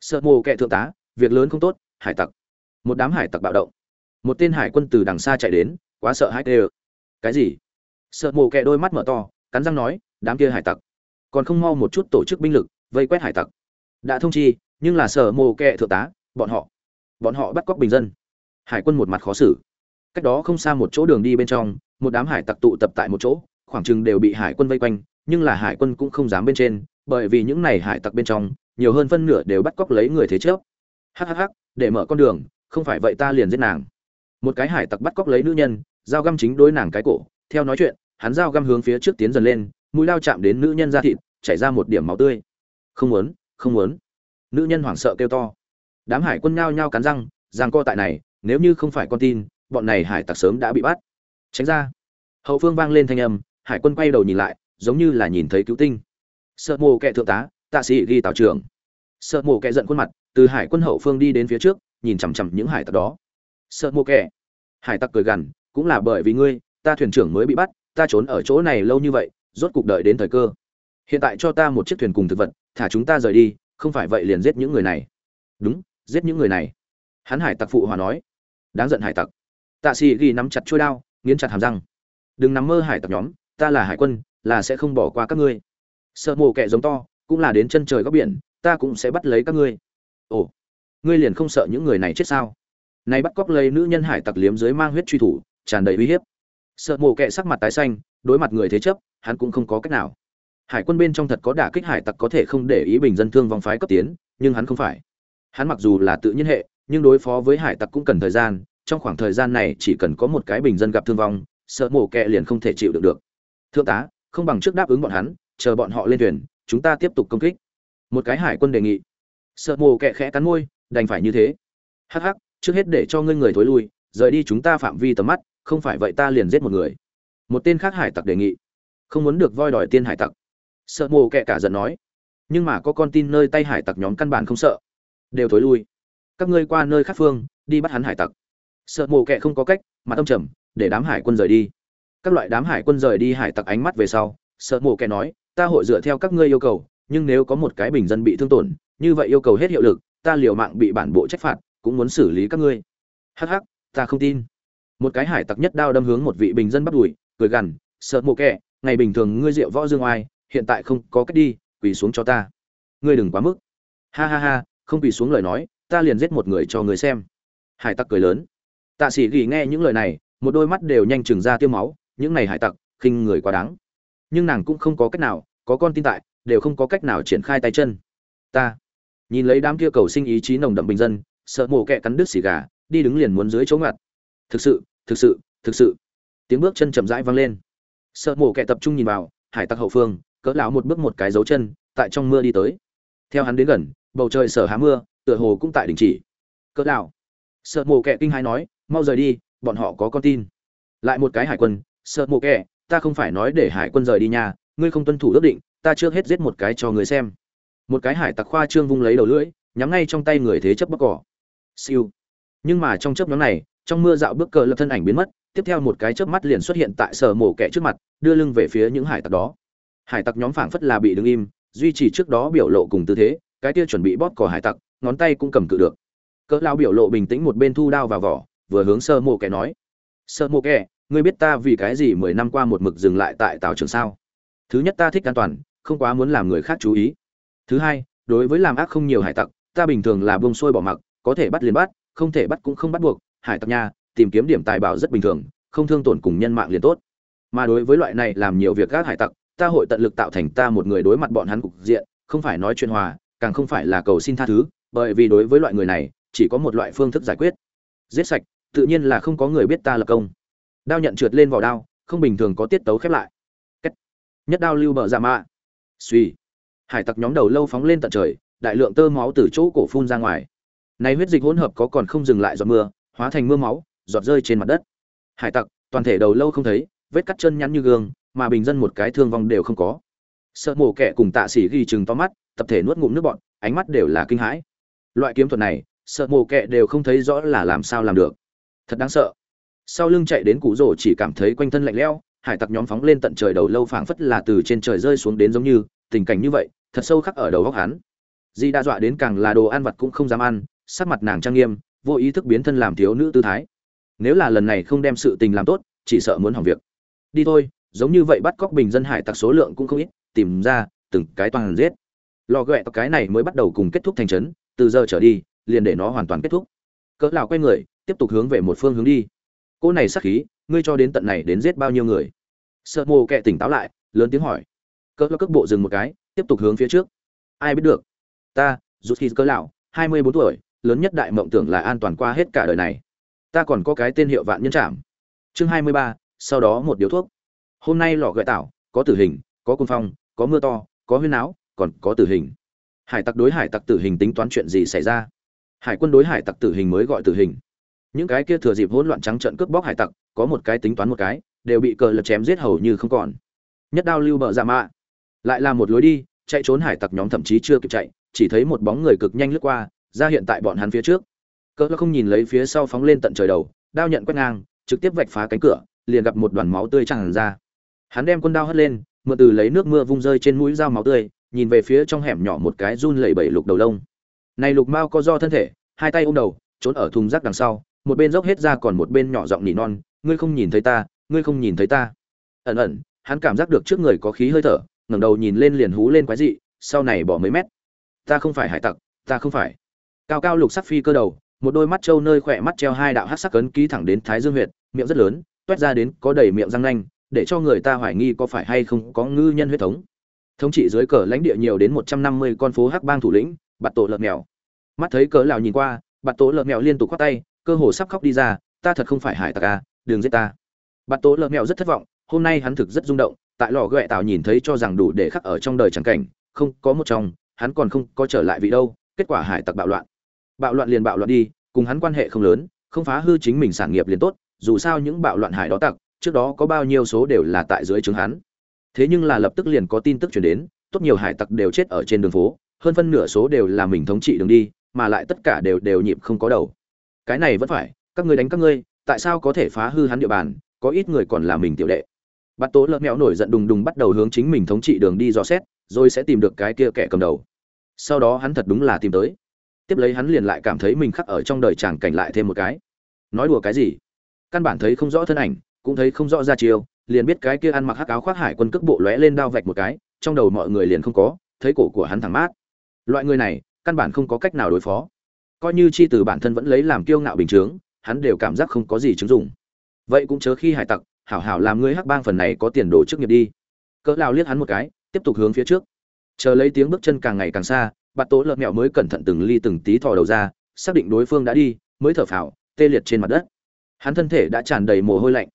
Sợ mổ kẹ thượng tá, việc lớn không tốt, hải tặc. Một đám hải tặc bạo động. Một tên hải quân từ đằng xa chạy đến, quá sợ hãi tê ơ. Cái gì? Sợ mổ kẹ đôi mắt mở to, cắn răng nói, đám kia hải tặc. Còn không mau một chút tổ chức binh lực, vây quét hải tặc. Đã thông chi, nhưng là sở mồ kẹ thượng tá, bọn họ. Bọn họ bắt cóc bình dân. Hải quân một mặt khó xử cách đó không xa một chỗ đường đi bên trong, một đám hải tặc tụ tập tại một chỗ, khoảng chừng đều bị hải quân vây quanh, nhưng là hải quân cũng không dám bên trên, bởi vì những này hải tặc bên trong, nhiều hơn phân nửa đều bắt cóc lấy người thế trước. Hhh để mở con đường, không phải vậy ta liền giết nàng. Một cái hải tặc bắt cóc lấy nữ nhân, dao găm chính đối nàng cái cổ, theo nói chuyện, hắn dao găm hướng phía trước tiến dần lên, mũi lao chạm đến nữ nhân da thịt, chảy ra một điểm máu tươi. Không muốn không muốn. Nữ nhân hoảng sợ kêu to. Đám hải quân nhao nhao cắn răng giang co tại này, nếu như không phải con tin bọn này hải tặc sớm đã bị bắt. Tránh ra. Hậu phương vang lên thanh âm, hải quân quay đầu nhìn lại, giống như là nhìn thấy cứu tinh. Sợ mồ kệ thượng tá, tạ sĩ ghi tào trưởng. Sợ mồ kệ giận khuôn mặt, từ hải quân hậu phương đi đến phía trước, nhìn chằm chằm những hải tặc đó. Sợ mồ kệ hải tặc cười gằn, cũng là bởi vì ngươi, ta thuyền trưởng mới bị bắt, ta trốn ở chỗ này lâu như vậy, rốt cục đợi đến thời cơ. Hiện tại cho ta một chiếc thuyền cùng thực vật, thả chúng ta rời đi, không phải vậy liền giết những người này. Đúng, giết những người này. Hắn hải tặc phụ hòa nói. Đáng giận hải tặc tạ sĩ ghi nắm chặt chuôi đao, nghiến chặt hàm răng. Đừng nắm mơ hải tặc nhóm, ta là hải quân, là sẽ không bỏ qua các ngươi. Sợ mồ kẹ giống to, cũng là đến chân trời góc biển, ta cũng sẽ bắt lấy các ngươi. Ồ, ngươi liền không sợ những người này chết sao? Này bắt cóc lấy nữ nhân hải tặc liếm dưới mang huyết truy thủ, tràn đầy uy hiếp. Sợ mồ kẹ sắc mặt tái xanh, đối mặt người thế chấp, hắn cũng không có cách nào. Hải quân bên trong thật có đả kích hải tặc có thể không để ý bình dân thương vong phái cấp tiến, nhưng hắn không phải. Hắn mặc dù là tự nhiên hệ, nhưng đối phó với hải tặc cũng cần thời gian trong khoảng thời gian này chỉ cần có một cái bình dân gặp thương vong, sợ mổ kẹ liền không thể chịu được được. Thượng tá, không bằng trước đáp ứng bọn hắn, chờ bọn họ lên thuyền, chúng ta tiếp tục công kích. Một cái hải quân đề nghị. Sợ mổ kẹ khẽ cắn môi, đành phải như thế. Hắc hắc, trước hết để cho ngươi người thối lui, rời đi chúng ta phạm vi tầm mắt, không phải vậy ta liền giết một người. Một tên khác hải tặc đề nghị. Không muốn được voi đòi tiên hải tặc. Sợ mồ kệ cả giận nói. Nhưng mà có con tin nơi tay hải tặc nhóm căn bản không sợ. Đều thối lui. Các ngươi qua nơi khác phương, đi bắt hắn hải tặc sợ mồ kệ không có cách mà tâm trầm, để đám hải quân rời đi. Các loại đám hải quân rời đi hải tặc ánh mắt về sau, sợ mồ kệ nói, ta hội dựa theo các ngươi yêu cầu, nhưng nếu có một cái bình dân bị thương tổn, như vậy yêu cầu hết hiệu lực, ta liều mạng bị bản bộ trách phạt, cũng muốn xử lý các ngươi. Hắc hắc, ta không tin. Một cái hải tặc nhất đao đâm hướng một vị bình dân bắt đùi cười gằn, sợ mồ kệ ngày bình thường ngươi rượu võ dương oai, hiện tại không có cách đi, quỳ xuống cho ta. Ngươi đừng quá mức. Ha ha ha, không quỳ xuống lời nói, ta liền giết một người cho người xem. Hải tặc cười lớn tạ sĩ ghi nghe những lời này, một đôi mắt đều nhanh chừng ra tiêu máu, những này hải tặc, khinh người quá đáng. Nhưng nàng cũng không có cách nào, có con tin tại, đều không có cách nào triển khai tay chân. Ta nhìn lấy đám kia cầu sinh ý chí nồng đậm bình dân, sợ mổ kẹ cắn đứt xì gà, đi đứng liền muốn dưới chỗ ngặt. Thực sự thực sự thực sự. Tiếng bước chân chậm rãi vang lên. Sợ mổ kẹ tập trung nhìn vào, hải tặc hậu phương, cỡ lão một bước một cái dấu chân, tại trong mưa đi tới. Theo hắn đến gần, bầu trời sở há mưa, tựa hồ cũng tại đình chỉ. Cỡ lão. Sợ mổ kẹ kinh hãi nói mau rời đi bọn họ có con tin. Lại một cái hải quân sợ mộ kẻ ta không phải nói để hải quân rời đi nhà, ngươi không tuân thủ ước định ta trước hết giết một cái cho người xem. Một cái hải tặc khoa trương vung lấy đầu lưỡi nhắm ngay trong tay người thế chấp bắc cỏ. Siêu. Nhưng mà trong chớp nhóm này trong mưa dạo bước cờ lập thân ảnh biến mất tiếp theo một cái chớp mắt liền xuất hiện tại sở mổ kẻ trước mặt đưa lưng về phía những hải tặc đó. Hải tặc nhóm phảng phất là bị đứng im duy trì trước đó biểu lộ cùng tư thế cái kia chuẩn bị bóp cỏ hải tặc ngón tay cũng cầm cự được. Cỡ lao biểu lộ bình tĩnh một bên thu đao vào vỏ vừa hướng sơ mộ kẻ nói. Sơ mộ kẻ, ngươi biết ta vì cái gì mười năm qua một mực dừng lại tại tàu trường sao? Thứ nhất ta thích an toàn, không quá muốn làm người khác chú ý. Thứ hai, đối với làm ác không nhiều hải tặc, ta bình thường là bông sôi bỏ mặc, có thể bắt liền bắt, không thể bắt cũng không bắt buộc, hải tặc nha, tìm kiếm điểm tài bảo rất bình thường, không thương tổn cùng nhân mạng liền tốt. Mà đối với loại này làm nhiều việc gác hải tặc, ta hội tận lực tạo thành ta một người đối mặt bọn hắn cục diện, không phải nói chuyện hòa, càng không phải là cầu xin tha thứ, bởi vì đối với loại người này, chỉ có một loại phương thức giải quyết. Giết sạch tự nhiên là không có người biết ta là công. Đao nhận trượt lên vỏ đao, không bình thường có tiết tấu khép lại. Kết. nhất đao lưu bờ ra mạ. Suy hải tặc nhóm đầu lâu phóng lên tận trời, đại lượng tơ máu từ chỗ cổ phun ra ngoài. Này huyết dịch hỗn hợp có còn không dừng lại giọt mưa, hóa thành mưa máu, giọt rơi trên mặt đất. Hải tặc, toàn thể đầu lâu không thấy, vết cắt chân nhắn như gương, mà bình dân một cái thương vong đều không có. Sợ mổ kẻ cùng tạ sĩ ghi chừng to mắt, tập thể nuốt ngụm nước bọn ánh mắt đều là kinh hãi. Loại kiếm thuật này, sợ mổ kẻ đều không thấy rõ là làm sao làm được thật đáng sợ. Sau lưng chạy đến cụ rổ chỉ cảm thấy quanh thân lạnh lẽo, hải tặc nhóm phóng lên tận trời đầu lâu phảng phất là từ trên trời rơi xuống đến giống như, tình cảnh như vậy, thật sâu khắc ở đầu góc hắn. Di đã dọa đến càng là đồ ăn vặt cũng không dám ăn, sắc mặt nàng trang nghiêm, vô ý thức biến thân làm thiếu nữ tư thái. Nếu là lần này không đem sự tình làm tốt, chỉ sợ muốn hỏng việc. Đi thôi, giống như vậy bắt cóc bình dân hải tặc số lượng cũng không ít, tìm ra, từng cái toàn giết. Lò ghẹ cái này mới bắt đầu cùng kết thúc thành trấn, từ giờ trở đi, liền để nó hoàn toàn kết thúc. Cỡ lào quay người tiếp tục hướng về một phương hướng đi. Cô này sắc khí ngươi cho đến tận này đến giết bao nhiêu người? Sợ mồ kệ tỉnh táo lại lớn tiếng hỏi. Cỡ lo cước bộ dừng một cái tiếp tục hướng phía trước. Ai biết được? Ta rút khi cỡ lão hai mươi bốn tuổi lớn nhất đại mộng tưởng là an toàn qua hết cả đời này. Ta còn có cái tên hiệu vạn nhân trảm. Chương hai mươi ba sau đó một điếu thuốc. Hôm nay lò gợi tảo, có tử hình có côn phong có mưa to có huyên áo còn có tử hình. Hải tặc đối hải tặc tử hình tính toán chuyện gì xảy ra? Hải quân đối hải tặc tử hình mới gọi tử hình những cái kia thừa dịp hỗn loạn trắng trợn cướp bóc hải tặc, có một cái tính toán một cái, đều bị cờ lật chém giết hầu như không còn. Nhất đao lưu bờ giả mạ. Lại là một lối đi, chạy trốn hải tặc nhóm thậm chí chưa kịp chạy, chỉ thấy một bóng người cực nhanh lướt qua, ra hiện tại bọn hắn phía trước. Cỡ không nhìn lấy phía sau phóng lên tận trời đầu, đao nhận quét ngang, trực tiếp vạch phá cánh cửa, liền gặp một đoàn máu tươi tràn ra. Hắn đem quân đao hất lên, mượn từ lấy nước mưa vung rơi trên mũi dao máu tươi, nhìn về phía trong hẻm nhỏ một cái run lẩy bẩy lục đầu lông. Này lục mao có do thân thể, hai tay ôm đầu, trốn ở thùng rác đằng sau một bên dốc hết ra còn một bên nhỏ giọng nỉ non, ngươi không nhìn thấy ta, ngươi không nhìn thấy ta. Ẩn ẩn, hắn cảm giác được trước người có khí hơi thở, ngẩng đầu nhìn lên liền hú lên quái dị, sau này bỏ mấy mét. Ta không phải hải tặc, ta không phải. Cao cao lục sắc phi cơ đầu, một đôi mắt trâu nơi khỏe mắt treo hai đạo hát sắc cấn ký thẳng đến thái dương huyệt, miệng rất lớn, toét ra đến có đầy miệng răng nanh, để cho người ta hoài nghi có phải hay không có ngư nhân huyết thống. Thống trị dưới cờ lãnh địa nhiều đến một trăm năm mươi con phố hắc bang thủ lĩnh, bạt tổ lợn mèo. Mắt thấy cớ lào nhìn qua, bạt tổ lợn mèo liên tục khoác tay cơ hồ sắp khóc đi ra, ta thật không phải hải tặc à đừng giết ta. Bạt tố lợn mèo rất thất vọng, hôm nay hắn thực rất rung động, tại lò ghẹ tào nhìn thấy cho rằng đủ để khắc ở trong đời chẳng cảnh, không có một trong hắn còn không có trở lại vị đâu, kết quả hải tặc bạo loạn. Bạo loạn liền bạo loạn đi, cùng hắn quan hệ không lớn, không phá hư chính mình sản nghiệp liền tốt, dù sao những bạo loạn hải đó tặc, trước đó có bao nhiêu số đều là tại dưới trướng hắn. Thế nhưng là lập tức liền có tin tức chuyển đến, tốt nhiều hải tặc đều chết ở trên đường phố, hơn phân nửa số đều là mình thống trị đường đi, mà lại tất cả đều đều nhịp không có đầu cái này vẫn phải, các ngươi đánh các ngươi, tại sao có thể phá hư hắn địa bàn, có ít người còn là mình tiểu đệ. Bắt tố lợn mẹo nổi giận đùng đùng bắt đầu hướng chính mình thống trị đường đi dò xét, rồi sẽ tìm được cái kia kẻ cầm đầu. Sau đó hắn thật đúng là tìm tới. Tiếp lấy hắn liền lại cảm thấy mình khắc ở trong đời chàng cảnh lại thêm một cái. Nói đùa cái gì? Căn bản thấy không rõ thân ảnh, cũng thấy không rõ ra chiêu, liền biết cái kia ăn mặc hắc áo khoác hải quân cước bộ lóe lên đao vạch một cái, trong đầu mọi người liền không có, thấy cổ của hắn thẳng mát. Loại người này, căn bản không có cách nào đối phó coi như chi từ bản thân vẫn lấy làm kiêu ngạo bình chướng, hắn đều cảm giác không có gì chứng dụng. Vậy cũng chớ khi hải tặc, hảo hảo làm ngươi hắc bang phần này có tiền đồ trước nghiệp đi. Cỡ lao liếc hắn một cái, tiếp tục hướng phía trước. Chờ lấy tiếng bước chân càng ngày càng xa, bạt tố lợn mẹo mới cẩn thận từng ly từng tí thò đầu ra, xác định đối phương đã đi, mới thở phào, tê liệt trên mặt đất. Hắn thân thể đã tràn đầy mồ hôi lạnh.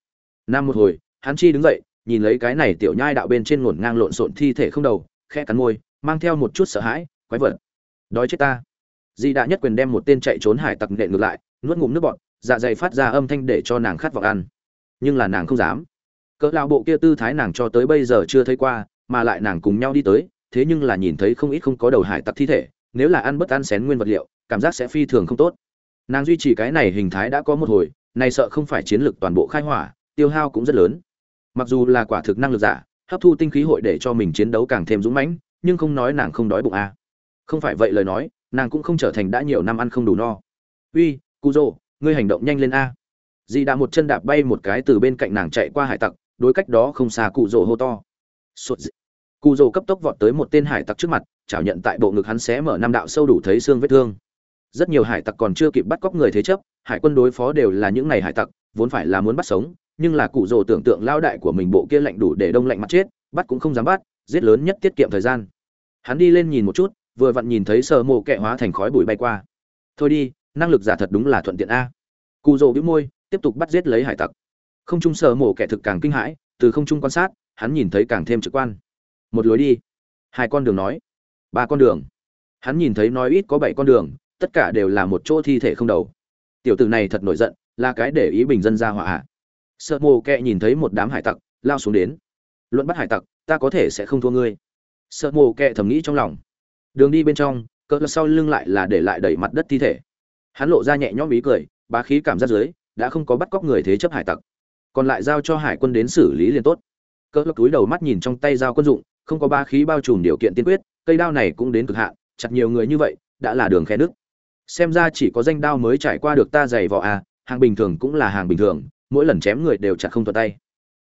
Năm một hồi, hắn chi đứng dậy, nhìn lấy cái này tiểu nhai đạo bên trên ngổn ngang lộn xộn thi thể không đầu, khẽ cắn môi, mang theo một chút sợ hãi, quái vật. Đói chết ta di đã nhất quyền đem một tên chạy trốn hải tặc nện ngược lại, nuốt ngụm nước bọt dạ dày phát ra âm thanh để cho nàng khát vọng ăn. Nhưng là nàng không dám. Cỡ lao bộ kia tư thái nàng cho tới bây giờ chưa thấy qua, mà lại nàng cùng nhau đi tới, thế nhưng là nhìn thấy không ít không có đầu hải tặc thi thể, nếu là ăn bất ăn xén nguyên vật liệu, cảm giác sẽ phi thường không tốt. Nàng duy trì cái này hình thái đã có một hồi, này sợ không phải chiến lược toàn bộ khai hỏa, tiêu hao cũng rất lớn. Mặc dù là quả thực năng lực giả, hấp thu tinh khí hội để cho mình chiến đấu càng thêm dũng mãnh, nhưng không nói nàng không đói bụng à. không phải vậy lời nói nàng cũng không trở thành đã nhiều năm ăn không đủ no. Uy cu Rồ, ngươi hành động nhanh lên a. Dì đã một chân đạp bay một cái từ bên cạnh nàng chạy qua hải tặc đối cách đó không xa cụ rồ hô to. Sụt dị. cụ rồ cấp tốc vọt tới một tên hải tặc trước mặt chảo nhận tại bộ ngực hắn xé mở năm đạo sâu đủ thấy xương vết thương. Rất nhiều hải tặc còn chưa kịp bắt cóc người thế chấp hải quân đối phó đều là những ngày hải tặc vốn phải là muốn bắt sống nhưng là cụ rồ tưởng tượng lao đại của mình bộ kia lạnh đủ để đông lạnh mặt chết bắt cũng không dám bắt giết lớn nhất tiết kiệm thời gian. Hắn đi lên nhìn một chút vừa vặn nhìn thấy sơ mộ kẹ hóa thành khói bụi bay qua. Thôi đi, năng lực giả thật đúng là thuận tiện a. Cụ rồ bĩu môi, tiếp tục bắt giết lấy hải tặc. Không trung sơ mộ kẻ thực càng kinh hãi, từ không trung quan sát, hắn nhìn thấy càng thêm trực quan. Một lối đi. Hai con đường nói. Ba con đường. Hắn nhìn thấy nói ít có bảy con đường, tất cả đều là một chỗ thi thể không đầu. Tiểu tử này thật nổi giận, là cái để ý bình dân ra hỏa hạ sợ mồ kẹ nhìn thấy một đám hải tặc, lao xuống đến. Luận bắt hải tặc, ta có thể sẽ không thua ngươi. Sợ mồ kẹ thầm nghĩ trong lòng đường đi bên trong, cỡ sau lưng lại là để lại đẩy mặt đất thi thể. Hắn lộ ra nhẹ nhõm ý cười, bá khí cảm giác dưới, đã không có bắt cóc người thế chấp hải tặc. Còn lại giao cho hải quân đến xử lý liền tốt. Cỡ lắc túi đầu mắt nhìn trong tay dao quân dụng, không có ba khí bao trùm điều kiện tiên quyết, cây đao này cũng đến cực hạn, chặt nhiều người như vậy, đã là đường khe nước xem ra chỉ có danh đao mới trải qua được ta giày vỏ à hàng bình thường cũng là hàng bình thường, mỗi lần chém người đều chặt không thuận tay.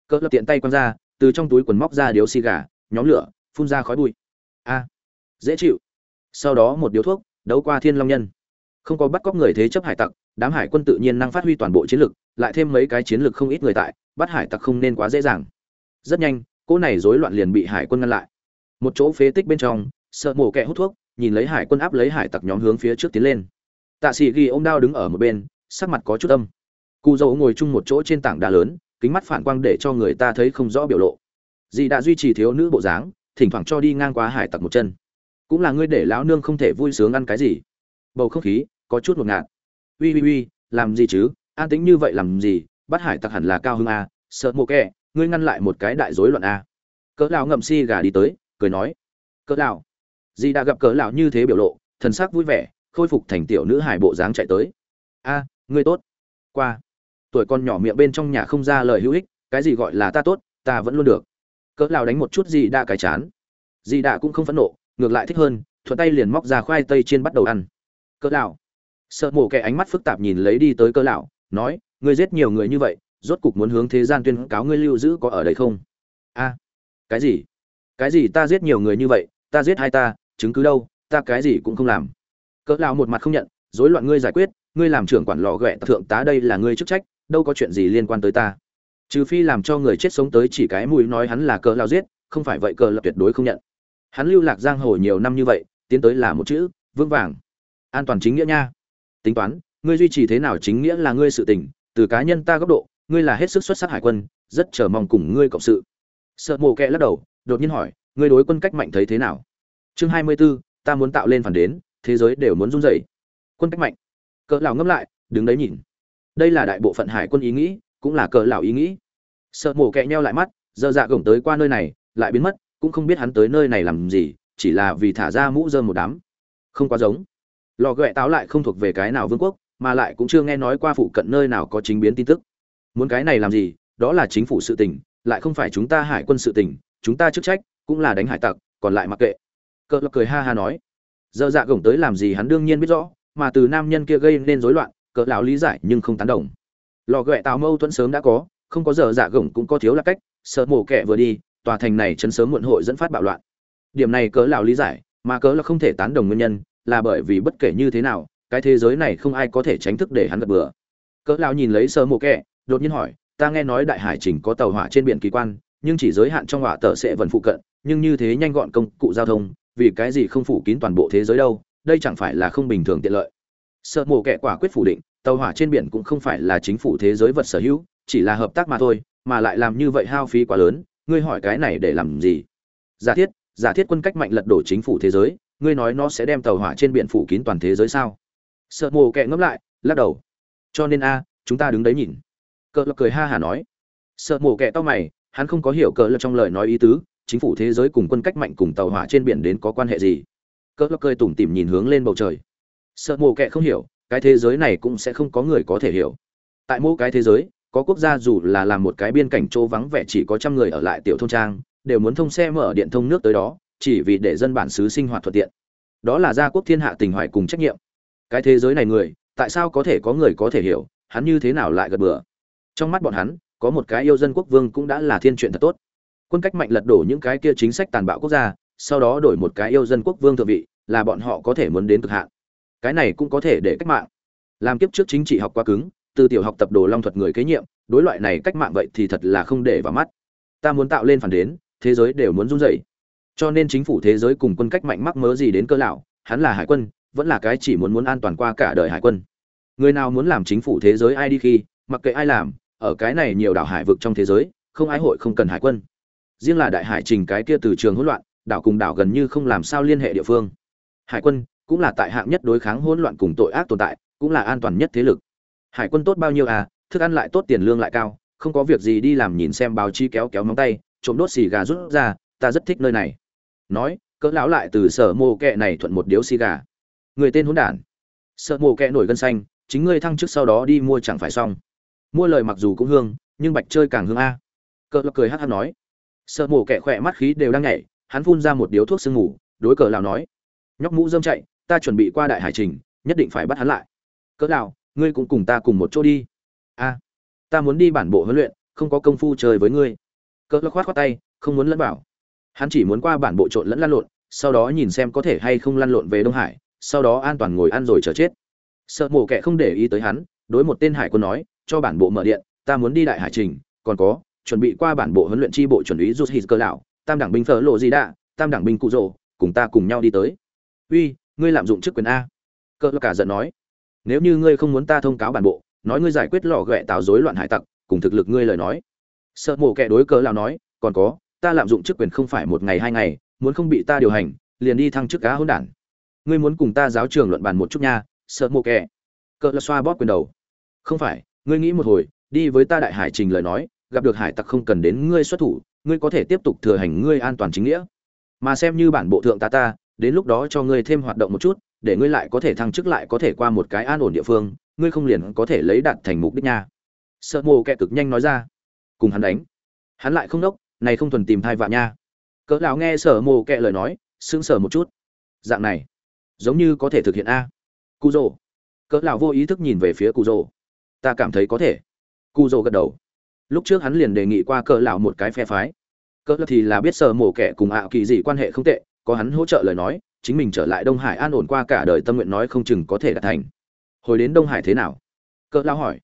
Cỡ lập tiện tay quăng ra, từ trong túi quần móc ra điếu xì gà, nhóm lửa, phun ra khói bụi. A dễ chịu sau đó một điếu thuốc, đấu qua thiên long nhân. Không có bắt cóc người thế chấp hải tặc, đám hải quân tự nhiên năng phát huy toàn bộ chiến lực, lại thêm mấy cái chiến lực không ít người tại, bắt hải tặc không nên quá dễ dàng. Rất nhanh, cỗ này rối loạn liền bị hải quân ngăn lại. Một chỗ phế tích bên trong, sợ mổ kẹ hút thuốc, nhìn lấy hải quân áp lấy hải tặc nhóm hướng phía trước tiến lên. Tạ sĩ ghi ô m đao đứng ở một bên, sắc mặt có chút âm. Cụ dầu ngồi chung một chỗ trên tảng đá lớn, kính mắt phản quang để cho người ta thấy không rõ biểu lộ. Dì đã duy trì thiếu nữ bộ dáng, thỉnh thoảng cho đi ngang qua hải tặc một chân cũng là ngươi để lão nương không thể vui sướng ăn cái gì. Bầu không khí, có chút ngột ngạt. Uy uy uy làm gì chứ? An tĩnh như vậy làm gì? Bắt hải tặc hẳn là cao hơn a à? sợ mộ kẹ ngươi ngăn lại một cái đại rối loạn a cỡ lão ngậm si gà đi tới, cười nói. Cỡ lão. Dì đã gặp cỡ lão như thế biểu lộ, thần sắc vui vẻ, khôi phục thành tiểu nữ hải bộ dáng chạy tới. A, ngươi tốt. Qua. Tuổi con nhỏ miệng bên trong nhà không ra lời hữu ích, cái gì gọi là ta tốt, ta vẫn luôn được. Cỡ lão đánh một chút dì đã cái chán. Dì đã cũng không phẫn nộ ngược lại thích hơn, thuận tay liền móc ra khoai tây chiên bắt đầu ăn. Cỡ lão. Sợ mổ kẻ ánh mắt phức tạp nhìn lấy đi tới cỡ lão, nói, ngươi giết nhiều người như vậy, rốt cục muốn hướng thế gian tuyên cáo ngươi lưu giữ có ở đây không? A. Cái gì? Cái gì ta giết nhiều người như vậy, ta giết hai ta, chứng cứ đâu, ta cái gì cũng không làm. Cỡ lão một mặt không nhận, rối loạn ngươi giải quyết, ngươi làm trưởng quản lò ghẹ thượng tá đây là ngươi chức trách, đâu có chuyện gì liên quan tới ta. Trừ phi làm cho người chết sống tới chỉ cái mũi nói hắn là cỡ lão giết, không phải vậy cỡ lão tuyệt đối không nhận hắn lưu lạc giang hồ nhiều năm như vậy tiến tới là một chữ vững vàng. An toàn chính nghĩa nha. Tính toán ngươi duy trì thế nào chính nghĩa là ngươi sự tình từ cá nhân ta góc độ ngươi là hết sức xuất sắc hải quân rất chờ mong cùng ngươi cộng sự. Sợ mồ kẹ lắc đầu đột nhiên hỏi ngươi đối quân cách mạnh thấy thế nào? Chương hai mươi 24, ta muốn tạo lên phản đến thế giới đều muốn run rẩy. Quân cách mạnh. Cỡ lão ngâm lại đứng đấy nhìn. Đây là đại bộ phận hải quân ý nghĩ cũng là cỡ lão ý nghĩ. Sợ mồ kẹ nheo lại mắt dơ dạ gổng tới qua nơi này lại biến mất cũng không biết hắn tới nơi này làm gì, chỉ là vì thả ra mũ dơm một đám. Không quá giống. Lò ghẹ táo lại không thuộc về cái nào vương quốc, mà lại cũng chưa nghe nói qua phụ cận nơi nào có chính biến tin tức. Muốn cái này làm gì? Đó là chính phủ sự tình, lại không phải chúng ta hải quân sự tình, chúng ta chức trách cũng là đánh hải tặc, còn lại mặc kệ. Cỡ lọc cười ha ha nói. Dơ dạ gồng tới làm gì hắn đương nhiên biết rõ, mà từ nam nhân kia gây nên rối loạn, cỡ lão lý giải nhưng không tán đồng. Lò ghẹ táo mâu thuẫn sớm đã có, không có dơ dạ gồng cũng có thiếu là cách, sợ mổ kẻ vừa đi tòa thành này chấn sớm muộn hội dẫn phát bạo loạn. Điểm này cỡ lão lý giải, mà cỡ là không thể tán đồng nguyên nhân, là bởi vì bất kể như thế nào, cái thế giới này không ai có thể tránh thức để hắn gật bừa. Cỡ lão nhìn lấy sơ mộ kẹ đột nhiên hỏi, ta nghe nói đại hải trình có tàu hỏa trên biển kỳ quan, nhưng chỉ giới hạn trong hỏa tờ sẽ vẫn phụ cận, nhưng như thế nhanh gọn công cụ giao thông, vì cái gì không phủ kín toàn bộ thế giới đâu, đây chẳng phải là không bình thường tiện lợi. Sợ mồ kẻ quả quyết phủ định, tàu hỏa trên biển cũng không phải là chính phủ thế giới vật sở hữu, chỉ là hợp tác mà thôi, mà lại làm như vậy hao phí quá lớn ngươi hỏi cái này để làm gì? Giả thiết giả thiết quân cách mạnh lật đổ chính phủ thế giới, ngươi nói nó sẽ đem tàu hỏa trên biển phủ kín toàn thế giới sao? Sợ mồ kẹ ngẫm lại, lắc đầu. Cho nên a, chúng ta đứng đấy nhìn. Cờ lập cười ha hả nói. Sợ mồ kẹ to mày, hắn không có hiểu cờ lập trong lời nói ý tứ, chính phủ thế giới cùng quân cách mạnh cùng tàu hỏa trên biển đến có quan hệ gì? Cờ lập cười tủm tỉm nhìn hướng lên bầu trời. Sợ mồ kẹ không hiểu, cái thế giới này cũng sẽ không có người có thể hiểu. Tại mỗi cái thế giới có quốc gia dù là làm một cái biên cảnh chỗ vắng vẻ chỉ có trăm người ở lại tiểu thôn trang, đều muốn thông xe mở điện thông nước tới đó, chỉ vì để dân bản xứ sinh hoạt thuận tiện. Đó là gia quốc thiên hạ tình hoài cùng trách nhiệm. Cái thế giới này người, tại sao có thể có người có thể hiểu, hắn như thế nào lại gật bừa? Trong mắt bọn hắn, có một cái yêu dân quốc vương cũng đã là thiên chuyện thật tốt. Quân cách mạnh lật đổ những cái kia chính sách tàn bạo quốc gia, sau đó đổi một cái yêu dân quốc vương thượng vị, là bọn họ có thể muốn đến cực hạn. Cái này cũng có thể để cách mạng. Làm kiếp trước chính trị học quá cứng từ tiểu học tập đồ long thuật người kế nhiệm, đối loại này cách mạng vậy thì thật là không để vào mắt. Ta muốn tạo lên phản đến, thế giới đều muốn run rẩy. Cho nên chính phủ thế giới cùng quân cách mạnh mắc mớ gì đến cơ lão, hắn là hải quân, vẫn là cái chỉ muốn muốn an toàn qua cả đời hải quân. Người nào muốn làm chính phủ thế giới ai đi khi, mặc kệ ai làm, ở cái này nhiều đảo hải vực trong thế giới, không ai hội không cần hải quân. Riêng là đại hải trình cái kia từ trường hỗn loạn, đảo cùng đảo gần như không làm sao liên hệ địa phương. Hải quân cũng là tại hạng nhất đối kháng hỗn loạn cùng tội ác tồn tại, cũng là an toàn nhất thế lực hải quân tốt bao nhiêu à thức ăn lại tốt, tiền lương lại cao, không có việc gì đi làm nhìn xem báo chí kéo kéo móng tay, trộm đốt xì gà rút ra, ta rất thích nơi này. Nói, cỡ lão lại từ sở mồ kẹ này thuận một điếu xì gà. Người tên hỗn đản. Sợ mồ kẹ nổi gân xanh, chính ngươi thăng chức sau đó đi mua chẳng phải xong. Mua lời mặc dù cũng hương, nhưng bạch chơi càng hương a. Cỡ lão cười hắt hắt nói. Sợ mồ kẹ khỏe mắt khí đều đang nhảy, hắn phun ra một điếu thuốc sương ngủ đối cỡ lão nói. Nhóc mũ dâm chạy, ta chuẩn bị qua đại hải trình, nhất định phải bắt hắn lại. Cỡ lão ngươi cũng cùng ta cùng một chỗ đi. A ta muốn đi bản bộ huấn luyện không có công phu chơi với ngươi. Cỡ lắc khoát khoát tay không muốn lẫn bảo hắn chỉ muốn qua bản bộ trộn lẫn lăn lộn sau đó nhìn xem có thể hay không lăn lộn về đông hải sau đó an toàn ngồi ăn rồi chờ chết. Sợ mổ kẻ không để ý tới hắn đối một tên hải quân nói cho bản bộ mở điện ta muốn đi đại hải trình còn có chuẩn bị qua bản bộ huấn luyện tri bộ chuẩn ý rút hít cơ lão tam đảng binh phở lộ gì đã, tam đảng binh cụ rồ cùng ta cùng nhau đi tới. Uy ngươi lạm dụng chức quyền a. Cơ cả giận nói nếu như ngươi không muốn ta thông cáo bản bộ, nói ngươi giải quyết lò ghẹ tào rối loạn hải tặc, cùng thực lực ngươi lời nói. Sợ mổ kẻ đối cớ lão nói, còn có, ta lạm dụng chức quyền không phải một ngày hai ngày, muốn không bị ta điều hành, liền đi thăng chức cá hỗn đản. Ngươi muốn cùng ta giáo trường luận bàn một chút nha, sợ mổ kẻ. Cỡ là xoa bóp quyền đầu. Không phải, ngươi nghĩ một hồi, đi với ta đại hải trình lời nói, gặp được hải tặc không cần đến ngươi xuất thủ, ngươi có thể tiếp tục thừa hành ngươi an toàn chính nghĩa. Mà xem như bản bộ thượng ta ta, đến lúc đó cho ngươi thêm hoạt động một chút để ngươi lại có thể thăng chức lại có thể qua một cái an ổn địa phương, ngươi không liền có thể lấy đạt thành mục đích nha. Sợ mộ kẹ cực nhanh nói ra. Cùng hắn đánh. Hắn lại không đốc, này không thuần tìm thai vạ nha. Cỡ lão nghe sở mộ kệ lời nói, sững sờ một chút. Dạng này, giống như có thể thực hiện a. Cụ rồ cỡ lão vô ý thức nhìn về phía cụ rồ ta cảm thấy có thể. Cụ rồ gật đầu. Lúc trước hắn liền đề nghị qua cỡ lão một cái phe phái. Cỡ thì là biết sở mộ kệ cùng ạ kỳ gì quan hệ không tệ, có hắn hỗ trợ lời nói chính mình trở lại đông hải an ổn qua cả đời tâm nguyện nói không chừng có thể đạt thành. Hồi đến đông hải thế nào? Cỡ lao hỏi.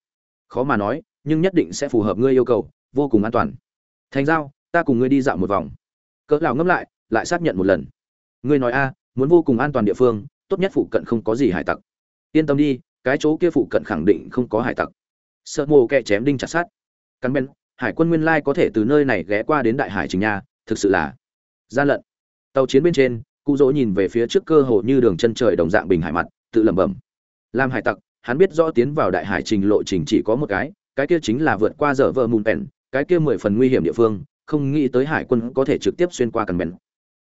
Khó mà nói, nhưng nhất định sẽ phù hợp ngươi yêu cầu, vô cùng an toàn. Thành giao, ta cùng ngươi đi dạo một vòng. Cỡ lao ngẫm lại lại xác nhận một lần. Ngươi nói a, muốn vô cùng an toàn địa phương, tốt nhất phụ cận không có gì hải tặc. Yên tâm đi, cái chỗ kia phụ cận khẳng định không có hải tặc. Sợ mồ kẹ chém đinh chặt sát căn bên, hải quân nguyên lai có thể từ nơi này ghé qua đến đại hải trình nha, thực sự là gian lận. Tàu chiến bên trên cụ dỗ nhìn về phía trước cơ hồ như đường chân trời đồng dạng bình hải mặt, tự lẩm bẩm. Làm hải tặc, hắn biết rõ tiến vào đại hải trình lộ trình chỉ có một cái cái kia chính là vượt qua dở vợ mùn bèn, cái kia mười phần nguy hiểm địa phương, không nghĩ tới hải quân có thể trực tiếp xuyên qua cần bèn.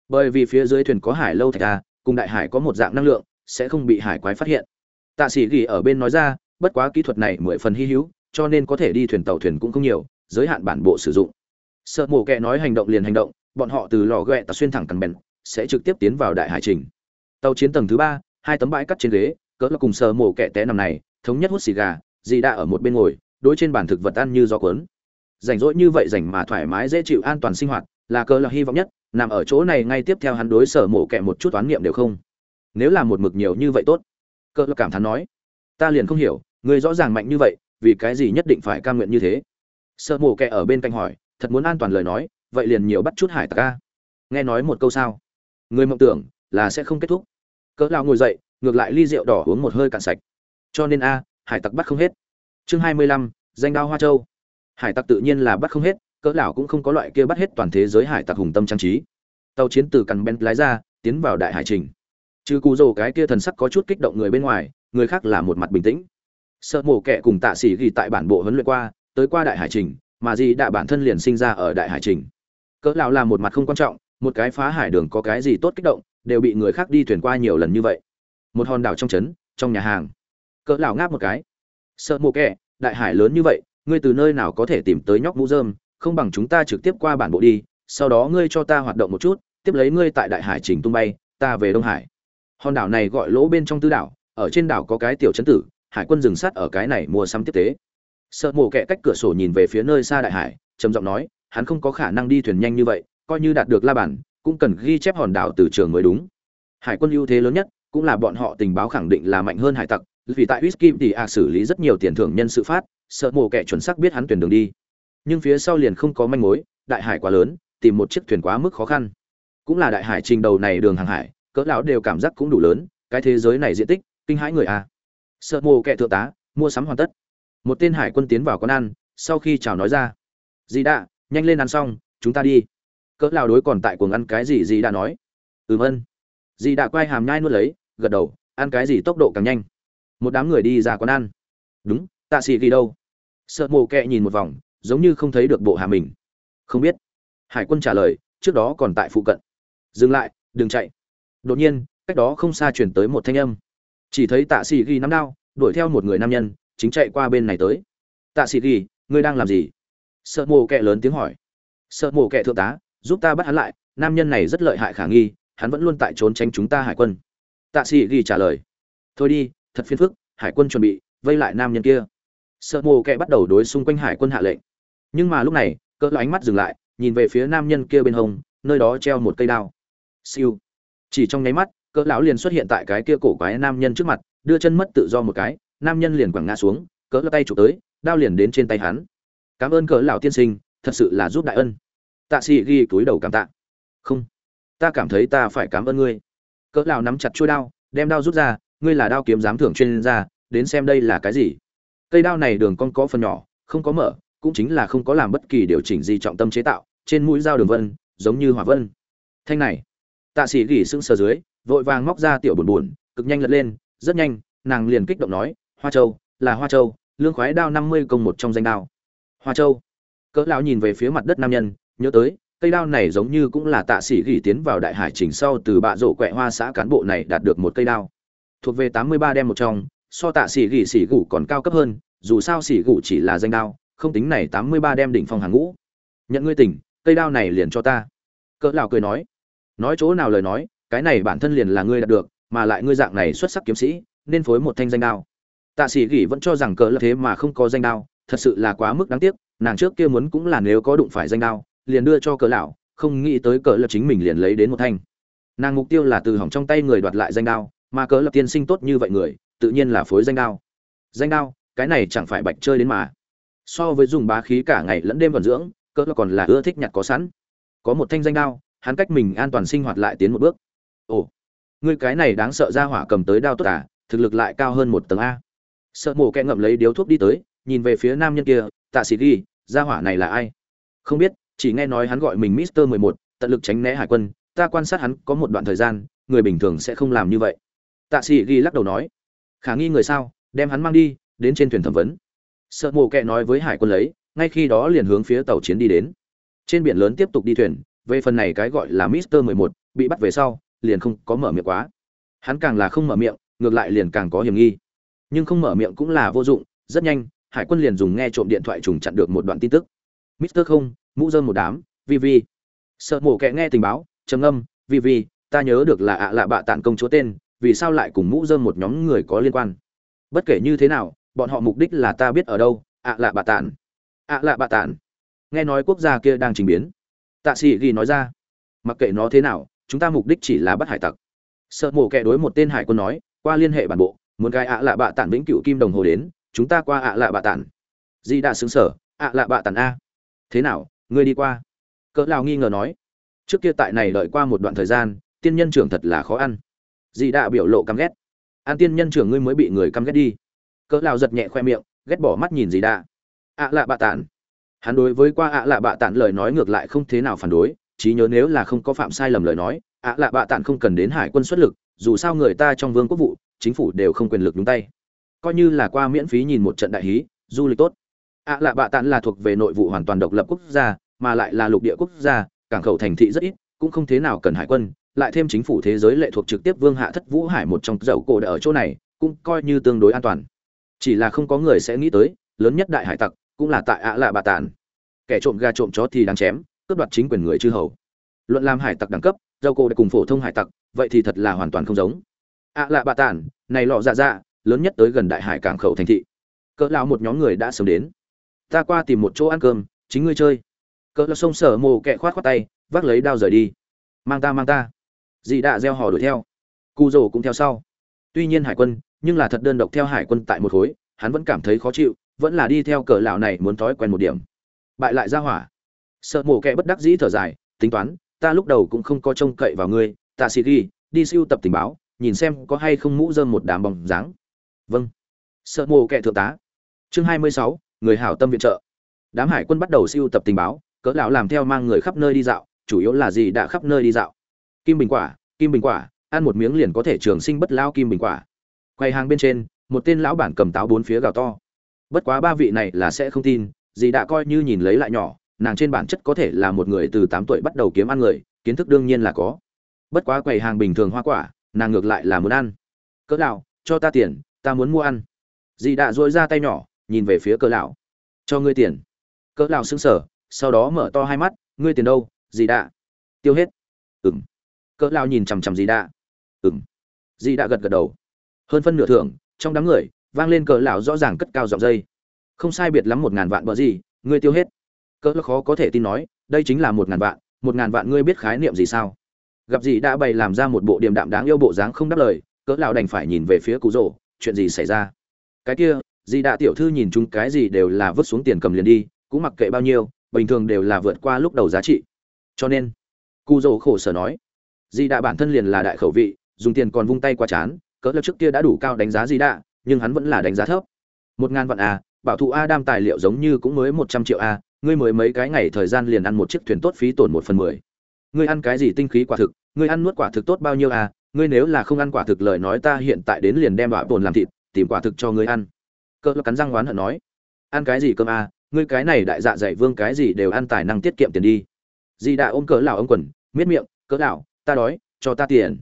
Bởi vì phía dưới thuyền có hải lâu thạch a, cùng đại hải có một dạng năng lượng, sẽ không bị hải quái phát hiện. Tạ sĩ ghi ở bên nói ra, bất quá kỹ thuật này mười phần hy hữu, cho nên có thể đi thuyền tàu thuyền cũng không nhiều, giới hạn bản bộ sử dụng. Sợ mổ kẹ nói hành động liền hành động, bọn họ từ lò ghẹ tạ xuyên thẳng cần bèn sẽ trực tiếp tiến vào đại hải trình. Tàu chiến tầng thứ ba, hai tấm bãi cắt trên ghế, cỡ là cùng sờ mổ kẹ té nằm này, thống nhất hút xì gà, dì đã ở một bên ngồi, đối trên bàn thực vật ăn như gió cuốn. Rảnh rỗi như vậy rảnh mà thoải mái dễ chịu an toàn sinh hoạt, là cỡ là hy vọng nhất, nằm ở chỗ này ngay tiếp theo hắn đối sở mổ kẹ một chút toán niệm đều không. Nếu là một mực nhiều như vậy tốt, cỡ là cảm thán nói, ta liền không hiểu người rõ ràng mạnh như vậy, vì cái gì nhất định phải cam nguyện như thế? Sợ mổ kẹ ở bên cạnh hỏi, thật muốn an toàn lời nói, vậy liền nhiều bắt chút hải tặc ca nghe nói một câu sao? Người mộng tưởng là sẽ không kết thúc. Cỡ lao ngồi dậy, ngược lại ly rượu đỏ uống một hơi cạn sạch. Cho nên a, hải tặc bắt không hết. Chương hai mươi lăm, danh đao hoa châu. Hải tặc tự nhiên là bắt không hết, cỡ lão cũng không có loại kia bắt hết toàn thế giới hải tặc hùng tâm trang trí. Tàu chiến từ cằn ben lái ra, tiến vào đại hải trình. Trừ cù rồ cái kia thần sắc có chút kích động người bên ngoài, người khác là một mặt bình tĩnh. Sợ mổ kẹ cùng tạ sĩ ghi tại bản bộ huấn luyện qua, tới qua đại hải trình, mà gì đã bản thân liền sinh ra ở đại hải trình. Cỡ lão là một mặt không quan trọng một cái phá hải đường có cái gì tốt kích động, đều bị người khác đi thuyền qua nhiều lần như vậy. Một hòn đảo trong trấn, trong nhà hàng. Cỡ lão ngáp một cái. Sợ mồ kẹ đại hải lớn như vậy, ngươi từ nơi nào có thể tìm tới nhóc mũ dơm không bằng chúng ta trực tiếp qua bản bộ đi, sau đó ngươi cho ta hoạt động một chút, tiếp lấy ngươi tại đại hải trình tung bay, ta về đông hải. Hòn đảo này gọi lỗ bên trong tư đảo, ở trên đảo có cái tiểu trấn tử, hải quân dừng sát ở cái này mua sắm tiếp tế. Sợ mổ kẹ cách cửa sổ nhìn về phía nơi xa đại hải, trầm giọng nói, hắn không có khả năng đi thuyền nhanh như vậy coi như đạt được la bản cũng cần ghi chép hòn đảo từ trường mới đúng. Hải quân ưu thế lớn nhất cũng là bọn họ tình báo khẳng định là mạnh hơn hải tặc, vì tại whisky thì a xử lý rất nhiều tiền thưởng nhân sự phát, sợ mổ kẻ chuẩn xác biết hắn tuyển đường đi. Nhưng phía sau liền không có manh mối, đại hải quá lớn, tìm một chiếc thuyền quá mức khó khăn. Cũng là đại hải trình đầu này đường hàng hải, cỡ lão đều cảm giác cũng đủ lớn, cái thế giới này diện tích, kinh hãi người a sợ mổ kẻ thượng tá, mua sắm hoàn tất. Một tên hải quân tiến vào quán ăn, sau khi chào nói ra gì đã nhanh lên ăn xong, chúng ta đi cỡ lao đối còn tại cuồng ăn cái gì gì đã nói. Ừm ân. Dì đã quay hàm nhai nuốt lấy, gật đầu, ăn cái gì tốc độ càng nhanh. Một đám người đi ra quán ăn. Đúng, tạ sĩ ghi đâu? Sợ mồ kẹ nhìn một vòng, giống như không thấy được bộ hà mình. Không biết. Hải quân trả lời, trước đó còn tại phụ cận. Dừng lại, đừng chạy. Đột nhiên, cách đó không xa chuyển tới một thanh âm. Chỉ thấy tạ sĩ ghi nắm đao, đuổi theo một người nam nhân, chính chạy qua bên này tới. Tạ sĩ ghi, ngươi đang làm gì? Sợ mồ kẹ lớn tiếng hỏi. Sợ mồ kẹ thượng tá giúp ta bắt hắn lại, nam nhân này rất lợi hại khả nghi, hắn vẫn luôn tại trốn tránh chúng ta hải quân. Tạ sĩ ghi trả lời. Thôi đi, thật phiền phức, hải quân chuẩn bị, vây lại nam nhân kia. Sợ mồ Kệ bắt đầu đối xung quanh hải quân hạ lệnh. Nhưng mà lúc này, cỡ ánh mắt dừng lại, nhìn về phía nam nhân kia bên hông, nơi đó treo một cây đao. Siêu. Chỉ trong nháy mắt, cỡ lão liền xuất hiện tại cái kia cổ quái nam nhân trước mặt, đưa chân mất tự do một cái, nam nhân liền quẳng ngã xuống, cỡ tay chụp tới, đao liền đến trên tay hắn. Cảm ơn cỡ lão tiên sinh, thật sự là giúp đại ân tạ sĩ ghi túi đầu cảm tạ. Không, ta cảm thấy ta phải cảm ơn ngươi. Cỡ lão nắm chặt chuôi đao, đem đao rút ra, ngươi là đao kiếm giám thưởng chuyên gia, đến xem đây là cái gì. Cây đao này đường con có phần nhỏ, không có mở, cũng chính là không có làm bất kỳ điều chỉnh gì trọng tâm chế tạo, trên mũi dao đường vân, giống như hỏa vân. Thanh này, tạ sĩ gỉ sững sờ dưới, vội vàng móc ra tiểu buồn buồn cực nhanh lật lên, rất nhanh, nàng liền kích động nói, hoa châu, là hoa châu, lương khoái đao năm mươi công một trong danh đao. Hoa châu, cỡ lão nhìn về phía mặt đất nam nhân nhớ tới, cây đao này giống như cũng là tạ sĩ gỉ tiến vào đại hải trình sau từ bạ rổ quẹ hoa xã cán bộ này đạt được một cây đao. Thuộc về tám mươi ba đem một trong, so tạ sĩ gỉ sĩ gủ còn cao cấp hơn, dù sao sĩ gủ chỉ là danh đao, không tính này tám mươi ba đem đỉnh phong hàng ngũ. Nhận ngươi tỉnh, cây đao này liền cho ta. Cỡ lão cười nói. Nói chỗ nào lời nói, cái này bản thân liền là ngươi đạt được, mà lại ngươi dạng này xuất sắc kiếm sĩ, nên phối một thanh danh đao. Tạ sĩ gỉ vẫn cho rằng cỡ là thế mà không có danh đao, thật sự là quá mức đáng tiếc, nàng trước kia muốn cũng là nếu có đụng phải danh đao liền đưa cho cỡ lão, không nghĩ tới cỡ lập chính mình liền lấy đến một thanh. Nàng mục tiêu là từ hỏng trong tay người đoạt lại danh đao, mà cỡ lập tiên sinh tốt như vậy người, tự nhiên là phối danh đao. Danh đao, cái này chẳng phải bạch chơi đến mà. So với dùng bá khí cả ngày lẫn đêm vận dưỡng cỡ còn là ưa thích nhặt có sẵn. Có một thanh danh đao, hắn cách mình an toàn sinh hoạt lại tiến một bước. Ồ, ngươi cái này đáng sợ ra hỏa cầm tới đao tốt à thực lực lại cao hơn một tầng a. Sợ mổ kẹ ngậm lấy điếu thuốc đi tới, nhìn về phía nam nhân kia, tạ sĩ ghi gia hỏa này là ai? Không biết chỉ nghe nói hắn gọi mình mister mười một, tận lực tránh né hải quân, ta quan sát hắn có một đoạn thời gian, người bình thường sẽ không làm như vậy. Tạ sĩ ghi lắc đầu nói, khả nghi người sao, đem hắn mang đi, đến trên thuyền thẩm vấn. Sợ mồ kệ nói với hải quân lấy, ngay khi đó liền hướng phía tàu chiến đi đến. Trên biển lớn tiếp tục đi thuyền, về phần này cái gọi là mister mười một, bị bắt về sau, liền không có mở miệng quá. Hắn càng là không mở miệng, ngược lại liền càng có hiểm nghi. Nhưng không mở miệng cũng là vô dụng, rất nhanh, hải quân liền dùng nghe trộm điện thoại trùng chặn được một đoạn tin tức. Mister không mũ dơm một đám, vi vi. Sợ mổ kẹ nghe tình báo, trầm âm vi vi, ta nhớ được là ạ lạ bạ tản công chúa tên, vì sao lại cùng mũ dơm một nhóm người có liên quan? Bất kể như thế nào, bọn họ mục đích là ta biết ở đâu, ạ lạ bạ tản. Ạ lạ bạ tản. Nghe nói quốc gia kia đang trình biến. Tạ sĩ ghi nói ra, mặc kệ nó thế nào, chúng ta mục đích chỉ là bắt hải tặc. Sợ mổ kẻ đối một tên hải quân nói, qua liên hệ bản bộ, muốn gai ạ lạ bạ tản vĩnh cựu kim đồng hồ đến, chúng ta qua ạ lạ bạ tản. Di đã xứng sở, ạ lạ bạ tản a. Thế nào ngươi đi qua. Cỡ lao nghi ngờ nói. Trước kia tại này đợi qua một đoạn thời gian, tiên nhân trưởng thật là khó ăn. Dị đạ biểu lộ căm ghét. An tiên nhân trưởng ngươi mới bị người căm ghét đi. Cỡ lao giật nhẹ khoe miệng, ghét bỏ mắt nhìn dị đạ ạ lạ bạ tản. Hắn đối với qua ạ lạ bạ tản lời nói ngược lại không thế nào phản đối, trí nhớ nếu là không có phạm sai lầm lời nói, ạ lạ bạ tản không cần đến hải quân xuất lực, dù sao người ta trong vương quốc vụ, chính phủ đều không quyền lực đúng tay. Coi như là qua miễn phí nhìn một trận đại hí, du lịch tốt ạ lạ bạ tản là thuộc về nội vụ hoàn toàn độc lập quốc gia, mà lại là lục địa quốc gia, cảng khẩu thành thị rất ít, cũng không thế nào cần hải quân, lại thêm chính phủ thế giới lệ thuộc trực tiếp vương hạ thất vũ hải một trong dầu cổ đã ở chỗ này, cũng coi như tương đối an toàn. Chỉ là không có người sẽ nghĩ tới, lớn nhất đại hải tặc cũng là tại ạ lạ Bạ tàn kẻ trộm gà trộm chó thì đáng chém, cướp đoạt chính quyền người chư hầu. Luận làm hải tặc đẳng cấp dầu cổ đã cùng phổ thông hải tặc, vậy thì thật là hoàn toàn không giống. Ạ lạ Bạ tàn này lọ dạ dạ lớn nhất tới gần đại hải cảng khẩu thành thị. Cỡ lão một nhóm người đã sớm đến ta qua tìm một chỗ ăn cơm, chính ngươi chơi. Cỡ lão sông sở mồ kẹ khoát khoát tay, vác lấy đao rời đi. Mang ta mang ta. Dì đạ gieo hò đuổi theo. Cu rồ cũng theo sau. Tuy nhiên hải quân, nhưng là thật đơn độc theo hải quân tại một khối, hắn vẫn cảm thấy khó chịu, vẫn là đi theo cờ lão này muốn thói quen một điểm. Bại lại ra hỏa. Sợ mổ kẹ bất đắc dĩ thở dài, tính toán, ta lúc đầu cũng không có trông cậy vào ngươi tạ sĩ ghi, đi siêu tập tình báo, nhìn xem có hay không mũ dơm một đám bóng dáng. Vâng. Sợ mổ kẹ thượng tá. Chương hai mươi sáu người hảo tâm viện trợ. Đám hải quân bắt đầu siêu tập tình báo, cỡ lão làm theo mang người khắp nơi đi dạo, chủ yếu là gì đã khắp nơi đi dạo. Kim bình quả, kim bình quả, ăn một miếng liền có thể trường sinh bất lao kim bình quả. Quay hàng bên trên, một tên lão bản cầm táo bốn phía gào to. Bất quá ba vị này là sẽ không tin dì đã coi như nhìn lấy lại nhỏ, nàng trên bản chất có thể là một người từ tám tuổi bắt đầu kiếm ăn người, kiến thức đương nhiên là có. Bất quá quầy hàng bình thường hoa quả, nàng ngược lại là muốn ăn. Cỡ lão, cho ta tiền, ta muốn mua ăn. Dì đã dội ra tay nhỏ nhìn về phía cỡ lão. Cho ngươi tiền. Cỡ lão sững sờ, sau đó mở to hai mắt, ngươi tiền đâu dì đã tiêu hết. Ừm. Cỡ lão nhìn chằm chằm dì đã ừm. Dì đã gật gật đầu. Hơn phân nửa thưởng, trong đám người, vang lên cỡ lão rõ ràng cất cao giọng dây. Không sai biệt lắm một ngàn vạn bờ gì, ngươi tiêu hết. Cỡ khó có thể tin nói, đây chính là một ngàn vạn, một ngàn vạn ngươi biết khái niệm gì sao? Gặp gì đã bày làm ra một bộ điềm đạm đáng yêu bộ dáng không đáp lời, cỡ lão đành phải nhìn về phía cụ rồ, chuyện gì xảy ra? Cái kia dì đạ tiểu thư nhìn chúng cái gì đều là vứt xuống tiền cầm liền đi cũng mặc kệ bao nhiêu bình thường đều là vượt qua lúc đầu giá trị. Cho nên Cù Dầu khổ sở nói dì đạ bản thân liền là đại khẩu vị dùng tiền còn vung tay qua chán cỡ lớp trước kia đã đủ cao đánh giá Di Đạ, nhưng hắn vẫn là đánh giá thấp. Một ngàn vạn a bảo thủ a đam tài liệu giống như cũng mới một trăm triệu a ngươi mới mấy cái ngày thời gian liền ăn một chiếc thuyền tốt phí tổn một phần mười. Ngươi ăn cái gì tinh khí quả thực ngươi ăn nuốt quả thực tốt bao nhiêu a ngươi nếu là không ăn quả thực lời nói ta hiện tại đến liền đem bạo tồn làm thịt tìm quả thực cho ngươi ăn cỡ cắn răng oán hận nói ăn cái gì cơm à, ngươi cái này đại dạ dày vương cái gì đều ăn tài năng tiết kiệm tiền đi. Dì đã ôm cỡ lão ông quần miết miệng cỡ lão ta đói cho ta tiền.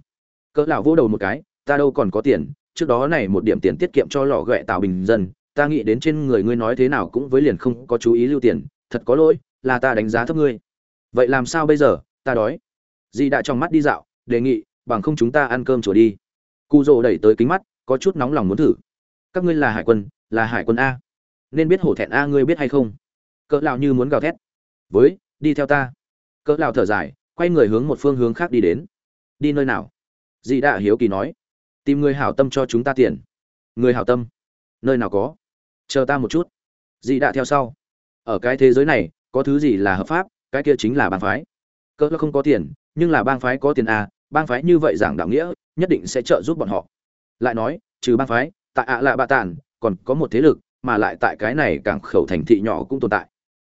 Cỡ lão vỗ đầu một cái ta đâu còn có tiền trước đó này một điểm tiền tiết kiệm cho lò ghẹ tạo bình dân ta nghĩ đến trên người ngươi nói thế nào cũng với liền không có chú ý lưu tiền thật có lỗi là ta đánh giá thấp ngươi. Vậy làm sao bây giờ ta đói? Dì đã trong mắt đi dạo đề nghị bằng không chúng ta ăn cơm chùa đi. Cụ rồ đẩy tới kính mắt có chút nóng lòng muốn thử. Các ngươi là hải quân là hải quân a. Nên biết hổ thẹn a ngươi biết hay không? Cỡ lão như muốn gào thét. Với, đi theo ta. Cỡ lão thở dài, quay người hướng một phương hướng khác đi đến. Đi nơi nào? Dị đạ hiếu kỳ nói. Tìm người hảo tâm cho chúng ta tiền. Người hảo tâm. Nơi nào có? Chờ ta một chút. Dị đạ theo sau. Ở cái thế giới này, có thứ gì là hợp pháp, cái kia chính là bang phái. Cỡ lão không có tiền, nhưng là bang phái có tiền à bang phái như vậy giảng đạo nghĩa, nhất định sẽ trợ giúp bọn họ. Lại nói, trừ bang phái, tại ạ lạ bạ tản còn có một thế lực, mà lại tại cái này cảng khẩu thành thị nhỏ cũng tồn tại.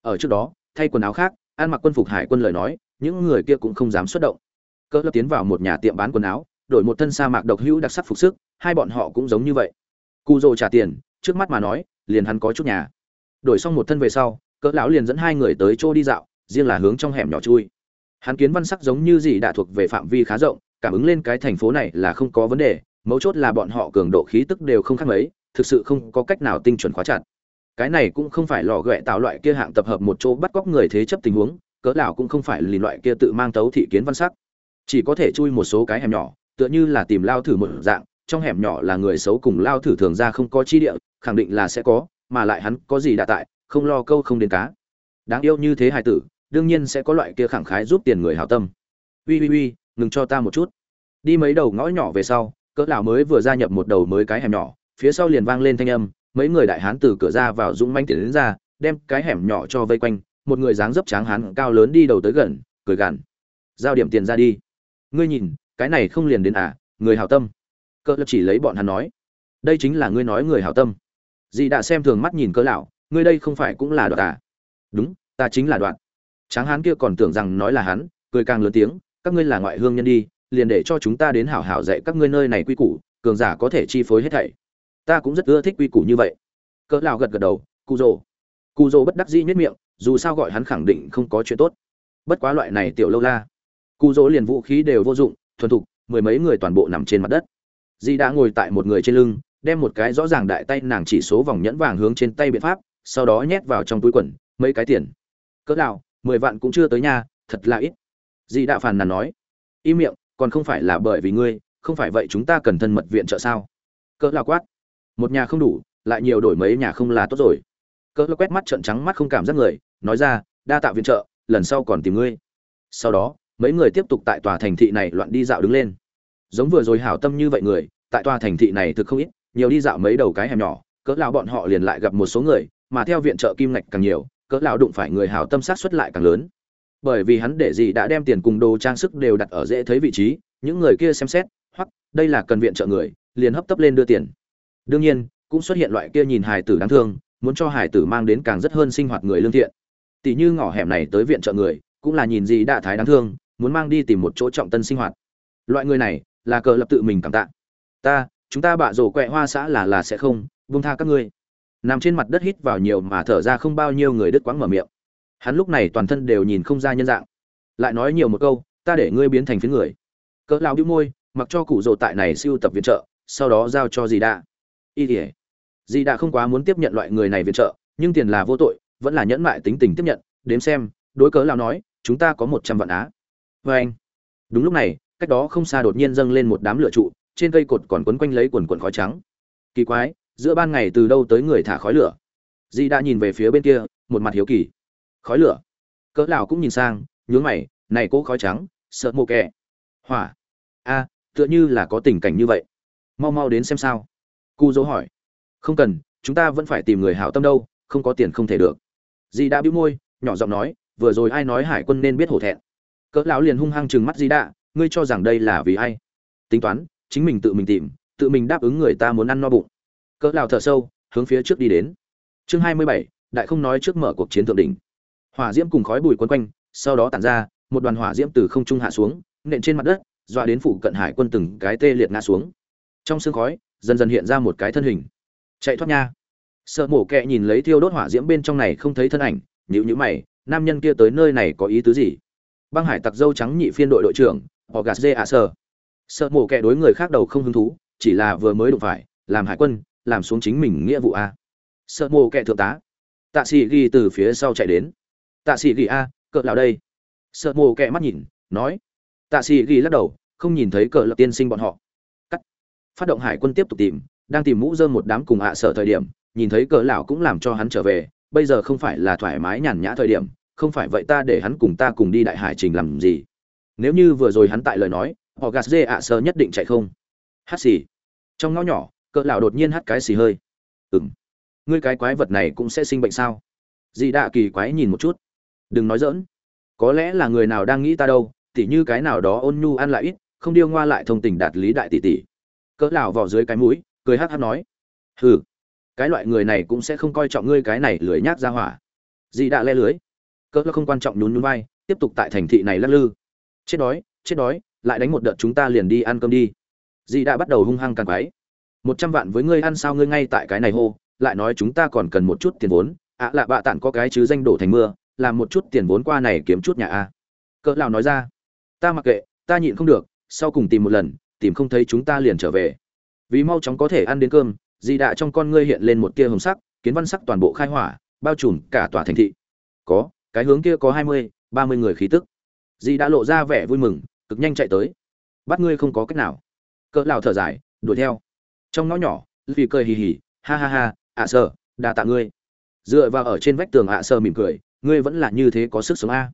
Ở trước đó, thay quần áo khác, ăn mặc quân phục hải quân lời nói, những người kia cũng không dám xuất động. Cỡ lập tiến vào một nhà tiệm bán quần áo, đổi một thân sa mạc độc hữu đặc sắc phục sức, hai bọn họ cũng giống như vậy. Cu rồ trả tiền, trước mắt mà nói, liền hắn có chút nhà. Đổi xong một thân về sau, cỡ lão liền dẫn hai người tới chỗ đi dạo, riêng là hướng trong hẻm nhỏ chui. Hắn kiến văn sắc giống như gì đã thuộc về phạm vi khá rộng, cảm ứng lên cái thành phố này là không có vấn đề, mấu chốt là bọn họ cường độ khí tức đều không khác mấy thực sự không có cách nào tinh chuẩn khóa chặt. Cái này cũng không phải lò ghẹ tạo loại kia hạng tập hợp một chỗ bắt cóc người thế chấp tình huống, cỡ lão cũng không phải lì loại kia tự mang tấu thị kiến văn sắc. Chỉ có thể chui một số cái hẻm nhỏ, tựa như là tìm lao thử một dạng, trong hẻm nhỏ là người xấu cùng lao thử thường ra không có chi địa, khẳng định là sẽ có, mà lại hắn có gì đã tại, không lo câu không đến cá. Đáng yêu như thế hài tử, đương nhiên sẽ có loại kia khẳng khái giúp tiền người hảo tâm. Uy uy uy ngừng cho ta một chút. Đi mấy đầu ngõ nhỏ về sau, cỡ lão mới vừa gia nhập một đầu mới cái hẻm nhỏ phía sau liền vang lên thanh âm, mấy người đại hán từ cửa ra vào dũng manh tiến đến ra, đem cái hẻm nhỏ cho vây quanh, một người dáng dấp tráng hán cao lớn đi đầu tới gần, cười gằn. Giao điểm tiền ra đi. Ngươi nhìn, cái này không liền đến à người hảo tâm. Cỡ lập chỉ lấy bọn hắn nói. Đây chính là ngươi nói người hảo tâm. Dì đã xem thường mắt nhìn cỡ lão, ngươi đây không phải cũng là đoạn à? Đúng, ta chính là đoạn tráng hán kia còn tưởng rằng nói là hắn, cười càng lớn tiếng, các ngươi là ngoại hương nhân đi, liền để cho chúng ta đến hảo hảo dạy các ngươi nơi này quy củ, cường giả có thể chi phối hết thảy ta cũng rất ưa thích quy củ như vậy. Cỡ lão gật gật đầu cụ rồ cụ rồ bất đắc dĩ nhất miệng dù sao gọi hắn khẳng định không có chuyện tốt. Bất quá loại này tiểu lâu la. Cụ rỗ liền vũ khí đều vô dụng thuần thục mười mấy người toàn bộ nằm trên mặt đất. Di đã ngồi tại một người trên lưng đem một cái rõ ràng đại tay nàng chỉ số vòng nhẫn vàng hướng trên tay biện pháp sau đó nhét vào trong túi quần mấy cái tiền. Cỡ nào, mười vạn cũng chưa tới nhà. thật là ít. Di đã phàn nàn nói. Im miệng còn không phải là bởi vì ngươi không phải vậy chúng ta cần thân mật viện trợ sao? Cỡ nào quát một nhà không đủ, lại nhiều đổi mấy nhà không là tốt rồi. Cỡ lão quét mắt trợn trắng mắt không cảm giác người, nói ra, đa tạ viện trợ, lần sau còn tìm ngươi. Sau đó, mấy người tiếp tục tại tòa thành thị này loạn đi dạo đứng lên. Giống vừa rồi hảo tâm như vậy người, tại tòa thành thị này thực không ít, nhiều đi dạo mấy đầu cái hẻm nhỏ, cỡ lão bọn họ liền lại gặp một số người, mà theo viện trợ kim ngạch càng nhiều, cỡ lão đụng phải người hảo tâm sát xuất lại càng lớn. Bởi vì hắn để gì đã đem tiền cùng đồ trang sức đều đặt ở dễ thấy vị trí, những người kia xem xét hoặc đây là cần viện trợ người, liền hấp tấp lên đưa tiền đương nhiên, cũng xuất hiện loại kia nhìn hài tử đáng thương, muốn cho hài tử mang đến càng rất hơn sinh hoạt người lương thiện. Tỷ như ngõ hẻm này tới viện trợ người, cũng là nhìn gì đạ thái đáng thương, muốn mang đi tìm một chỗ trọng tân sinh hoạt. Loại người này, là cờ lập tự mình cảm tạ. Ta, chúng ta bạ rổ quẹ hoa xã là là sẽ không vung tha các ngươi. Nằm trên mặt đất hít vào nhiều mà thở ra không bao nhiêu người đứt quãng mở miệng. Hắn lúc này toàn thân đều nhìn không ra nhân dạng. Lại nói nhiều một câu, ta để ngươi biến thành phía người. Cỡ lao đĩu môi, mặc cho cụ rồ tại này siêu tập viện trợ, sau đó giao cho dì đạ y ỉa. Dì đã không quá muốn tiếp nhận loại người này viện trợ, nhưng tiền là vô tội, vẫn là nhẫn mại tính tình tiếp nhận. Đếm xem, đối cớ lao nói, chúng ta có một trăm vạn á. Vê anh. Đúng lúc này, cách đó không xa đột nhiên dâng lên một đám lửa trụ, trên cây cột còn quấn quanh lấy quần quần khói trắng. Kỳ quái, giữa ban ngày từ đâu tới người thả khói lửa? Dì đã nhìn về phía bên kia, một mặt hiếu kỳ. Khói lửa. Cỡ lão cũng nhìn sang, nhướng mày, này cố khói trắng, sợ mồ kẹ hỏa. A tựa như là có tình cảnh như vậy. Mau mau đến xem sao cu dỗ hỏi. Không cần chúng ta vẫn phải tìm người hảo tâm đâu không có tiền không thể được. Dì đã bĩu môi nhỏ giọng nói vừa rồi ai nói hải quân nên biết hổ thẹn. Cỡ lão liền hung hăng trừng mắt dì đã ngươi cho rằng đây là vì ai? Tính toán chính mình tự mình tìm tự mình đáp ứng người ta muốn ăn no bụng. Cỡ lão thở sâu hướng phía trước đi đến. Chương 27, đại không nói trước mở cuộc chiến thượng đỉnh. Hỏa diễm cùng khói bụi quấn quanh sau đó tản ra một đoàn hỏa diễm từ không trung hạ xuống nện trên mặt đất dọa đến phụ cận hải quân từng cái tê liệt ngã xuống. Trong sương khói dần dần hiện ra một cái thân hình. Chạy thoát nha. Sợ mổ kẹ nhìn lấy thiêu đốt hỏa diễm bên trong này không thấy thân ảnh nhữ nhữ mày, nam nhân kia tới nơi này có ý tứ gì? Băng hải tặc dâu trắng nhị phiên đội đội trưởng, họ gạt dê ạ sơ sợ mổ kẹ đối người khác đầu không hứng thú, chỉ là vừa mới đụng phải, làm hải quân, làm xuống chính mình nghĩa vụ a. Sợ mổ kẹ thượng tá. Tạ sĩ ghi từ phía sau chạy đến. Tạ sĩ ghi a, cỡ nào đây? Sợ mổ kẹ mắt nhìn, nói. Tạ sĩ ghi lắc đầu, không nhìn thấy cỡ lập tiên sinh bọn họ phát động hải quân tiếp tục tìm, đang tìm mũ dơm một đám cùng hạ sở thời điểm, nhìn thấy cỡ lão cũng làm cho hắn trở về, bây giờ không phải là thoải mái nhàn nhã thời điểm, không phải vậy ta để hắn cùng ta cùng đi đại hải trình làm gì? Nếu như vừa rồi hắn tại lời nói, họ gạt dê ạ sơ nhất định chạy không. Hát xì. Trong ngõ nhỏ cỡ lão đột nhiên hát cái xì hơi. Ừm. Ngươi cái quái vật này cũng sẽ sinh bệnh sao? Dì đạ kỳ quái nhìn một chút. Đừng nói dỡn có lẽ là người nào đang nghĩ ta đâu, tỉ như cái nào đó ôn nhu ăn lại ít, không điêu ngoa lại thông tình đạt lý đại tỷ tỷ cỡ lão vỏ dưới cái mũi, cười hắc hắc nói, hừ, cái loại người này cũng sẽ không coi trọng ngươi cái này lười nhác ra hỏa. Dì đã le lưới, cỡ không quan trọng nhún nhún vai, tiếp tục tại thành thị này lắc lư. Chết đói chết đói, lại đánh một đợt chúng ta liền đi ăn cơm đi. Dì đã bắt đầu hung hăng càng quái. Một trăm vạn với ngươi ăn sao ngươi ngay tại cái này hô, lại nói chúng ta còn cần một chút tiền vốn, ạ à lạ bạ tản có cái chứ danh đổ thành mưa, làm một chút tiền vốn qua này kiếm chút nhà a. Cỡ lão nói ra, ta mặc kệ, ta nhịn không được, sau cùng tìm một lần tìm không thấy chúng ta liền trở về. Vì mau chóng có thể ăn đến cơm dì đạ trong con ngươi hiện lên một tia hồng sắc, kiến văn sắc toàn bộ khai hỏa, bao trùm cả tòa thành thị. Có, cái hướng kia có hai mươi, ba mươi người khí tức. Dì đã lộ ra vẻ vui mừng, cực nhanh chạy tới. Bắt ngươi không có cách nào. Cỡ lào thở dài, đuổi theo. Trong ngõ nhỏ vì cười hì hì, ha ha ha, ạ à sơ đà tạ ngươi. Dựa vào ở trên vách tường ạ à sơ mỉm cười, ngươi vẫn là như thế có sức sống a.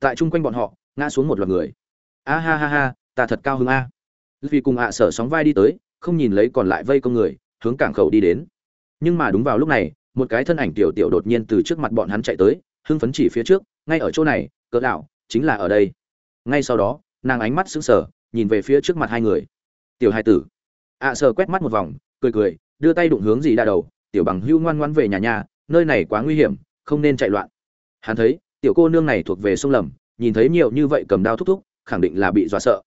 Tại chung quanh bọn họ, ngã xuống một loạt người. A ha ha ha, ta thật cao hứng a vì cùng ạ sở sóng vai đi tới, không nhìn lấy còn lại vây công người, hướng cảng khẩu đi đến. Nhưng mà đúng vào lúc này, một cái thân ảnh tiểu tiểu đột nhiên từ trước mặt bọn hắn chạy tới, hưng phấn chỉ phía trước, ngay ở chỗ này, cỡ đạo chính là ở đây. Ngay sau đó, nàng ánh mắt sững sờ, nhìn về phía trước mặt hai người. Tiểu hai tử. ạ sở quét mắt một vòng, cười cười, đưa tay đụng hướng gì đa đầu, tiểu bằng hưu ngoan ngoan về nhà nhà, nơi này quá nguy hiểm, không nên chạy loạn. Hắn thấy, tiểu cô nương này thuộc về sông lầm, nhìn thấy nhiều như vậy cầm đao thúc thúc, khẳng định là bị dọa sợ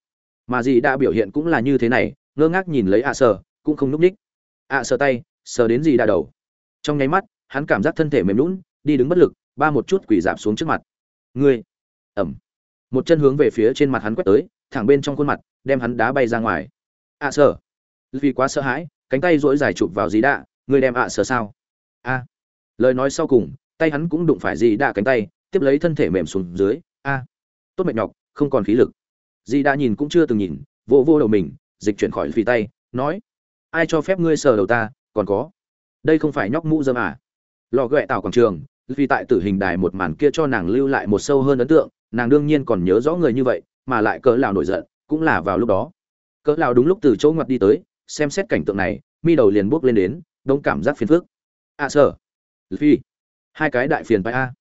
mà dì đã biểu hiện cũng là như thế này, ngơ ngác nhìn lấy ạ sờ, cũng không núp ních. ạ sờ tay, sờ đến dì đã đầu. Trong nháy mắt, hắn cảm giác thân thể mềm lún đi đứng bất lực, ba một chút quỷ dạp xuống trước mặt. Ngươi! Ẩm. Một chân hướng về phía trên mặt hắn quét tới, thẳng bên trong khuôn mặt, đem hắn đá bay ra ngoài. ạ sờ! Vì quá sợ hãi, cánh tay dỗi dài chụp vào dì đạ ngươi đem ạ sờ sao? A! Lời nói sau cùng, tay hắn cũng đụng phải dì đạ cánh tay, tiếp lấy thân thể mềm xuống dưới. A! Tốt mệt nhọc, không còn khí lực dì đã nhìn cũng chưa từng nhìn vô vô đầu mình, dịch chuyển khỏi phi tay, nói, ai cho phép ngươi sờ đầu ta, còn có. Đây không phải nhóc mũ dâm à? Lò ghẹ tạo quảng trường, vì tại tử hình đài một màn kia cho nàng lưu lại một sâu hơn ấn tượng, nàng đương nhiên còn nhớ rõ người như vậy, mà lại cỡ lào nổi giận, cũng là vào lúc đó. Cỡ lào đúng lúc từ chỗ ngoặt đi tới, xem xét cảnh tượng này, mi đầu liền buốc lên đến, đông cảm giác phiền phức. À sở phi. Hai cái đại phiền phải a.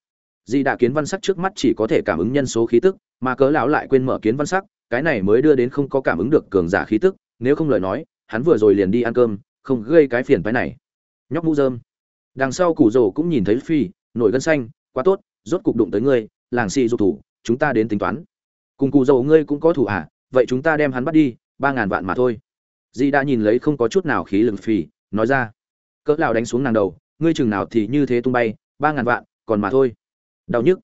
Di đã kiến văn sắc trước mắt chỉ có thể cảm ứng nhân số khí tức, mà cỡ lão lại quên mở kiến văn sắc cái này mới đưa đến không có cảm ứng được cường giả khí tức, nếu không lời nói, hắn vừa rồi liền đi ăn cơm, không gây cái phiền phái này. Nhóc mũ dơm đằng sau củ rồ cũng nhìn thấy phi, nổi gân xanh, quá tốt, rốt cục đụng tới ngươi, làng xì dục thủ, chúng ta đến tính toán. Cùng cù dầu ngươi cũng có thủ à vậy chúng ta đem hắn bắt đi, ba ngàn vạn mà thôi. Di đã nhìn lấy không có chút nào khí lực phì nói ra. Cỡ lão đánh xuống nàng đầu, ngươi chừng nào thì như thế tung bay, ba ngàn vạn, còn mà thôi. Đau nhức.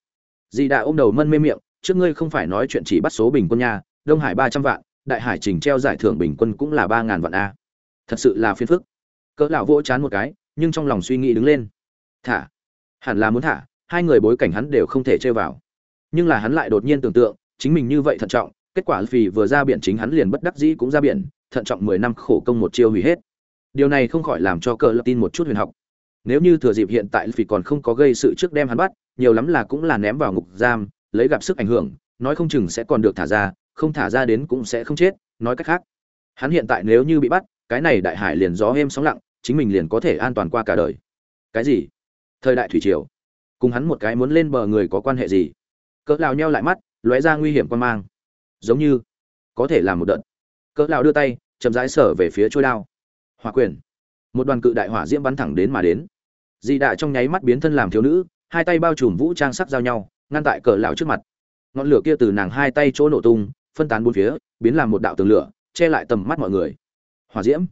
Di đã ôm đầu mân mê miệng, trước ngươi không phải nói chuyện chỉ bắt số bình quân nha đông hải ba trăm vạn, đại hải trình treo giải thưởng bình quân cũng là ba ngàn vạn a. Thật sự là phiền phức. Cỡ lão vỗ chán một cái, nhưng trong lòng suy nghĩ đứng lên. Thả. Hẳn là muốn thả, hai người bối cảnh hắn đều không thể chơi vào. Nhưng là hắn lại đột nhiên tưởng tượng, chính mình như vậy thận trọng, kết quả vì vừa ra biển chính hắn liền bất đắc dĩ cũng ra biển, thận trọng mười năm khổ công một chiêu hủy hết. Điều này không khỏi làm cho cờ lập tin một chút huyền học. Nếu như thừa dịp hiện tại vì còn không có gây sự trước đem hắn bắt, nhiều lắm là cũng là ném vào ngục giam, lấy gặp sức ảnh hưởng, nói không chừng sẽ còn được thả ra không thả ra đến cũng sẽ không chết, nói cách khác, hắn hiện tại nếu như bị bắt, cái này đại hải liền gió êm sóng lặng, chính mình liền có thể an toàn qua cả đời. Cái gì? Thời đại thủy triều. Cùng hắn một cái muốn lên bờ người có quan hệ gì? Cỡ lão nheo lại mắt, lóe ra nguy hiểm quan mang. Giống như có thể làm một đợt. Cỡ lão đưa tay, chậm rãi sở về phía trôi đao. Hỏa quyền. Một đoàn cự đại hỏa diễm bắn thẳng đến mà đến. Di đại trong nháy mắt biến thân làm thiếu nữ, hai tay bao trùm vũ trang sắc giao nhau, ngăn tại cỡ lão trước mặt. Ngọn lửa kia từ nàng hai tay chỗ nổ tung phân tán bốn phía, biến làm một đạo tường lửa, che lại tầm mắt mọi người. Hỏa diễm.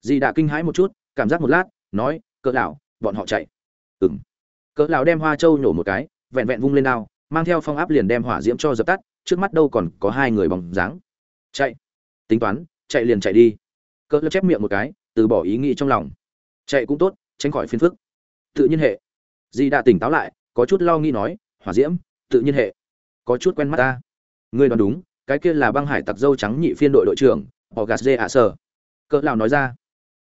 Di đã kinh hãi một chút, cảm giác một lát, nói, cỡ lão, bọn họ chạy. Ừm. Cỡ lão đem hoa châu nhổ một cái, vẹn vẹn vung lên đao, mang theo phong áp liền đem hỏa diễm cho dập tắt, trước mắt đâu còn có hai người bóng dáng. Chạy. Tính toán, chạy liền chạy đi. Cỡ lão chép miệng một cái, từ bỏ ý nghĩ trong lòng. Chạy cũng tốt, tránh khỏi phiền phức. Tự nhiên hệ. Di đã tỉnh táo lại, có chút lo nghĩ nói, hỏa diễm, tự nhiên hệ. Có chút quen mắt ta. Ngươi đoán đúng cái kia là băng hải tặc dâu trắng nhị phiên đội đội trưởng họ gạt dê ạ sở cỡ lão nói ra.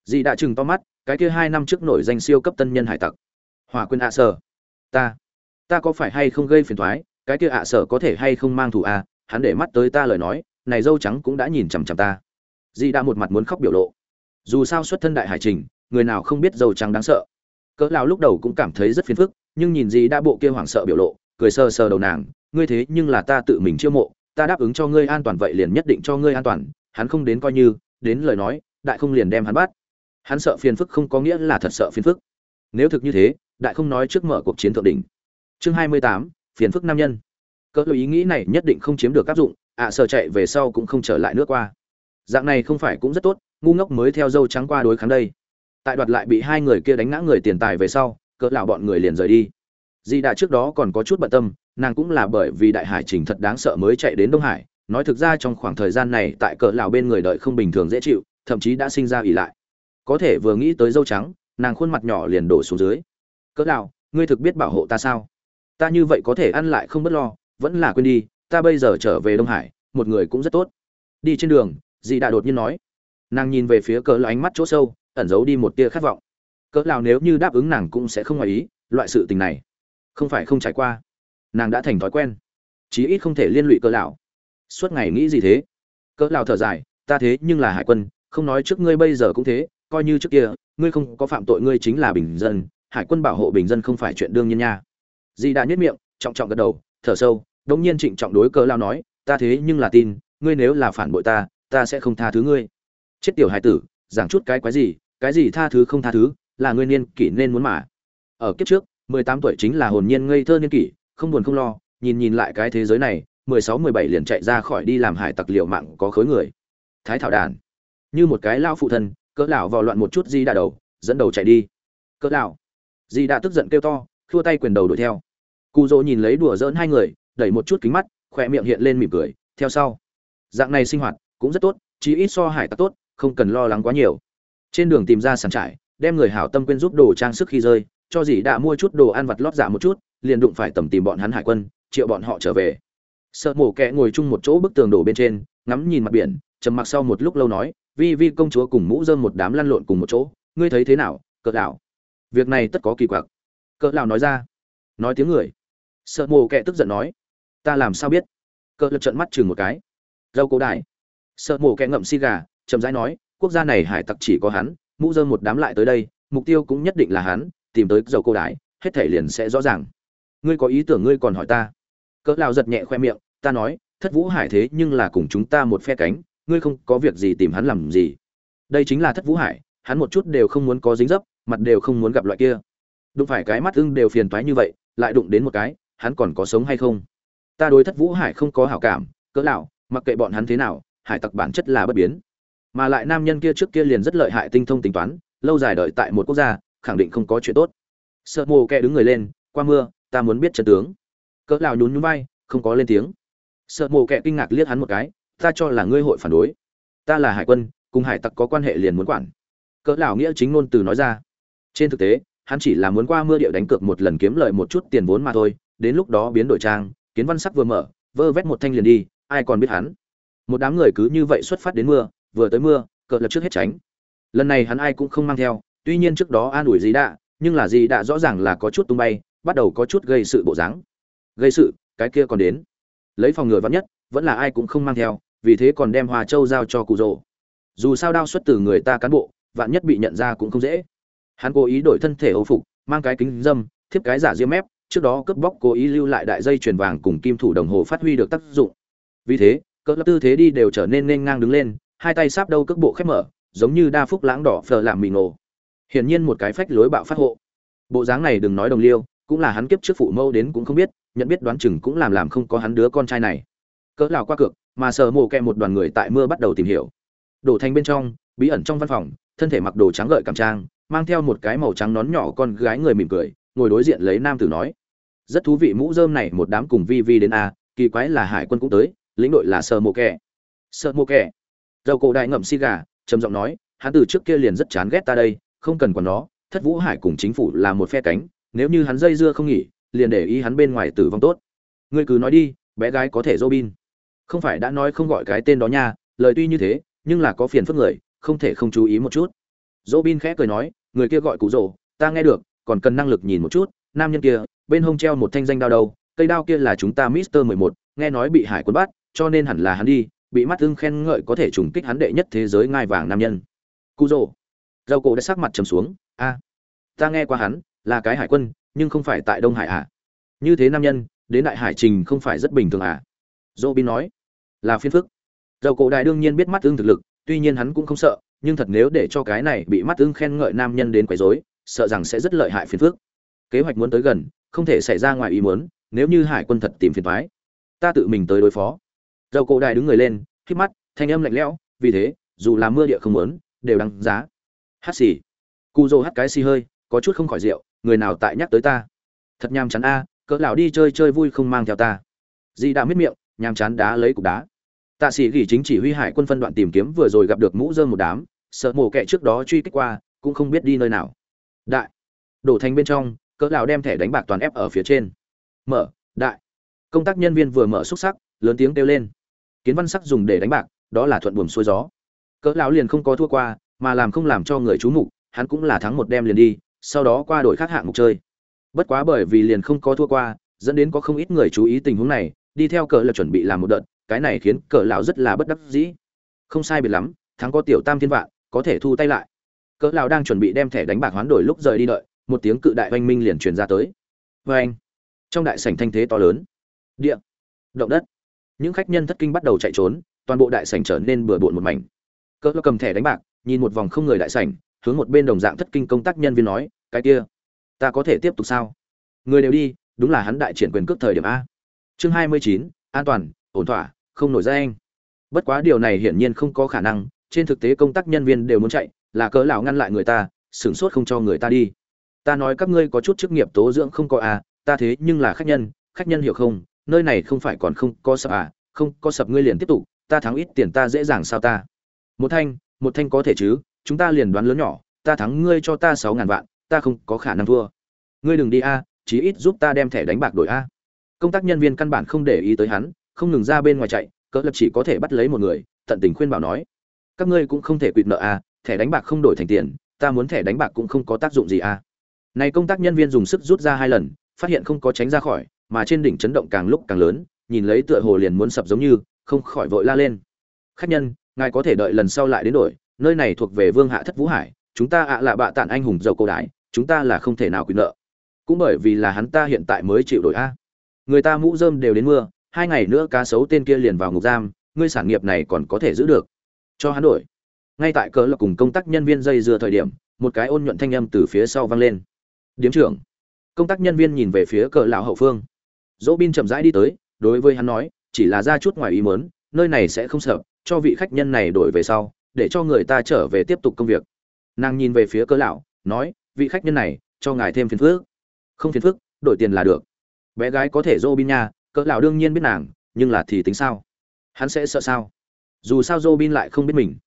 Dì đã chừng to mắt, cái kia hai năm trước nổi danh siêu cấp tân nhân hải tặc. Hỏa quyền ạ sở ta ta có phải hay không gây phiền toái cái kia ạ sở có thể hay không mang thủ à hắn để mắt tới ta lời nói, này dâu trắng cũng đã nhìn chằm chằm ta. Dì đã một mặt muốn khóc biểu lộ. Dù sao xuất thân đại hải trình, người nào không biết dâu trắng đáng sợ. Cỡ lão lúc đầu cũng cảm thấy rất phiền phức, nhưng nhìn dì đã bộ kia hoảng sợ biểu lộ, cười sờ sờ đầu nàng, ngươi thế nhưng là ta tự mình chiêu mộ ta đáp ứng cho ngươi an toàn vậy liền nhất định cho ngươi an toàn, hắn không đến coi như, đến lời nói, đại không liền đem hắn bắt. Hắn sợ phiền phức không có nghĩa là thật sợ phiền phức. Nếu thực như thế, đại không nói trước mở cuộc chiến thượng đỉnh. Chương hai mươi tám, phiền phức nam nhân. Cỡ lưu ý nghĩ này nhất định không chiếm được áp dụng, ạ à, sợ chạy về sau cũng không trở lại nước qua. Dạng này không phải cũng rất tốt, ngu ngốc mới theo dâu trắng qua đối kháng đây. Tại đoạt lại bị hai người kia đánh ngã người tiền tài về sau, cỡ lão bọn người liền rời đi di đã trước đó còn có chút bận tâm, nàng cũng là bởi vì đại hải trình thật đáng sợ mới chạy đến đông hải. Nói thực ra trong khoảng thời gian này tại cỡ lão bên người đợi không bình thường dễ chịu, thậm chí đã sinh ra ỉ lại. Có thể vừa nghĩ tới dâu trắng, nàng khuôn mặt nhỏ liền đổ xuống dưới. Cỡ lão ngươi thực biết bảo hộ ta sao? Ta như vậy có thể ăn lại không bất lo, vẫn là quên đi, ta bây giờ trở về đông hải, một người cũng rất tốt. Đi trên đường Dị đã đột nhiên nói. Nàng nhìn về phía cỡ lão ánh mắt chỗ sâu, ẩn giấu đi một tia khát vọng. Cỡ lão nếu như đáp ứng nàng cũng sẽ không ngoài ý, loại sự tình này không phải không trải qua. Nàng đã thành thói quen. Chí ít không thể liên lụy cỡ lão. Suốt ngày nghĩ gì thế? Cỡ lão thở dài, ta thế nhưng là hải quân, không nói trước ngươi bây giờ cũng thế, coi như trước kia, ngươi không có phạm tội ngươi chính là bình dân, hải quân bảo hộ bình dân không phải chuyện đương nhiên nha. Di đã nhếch miệng, trọng trọng gật đầu, thở sâu, đống nhiên trịnh trọng đối cỡ lão nói, ta thế nhưng là tin, ngươi nếu là phản bội ta ta sẽ không tha thứ ngươi. Chết tiểu hải tử, giảng chút cái quái gì, cái gì tha thứ không tha thứ, là ngươi niên kỷ nên muốn mà. Ở kiếp trước mười tám tuổi chính là hồn nhiên ngây thơ niên kỷ, không buồn không lo, nhìn nhìn lại cái thế giới này, mười sáu, mười bảy liền chạy ra khỏi đi làm hải tặc liệu mạng có khối người. Thái thảo đàn. Như một cái lao phụ thân, cỡ lão vào loạn một chút di đà đầu, dẫn đầu chạy đi. Cỡ lão. Di đà tức giận kêu to, khua tay quyền đầu đuổi theo. Cụ dỗ nhìn lấy đùa dỡn hai người, đẩy một chút kính mắt khoe miệng hiện lên mỉm cười, theo sau. Dạng này sinh hoạt, cũng rất tốt, chí ít so hải tặc tốt, không cần lo lắng quá nhiều. Trên đường tìm ra sàn trại đem người hảo tâm quên giúp đồ trang sức khi rơi cho dì đã mua chút đồ ăn vặt lót giả một chút, liền đụng phải tầm tìm bọn hắn hải quân, triệu bọn họ trở về. Sợ mổ kẹ ngồi chung một chỗ bức tường đổ bên trên, ngắm nhìn mặt biển, trầm mặc sau một lúc lâu nói, vi vi công chúa cùng mũ dơm một đám lăn lộn cùng một chỗ, ngươi thấy thế nào, cỡ Lão. việc này tất có kỳ quặc. Cỡ lão nói ra. Nói tiếng người. Sợ mổ kẹ tức giận nói, ta làm sao biết? Cỡ lật trận mắt chừng một cái. Râu cổ đại. Sợ mổ kẹ ngậm xi gà, chậm rãi nói, quốc gia này hải tặc chỉ có hắn, mũ dơm một đám lại tới đây, mục tiêu cũng nhất định là hắn tìm tới dầu cô đái, hết thể liền sẽ rõ ràng. Ngươi có ý tưởng ngươi còn hỏi ta. Cỡ lao giật nhẹ khoe miệng, ta nói, thất vũ hải thế nhưng là cùng chúng ta một phe cánh, ngươi không có việc gì tìm hắn làm gì. Đây chính là thất vũ hải, hắn một chút đều không muốn có dính dấp, mặt đều không muốn gặp loại kia. Đụng phải cái mắt ưng đều phiền toái như vậy, lại đụng đến một cái, hắn còn có sống hay không? Ta đối thất vũ hải không có hảo cảm, cỡ lão, mặc kệ bọn hắn thế nào, hải tặc bản chất là bất biến. Mà lại nam nhân kia trước kia liền rất lợi hại tinh thông tính toán, lâu dài đợi tại một quốc gia khẳng định không có chuyện tốt. Sợ mồ kẹ đứng người lên, qua mưa, ta muốn biết trận tướng. Cỡ lão nhún nhún vai, không có lên tiếng. Sợ mồ kẹ kinh ngạc liếc hắn một cái, ta cho là ngươi hội phản đối. Ta là hải quân, cùng hải tặc có quan hệ liền muốn quản. Cỡ lão nghĩa chính ngôn từ nói ra. Trên thực tế, hắn chỉ là muốn qua mưa điệu đánh cược một lần kiếm lợi một chút tiền vốn mà thôi, đến lúc đó biến đổi trang, kiến văn sắc vừa mở, vơ vét một thanh liền đi, ai còn biết hắn? Một đám người cứ như vậy xuất phát đến mưa, vừa tới mưa, cỡ lập trước hết tránh. Lần này hắn ai cũng không mang theo tuy nhiên trước đó an ủi gì đã nhưng là gì đã rõ ràng là có chút tung bay, bắt đầu có chút gây sự bộ dáng. Gây sự, cái kia còn đến. Lấy phòng ngừa vắn nhất, vẫn là ai cũng không mang theo, vì thế còn đem hòa châu giao cho cụ rồ. Dù sao đao xuất từ người ta cán bộ, vạn nhất bị nhận ra cũng không dễ. Hắn cố ý đổi thân thể âu phục, mang cái kính dâm, thiếp cái giả diêm mép, trước đó cướp bóc cố ý lưu lại đại dây chuyền vàng cùng kim thủ đồng hồ phát huy được tác dụng. Vì thế cỡ lập tư thế đi đều trở nên nên ngang đứng lên, hai tay sáp đâu cước bộ khép mở, giống như đa phúc lãng đỏ phờ làm mì nổ hiển nhiên một cái phách lối bạo phát hộ. Bộ dáng này đừng nói đồng liêu, cũng là hắn kiếp trước phụ mâu đến cũng không biết, nhận biết đoán chừng cũng làm làm không có hắn đứa con trai này. Cỡ lào qua cược mà sờ mồ kẹ một đoàn người tại mưa bắt đầu tìm hiểu. Đổ thành bên trong, bí ẩn trong văn phòng, thân thể mặc đồ trắng gợi cảm trang, mang theo một cái màu trắng nón nhỏ con gái người mỉm cười, ngồi đối diện lấy nam tử nói. Rất thú vị mũ rơm này một đám cùng vi vi đến a, kỳ quái là hải quân cũng tới, lĩnh đội là sờ mồ kẹ. Sờ mồ kẹ. Dầu cổ đại ngậm xi gà, trầm giọng nói, hắn từ trước kia liền rất chán ghét ta đây không cần quản nó, thất vũ hải cùng chính phủ là một phe cánh, nếu như hắn dây dưa không nghỉ, liền để ý hắn bên ngoài tử vong tốt. Ngươi cứ nói đi, bé gái có thể robin. Không phải đã nói không gọi cái tên đó nha, lời tuy như thế, nhưng là có phiền phức người, không thể không chú ý một chút. Robin khẽ cười nói, người kia gọi cụ rồ, ta nghe được, còn cần năng lực nhìn một chút, nam nhân kia, bên hông treo một thanh danh đao đầu cây đao kia là chúng ta mister mười một, nghe nói bị hải quân bắt, cho nên hẳn là hắn đi, bị mắt thương khen ngợi có thể trùng kích hắn đệ nhất thế giới ngai vàng nam nhân. Cụ rồ. Râu cổ đã sắc mặt trầm xuống. A, ta nghe qua hắn, là cái hải quân, nhưng không phải tại đông hải à? Như thế nam nhân, đến đại hải trình không phải rất bình thường à? Dô bin nói. Là phiên phức. Dầu cổ đại đương nhiên biết mắt tương thực lực, tuy nhiên hắn cũng không sợ, nhưng thật nếu để cho cái này bị mắt tương khen ngợi nam nhân đến quấy rối, sợ rằng sẽ rất lợi hại phiền phức. Kế hoạch muốn tới gần, không thể xảy ra ngoài ý muốn, nếu như hải quân thật tìm phiền thoái ta tự mình tới đối phó. Dầu cổ đại đứng người lên khi mắt, thanh âm lạnh lẽo, vì thế, dù là mưa địa không muốn, đều đáng giá hát xì. Cu dô hát cái xì hơi, có chút không khỏi rượu, người nào tại nhắc tới ta? Thật nham chán a, cỡ lão đi chơi chơi vui không mang theo ta. Di đã miết miệng nham chán đá lấy cục đá. Tạ sĩ gỉ chính chỉ huy hải quân phân đoạn tìm kiếm vừa rồi gặp được mũ dơm một đám, sợ mổ kẹ trước đó truy kích qua, cũng không biết đi nơi nào. Đại. Đổ thành bên trong, cỡ lão đem thẻ đánh bạc toàn ép ở phía trên. Mở, đại. Công tác nhân viên vừa mở xúc sắc, lớn tiếng kêu lên. Kiến văn sắc dùng để đánh bạc, đó là thuận buồm xuôi gió. Cỡ lão liền không có thua qua mà làm không làm cho người chú mục, hắn cũng là thắng một đêm liền đi, sau đó qua đổi khác hạng mục chơi. Bất quá bởi vì liền không có thua qua, dẫn đến có không ít người chú ý tình huống này, đi theo cỡ là chuẩn bị làm một đợt, cái này khiến cỡ lão rất là bất đắc dĩ. Không sai biệt lắm, thắng có tiểu tam thiên vạn, có thể thu tay lại. Cỡ lão đang chuẩn bị đem thẻ đánh bạc hoán đổi lúc rời đi đợi, một tiếng cự đại oanh minh liền truyền ra tới. Với anh trong đại sảnh thanh thế to lớn. Địa! Động đất! Những khách nhân thất kinh bắt đầu chạy trốn, toàn bộ đại sảnh trở nên bừa bộn một mảnh. Cỡ cầm thẻ đánh bạc nhìn một vòng không người đại sảnh, hướng một bên đồng dạng thất kinh công tác nhân viên nói, cái kia, ta có thể tiếp tục sao? Người đều đi, đúng là hắn đại triển quyền cước thời điểm a. Chương hai mươi chín, an toàn, ổn thỏa, không nổi ra anh bất quá điều này hiển nhiên không có khả năng, trên thực tế công tác nhân viên đều muốn chạy, là cỡ lão ngăn lại người ta, sửng sốt không cho người ta đi. Ta nói các ngươi có chút chức nghiệp tố dưỡng không có à ta thế nhưng là khách nhân khách nhân hiểu không, nơi này không phải còn không có sập à không có sập ngươi liền tiếp tục, ta thắng ít tiền ta dễ dàng sao ta? Một thanh một thanh có thể chứ, chúng ta liền đoán lớn nhỏ, ta thắng ngươi cho ta sáu ngàn vạn, ta không có khả năng thua. Ngươi đừng đi a, chí ít giúp ta đem thẻ đánh bạc đổi a. Công tác nhân viên căn bản không để ý tới hắn, không ngừng ra bên ngoài chạy, cỡ lập chỉ có thể bắt lấy một người, tận tình khuyên bảo nói. Các ngươi cũng không thể quỵt nợ a, thẻ đánh bạc không đổi thành tiền, ta muốn thẻ đánh bạc cũng không có tác dụng gì a. Này công tác nhân viên dùng sức rút ra hai lần, phát hiện không có tránh ra khỏi, mà trên đỉnh chấn động càng lúc càng lớn, nhìn lấy tựa hồ liền muốn sập giống như, không khỏi vội la lên. Khách nhân ngài có thể đợi lần sau lại đến đổi, nơi này thuộc về vương hạ thất vũ hải, chúng ta ạ là bạ tạn anh hùng giàu cổ đái chúng ta là không thể nào quyền nợ. Cũng bởi vì là hắn ta hiện tại mới chịu đổi a. Người ta mũ rơm đều đến mưa, hai ngày nữa cá sấu tên kia liền vào ngục giam, ngươi sản nghiệp này còn có thể giữ được. Cho hắn đổi. Ngay tại cỡ là cùng công tác nhân viên dây dưa thời điểm, một cái ôn nhuận thanh âm từ phía sau vang lên. Điếm trưởng. Công tác nhân viên nhìn về phía cỡ lão hậu phương. Dỗ bin chậm rãi đi tới, đối với hắn nói, chỉ là ra chút ngoài ý muốn, nơi này sẽ không sợ cho vị khách nhân này đổi về sau, để cho người ta trở về tiếp tục công việc. Nàng nhìn về phía cỡ lão, nói, vị khách nhân này, cho ngài thêm phiền phức. Không phiền phức, đổi tiền là được. Bé gái có thể Robin nha cỡ lão đương nhiên biết nàng, nhưng là thì tính sao? Hắn sẽ sợ sao? Dù sao Robin lại không biết mình.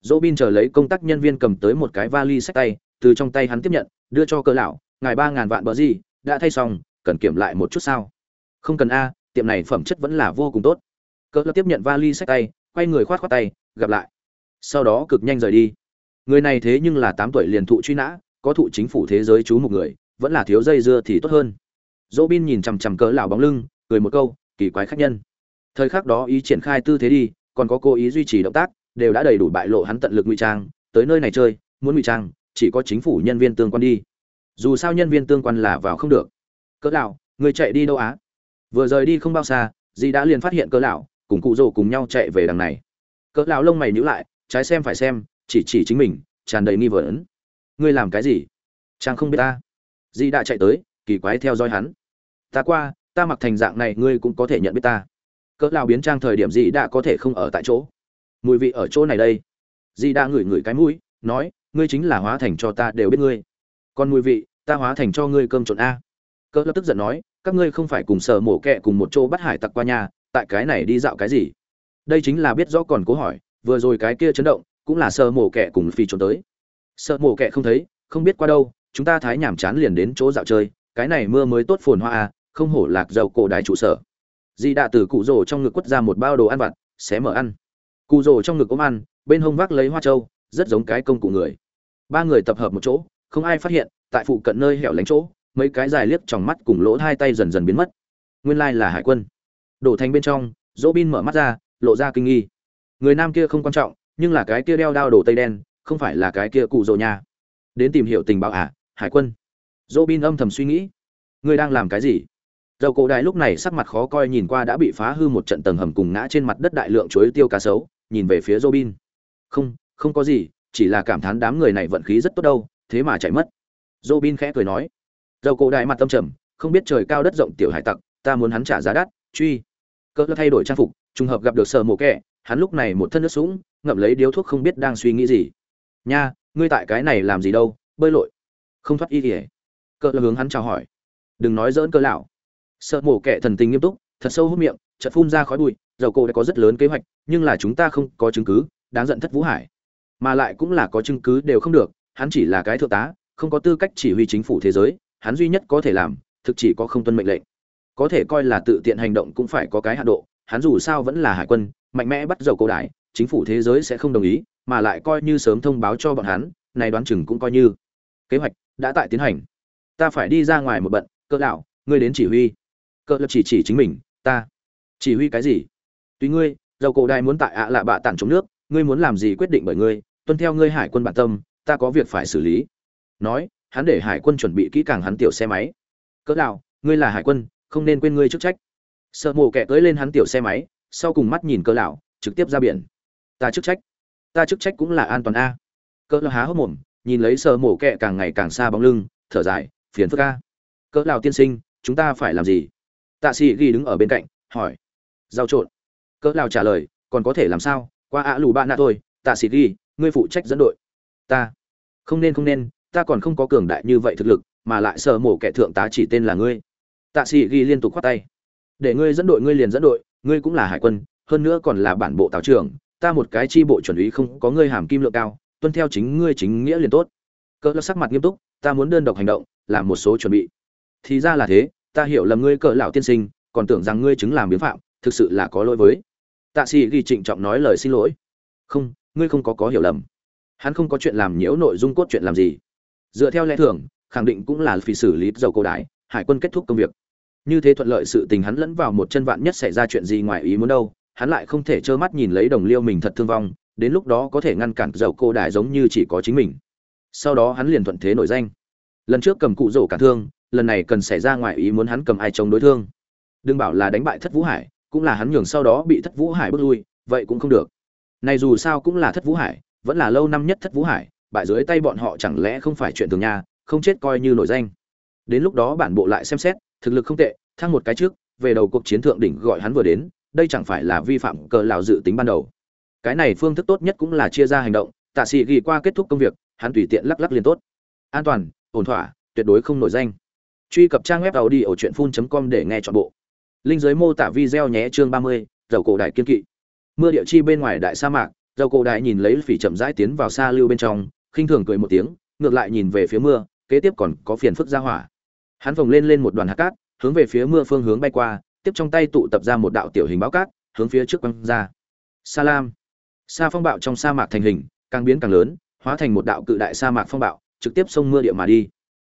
Robin chờ lấy công tác nhân viên cầm tới một cái vali sách tay, từ trong tay hắn tiếp nhận, đưa cho cỡ lão, ngài ba ngàn vạn bờ gì, đã thay xong, cần kiểm lại một chút sao? Không cần a, tiệm này phẩm chất vẫn là vô cùng tốt. Cỡ lão tiếp nhận vali sách tay quay người khoát khoát tay, gặp lại. Sau đó cực nhanh rời đi. Người này thế nhưng là tám tuổi liền thụ truy nã, có thụ chính phủ thế giới chú một người, vẫn là thiếu dây dưa thì tốt hơn. Dỗ bin nhìn chằm chằm cỡ lão bóng lưng, cười một câu, kỳ quái khách nhân. Thời khắc đó ý triển khai tư thế đi, còn có cố ý duy trì động tác, đều đã đầy đủ bại lộ hắn tận lực ngụy trang, tới nơi này chơi, muốn ngụy trang, chỉ có chính phủ nhân viên tương quan đi. Dù sao nhân viên tương quan là vào không được. Cỡ lão, người chạy đi đâu á? Vừa rời đi không bao xa gì đã liền phát hiện cỡ lão cùng cụ rồ cùng nhau chạy về đằng này. Cỡ lão lông mày nhíu lại, trái xem phải xem, chỉ chỉ chính mình, tràn đầy nghi vấn. Ngươi làm cái gì? Trang không biết ta. Di đã chạy tới, kỳ quái theo dõi hắn. Ta qua, ta mặc thành dạng này, ngươi cũng có thể nhận biết ta. Cỡ lão biến trang thời điểm di đã có thể không ở tại chỗ. Mùi vị ở chỗ này đây. Di đã ngửi ngửi cái mũi, nói, ngươi chính là hóa thành cho ta đều biết ngươi. Còn mùi vị, ta hóa thành cho ngươi cơm trộn a. Cỡ lập tức giận nói, các ngươi không phải cùng sở mổ kẹ cùng một chỗ bắt hải tặc qua nhà tại cái này đi dạo cái gì? Đây chính là biết rõ còn cố hỏi, vừa rồi cái kia chấn động, cũng là sơ mổ kẻ cùng phi trốn tới. Sợ mổ kẻ không thấy, không biết qua đâu, chúng ta thái nhảm chán liền đến chỗ dạo chơi, cái này mưa mới tốt phồn hoa à không hổ lạc dầu cổ đài trụ sở. Di đạ từ cụ rồ trong ngực quất ra một bao đồ ăn vặt, xé mở ăn. Cụ rồ trong ngực ôm ăn, bên hông vác lấy hoa trâu, rất giống cái công cụ người. Ba người tập hợp một chỗ, không ai phát hiện, tại phụ cận nơi hẻo lánh chỗ, mấy cái dài liếc trong mắt cùng lỗ hai tay dần dần biến mất. Nguyên lai là hải quân đổ thành bên trong dỗ bin mở mắt ra, lộ ra kinh nghi. Người nam kia không quan trọng, nhưng là cái kia đeo đao đồ tây đen, không phải là cái kia cụ rồ nha. Đến tìm hiểu tình báo à hải quân. Dỗ bin âm thầm suy nghĩ. Ngươi đang làm cái gì? Dầu cổ đại lúc này sắc mặt khó coi nhìn qua đã bị phá hư một trận tầng hầm cùng ngã trên mặt đất đại lượng chuối tiêu cá sấu, nhìn về phía robin. Không không có gì, chỉ là cảm thán đám người này vận khí rất tốt đâu, thế mà chạy mất. Robin khẽ cười nói. Dầu cổ đại mặt tâm trầm, không biết trời cao đất rộng tiểu hải tặc, ta muốn hắn trả giá đắt, truy cỡ thay đổi trang phục, trùng hợp gặp được sở mộ kẹ, hắn lúc này một thân nước sũng, ngậm lấy điếu thuốc không biết đang suy nghĩ gì. Nha, ngươi tại cái này làm gì đâu, bơi lội. Không thoát y ỉa cỡ hướng hắn chào hỏi. Đừng nói dỡn cơ lão. Sợ mổ kẹ thần tình nghiêm túc, thật sâu hút miệng, chợt phun ra khói bụi, dầu cổ đã có rất lớn kế hoạch, nhưng là chúng ta không có chứng cứ, đáng giận thất vũ hải. Mà lại cũng là có chứng cứ đều không được, hắn chỉ là cái thượng tá, không có tư cách chỉ huy chính phủ thế giới, hắn duy nhất có thể làm, thực chỉ có không tuân mệnh lệnh có thể coi là tự tiện hành động cũng phải có cái hạ độ, hắn dù sao vẫn là hải quân, mạnh mẽ bắt dầu cổ đại, chính phủ thế giới sẽ không đồng ý, mà lại coi như sớm thông báo cho bọn hắn, này đoán chừng cũng coi như kế hoạch đã tại tiến hành. Ta phải đi ra ngoài một bận, cỡ đạo ngươi đến chỉ huy. Cỡ lập chỉ chỉ chính mình, ta. Chỉ huy cái gì? Tùy ngươi, dầu cổ đại muốn tại ạ lạ bạ tản chống nước, ngươi muốn làm gì quyết định bởi ngươi, tuân theo ngươi hải quân bản tâm, ta có việc phải xử lý. Nói, hắn để hải quân chuẩn bị kỹ càng hắn tiểu xe máy. Cỡ đạo ngươi là hải quân không nên quên ngươi chức trách. Sợ mổ kẻ cưỡi lên hắn tiểu xe máy, sau cùng mắt nhìn cỡ lão, trực tiếp ra biển. Ta chức trách. Ta chức trách cũng là an toàn a. Cỡ lão há hốc mồm, nhìn lấy sợ mổ kẻ càng ngày càng xa bóng lưng, thở dài, phiền phức a. Cỡ lão tiên sinh, chúng ta phải làm gì? Tạ sĩ ghi đứng ở bên cạnh, hỏi. Giao trộn. Cỡ lão trả lời, còn có thể làm sao? Qua ạ lù bạn nạ thôi, tạ sĩ ghi, ngươi phụ trách dẫn đội. Ta. Không nên không nên, ta còn không có cường đại như vậy thực lực, mà lại sợ mổ kẻ thượng tá chỉ tên là ngươi tạ sĩ ghi liên tục khoát tay. Để ngươi dẫn đội ngươi liền dẫn đội ngươi cũng là hải quân hơn nữa còn là bản bộ tào trưởng ta một cái chi bộ chuẩn ý không có ngươi hàm kim lượng cao tuân theo chính ngươi chính nghĩa liền tốt. Cỡ lão sắc mặt nghiêm túc ta muốn đơn độc hành động làm một số chuẩn bị. Thì ra là thế ta hiểu lầm ngươi cỡ lão tiên sinh còn tưởng rằng ngươi chứng làm biến phạm thực sự là có lỗi với. Tạ sĩ ghi trịnh trọng nói lời xin lỗi. Không ngươi không có có hiểu lầm. Hắn không có chuyện làm nhiễu nội dung cốt chuyện làm gì. Dựa theo lẽ thường khẳng định cũng là phi xử lý dầu cổ đại, hải quân kết thúc công việc như thế thuận lợi sự tình hắn lẫn vào một chân vạn nhất xảy ra chuyện gì ngoài ý muốn đâu hắn lại không thể trơ mắt nhìn lấy đồng liêu mình thật thương vong đến lúc đó có thể ngăn cản dầu cô đài giống như chỉ có chính mình. Sau đó hắn liền thuận thế nổi danh. Lần trước cầm cụ rổ cả thương lần này cần xảy ra ngoài ý muốn hắn cầm ai chống đối thương. Đừng bảo là đánh bại thất vũ hải cũng là hắn nhường sau đó bị thất vũ hải bước lui vậy cũng không được. Này dù sao cũng là thất vũ hải vẫn là lâu năm nhất thất vũ hải bại dưới tay bọn họ chẳng lẽ không phải chuyện thường nhà, không chết coi như nổi danh. Đến lúc đó bản bộ lại xem xét thực lực không tệ, thăng một cái trước, về đầu cuộc chiến thượng đỉnh gọi hắn vừa đến, đây chẳng phải là vi phạm cờ lào dự tính ban đầu. Cái này phương thức tốt nhất cũng là chia ra hành động, tạ sĩ ghi qua kết thúc công việc, hắn tùy tiện lắc lắc liền tốt. An toàn, ổn thỏa, tuyệt đối không nổi danh. Truy cập trang web tàu đi ở truyện phun com để nghe chọn bộ. Linh giới mô tả video nhé, chương ba mươi, dầu cổ đại kiên kỵ. Mưa địa chi bên ngoài đại sa mạc, dầu cổ đại nhìn lấy phỉ chậm rãi tiến vào xa lưu bên trong, khinh thường cười một tiếng, ngược lại nhìn về phía mưa, kế tiếp còn có phiền phức ra hỏa hắn vồng lên lên một đoàn hạt cát, hướng về phía mưa phương hướng bay qua, tiếp trong tay tụ tập ra một đạo tiểu hình báo cát, hướng phía trước quăng ra. Lam. Sa phong bạo trong sa mạc thành hình, càng biến càng lớn, hóa thành một đạo cự đại sa mạc phong bạo, trực tiếp sông mưa địa mà đi.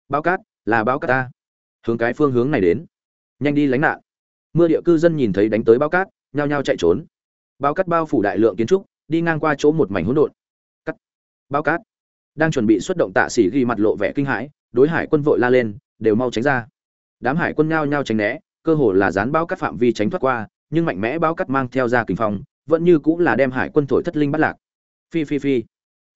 Báo cát, là báo cát ta. Hướng cái phương hướng này đến. Nhanh đi lánh nạn. Mưa địa cư dân nhìn thấy đánh tới báo cát, nhao nhao chạy trốn. Báo cát bao phủ đại lượng kiến trúc, đi ngang qua chỗ một mảnh hỗn độn. Cắt. Báo cát. Đang chuẩn bị xuất động tạ sĩ ghi mặt lộ vẻ kinh hãi, đối hải quân vội la lên đều mau tránh ra. Đám hải quân nhao nhao tránh né, cơ hồ là dán bao cắt phạm vi tránh thoát qua, nhưng mạnh mẽ bao cắt mang theo ra kình phong, vẫn như cũng là đem hải quân thổi thất linh bắt lạc. Phi phi phi.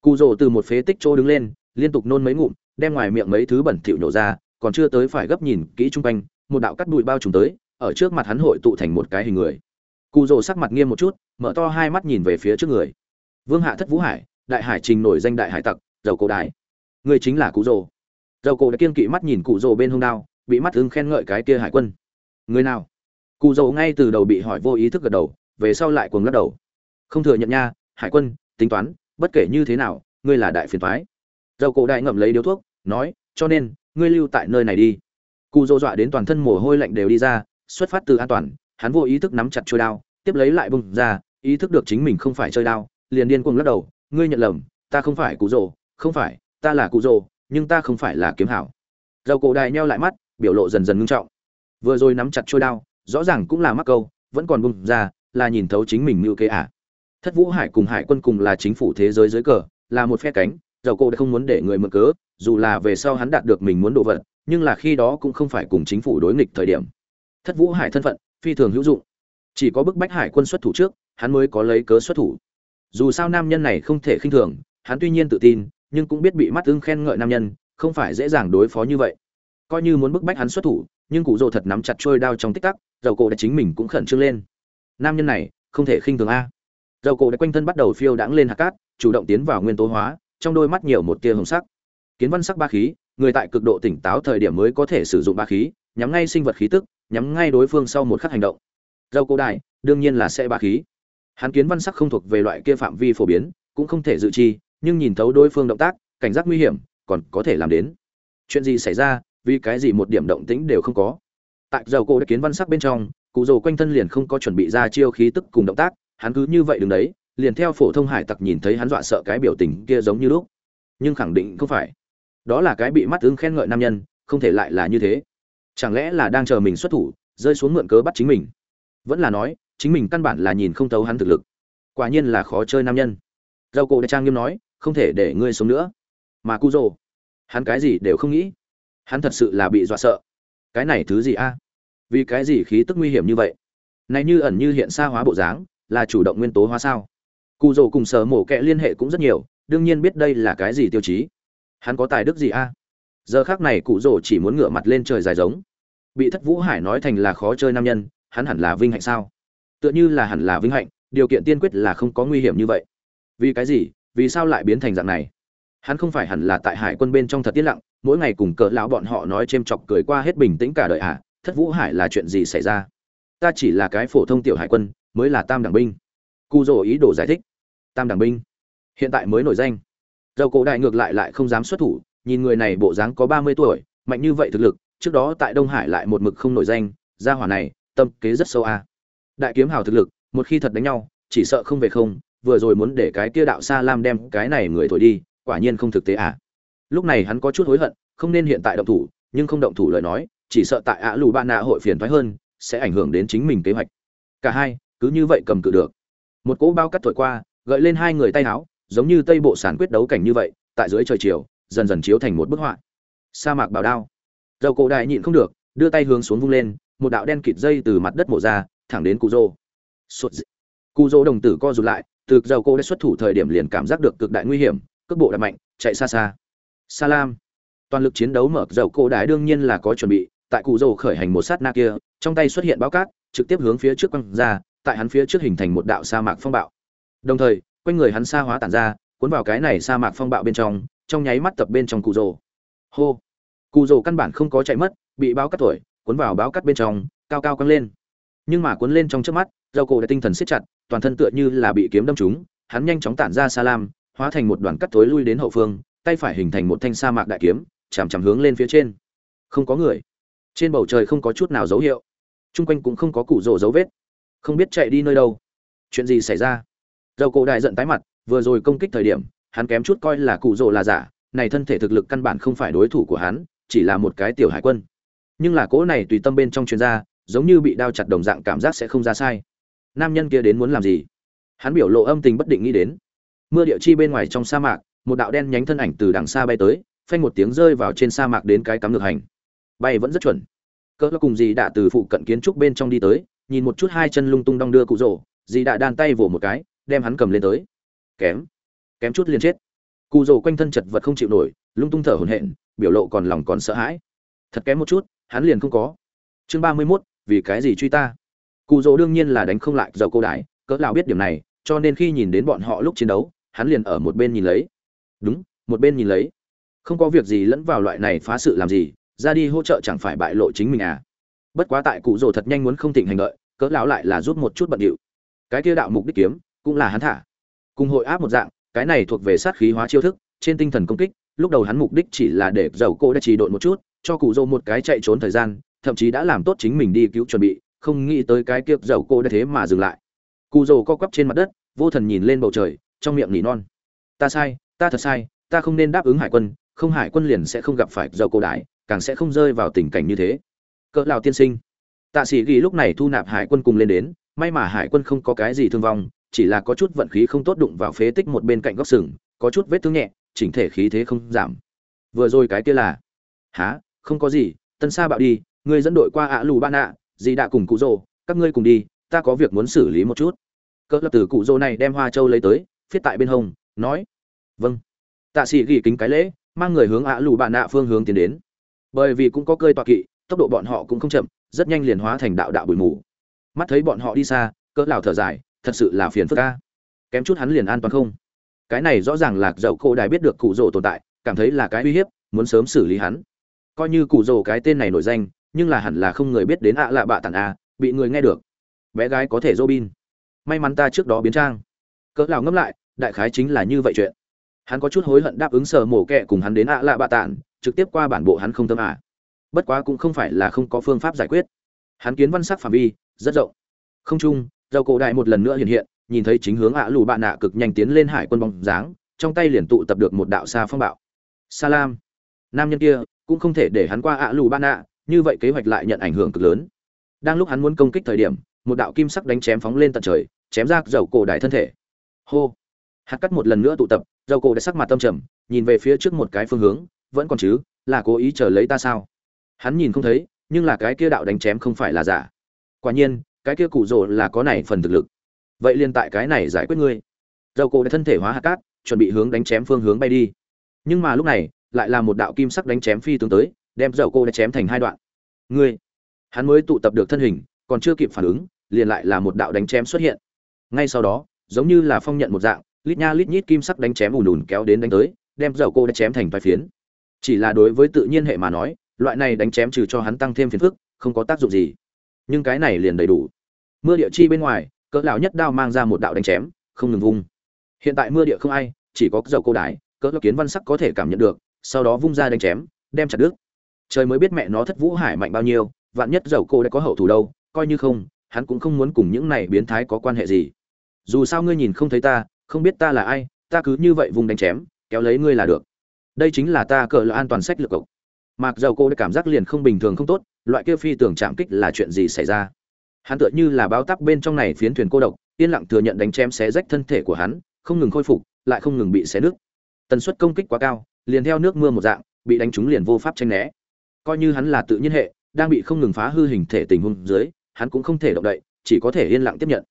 Cụ rồ từ một phế tích chỗ đứng lên, liên tục nôn mấy ngụm, đem ngoài miệng mấy thứ bẩn thỉu nhổ ra, còn chưa tới phải gấp nhìn kỹ chung quanh, một đạo cắt bụi bao trùm tới, ở trước mặt hắn hội tụ thành một cái hình người. Cụ rồ sắc mặt nghiêm một chút, mở to hai mắt nhìn về phía trước người. Vương hạ thất vũ hải, đại hải trình nổi danh đại hải tặc, dầu cổ đại. Người chính là cụ rồ dầu cổ đã kiên kỵ mắt nhìn cụ rồ bên hông đao, bị mắt ưng khen ngợi cái kia hải quân. Người nào? Cụ dầu ngay từ đầu bị hỏi vô ý thức gật đầu, về sau lại cuồng lắc đầu. Không thừa nhận nha, hải quân, tính toán, bất kể như thế nào, ngươi là đại phiền thoái dầu cổ đại ngậm lấy điếu thuốc, nói, cho nên, ngươi lưu tại nơi này đi. Cụ dầu dọa đến toàn thân mồ hôi lạnh đều đi ra, xuất phát từ an toàn, hắn vô ý thức nắm chặt trôi đao, tiếp lấy lại bưng ra, ý thức được chính mình không phải chơi đao, liền điên cuồng lắc đầu, ngươi nhận lầm, ta không phải cụ rồ, không phải, ta là cụ rồ nhưng ta không phải là kiếm hảo. Dầu cổ đại neo lại mắt, biểu lộ dần dần ngưng trọng. Vừa rồi nắm chặt trôi đao, rõ ràng cũng là mắc câu, vẫn còn bung ra, là nhìn thấu chính mình mưu kế à. thất vũ hải cùng hải quân cùng là chính phủ thế giới dưới cờ, là một phe cánh, dầu cô đã không muốn để người mượn cớ, dù là về sau hắn đạt được mình muốn đồ vật, nhưng là khi đó cũng không phải cùng chính phủ đối nghịch thời điểm. Thất vũ hải thân phận, phi thường hữu dụng. Chỉ có bức bách hải quân xuất thủ trước, hắn mới có lấy cớ xuất thủ. Dù sao nam nhân này không thể khinh thường, hắn tuy nhiên tự tin nhưng cũng biết bị mắt ưng khen ngợi nam nhân, không phải dễ dàng đối phó như vậy. Coi như muốn bức bách hắn xuất thủ, nhưng cụ rồ thật nắm chặt trôi đao trong tích tắc, dầu cổ đã chính mình cũng khẩn trương lên. Nam nhân này, không thể khinh thường a. Dầu cổ đã quanh thân bắt đầu phiêu đãng lên hạt cát, chủ động tiến vào nguyên tố hóa, trong đôi mắt nhiều một tia hồng sắc. Kiến văn sắc ba khí, người tại cực độ tỉnh táo thời điểm mới có thể sử dụng ba khí, nhắm ngay sinh vật khí tức, nhắm ngay đối phương sau một khắc hành động. Dầu cổ đại đương nhiên là sẽ ba khí. Hắn kiến văn sắc không thuộc về loại kia phạm vi phổ biến, cũng không thể dự chi nhưng nhìn thấu đối phương động tác, cảnh giác nguy hiểm còn có thể làm đến. Chuyện gì xảy ra, vì cái gì một điểm động tĩnh đều không có? Tại dầu cổ đã kiến văn sắc bên trong, cụ dầu quanh thân liền không có chuẩn bị ra chiêu khí tức cùng động tác, hắn cứ như vậy đứng đấy, liền theo phổ thông hải tặc nhìn thấy hắn dọa sợ cái biểu tình kia giống như lúc. Nhưng khẳng định không phải. Đó là cái bị mắt ứng khen ngợi nam nhân, không thể lại là như thế. Chẳng lẽ là đang chờ mình xuất thủ, rơi xuống mượn cớ bắt chính mình? Vẫn là nói, chính mình căn bản là nhìn không thấu hắn thực lực. Quả nhiên là khó chơi nam nhân. Dầu cổ đã trang nghiêm nói không thể để ngươi sống nữa. Mà cu rồ hắn cái gì đều không nghĩ. Hắn thật sự là bị dọa sợ. Cái này thứ gì a? Vì cái gì khí tức nguy hiểm như vậy? Này như ẩn như hiện xa hóa bộ dáng, là chủ động nguyên tố hóa sao? Cụ rồ cùng sở mổ kẹ liên hệ cũng rất nhiều, đương nhiên biết đây là cái gì tiêu chí. Hắn có tài đức gì a? Giờ khác này cụ rồ chỉ muốn ngửa mặt lên trời dài giống. Bị thất vũ hải nói thành là khó chơi nam nhân, hắn hẳn là vinh hạnh sao? Tựa như là hẳn là vinh hạnh, điều kiện tiên quyết là không có nguy hiểm như vậy. Vì cái gì? Vì sao lại biến thành dạng này? Hắn không phải hẳn là tại hải quân bên trong thật tiết lặng, mỗi ngày cùng cỡ lão bọn họ nói chêm chọc cười qua hết bình tĩnh cả đời à thất vũ hải là chuyện gì xảy ra? Ta chỉ là cái phổ thông tiểu hải quân, mới là tam đẳng binh. Cu dỗ ý đồ giải thích. Tam đẳng binh. Hiện tại mới nổi danh. Dầu cổ đại ngược lại lại không dám xuất thủ, nhìn người này bộ dáng có ba mươi tuổi, mạnh như vậy thực lực, trước đó tại đông hải lại một mực không nổi danh, gia hỏa này, tâm kế rất sâu a à. đại kiếm hào thực lực, một khi thật đánh nhau, chỉ sợ không về không vừa rồi muốn để cái kia đạo xa lam đem cái này người thổi đi, quả nhiên không thực tế à. Lúc này hắn có chút hối hận, không nên hiện tại động thủ, nhưng không động thủ lời nói, chỉ sợ tại ạ lù bạn nạ hội phiền thoái hơn, sẽ ảnh hưởng đến chính mình kế hoạch. Cả hai, cứ như vậy cầm cự được. Một cỗ bao cắt thổi qua, gợi lên hai người tay áo, giống như tây bộ sản quyết đấu cảnh như vậy, tại dưới trời chiều, dần dần chiếu thành một bức họa. Sa mạc bảo đao. Dầu cổ đại nhịn không được, đưa tay hướng xuống vung lên, một đạo đen kịt dây từ mặt đất mổ ra, thẳng đến cụ rô cụ rô đồng tử co rụt lại từ dầu cô đã xuất thủ thời điểm liền cảm giác được cực đại nguy hiểm, cước bộ đạp mạnh, chạy xa xa. Salam. Toàn lực chiến đấu mở dầu cô đái đương nhiên là có chuẩn bị, tại cụ dầu khởi hành một sát na kia, trong tay xuất hiện báo cát, trực tiếp hướng phía trước quăng ra, tại hắn phía trước hình thành một đạo sa mạc phong bạo. Đồng thời, quanh người hắn sa hóa tản ra, cuốn vào cái này sa mạc phong bạo bên trong trong nháy mắt tập bên trong cụ rồ. Hô. Cụ rồ căn bản không có chạy mất, bị báo cát tuổi cuốn vào báo cát bên trong, cao cao căng lên. Nhưng mà cuốn lên trong trước mắt dầu cổ đã tinh thần siết chặt toàn thân tựa như là bị kiếm đâm trúng, hắn nhanh chóng tản ra xa lam, hóa thành một đoàn cắt tối lui đến hậu phương, tay phải hình thành một thanh sa mạc đại kiếm, chằm chằm hướng lên phía trên. Không có người. Trên bầu trời không có chút nào dấu hiệu. Chung quanh cũng không có cụ rồ dấu vết. Không biết chạy đi nơi đâu. Chuyện gì xảy ra? Dầu cổ đại giận tái mặt, vừa rồi công kích thời điểm, hắn kém chút coi là cụ rồ là giả, này thân thể thực lực căn bản không phải đối thủ của hắn, chỉ là một cái tiểu hải quân. Nhưng là cỗ này tùy tâm bên trong chuyên gia, giống như bị đao chặt đồng dạng cảm giác sẽ không ra sai nam nhân kia đến muốn làm gì? Hắn biểu lộ âm tình bất định nghĩ đến. Mưa địa chi bên ngoài trong sa mạc, một đạo đen nhánh thân ảnh từ đằng xa bay tới, phanh một tiếng rơi vào trên sa mạc đến cái cắm ngược hành. Bay vẫn rất chuẩn. Cỡ cùng dì đã từ phụ cận kiến trúc bên trong đi tới, nhìn một chút hai chân lung tung đong đưa cụ rổ, dì đã đan tay vỗ một cái, đem hắn cầm lên tới. Kém. Kém chút liền chết. Cụ rổ quanh thân chật vật không chịu nổi, lung tung thở hổn hển, biểu lộ còn lòng còn sợ hãi. Thật kém một chút, hắn liền không có. Chương ba mươi mốt, vì cái gì truy ta? Cụ Dỗ đương nhiên là đánh không lại dầu cô đái, cỡ lão biết điểm này, cho nên khi nhìn đến bọn họ lúc chiến đấu, hắn liền ở một bên nhìn lấy. Đúng, một bên nhìn lấy. Không có việc gì lẫn vào loại này phá sự làm gì, ra đi hỗ trợ chẳng phải bại lộ chính mình à. Bất quá tại cụ rồ thật nhanh muốn không tỉnh hành lợi cỡ lão lại là rút một chút bận điệu. Cái kia đạo mục đích kiếm, cũng là hắn thả. Cùng hội áp một dạng, cái này thuộc về sát khí hóa chiêu thức, trên tinh thần công kích, lúc đầu hắn mục đích chỉ là để dầu cô đã trì độn một chút, cho cụ rồ một cái chạy trốn thời gian, thậm chí đã làm tốt chính mình đi cứu chuẩn bị không nghĩ tới cái kiếp dầu cô đã thế mà dừng lại. Cụ dầu co quắp trên mặt đất, vô thần nhìn lên bầu trời, trong miệng nỉ non. Ta sai, ta thật sai, ta không nên đáp ứng hải quân, không hải quân liền sẽ không gặp phải dầu cô đái càng sẽ không rơi vào tình cảnh như thế. Cỡ lào tiên sinh. Tạ sĩ ghi lúc này thu nạp hải quân cùng lên đến, may mà hải quân không có cái gì thương vong, chỉ là có chút vận khí không tốt đụng vào phế tích một bên cạnh góc sừng, có chút vết thương nhẹ, chỉnh thể khí thế không giảm. Vừa rồi cái kia là há không có gì, tân sa bạo đi, ngươi dẫn đội qua ạ lù ban ạ dì đã cùng cụ rồ các ngươi cùng đi, ta có việc muốn xử lý một chút. Cỡ lập từ cụ rồ này đem hoa châu lấy tới, phiết tại bên hông, nói vâng. Tạ sĩ ghi kính cái lễ, mang người hướng ạ lù bạn nạ phương hướng tiến đến. Bởi vì cũng có cơi tọa kỵ, tốc độ bọn họ cũng không chậm, rất nhanh liền hóa thành đạo đạo bụi mù. Mắt thấy bọn họ đi xa, cỡ lào thở dài, thật sự là phiền phức ca kém chút hắn liền an toàn không? Cái này rõ ràng là dậu cổ đài biết được cụ rồ tồn tại, cảm thấy là cái uy hiếp, muốn sớm xử lý hắn. Coi như cụ rồ cái tên này nổi danh nhưng là hẳn là không người biết đến ạ lạ bạ tàn a, bị người nghe được. Bé gái có thể dô bin may mắn ta trước đó biến trang. Cỡ lào ngẫm lại, đại khái chính là như vậy chuyện. Hắn có chút hối hận đáp ứng sờ mổ kẹ cùng hắn đến ạ lạ bạ tàn trực tiếp qua bản bộ hắn không tâm à. bất quá cũng không phải là không có phương pháp giải quyết. Hắn kiến văn sắc phạm vi, rất rộng. Không chung, dầu cổ đại một lần nữa hiện hiện, nhìn thấy chính hướng ạ lù bạn nạ cực nhanh tiến lên hải quân bóng dáng, trong tay liền tụ tập được một đạo xa phong bạo. Salam nam nhân kia, cũng không thể để hắn qua ạ lù bạn nạ như vậy kế hoạch lại nhận ảnh hưởng cực lớn. Đang lúc hắn muốn công kích thời điểm, một đạo kim sắc đánh chém phóng lên tận trời, chém ra dầu cổ đại thân thể. Hô! Hạt cắt một lần nữa tụ tập, dầu cổ đã sắc mặt tâm trầm, nhìn về phía trước một cái phương hướng, vẫn còn chứ, là cố ý chờ lấy ta sao? Hắn nhìn không thấy, nhưng là cái kia đạo đánh chém không phải là giả. Quả nhiên, cái kia cụ rồ là có này phần thực lực. Vậy liền tại cái này giải quyết ngươi. Dầu cổ đã thân thể hóa hạt cát, chuẩn bị hướng đánh chém phương hướng bay đi. Nhưng mà lúc này, lại là một đạo kim sắc đánh chém phi tướng tới đem dầu cô đã chém thành hai đoạn. Ngươi, hắn mới tụ tập được thân hình, còn chưa kịp phản ứng, liền lại là một đạo đánh chém xuất hiện. Ngay sau đó, giống như là phong nhận một dạng, lít nha lít nhít kim sắc đánh chém ùn ùn kéo đến đánh tới, đem dầu cô đã chém thành vài phiến. Chỉ là đối với tự nhiên hệ mà nói, loại này đánh chém trừ cho hắn tăng thêm phiền phức, không có tác dụng gì. Nhưng cái này liền đầy đủ. Mưa địa chi bên ngoài, cỡ lão nhất đao mang ra một đạo đánh chém, không ngừng vung. Hiện tại mưa địa không ai, chỉ có dầu cô đái, cỡ lão kiến văn sắc có thể cảm nhận được, sau đó vung ra đánh chém, đem chặt đứt trời mới biết mẹ nó thất vũ hải mạnh bao nhiêu, vạn nhất dầu cô đã có hậu thủ đâu, coi như không, hắn cũng không muốn cùng những này biến thái có quan hệ gì. Dù sao ngươi nhìn không thấy ta, không biết ta là ai, ta cứ như vậy vùng đánh chém, kéo lấy ngươi là được. Đây chính là ta cỡ là an toàn sách lược cộc mặc dầu cô đã cảm giác liền không bình thường không tốt, loại kia phi tưởng chạm kích là chuyện gì xảy ra? Hắn tựa như là báo tắc bên trong này phiến thuyền cô độc, yên lặng thừa nhận đánh chém xé rách thân thể của hắn, không ngừng khôi phục, lại không ngừng bị xé nước tần suất công kích quá cao, liền theo nước mưa một dạng, bị đánh trúng liền vô pháp tranh né coi như hắn là tự nhiên hệ, đang bị không ngừng phá hư hình thể tình huống dưới, hắn cũng không thể động đậy, chỉ có thể yên lặng tiếp nhận.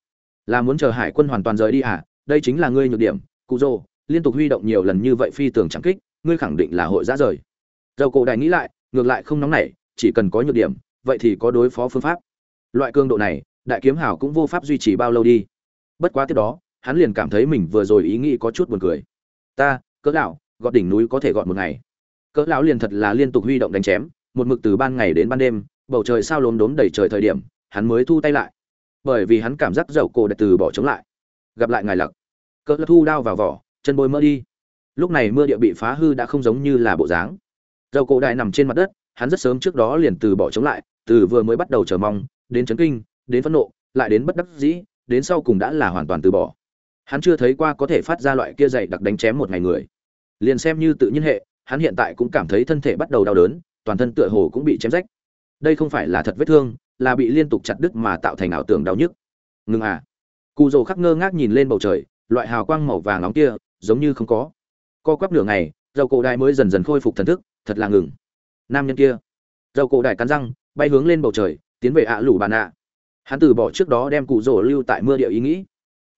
Là muốn chờ hải quân hoàn toàn rời đi à? Đây chính là ngươi nhược điểm, cụ rồ, liên tục huy động nhiều lần như vậy phi tường chẳng kích, ngươi khẳng định là hội ra rời. Dầu cổ đại nghĩ lại, ngược lại không nóng nảy, chỉ cần có nhược điểm, vậy thì có đối phó phương pháp. Loại cương độ này, đại kiếm hảo cũng vô pháp duy trì bao lâu đi. Bất quá tiếp đó, hắn liền cảm thấy mình vừa rồi ý nghĩ có chút buồn cười. Ta, cỡ lão, gọt đỉnh núi có thể gọt một ngày. Cỡ lão liền thật là liên tục huy động đánh chém một mực từ ban ngày đến ban đêm, bầu trời sao lốm đốm đầy trời thời điểm, hắn mới thu tay lại. Bởi vì hắn cảm giác dậu cổ đã từ bỏ chống lại. Gặp lại ngài lặc. Cỡ thu đao vào vỏ, chân bôi mỡ đi. Lúc này mưa địa bị phá hư đã không giống như là bộ dáng. Dầu cổ đại nằm trên mặt đất, hắn rất sớm trước đó liền từ bỏ chống lại, từ vừa mới bắt đầu chờ mong, đến chấn kinh, đến phẫn nộ, lại đến bất đắc dĩ, đến sau cùng đã là hoàn toàn từ bỏ. Hắn chưa thấy qua có thể phát ra loại kia dày đặc đánh chém một ngày người. Liền xem như tự nhiên hệ, hắn hiện tại cũng cảm thấy thân thể bắt đầu đau đớn toàn thân tựa hồ cũng bị chém rách. Đây không phải là thật vết thương, là bị liên tục chặt đứt mà tạo thành ảo tưởng đau nhức. Ngừng à. Cụ rồ khắc ngơ ngác nhìn lên bầu trời, loại hào quang màu vàng nóng kia, giống như không có. Co quắp nửa ngày, dầu cổ đại mới dần dần khôi phục thần thức, thật là ngừng. Nam nhân kia. Dầu cổ đại cắn răng, bay hướng lên bầu trời, tiến về ạ lủ bàn ạ hắn từ bỏ trước đó đem cụ rồ lưu tại mưa địa ý nghĩ.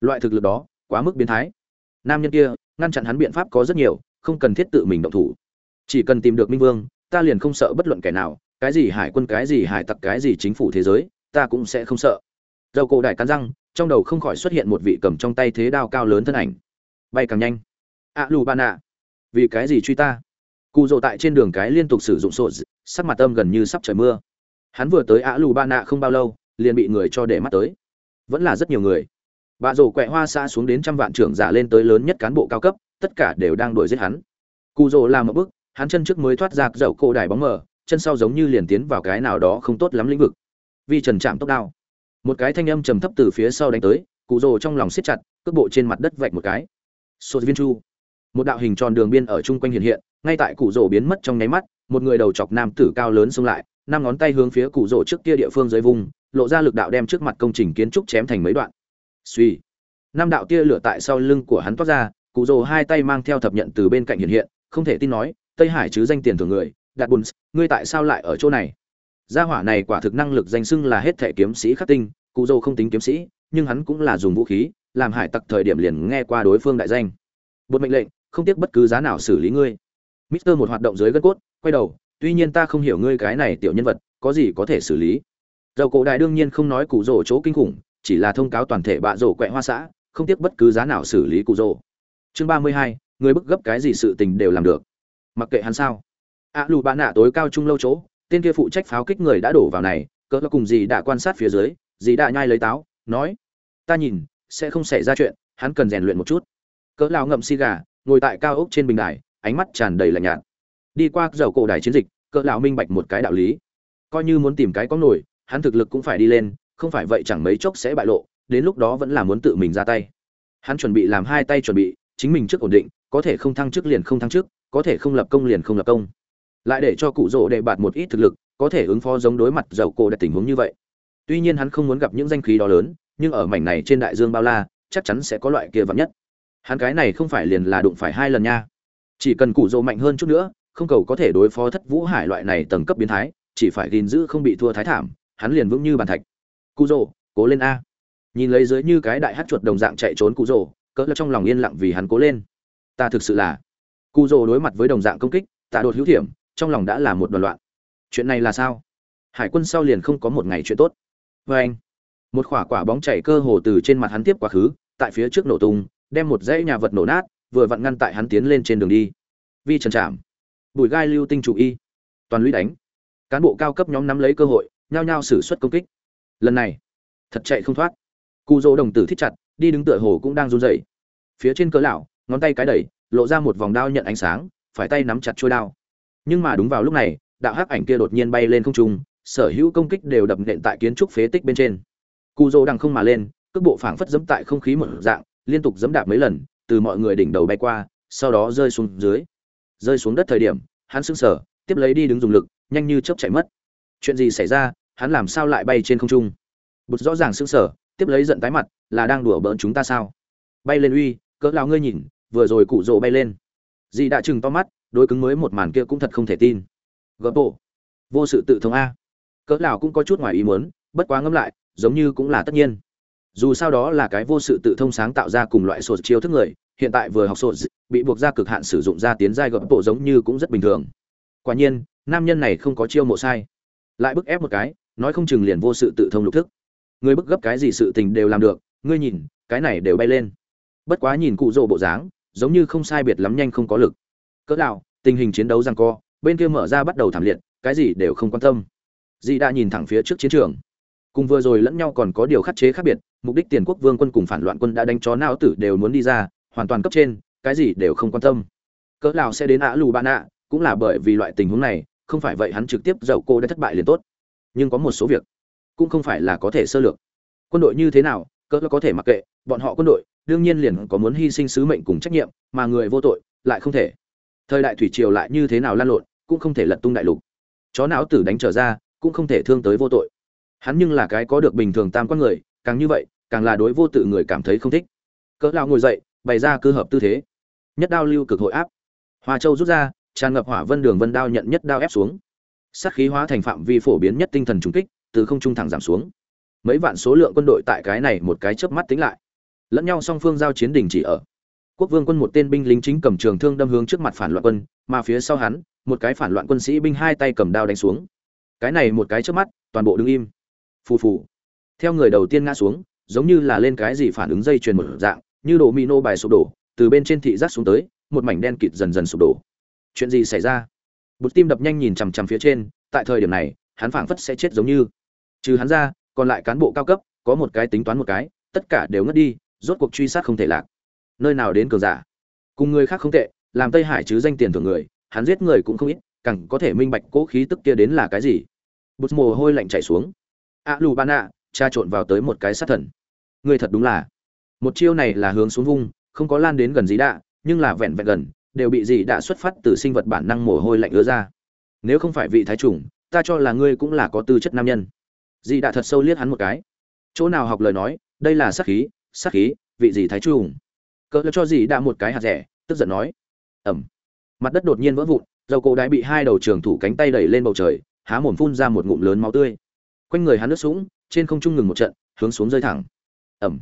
Loại thực lực đó, quá mức biến thái. Nam nhân kia, ngăn chặn hắn biện pháp có rất nhiều, không cần thiết tự mình động thủ. Chỉ cần tìm được minh vương ta liền không sợ bất luận kẻ nào, cái gì hải quân, cái gì hải tặc, cái gì chính phủ thế giới, ta cũng sẽ không sợ. Dầu cổ đại cắn răng, trong đầu không khỏi xuất hiện một vị cầm trong tay thế đao cao lớn thân ảnh. Bay càng nhanh. Ạ lù ban ạ vì cái gì truy ta? Cụ rộ tại trên đường cái liên tục sử dụng sổ sắc mặt âm gần như sắp trời mưa. Hắn vừa tới ạ lù ban ạ không bao lâu, liền bị người cho để mắt tới. Vẫn là rất nhiều người. Bà rổ quẹ hoa xa xuống đến trăm vạn trưởng giả lên tới lớn nhất cán bộ cao cấp, tất cả đều đang đuổi giết hắn. Cụ rồ làm một bước hắn chân trước mới thoát ra dậu cổ đài bóng mờ, chân sau giống như liền tiến vào cái nào đó không tốt lắm lĩnh vực. Vi trần chạm tốc đao. Một cái thanh âm trầm thấp từ phía sau đánh tới, cụ rồ trong lòng siết chặt, cước bộ trên mặt đất vạch một cái. Sô viên chu. Một đạo hình tròn đường biên ở chung quanh hiện hiện, ngay tại cụ rồ biến mất trong nháy mắt, một người đầu chọc nam tử cao lớn xông lại, năm ngón tay hướng phía cụ rồ trước kia địa phương dưới vùng, lộ ra lực đạo đem trước mặt công trình kiến trúc chém thành mấy đoạn. Suy năm đạo tia lửa tại sau lưng của hắn toát ra, cụ rồ hai tay mang theo thập nhận từ bên cạnh hiện hiện, không thể tin nói tây hải chứ danh tiền thưởng người đạt bùn, ngươi tại sao lại ở chỗ này? Gia hỏa này quả thực năng lực danh xưng là hết thể kiếm sĩ khắc tinh, cụ dâu không tính kiếm sĩ, nhưng hắn cũng là dùng vũ khí, làm hải tặc thời điểm liền nghe qua đối phương đại danh. Một mệnh lệnh, không tiếc bất cứ giá nào xử lý ngươi. Mister một hoạt động dưới gân cốt, quay đầu, tuy nhiên ta không hiểu ngươi cái này tiểu nhân vật, có gì có thể xử lý. Dầu cổ đại đương nhiên không nói cụ rồ chỗ kinh khủng, chỉ là thông cáo toàn thể bạ rổ quẹ hoa xã, không tiếc bất cứ giá nào xử lý cụ rồ chương ba mươi hai, người bức gấp cái gì sự tình đều làm được mặc kệ hắn sao. Ạ lù bạn nạ tối cao trung lâu chỗ, tên kia phụ trách pháo kích người đã đổ vào này, cỡ cùng gì đã quan sát phía dưới, dì đã nhai lấy táo, nói, ta nhìn, sẽ không xảy ra chuyện, hắn cần rèn luyện một chút. Cỡ lao ngậm xi gà, ngồi tại cao ốc trên bình đài, ánh mắt tràn đầy lạnh nhạt. Đi qua dầu cổ đài chiến dịch, cỡ lão minh bạch một cái đạo lý. Coi như muốn tìm cái có nổi, hắn thực lực cũng phải đi lên, không phải vậy chẳng mấy chốc sẽ bại lộ, đến lúc đó vẫn là muốn tự mình ra tay. Hắn chuẩn bị làm hai tay chuẩn bị, chính mình trước ổn định, có thể không thăng chức liền không thăng chức có thể không lập công liền không lập công. Lại để cho cụ rỗ đệ bạt một ít thực lực, có thể ứng phó giống đối mặt dầu cổ đặt tình huống như vậy. Tuy nhiên hắn không muốn gặp những danh khí đó lớn, nhưng ở mảnh này trên đại dương bao la, chắc chắn sẽ có loại kia vắng nhất. Hắn cái này không phải liền là đụng phải hai lần nha. Chỉ cần cụ rỗ mạnh hơn chút nữa, không cầu có thể đối phó thất vũ hải loại này tầng cấp biến thái, chỉ phải gìn giữ không bị thua thái thảm, hắn liền vững như bàn thạch. Cụ rỗ, cố lên a. Nhìn lấy dưới như cái đại hát chuột đồng dạng chạy trốn cụ rỗ, cỡ trong lòng yên lặng vì hắn cố lên. Ta thực sự là cụ rỗ đối mặt với đồng dạng công kích, tạ đột hữu thiểm, trong lòng đã là một đoàn loạn. Chuyện này là sao? Hải quân sau liền không có một ngày chuyện tốt. Vê anh, một quả quả bóng chảy cơ hồ từ trên mặt hắn tiếp quá khứ, tại phía trước nổ tung, đem một dãy nhà vật nổ nát, vừa vặn ngăn tại hắn tiến lên trên đường đi. Vi trần trạm bùi gai lưu tinh chủ y, toàn lũy đánh. Cán bộ cao cấp nhóm nắm lấy cơ hội, nhao nhao xử suất công kích. Lần này, thật chạy không thoát. Cụ dỗ đồng tử thích chặt, đi đứng tựa hồ cũng đang run rẩy. Phía trên cỡ lão, ngón tay cái đẩy lộ ra một vòng đao nhận ánh sáng, phải tay nắm chặt chuôi đao. Nhưng mà đúng vào lúc này, đạo hắc ảnh kia đột nhiên bay lên không trung, sở hữu công kích đều đập nện tại kiến trúc phế tích bên trên. Cụ dỗ đằng không mà lên, cước bộ phảng phất dẫm tại không khí một dạng, liên tục dẫm đạp mấy lần, từ mọi người đỉnh đầu bay qua, sau đó rơi xuống dưới. Rơi xuống đất thời điểm, hắn sững sờ, tiếp lấy đi đứng dùng lực, nhanh như chớp chạy mất. Chuyện gì xảy ra, hắn làm sao lại bay trên không trung? Bụt rõ ràng sững sờ, tiếp lấy giận tái mặt, là đang đùa bỡn chúng ta sao? Bay lên uy, cỡ lao ngươi nhìn vừa rồi cụ rỗ bay lên. Dì đã chừng to mắt, đối cứng mới một màn kia cũng thật không thể tin. Gấp bộ. Vô sự tự thống a. Cỡ lão cũng có chút ngoài ý muốn, bất quá ngẫm lại, giống như cũng là tất nhiên. Dù sao đó là cái vô sự tự thông sáng tạo ra cùng loại sột chiêu thức người, hiện tại vừa học sột, bị buộc ra cực hạn sử dụng ra tiến giai gấp bộ giống như cũng rất bình thường. Quả nhiên, nam nhân này không có chiêu mộ sai. Lại bức ép một cái, nói không chừng liền vô sự tự thông lục thức. Ngươi bức gấp cái gì sự tình đều làm được, ngươi nhìn, cái này đều bay lên bất quá nhìn cụ rộ bộ dáng, giống như không sai biệt lắm nhanh không có lực. Cỡ nào, tình hình chiến đấu giằng co, bên kia mở ra bắt đầu thảm liệt, cái gì đều không quan tâm. Dì đã nhìn thẳng phía trước chiến trường. Cùng vừa rồi lẫn nhau còn có điều khắc chế khác biệt, mục đích tiền quốc vương quân cùng phản loạn quân đã đánh chó não tử đều muốn đi ra, hoàn toàn cấp trên, cái gì đều không quan tâm. Cỡ nào sẽ đến ả lù bạn ạ cũng là bởi vì loại tình huống này, không phải vậy hắn trực tiếp dậu cô đã thất bại liền tốt. Nhưng có một số việc, cũng không phải là có thể sơ lược. Quân đội như thế nào, cỡ có thể mặc kệ, bọn họ quân đội đương nhiên liền có muốn hy sinh sứ mệnh cùng trách nhiệm, mà người vô tội lại không thể. Thời đại thủy triều lại như thế nào lan lộn, cũng không thể lật tung đại lục. Chó não tử đánh trở ra, cũng không thể thương tới vô tội. Hắn nhưng là cái có được bình thường tam quan người, càng như vậy, càng là đối vô tự người cảm thấy không thích. Cỡ lão ngồi dậy, bày ra cơ hợp tư thế. Nhất đao lưu cực hội áp. Hoa châu rút ra, tràn ngập hỏa vân đường vân đao nhận nhất đao ép xuống. Sát khí hóa thành phạm vi phổ biến nhất tinh thần trùng kích, từ không trung thẳng giảm xuống. Mấy vạn số lượng quân đội tại cái này một cái chớp mắt tính lại lẫn nhau song phương giao chiến đình chỉ ở. Quốc vương quân một tên binh lính chính cầm trường thương đâm hướng trước mặt phản loạn quân, mà phía sau hắn, một cái phản loạn quân sĩ binh hai tay cầm đao đánh xuống. Cái này một cái trước mắt, toàn bộ đứng im. Phù phù. Theo người đầu tiên ngã xuống, giống như là lên cái gì phản ứng dây chuyền một dạng, như đổ mino bài sụp đổ, từ bên trên thị giác xuống tới, một mảnh đen kịt dần dần sụp đổ. Chuyện gì xảy ra? Bụt tim đập nhanh nhìn chằm chằm phía trên, tại thời điểm này, hắn phảng phất sẽ chết giống như. Trừ hắn ra, còn lại cán bộ cao cấp, có một cái tính toán một cái, tất cả đều ngất đi rốt cuộc truy sát không thể lạc. Nơi nào đến cường giả? Cùng người khác không tệ, làm tây hải chứ danh tiền thưởng người, hắn giết người cũng không ít, càng có thể minh bạch cố khí tức kia đến là cái gì. Bút mồ hôi lạnh chảy xuống. A lù ban ạ cha trộn vào tới một cái sát thần. Người thật đúng là. Một chiêu này là hướng xuống vung, không có lan đến gần dí đạ nhưng là vẹn vẹn gần, đều bị dì đã xuất phát từ sinh vật bản năng mồ hôi lạnh ứa ra. Nếu không phải vị thái trùng ta cho là ngươi cũng là có tư chất nam nhân. Dị đã thật sâu liếc hắn một cái. Chỗ nào học lời nói, đây là sát khí sát khí, vị gì thái trùng? Cỡ cho gì đã một cái hạt rẻ, tức giận nói. Ẩm. Mặt đất đột nhiên vỡ vụn, dầu cổ đái bị hai đầu trường thủ cánh tay đẩy lên bầu trời, há mồm phun ra một ngụm lớn máu tươi. Quanh người hắn nước sũng, trên không trung ngừng một trận, hướng xuống rơi thẳng. Ẩm.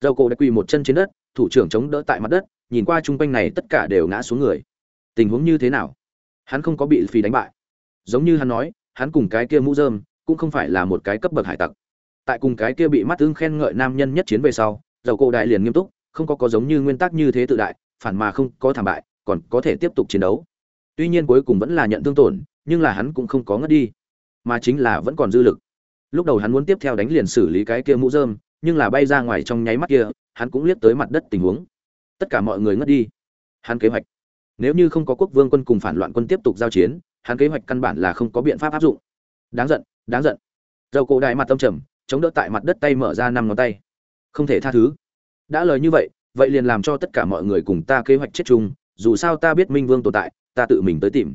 Dầu cổ đã quỳ một chân trên đất, thủ trưởng chống đỡ tại mặt đất, nhìn qua chung quanh này tất cả đều ngã xuống người. Tình huống như thế nào? Hắn không có bị phi đánh bại. Giống như hắn nói, hắn cùng cái kia mũ dơm cũng không phải là một cái cấp bậc hải tặc. Tại cùng cái kia bị mắt tương khen ngợi nam nhân nhất chiến về sau dầu cổ đại liền nghiêm túc, không có có giống như nguyên tắc như thế tự đại, phản mà không có thảm bại, còn có thể tiếp tục chiến đấu. Tuy nhiên cuối cùng vẫn là nhận thương tổn, nhưng là hắn cũng không có ngất đi, mà chính là vẫn còn dư lực. Lúc đầu hắn muốn tiếp theo đánh liền xử lý cái kia mũ dơm nhưng là bay ra ngoài trong nháy mắt kia, hắn cũng liếc tới mặt đất tình huống. Tất cả mọi người ngất đi. Hắn kế hoạch. Nếu như không có quốc vương quân cùng phản loạn quân tiếp tục giao chiến, hắn kế hoạch căn bản là không có biện pháp áp dụng. Đáng giận đáng giận. Dầu cổ đại mặt tâm trầm, chống đỡ tại mặt đất tay mở ra năm ngón tay không thể tha thứ. Đã lời như vậy vậy liền làm cho tất cả mọi người cùng ta kế hoạch chết chung, dù sao ta biết minh vương tồn tại, ta tự mình tới tìm.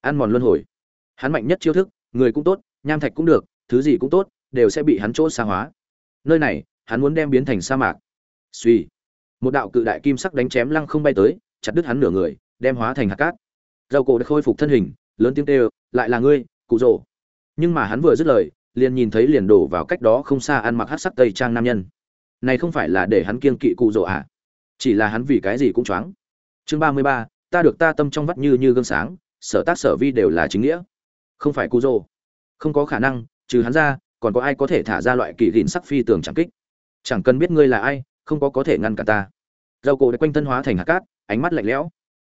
Ăn mòn luân hồi. Hắn mạnh nhất chiêu thức, người cũng tốt, nham thạch cũng được, thứ gì cũng tốt, đều sẽ bị hắn chỗ xa hóa. Nơi này, hắn muốn đem biến thành sa mạc. Suy một đạo cự đại kim sắc đánh chém lăng không bay tới, chặt đứt hắn nửa người, đem hóa thành hạt cát. Dầu cổ đã khôi phục thân hình, lớn tiếng kêu, lại là ngươi, cụ rồ. Nhưng mà hắn vừa dứt lời, liền nhìn thấy liền đổ vào cách đó không xa ăn mặc hát sắc tây trang nam nhân này không phải là để hắn kiêng kỵ cụ rồ à? Chỉ là hắn vì cái gì cũng choáng. Chương ba mươi ba, ta được ta tâm trong vắt như như gương sáng, sở tác sở vi đều là chính nghĩa. Không phải cụ rồ không có khả năng, trừ hắn ra, còn có ai có thể thả ra loại kỳ gìn sắc phi tường chẳng kích? Chẳng cần biết ngươi là ai, không có có thể ngăn cả ta. Dầu cổ đã quanh thân hóa thành hạt cát, ánh mắt lạnh lẽo.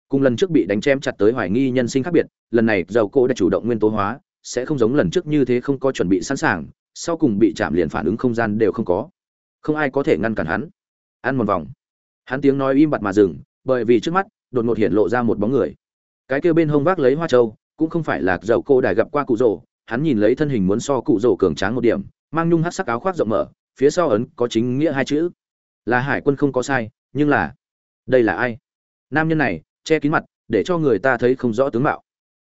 Cùng lần trước bị đánh chém chặt tới hoài nghi nhân sinh khác biệt, lần này dầu cổ đã chủ động nguyên tố hóa, sẽ không giống lần trước như thế không có chuẩn bị sẵn sàng, sau cùng bị chạm liền phản ứng không gian đều không có không ai có thể ngăn cản hắn. Ăn một vòng. Hắn tiếng nói im bặt mà dừng, bởi vì trước mắt, đột ngột hiện lộ ra một bóng người. Cái kia bên hông vác lấy hoa châu, cũng không phải là dậu cô đài gặp qua cụ rồ. Hắn nhìn lấy thân hình muốn so cụ rồ cường tráng một điểm, mang nhung hát sắc áo khoác rộng mở, phía sau ấn có chính nghĩa hai chữ. Là hải quân không có sai, nhưng là, đây là ai? Nam nhân này, che kín mặt, để cho người ta thấy không rõ tướng mạo.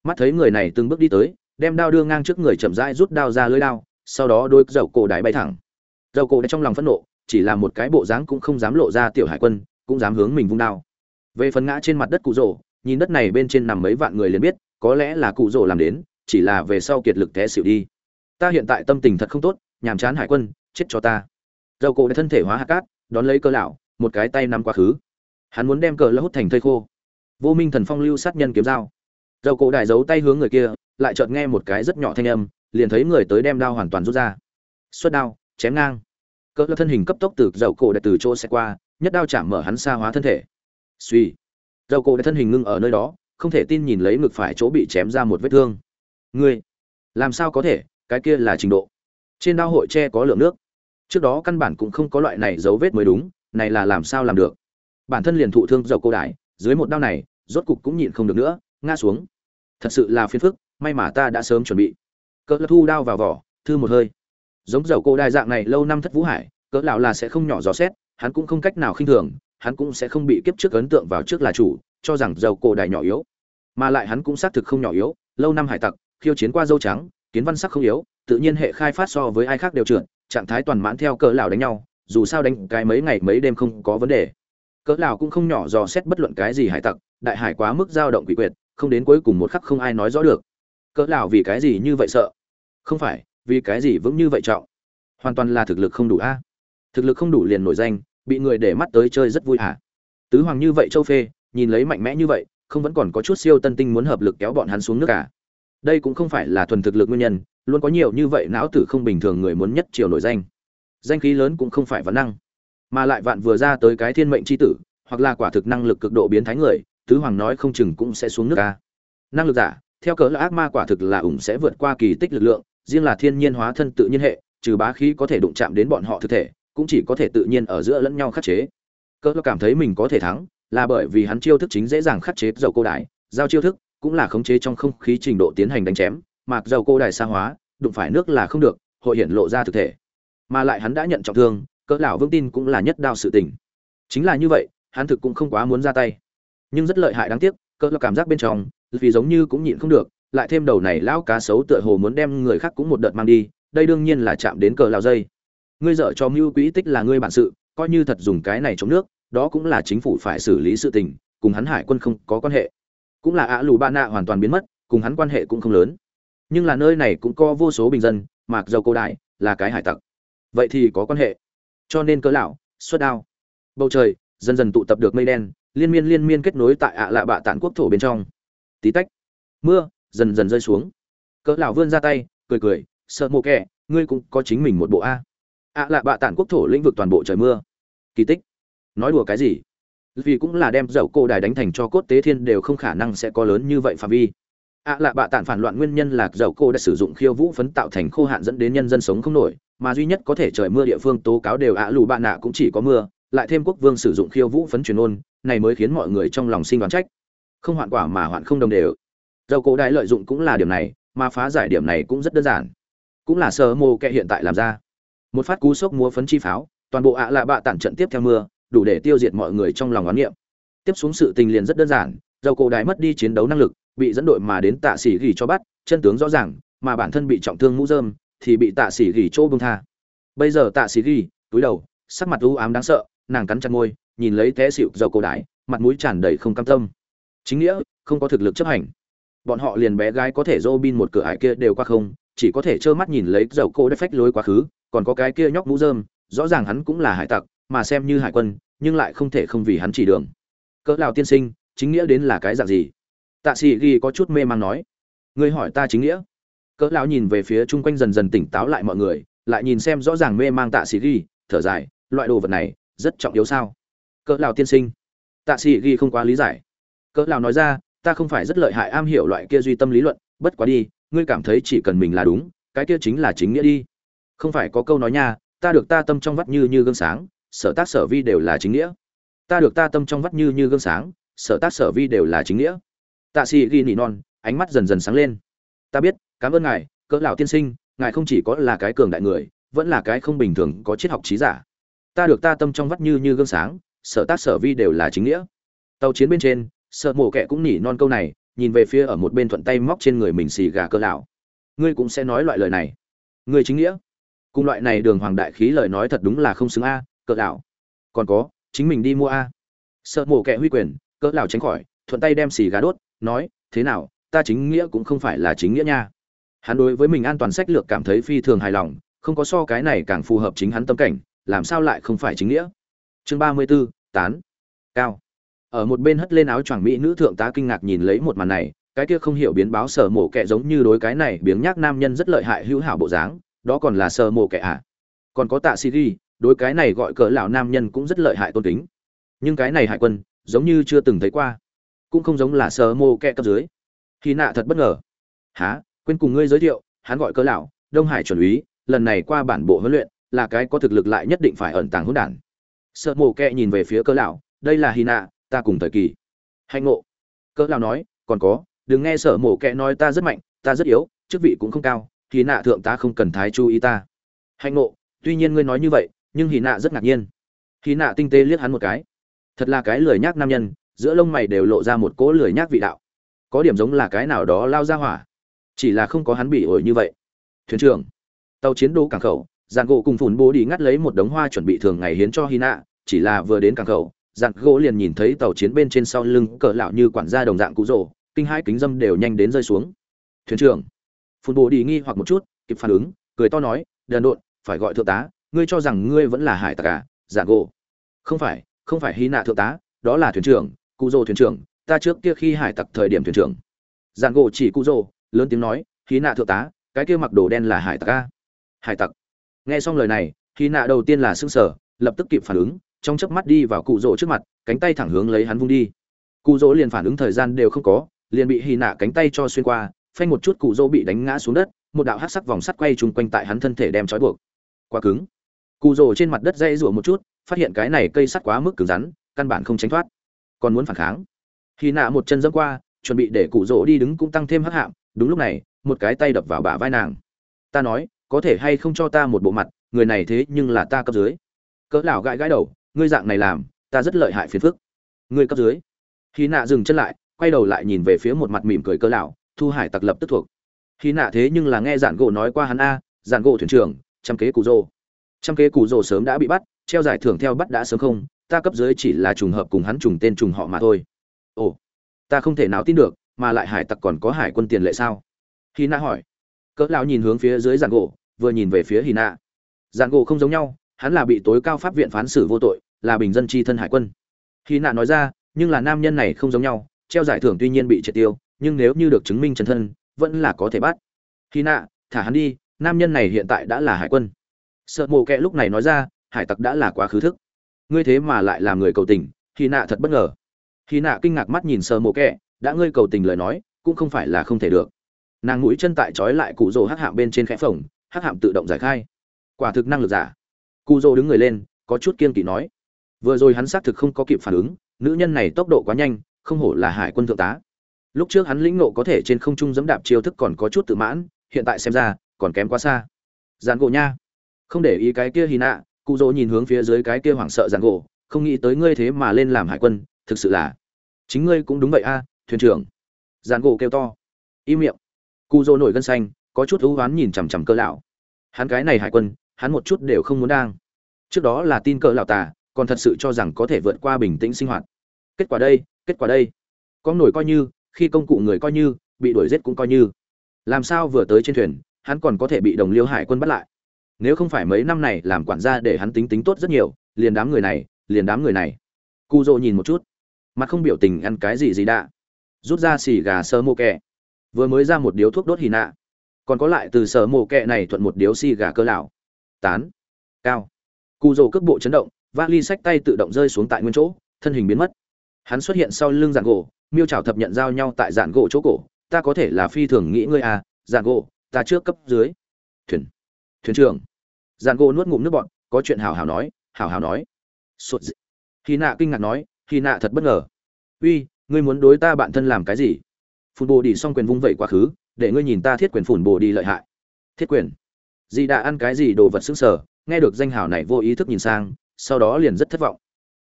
Mắt thấy người này từng bước đi tới, đem đao đưa ngang trước người chậm rãi rút đao ra lưới đao, sau đó đôi dậu cổ đại bay thẳng dầu cổ trong lòng phẫn nộ, chỉ là một cái bộ dáng cũng không dám lộ ra tiểu hải quân, cũng dám hướng mình vung đao. Về phần ngã trên mặt đất cụ rổ nhìn đất này bên trên nằm mấy vạn người liền biết, có lẽ là cụ rổ làm đến, chỉ là về sau kiệt lực té xỉu đi. Ta hiện tại tâm tình thật không tốt, nhàm chán hải quân, chết cho ta. Dầu cổ đã thân thể hóa hạt cát, đón lấy cơ lão, một cái tay nắm quá khứ. Hắn muốn đem cờ lỡ hút thành thây khô. Vô minh thần phong lưu sát nhân kiếm dao. Dầu cổ đại giấu tay hướng người kia, lại chợt nghe một cái rất nhỏ thanh âm, liền thấy người tới đem đao hoàn toàn rút ra. Xuất đao chém ngang. Cỡ lỡ thân hình cấp tốc từ dầu cổ đại từ chỗ xe qua, nhất đao chạm mở hắn xa hóa thân thể. Suy dầu cổ đại thân hình ngưng ở nơi đó, không thể tin nhìn lấy ngực phải chỗ bị chém ra một vết thương. Ngươi, làm sao có thể? Cái kia là trình độ. Trên đao hội tre có lượng nước. Trước đó căn bản cũng không có loại này dấu vết mới đúng, này là làm sao làm được? Bản thân liền thụ thương dầu cô đại, dưới một đao này, rốt cục cũng nhịn không được nữa, ngã xuống. Thật sự là phiền phức, may mà ta đã sớm chuẩn bị. Cỡ thu đao vào vỏ, thư một hơi giống dầu cổ đại dạng này lâu năm thất vũ hải, cỡ lão là sẽ không nhỏ dò xét, hắn cũng không cách nào khinh thường, hắn cũng sẽ không bị kiếp trước ấn tượng vào trước là chủ, cho rằng dầu cổ đại nhỏ yếu. Mà lại hắn cũng xác thực không nhỏ yếu, lâu năm hải tặc, khiêu chiến qua dâu trắng, kiến văn sắc không yếu, tự nhiên hệ khai phát so với ai khác đều trượt, trạng thái toàn mãn theo cỡ lão đánh nhau, dù sao đánh cái mấy ngày mấy đêm không có vấn đề. Cỡ lão cũng không nhỏ dò xét bất luận cái gì hải tặc, đại hải quá mức dao động quỷ quyệt, không đến cuối cùng một khắc không ai nói rõ được. Cỡ lão vì cái gì như vậy sợ? Không phải vì cái gì vững như vậy trọng? Hoàn toàn là thực lực không đủ a. Thực lực không đủ liền nổi danh, bị người để mắt tới chơi rất vui hả tứ hoàng như vậy châu phê, nhìn lấy mạnh mẽ như vậy, không vẫn còn có chút siêu tân tinh muốn hợp lực kéo bọn hắn xuống nước cả đây cũng không phải là thuần thực lực nguyên nhân, luôn có nhiều như vậy não tử không bình thường người muốn nhất chiều nổi danh. Danh khí lớn cũng không phải vấn năng, mà lại vạn vừa ra tới cái thiên mệnh c h i tử, hoặc là quả thực năng lực cực độ biến thái người, tứ hoàng nói không chừng cũng sẽ xuống nước ca năng lực giả, theo cỡ là ác ma quả thực là ủng sẽ vượt qua kỳ tích lực lượng riêng là thiên nhiên hóa thân tự nhiên hệ, trừ bá khí có thể đụng chạm đến bọn họ thực thể, cũng chỉ có thể tự nhiên ở giữa lẫn nhau khắc chế. Cỡ cảm thấy mình có thể thắng, là bởi vì hắn chiêu thức chính dễ dàng khắc chế dầu cô đại giao chiêu thức cũng là khống chế trong không khí trình độ tiến hành đánh chém mặc dầu cô đại xa hóa, đụng phải nước là không được, hội hiện lộ ra thực thể. Mà lại hắn đã nhận trọng thương cỡ lão vương tin cũng là nhất đao sự tình. Chính là như vậy, hắn thực cũng không quá muốn ra tay. Nhưng rất lợi hại đáng tiếc cỡ lão cảm giác bên trong, vì giống như cũng nhịn không được lại thêm đầu này lão cá sấu tựa hồ muốn đem người khác cũng một đợt mang đi, đây đương nhiên là chạm đến cờ lão dây. Ngươi dở cho mưu quỹ tích là ngươi bản sự, coi như thật dùng cái này chống nước, đó cũng là chính phủ phải xử lý sự tình, cùng hắn hải quân không có quan hệ. Cũng là ạ lù ba nạ hoàn toàn biến mất, cùng hắn quan hệ cũng không lớn. Nhưng là nơi này cũng có vô số bình dân, mặc dầu cô đại, là cái hải tặc. Vậy thì có quan hệ. Cho nên cờ lão, xuất đao. Bầu trời, dần dần tụ tập được mây đen, liên miên liên miên kết nối tại ạ lạ bạ tản quốc thổ bên trong. Tí tách. Mưa dần dần rơi xuống. Cỡ lão vươn ra tay, cười cười, sợ mộ kẻ, ngươi cũng có chính mình một bộ a. Ạ lạ bạ tản quốc thổ lĩnh vực toàn bộ trời mưa. Kỳ tích. Nói đùa cái gì? Vì cũng là đem dậu cô đài đánh thành cho cốt tế thiên đều không khả năng sẽ có lớn như vậy phạm vi. Ạ lạ bạ tản phản loạn nguyên nhân là dậu cô đã sử dụng khiêu vũ phấn tạo thành khô hạn dẫn đến nhân dân sống không nổi, mà duy nhất có thể trời mưa địa phương tố cáo đều ạ lù bạ nạ cũng chỉ có mưa, lại thêm quốc vương sử dụng khiêu vũ phấn truyền ôn, này mới khiến mọi người trong lòng sinh đoán trách. Không hoạn quả mà hoạn không đồng đều dầu cổ đại lợi dụng cũng là điểm này, mà phá giải điểm này cũng rất đơn giản. Cũng là sơ mô kệ hiện tại làm ra. Một phát cú sốc múa phấn chi pháo, toàn bộ ạ lạ bạ tản trận tiếp theo mưa, đủ để tiêu diệt mọi người trong lòng oán niệm. Tiếp xuống sự tình liền rất đơn giản, dầu cổ đại mất đi chiến đấu năng lực, bị dẫn đội mà đến tạ sĩ gỉ cho bắt, chân tướng rõ ràng, mà bản thân bị trọng thương mũ dơm thì bị tạ sĩ gỉ chỗ bông tha. Bây giờ tạ sĩ gỉ, túi đầu, sắc mặt u ám đáng sợ, nàng cắn chặt môi, nhìn lấy té xịu dầu cổ đại, mặt mũi tràn đầy không cam tâm. Chính nghĩa, không có thực lực chấp hành bọn họ liền bé gái có thể dô bin một cửa ải kia đều qua không, chỉ có thể trơ mắt nhìn lấy dầu cô đất phách lối quá khứ, còn có cái kia nhóc mũ dơm rõ ràng hắn cũng là hải tặc, mà xem như hải quân, nhưng lại không thể không vì hắn chỉ đường. Cỡ lào tiên sinh, chính nghĩa đến là cái dạng gì? Tạ sĩ ghi có chút mê mang nói. Ngươi hỏi ta chính nghĩa. Cỡ lão nhìn về phía chung quanh dần dần tỉnh táo lại mọi người, lại nhìn xem rõ ràng mê mang tạ sĩ ghi, thở dài, loại đồ vật này, rất trọng yếu sao? Cỡ lão tiên sinh. Tạ sĩ ghi không quá lý giải. Cỡ lão nói ra ta không phải rất lợi hại am hiểu loại kia duy tâm lý luận, bất quá đi, ngươi cảm thấy chỉ cần mình là đúng, cái kia chính là chính nghĩa đi. Không phải có câu nói nha, ta được ta tâm trong vắt như như gương sáng, sở tác sở vi đều là chính nghĩa. Ta được ta tâm trong vắt như như gương sáng, sở tác sở vi đều là chính nghĩa. Tạ sĩ ghi nỉ non, ánh mắt dần dần sáng lên. Ta biết, cảm ơn ngài, cỡ lão tiên sinh, ngài không chỉ có là cái cường đại người, vẫn là cái không bình thường, có triết học trí giả. Ta được ta tâm trong vắt như như gương sáng, sở tác sở vi đều là chính nghĩa. Tàu chiến bên trên sợ mổ kẹ cũng nỉ non câu này nhìn về phía ở một bên thuận tay móc trên người mình xì gà cơ lão. Ngươi cũng sẽ nói loại lời này. Ngươi chính nghĩa. Cùng loại này đường hoàng đại khí lời nói thật đúng là không xứng a cỡ lão. Còn có chính mình đi mua a. Sợ mổ kẹ huy quyền cỡ lão tránh khỏi thuận tay đem xì gà đốt nói thế nào ta chính nghĩa cũng không phải là chính nghĩa nha. Hắn đối với mình an toàn sách lược cảm thấy phi thường hài lòng không có so cái này càng phù hợp chính hắn tâm cảnh làm sao lại không phải chính nghĩa? Chương ba mươi 34, tán. Cao ở một bên hất lên áo choàng mỹ nữ thượng tá kinh ngạc nhìn lấy một màn này, cái kia không hiểu biến báo sở mổ kẻ giống như đối cái này biếng nhác nam nhân rất lợi hại hữu hảo bộ dáng, đó còn là sở mổ kẻ à? Còn có tạ siri, đối cái này gọi cỡ lão nam nhân cũng rất lợi hại tôn kính. Nhưng cái này hải quân, giống như chưa từng thấy qua, cũng không giống là sở mổ kẻ cấp dưới. Khi nạ thật bất ngờ. Há quên cùng ngươi giới thiệu, hắn gọi cỡ lão, đông hải chuẩn úy, lần này qua bản bộ huấn luyện, là cái có thực lực lại nhất định phải ẩn tàng hỗn đản. Sợ mổ kẹ nhìn về phía cỡ lão, đây là hy nạ ta cùng thời kỳ. Hạnh ngộ. Cỡ lao nói, còn có, đừng nghe sợ mổ kẹ nói ta rất mạnh, ta rất yếu, chức vị cũng không cao, thì nạ thượng ta không cần thái chú ý ta. Hạnh ngộ, tuy nhiên ngươi nói như vậy, nhưng hì nạ rất ngạc nhiên. Hì nạ tinh tế liếc hắn một cái. Thật là cái lười nhác nam nhân, giữa lông mày đều lộ ra một cỗ lười nhác vị đạo. Có điểm giống là cái nào đó lao ra hỏa. Chỉ là không có hắn bị ổi như vậy. Thuyền trưởng. Tàu chiến đấu cảng khẩu, giàn gỗ cùng phùn bố đi ngắt lấy một đống hoa chuẩn bị thường ngày hiến cho hy nạ chỉ là vừa đến cảng khẩu Dạng gỗ liền nhìn thấy tàu chiến bên trên sau lưng cỡ lão như quản gia đồng dạng cũ rồ kinh hai kính dâm đều nhanh đến rơi xuống. Thuyền trưởng, phun bố đi nghi hoặc một chút, kịp phản ứng, cười to nói, đần độn, phải gọi thượng tá, ngươi cho rằng ngươi vẫn là hải tặc à Dạng gỗ? Không phải không phải hy nạ thượng tá, đó là thuyền trưởng, cụ rồ thuyền trưởng, ta trước kia khi hải tặc thời điểm thuyền trưởng. Dạng gỗ chỉ cụ rồ lớn tiếng nói, hy nạ thượng tá, cái kia mặc đồ đen là hải tặc a hải tặc. Nghe xong lời này, hy nạ đầu tiên là sưng sở lập tức kịp phản ứng trong chớp mắt đi vào cụ rỗ trước mặt, cánh tay thẳng hướng lấy hắn vung đi. Cụ rỗ liền phản ứng thời gian đều không có, liền bị hy nạ cánh tay cho xuyên qua, phanh một chút cụ rỗ bị đánh ngã xuống đất, một đạo hát sắc vòng sắt quay chung quanh tại hắn thân thể đem trói buộc. Quá cứng. Cụ rỗ trên mặt đất dây rủa một chút, phát hiện cái này cây sắt quá mức cứng rắn, căn bản không tránh thoát. Còn muốn phản kháng. Hy nạ một chân dẫm qua, chuẩn bị để cụ rỗ đi đứng cũng tăng thêm hắc hạm, đúng lúc này, một cái tay đập vào bả vai nàng. Ta nói, có thể hay không cho ta một bộ mặt, người này thế nhưng là ta cấp dưới. Cỡ lão gãi gãi đầu ngươi dạng này làm, ta rất lợi hại phiền phức. Ngươi cấp dưới. Khi nạ dừng chân lại, quay đầu lại nhìn về phía một mặt mỉm cười cỡ lão, thu hải tặc lập tức thuộc. Khi nạ thế nhưng là nghe giản gỗ nói qua hắn a, giản gỗ thuyền trưởng, trăm kế cụ rồ. Trăm kế cụ rồ sớm đã bị bắt, treo giải thưởng theo bắt đã sớm không, ta cấp dưới chỉ là trùng hợp cùng hắn trùng tên trùng họ mà thôi. Ồ, ta không thể nào tin được, mà lại hải tặc còn có hải quân tiền lệ sao? Khi nạ hỏi. Cỡ lão nhìn hướng phía dưới giản gỗ, vừa nhìn về phía hy nạ. Giản gỗ không giống nhau, hắn là bị tối cao pháp viện phán xử vô tội là bình dân chi thân hải quân. Khi nạ nói ra, nhưng là nam nhân này không giống nhau, treo giải thưởng tuy nhiên bị triệt tiêu, nhưng nếu như được chứng minh chân thân, vẫn là có thể bắt. Khi nạ, thả hắn đi, nam nhân này hiện tại đã là hải quân. Sợ mộ kệ lúc này nói ra, hải tặc đã là quá khứ thức. Ngươi thế mà lại làm người cầu tình, khi nạ thật bất ngờ. Khi nạ kinh ngạc mắt nhìn sợ mộ kệ đã ngươi cầu tình lời nói, cũng không phải là không thể được. Nàng mũi chân tại trói lại cụ rồ hắc hạm bên trên khẽ phồng, hắc hạm tự động giải khai. Quả thực năng lực giả. Cụ rồ đứng người lên, có chút kiên kỵ nói vừa rồi hắn xác thực không có kịp phản ứng, nữ nhân này tốc độ quá nhanh, không hổ là hải quân thượng tá. Lúc trước hắn lĩnh nộ có thể trên không trung dẫm đạp chiêu thức còn có chút tự mãn, hiện tại xem ra, còn kém quá xa. Giàn gỗ nha. Không để ý cái kia hy nạ, cụ dỗ nhìn hướng phía dưới cái kia hoảng sợ giàn gỗ, không nghĩ tới ngươi thế mà lên làm hải quân, thực sự là. Chính ngươi cũng đúng vậy a, thuyền trưởng. Giàn gỗ kêu to. Im miệng. Cụ dỗ nổi gân xanh, có chút hữu hoán nhìn chằm chằm cơ lão. Hắn cái này hải quân, hắn một chút đều không muốn đang. Trước đó là tin cờ lão tà còn thật sự cho rằng có thể vượt qua bình tĩnh sinh hoạt. Kết quả đây, kết quả đây. Có nổi coi như, khi công cụ người coi như, bị đuổi giết cũng coi như. Làm sao vừa tới trên thuyền, hắn còn có thể bị đồng liêu hải quân bắt lại? Nếu không phải mấy năm này làm quản gia để hắn tính tính tốt rất nhiều, liền đám người này, liền đám người này. Cu dỗ nhìn một chút. Mặt không biểu tình ăn cái gì gì đã rút ra xì gà sơ mô kẹ. Vừa mới ra một điếu thuốc đốt hì nạ. Còn có lại từ sở mô kẹ này thuận một điếu xì gà cơ lão. Tán. Cao. Cu dỗ cước bộ chấn động vali sách tay tự động rơi xuống tại nguyên chỗ, thân hình biến mất. Hắn xuất hiện sau lưng giàn gỗ, miêu trào thập nhận giao nhau tại giàn gỗ chỗ cổ. Ta có thể là phi thường nghĩ ngươi à giàn gỗ, ta trước cấp dưới. Thuyền thuyền trưởng. Giàn gỗ nuốt ngụm nước bọn có chuyện hào hào nói hào hào nói. Sụt dị. khi nạ kinh ngạc nói, khi nạ thật bất ngờ. Uy, ngươi muốn đối ta bạn thân làm cái gì? Phun bồ đi xong quyền vung vẩy quá khứ, để ngươi nhìn ta thiết quyền phủn bồ đi lợi hại. Thiết quyền. Dì đã ăn cái gì đồ vật xứng sở nghe được danh hào này vô ý thức nhìn sang sau đó liền rất thất vọng.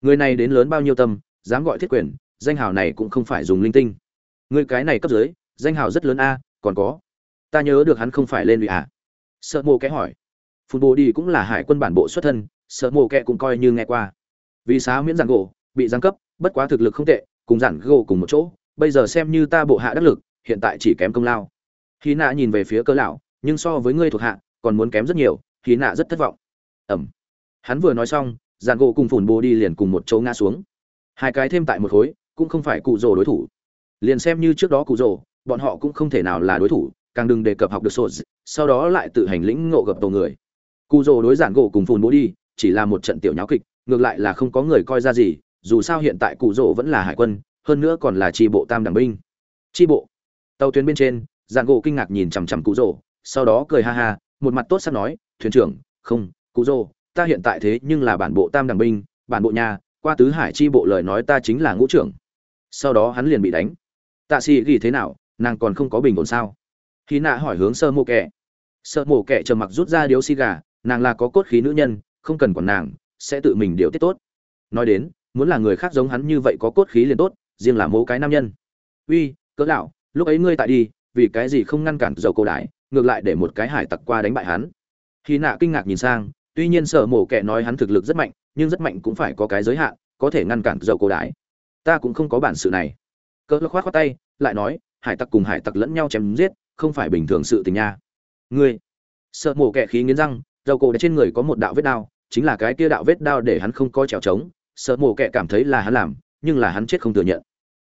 Người này đến lớn bao nhiêu tâm, dám gọi thiết quyền, danh hào này cũng không phải dùng linh tinh. Người cái này cấp dưới, danh hào rất lớn a, còn có. Ta nhớ được hắn không phải lên ủy à. Sợ mộ kẽ hỏi. Phun bồ đi cũng là hải quân bản bộ xuất thân, sợ mộ kẽ cũng coi như nghe qua. Vì xá miễn giảng gỗ, bị giáng cấp, bất quá thực lực không tệ, cùng giảng gỗ cùng một chỗ. Bây giờ xem như ta bộ hạ đắc lực, hiện tại chỉ kém công lao. Khi nạ nhìn về phía cơ lão, nhưng so với ngươi thuộc hạ, còn muốn kém rất nhiều, khi nạ rất thất vọng. Ẩm hắn vừa nói xong, dàn gỗ cùng phủn bồ đi liền cùng một chỗ ngã xuống. Hai cái thêm tại một khối, cũng không phải cụ rồ đối thủ. Liền xem như trước đó cụ rồ, bọn họ cũng không thể nào là đối thủ, càng đừng đề cập học được sổ sau đó lại tự hành lĩnh ngộ gặp tổ người. Cụ rồ đối giản gỗ cùng phùn bố đi, chỉ là một trận tiểu nháo kịch, ngược lại là không có người coi ra gì, dù sao hiện tại cụ rồ vẫn là hải quân, hơn nữa còn là tri bộ tam đẳng binh. Tri bộ. Tàu thuyền bên trên giản gỗ kinh ngạc nhìn chằm chằm cụ rồ, sau đó cười ha ha, một mặt tốt sắp nói, thuyền trưởng, không, cụ rồ ta hiện tại thế nhưng là bản bộ tam đẳng binh, bản bộ nhà, qua tứ hải chi bộ lời nói ta chính là ngũ trưởng. Sau đó hắn liền bị đánh. Tạ sĩ ghi thế nào, nàng còn không có bình ổn sao? Khi nạ hỏi hướng sơ mộ kẻ. Sơ mộ kẻ trầm mặc rút ra điếu xì gà, nàng là có cốt khí nữ nhân, không cần còn nàng, sẽ tự mình điều tiết tốt. Nói đến, muốn là người khác giống hắn như vậy có cốt khí liền tốt, riêng là mẫu cái nam nhân. Uy, cỡ lão, lúc ấy ngươi tại đi, vì cái gì không ngăn cản dầu cổ đại, ngược lại để một cái hải tặc qua đánh bại hắn? Khi nạ kinh ngạc nhìn sang tuy nhiên sở mổ kẻ nói hắn thực lực rất mạnh, nhưng rất mạnh cũng phải có cái giới hạn, có thể ngăn cản dầu cổ đái ta cũng không có bản sự này. Cỡ khoát khoát tay, lại nói, hải tặc cùng hải tặc lẫn nhau chém giết, không phải bình thường sự tình nha. Ngươi? Sợ mổ kẻ khí nghiến răng, dầu cổ trên người có một đạo vết đao, chính là cái kia đạo vết đao để hắn không có trèo trống. Sợ mổ kẻ cảm thấy là hắn làm, nhưng là hắn chết không thừa nhận.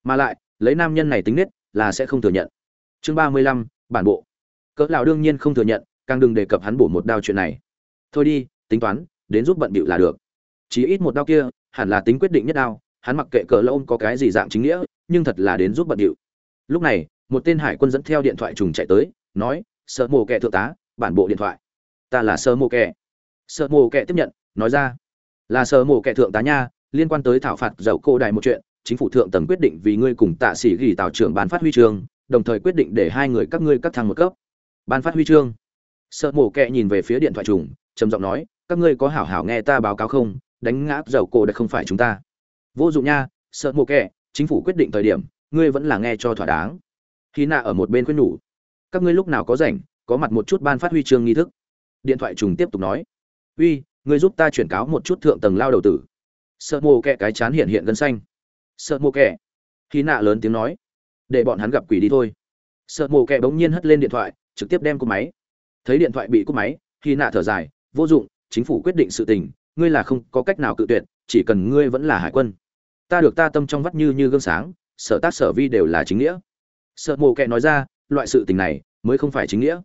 Mà lại, lấy nam nhân này tính nết, là sẽ không thừa nhận. Chương ba mươi lăm, bản bộ. Cỡ lão đương nhiên không thừa nhận, càng đừng đề cập hắn bổ một đao chuyện này thôi đi, tính toán, đến giúp bận bịu là được. Chỉ ít một đao kia, hẳn là tính quyết định nhất đao, hắn mặc kệ cờ lão có cái gì dạng chính nghĩa, nhưng thật là đến giúp bận bịu. Lúc này, một tên hải quân dẫn theo điện thoại trùng chạy tới, nói, sợ mồ kẹ thượng tá, bản bộ điện thoại. Ta là sơ mồ kẹ sợ mồ kẹ tiếp nhận, nói ra, là sơ mồ kẹ thượng tá nha, liên quan tới thảo phạt dầu cô đài một chuyện, chính phủ thượng tầng quyết định vì ngươi cùng tạ sĩ gỉ tào trưởng ban phát huy trường đồng thời quyết định để hai người các ngươi cắt thăng một cấp. Ban phát huy chương sợ mổ kẹ nhìn về phía điện thoại trùng, trầm giọng nói, các ngươi có hảo hảo nghe ta báo cáo không? Đánh ngã dầu cô đã không phải chúng ta. Vô dụng nha, sợ mổ kẹ, chính phủ quyết định thời điểm, ngươi vẫn là nghe cho thỏa đáng. Khi nạ ở một bên khuyên nhủ, các ngươi lúc nào có rảnh, có mặt một chút ban phát huy chương nghi thức. Điện thoại trùng tiếp tục nói, uy, ngươi giúp ta chuyển cáo một chút thượng tầng lao đầu tử. Sợ mồ kẹ cái chán hiện hiện gân xanh. Sợ mồ kẹ. Khi nạ lớn tiếng nói, để bọn hắn gặp quỷ đi thôi. Sợ mồ kẹ bỗng nhiên hất lên điện thoại, trực tiếp đem cô máy thấy điện thoại bị cúp máy khi nạ thở dài, vô dụng, chính phủ quyết định sự tình, ngươi là không có cách nào cự tuyệt, chỉ cần ngươi vẫn là hải quân. Ta được ta tâm trong vắt như như gương sáng, sở tác sở vi đều là chính nghĩa. Sợ mộ kệ nói ra, loại sự tình này mới không phải chính nghĩa.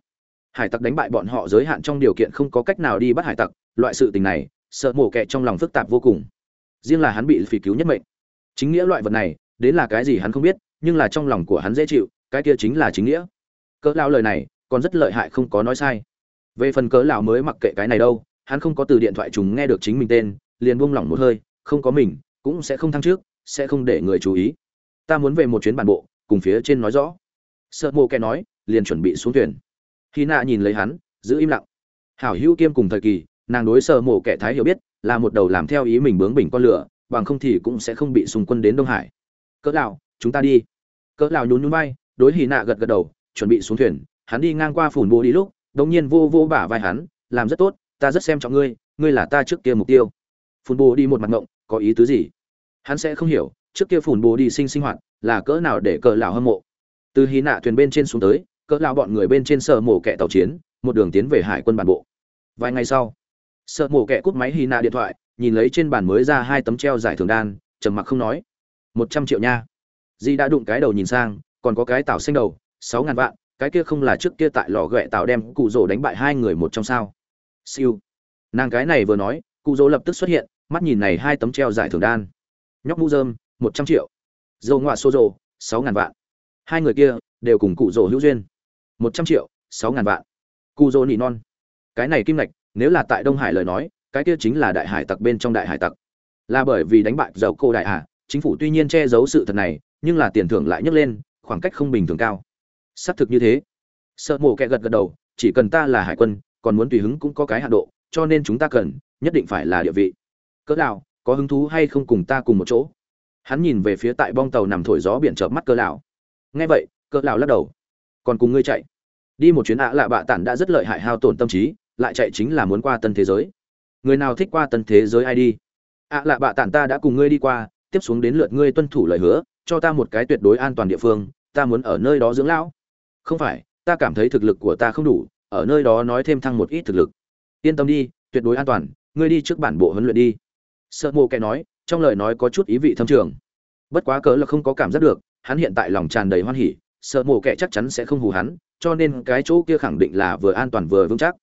Hải tặc đánh bại bọn họ giới hạn trong điều kiện không có cách nào đi bắt hải tặc, loại sự tình này, sợ mổ kẹ trong lòng phức tạp vô cùng. Riêng là hắn bị phỉ cứu nhất mệnh. Chính nghĩa loại vật này, đến là cái gì hắn không biết, nhưng là trong lòng của hắn dễ chịu, cái kia chính là chính nghĩa. Cỡ lao lời này còn rất lợi hại không có nói sai. Về phần cỡ lão mới mặc kệ cái này đâu, hắn không có từ điện thoại chúng nghe được chính mình tên, liền buông lỏng một hơi, không có mình, cũng sẽ không thăng trước, sẽ không để người chú ý. Ta muốn về một chuyến bản bộ, cùng phía trên nói rõ. Sợ mộ kẻ nói, liền chuẩn bị xuống thuyền. Khi nạ nhìn lấy hắn, giữ im lặng. Hảo hữu kiêm cùng thời kỳ, nàng đối sợ mộ kẻ thái hiểu biết, là một đầu làm theo ý mình bướng bỉnh con lửa, bằng không thì cũng sẽ không bị xung quân đến đông hải. Cỡ lão, chúng ta đi. Cỡ lão nhún nhún vai, đối hì nạ gật gật đầu, chuẩn bị xuống thuyền hắn đi ngang qua phủn bố đi lúc, đống nhiên vô vô bả vai hắn, làm rất tốt, ta rất xem trọng ngươi ngươi là ta trước kia mục tiêu. Phủn bố đi một mặt ngộng, có ý tứ gì? Hắn sẽ không hiểu, trước kia phủn bố đi sinh sinh hoạt là cỡ nào để cỡ lão hâm mộ. Từ hí nạ thuyền bên trên xuống tới, cỡ lão bọn người bên trên sở mổ kẹ tàu chiến, một đường tiến về hải quân bản bộ. Vài ngày sau sợ mổ kẹ cút máy hí nạ điện thoại, nhìn lấy trên bàn mới ra hai tấm treo giải thưởng đan, trầm mặc không nói. Một trăm triệu nha. Di đã đụng cái đầu nhìn sang, còn có cái tảo xanh đầu, sáu ngàn vạn cái kia không là trước kia tại lò ghẹ tạo đem cụ rỗ đánh bại hai người một trong sao? Siêu. Nàng cái này vừa nói, cụ rỗ lập tức xuất hiện, mắt nhìn này hai tấm treo giải thưởng đan. Nhóc mũ dơm một trăm triệu. Dầu ngoạ xô rồ, sáu ngàn vạn. Hai người kia đều cùng cụ rỗ hữu duyên. Một trăm triệu, sáu ngàn vạn. Cụ rỗ nị non. Cái này kim ngạch, nếu là tại đông hải lời nói, cái kia chính là đại hải tặc bên trong đại hải tặc. Là bởi vì đánh bại dầu cô đại hà chính phủ tuy nhiên che giấu sự thật này, nhưng là tiền thưởng lại nhấc lên, khoảng cách không bình thường cao xác thực như thế. Sợ mổ kẹ gật gật đầu, chỉ cần ta là hải quân, còn muốn tùy hứng cũng có cái hạ độ, cho nên chúng ta cần, nhất định phải là địa vị. Cỡ nào, có hứng thú hay không cùng ta cùng một chỗ? Hắn nhìn về phía tại bong tàu nằm thổi gió biển chợp mắt cỡ lão nghe vậy, cỡ lão lắc đầu. Còn cùng ngươi chạy. Đi một chuyến ạ lạ bạ tản đã rất lợi hại hao tổn tâm trí, lại chạy chính là muốn qua tân thế giới. Người nào thích qua tân thế giới ai đi? Ạ lạ bạ tản ta đã cùng ngươi đi qua, tiếp xuống đến lượt ngươi tuân thủ lời hứa, cho ta một cái tuyệt đối an toàn địa phương, ta muốn ở nơi đó dưỡng lão không phải, ta cảm thấy thực lực của ta không đủ, ở nơi đó nói thêm thăng một ít thực lực. Yên tâm đi, tuyệt đối an toàn, ngươi đi trước bản bộ huấn luyện đi. Sợ mô kẻ nói, trong lời nói có chút ý vị thâm trường. Bất quá cớ là không có cảm giác được, hắn hiện tại lòng tràn đầy hoan hỉ, sợ mộ kẻ chắc chắn sẽ không hù hắn, cho nên cái chỗ kia khẳng định là vừa an toàn vừa vững chắc.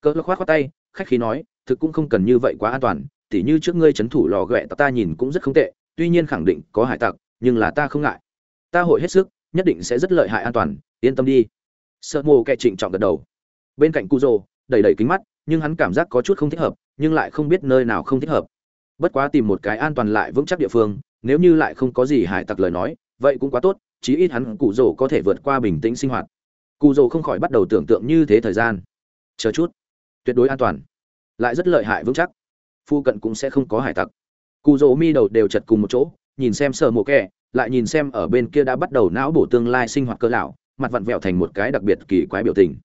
Cớ là khoát khoát tay, khách khí nói, thực cũng không cần như vậy quá an toàn, tỉ như trước ngươi chấn thủ lò ghẹ ta nhìn cũng rất không tệ, tuy nhiên khẳng định có hải tặc, nhưng là ta không ngại. Ta hội hết sức nhất định sẽ rất lợi hại an toàn, yên tâm đi. Sợ mồ kẻ trịnh trọng gật đầu. Bên cạnh cu rồ đầy đầy kính mắt, nhưng hắn cảm giác có chút không thích hợp, nhưng lại không biết nơi nào không thích hợp. Bất quá tìm một cái an toàn lại vững chắc địa phương, nếu như lại không có gì hải tặc lời nói, vậy cũng quá tốt, chí ít hắn cụ rồ có thể vượt qua bình tĩnh sinh hoạt. Cụ rồ không khỏi bắt đầu tưởng tượng như thế thời gian. Chờ chút, tuyệt đối an toàn, lại rất lợi hại vững chắc. Phu cận cũng sẽ không có hải tặc. Cụ rồ mi đầu đều chật cùng một chỗ, nhìn xem sợ mộ kẻ lại nhìn xem ở bên kia đã bắt đầu não bổ tương lai sinh hoạt cơ lão, mặt vặn vẹo thành một cái đặc biệt kỳ quái biểu tình.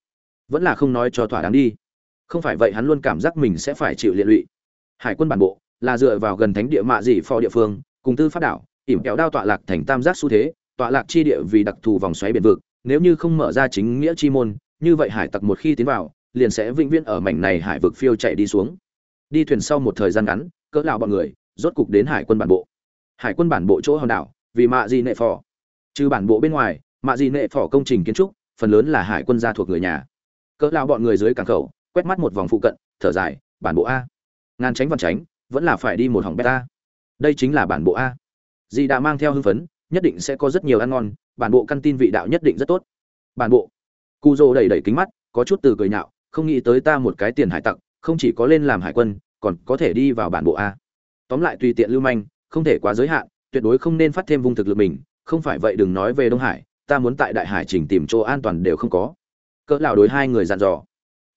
Vẫn là không nói cho thỏa đáng đi. Không phải vậy hắn luôn cảm giác mình sẽ phải chịu liệt lụy. Hải quân bản bộ là dựa vào gần thánh địa mạ dị phò địa phương, cùng tư phát đảo, ỉm kéo đao tọa lạc thành tam giác xu thế, tọa lạc chi địa vì đặc thù vòng xoáy biển vực, nếu như không mở ra chính nghĩa chi môn, như vậy hải tặc một khi tiến vào, liền sẽ vĩnh viễn ở mảnh này hải vực phiêu chạy đi xuống. Đi thuyền sau một thời gian ngắn, cỡ lão bọn người rốt cục đến hải quân bản bộ. Hải quân bản bộ chỗ hòn đảo vì mạ gì nệ phò. Trừ bản bộ bên ngoài, mạ gì nệ phò công trình kiến trúc, phần lớn là hải quân gia thuộc người nhà. Cỡ lao bọn người dưới cảng khẩu, quét mắt một vòng phụ cận, thở dài, bản bộ a. Ngàn tránh văn tránh, vẫn là phải đi một hỏng beta đây chính là bản bộ a. Dì đã mang theo hưng phấn, nhất định sẽ có rất nhiều ăn ngon, bản bộ căn tin vị đạo nhất định rất tốt. Bản bộ. Cu dô đẩy đẩy kính mắt, có chút từ cười nhạo, không nghĩ tới ta một cái tiền hải tặc, không chỉ có lên làm hải quân, còn có thể đi vào bản bộ a. Tóm lại tùy tiện lưu manh, không thể quá giới hạn tuyệt đối không nên phát thêm vung thực lực mình, không phải vậy đừng nói về đông hải, ta muốn tại đại hải trình tìm chỗ an toàn đều không có. Cỡ lão đối hai người dặn dò.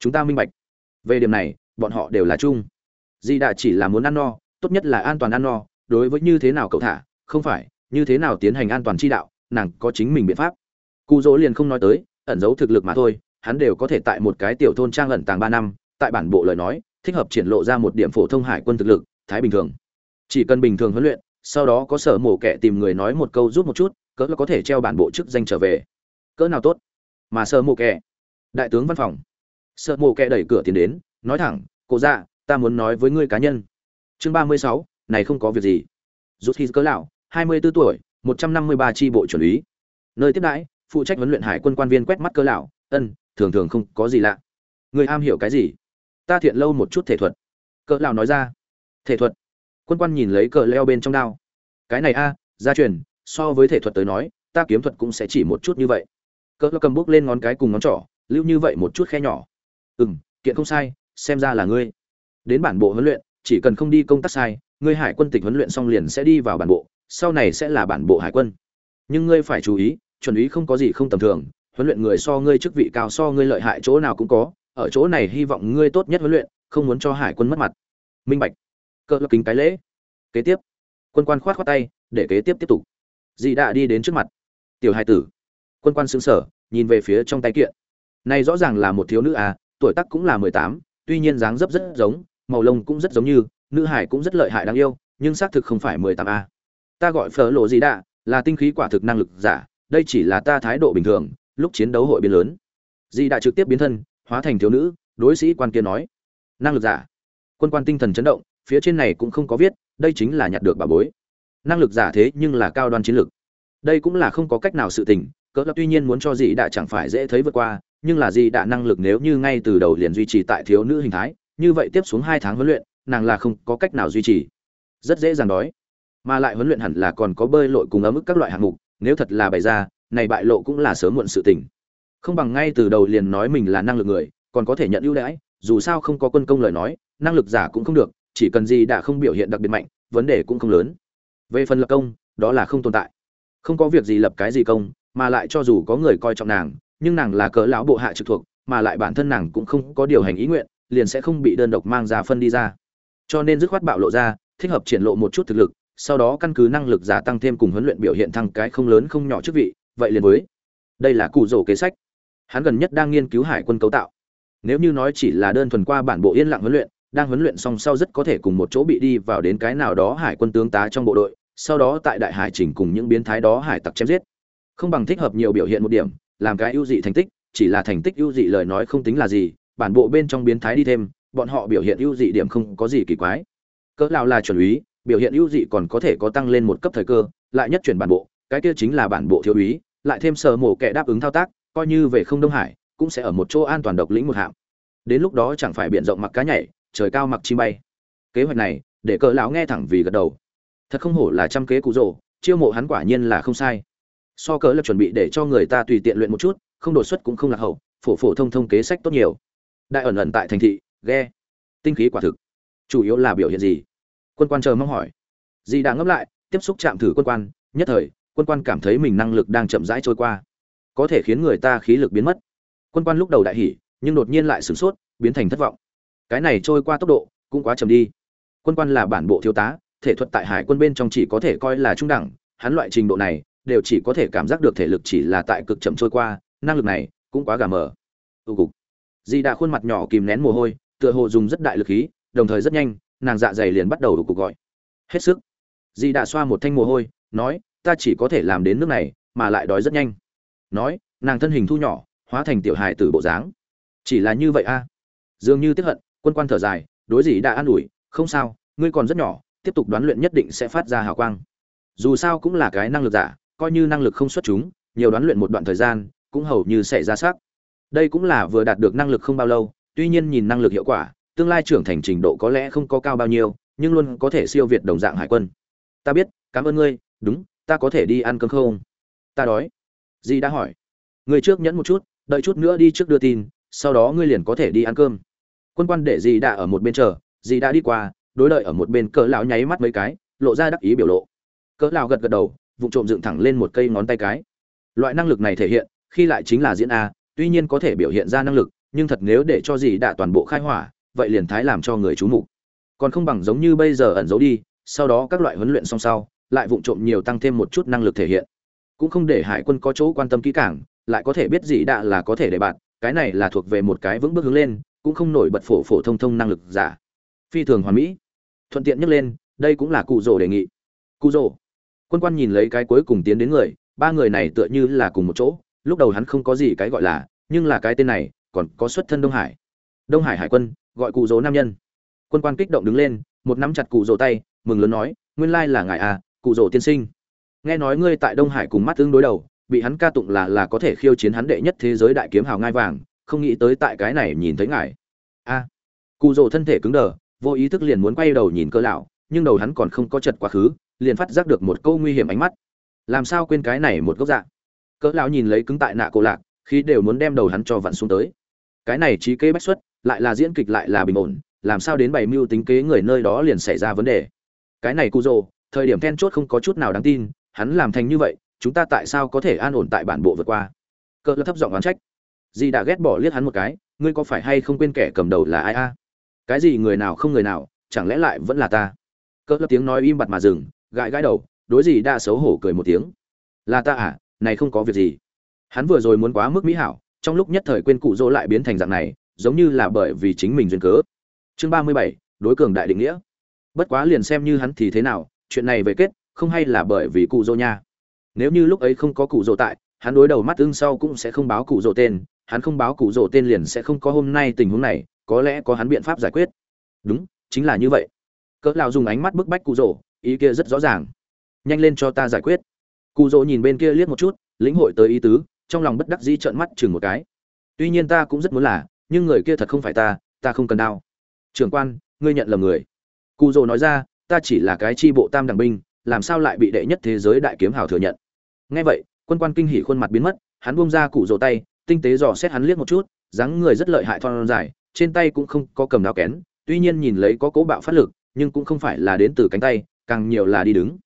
Chúng ta minh bạch. Về điểm này, bọn họ đều là chung. Di đà chỉ là muốn ăn no, tốt nhất là an toàn ăn no, đối với như thế nào cậu thả, không phải, như thế nào tiến hành an toàn chi đạo, nàng có chính mình biện pháp. Cụ dỗ liền không nói tới, ẩn giấu thực lực mà thôi, hắn đều có thể tại một cái tiểu thôn trang ẩn tàng ba năm, tại bản bộ lời nói, thích hợp triển lộ ra một điểm phổ thông hải quân thực lực, thái bình thường. Chỉ cần bình thường huấn luyện sau đó có sở mổ kẻ tìm người nói một câu giúp một chút, cỡ là có thể treo bản bộ chức danh trở về. Cỡ nào tốt. Mà sở mổ kẻ. Đại tướng văn phòng. Sở mổ kẻ đẩy cửa tiến đến, nói thẳng cô dạ ta muốn nói với ngươi cá nhân. Chương ba mươi sáu, này không có việc gì. Rút hít cỡ lão, hai mươi 24 tuổi, một trăm năm mươi ba tri bộ chuẩn úy. Nơi tiếp đãi, phụ trách huấn luyện hải quân quan viên quét mắt cỡ lão, ân, thường thường không có gì lạ. Người am hiểu cái gì? Ta thiện lâu một chút thể thuật. Cỡ lão nói ra. Thể thuật? Quân quan nhìn lấy cờ leo bên trong đao. Cái này a, gia truyền, so với thể thuật tới nói, ta kiếm thuật cũng sẽ chỉ một chút như vậy. Cỡ cầm bút lên ngón cái cùng ngón trỏ, lưu như vậy một chút khe nhỏ. Ừ m kiện không sai, xem ra là ngươi. Đến bản bộ huấn luyện, chỉ cần không đi công tác sai, ngươi hải quân tịch huấn luyện xong liền sẽ đi vào bản bộ, sau này sẽ là bản bộ hải quân. Nhưng ngươi phải chú ý, chuẩn ý không có gì không tầm thường, huấn luyện người so ngươi chức vị cao so ngươi lợi hại chỗ nào cũng có, ở chỗ này hy vọng ngươi tốt nhất huấn luyện, không muốn cho hải quân mất mặt. Minh bạch cỡ kính cái lễ. Kế tiếp, quân quan khoát khoát tay, để kế tiếp tiếp tục. Dì đã đi đến trước mặt. Tiểu hai tử. Quân quan xứng sở nhìn về phía trong tay kiện. Này rõ ràng là một thiếu nữ à tuổi tác cũng là mười tám, tuy nhiên dáng dấp rất giống, màu lông cũng rất giống như, nữ hải cũng rất lợi hại đáng yêu, nhưng xác thực không phải mười tám a ta gọi phở lộ dì đã là tinh khí quả thực năng lực giả, đây chỉ là ta thái độ bình thường, lúc chiến đấu hội biến lớn. Dì đã trực tiếp biến thân, hóa thành thiếu nữ, đối sĩ quan kia nói. Năng lực giả. Quân quan tinh thần chấn động phía trên này cũng không có viết, đây chính là nhặt được bà bối. Năng lực giả thế nhưng là cao đoan chiến lực. Đây cũng là không có cách nào sự tình, cỡ là tuy nhiên muốn cho dị đã chẳng phải dễ thấy vượt qua, nhưng là dị đã năng lực nếu như ngay từ đầu liền duy trì tại thiếu nữ hình thái, như vậy tiếp xuống hai tháng huấn luyện, nàng là không có cách nào duy trì. Rất dễ dàng đói. Mà lại huấn luyện hẳn là còn có bơi lội cùng ấm ức các loại hạng mục, nếu thật là bày ra, này bại lộ cũng là sớm muộn sự tình. Không bằng ngay từ đầu liền nói mình là năng lực người, còn có thể nhận ưu đãi, dù sao không có quân công lời nói, năng lực giả cũng không được chỉ cần gì đã không biểu hiện đặc biệt mạnh, vấn đề cũng không lớn. Về phần lập công, đó là không tồn tại. Không có việc gì lập cái gì công, mà lại cho dù có người coi trọng nàng, nhưng nàng là cỡ lão bộ hạ trực thuộc, mà lại bản thân nàng cũng không có điều hành ý nguyện, liền sẽ không bị đơn độc mang ra phân đi ra. Cho nên dứt khoát bạo lộ ra, thích hợp triển lộ một chút thực lực, sau đó căn cứ năng lực giả tăng thêm cùng huấn luyện biểu hiện thăng cái không lớn không nhỏ chức vị, vậy liền với. Đây là cụ rổ kế sách. Hắn gần nhất đang nghiên cứu hải quân cấu tạo. Nếu như nói chỉ là đơn thuần qua bản bộ yên lặng huấn luyện đang huấn luyện xong sau rất có thể cùng một chỗ bị đi vào đến cái nào đó hải quân tướng tá trong bộ đội, sau đó tại đại hải trình cùng những biến thái đó hải tặc chém giết. Không bằng thích hợp nhiều biểu hiện một điểm, làm cái ưu dị thành tích, chỉ là thành tích ưu dị lời nói không tính là gì, bản bộ bên trong biến thái đi thêm, bọn họ biểu hiện ưu dị điểm không có gì kỳ quái. Cỡ nào là chuẩn úy, biểu hiện ưu dị còn có thể có tăng lên một cấp thời cơ, lại nhất chuyển bản bộ, cái kia chính là bản bộ thiếu úy, lại thêm sở mổ kẻ đáp ứng thao tác, coi như về không đông hải, cũng sẽ ở một chỗ an toàn độc lĩnh một hạng. Đến lúc đó chẳng phải biện rộng mặc cá nhảy trời cao mặc chim bay. Kế hoạch này, để cỡ lão nghe thẳng vì gật đầu. Thật không hổ là trăm kế cụ rồ, chiêu mộ hắn quả nhiên là không sai. So cỡ lập chuẩn bị để cho người ta tùy tiện luyện một chút, không đột xuất cũng không lạc hậu, phổ phổ thông thông kế sách tốt nhiều. Đại ẩn ẩn tại thành thị, ghe, tinh khí quả thực. Chủ yếu là biểu hiện gì? Quân quan chờ mong hỏi. Dì đã ngấp lại, tiếp xúc chạm thử quân quan, nhất thời, quân quan cảm thấy mình năng lực đang chậm rãi trôi qua. Có thể khiến người ta khí lực biến mất. Quân quan lúc đầu đại hỉ, nhưng đột nhiên lại sửng sốt, biến thành thất vọng cái này trôi qua tốc độ cũng quá chậm đi. Quân quan là bản bộ thiếu tá, thể thuật tại hải quân bên trong chỉ có thể coi là trung đẳng, hắn loại trình độ này đều chỉ có thể cảm giác được thể lực chỉ là tại cực chậm trôi qua, năng lực này cũng quá gà mờ. Tu cục. Di đã khuôn mặt nhỏ kìm nén mồ hôi, tựa hồ dùng rất đại lực khí, đồng thời rất nhanh, nàng dạ dày liền bắt đầu cục gọi. Hết sức. Di đã xoa một thanh mồ hôi, nói, ta chỉ có thể làm đến nước này, mà lại đói rất nhanh. Nói, nàng thân hình thu nhỏ, hóa thành tiểu hài từ bộ dáng. Chỉ là như vậy a. Dường như tiếp hận quân quan thở dài, đối gì đã an ủi, không sao, ngươi còn rất nhỏ, tiếp tục đoán luyện nhất định sẽ phát ra hào quang. Dù sao cũng là cái năng lực giả, coi như năng lực không xuất chúng, nhiều đoán luyện một đoạn thời gian, cũng hầu như sẽ ra sắc đây cũng là vừa đạt được năng lực không bao lâu, tuy nhiên nhìn năng lực hiệu quả, tương lai trưởng thành trình độ có lẽ không có cao bao nhiêu, nhưng luôn có thể siêu việt đồng dạng hải quân. Ta biết, cảm ơn ngươi, đúng, ta có thể đi ăn cơm không? Ta đói. Di đã hỏi. Người trước nhẫn một chút, đợi chút nữa đi trước đưa tin, sau đó ngươi liền có thể đi ăn cơm quân quan để dì đã ở một bên chờ, dì đã đi qua, đối đợi ở một bên cỡ lão nháy mắt mấy cái, lộ ra đắc ý biểu lộ. Cỡ lão gật gật đầu, vụng trộm dựng thẳng lên một cây ngón tay cái. Loại năng lực này thể hiện, khi lại chính là diễn a, tuy nhiên có thể biểu hiện ra năng lực, nhưng thật nếu để cho dì đã toàn bộ khai hỏa, vậy liền thái làm cho người chú mục. Còn không bằng giống như bây giờ ẩn giấu đi, sau đó các loại huấn luyện song sau, lại vụng trộm nhiều tăng thêm một chút năng lực thể hiện. Cũng không để hải quân có chỗ quan tâm kỹ càng, lại có thể biết gì đã là có thể để bạn, cái này là thuộc về một cái vững bước hướng lên cũng không nổi bật phổ phổ thông thông năng lực giả. Phi thường hoàn mỹ. Thuận tiện nhắc lên, đây cũng là cụ rồ đề nghị. Cụ rồ quân quan nhìn lấy cái cuối cùng tiến đến người, ba người này tựa như là cùng một chỗ, lúc đầu hắn không có gì cái gọi là, nhưng là cái tên này, còn có xuất thân đông hải. Đông hải hải quân, gọi cụ rồ nam nhân. Quân quan kích động đứng lên, một nắm chặt cụ rồ tay, mừng lớn nói, nguyên lai là ngài à cụ rồ tiên sinh. Nghe nói ngươi tại đông hải cùng mắt tương đối đầu, bị hắn ca tụng là là có thể khiêu chiến hắn đệ nhất thế giới đại kiếm hào ngai vàng không nghĩ tới tại cái này nhìn thấy ngài. A cụ rồ thân thể cứng đờ, vô ý thức liền muốn quay đầu nhìn cơ lão, nhưng đầu hắn còn không có chật quá khứ, liền phát giác được một câu nguy hiểm ánh mắt. Làm sao quên cái này một gốc dạ? Cỡ lão nhìn lấy cứng tại nạ cổ lạc, khi đều muốn đem đầu hắn cho vặn xuống tới. Cái này trí kế bách xuất, lại là diễn kịch lại là bình ổn, làm sao đến bảy mưu tính kế người nơi đó liền xảy ra vấn đề? Cái này cu rồ thời điểm then chốt không có chút nào đáng tin, hắn làm thành như vậy, chúng ta tại sao có thể an ổn tại bản bộ vượt qua? Cỡ lão thấp giọng oán trách di đã ghét bỏ liếc hắn một cái, ngươi có phải hay không quên kẻ cầm đầu là ai a? Cái gì người nào không người nào, chẳng lẽ lại vẫn là ta? Cỡ lớp tiếng nói im bặt mà dừng, gãi gãi đầu, đối gì đã xấu hổ cười một tiếng. Là ta à này không có việc gì. Hắn vừa rồi muốn quá mức mỹ hảo, trong lúc nhất thời quên cụ dỗ lại biến thành dạng này, giống như là bởi vì chính mình duyên cớ. Chương ba mươi bảy, đối cường đại định nghĩa. Bất quá liền xem như hắn thì thế nào, chuyện này về kết, không hay là bởi vì cụ dỗ nha. Nếu như lúc ấy không có cụ dỗ tại, hắn đối đầu mắt ưng sau cũng sẽ không báo cụ dỗ tên hắn không báo cụ rỗ tên liền sẽ không có hôm nay tình huống này, có lẽ có hắn biện pháp giải quyết. Đúng, chính là như vậy. Cỡ lão dùng ánh mắt bức bách cụ rỗ, ý kia rất rõ ràng. Nhanh lên cho ta giải quyết. Cụ rỗ nhìn bên kia liếc một chút, lĩnh hội tới ý tứ, trong lòng bất đắc dĩ trợn mắt chừng một cái. Tuy nhiên ta cũng rất muốn là, nhưng người kia thật không phải ta ta không cần đau. Trưởng quan, ngươi nhận lầm người. Cụ rỗ nói ra, ta chỉ là cái chi bộ tam đẳng binh, làm sao lại bị đệ nhất thế giới đại kiếm hào thừa nhận? Nghe vậy, quân quan kinh hỉ khuôn mặt biến mất, hắn buông ra cụ rỗ tay tinh tế dò xét hắn liếc một chút, dáng người rất lợi hại thon dài, trên tay cũng không có cầm dao kén, tuy nhiên nhìn lấy có cố bạo phát lực, nhưng cũng không phải là đến từ cánh tay, càng nhiều là đi đứng.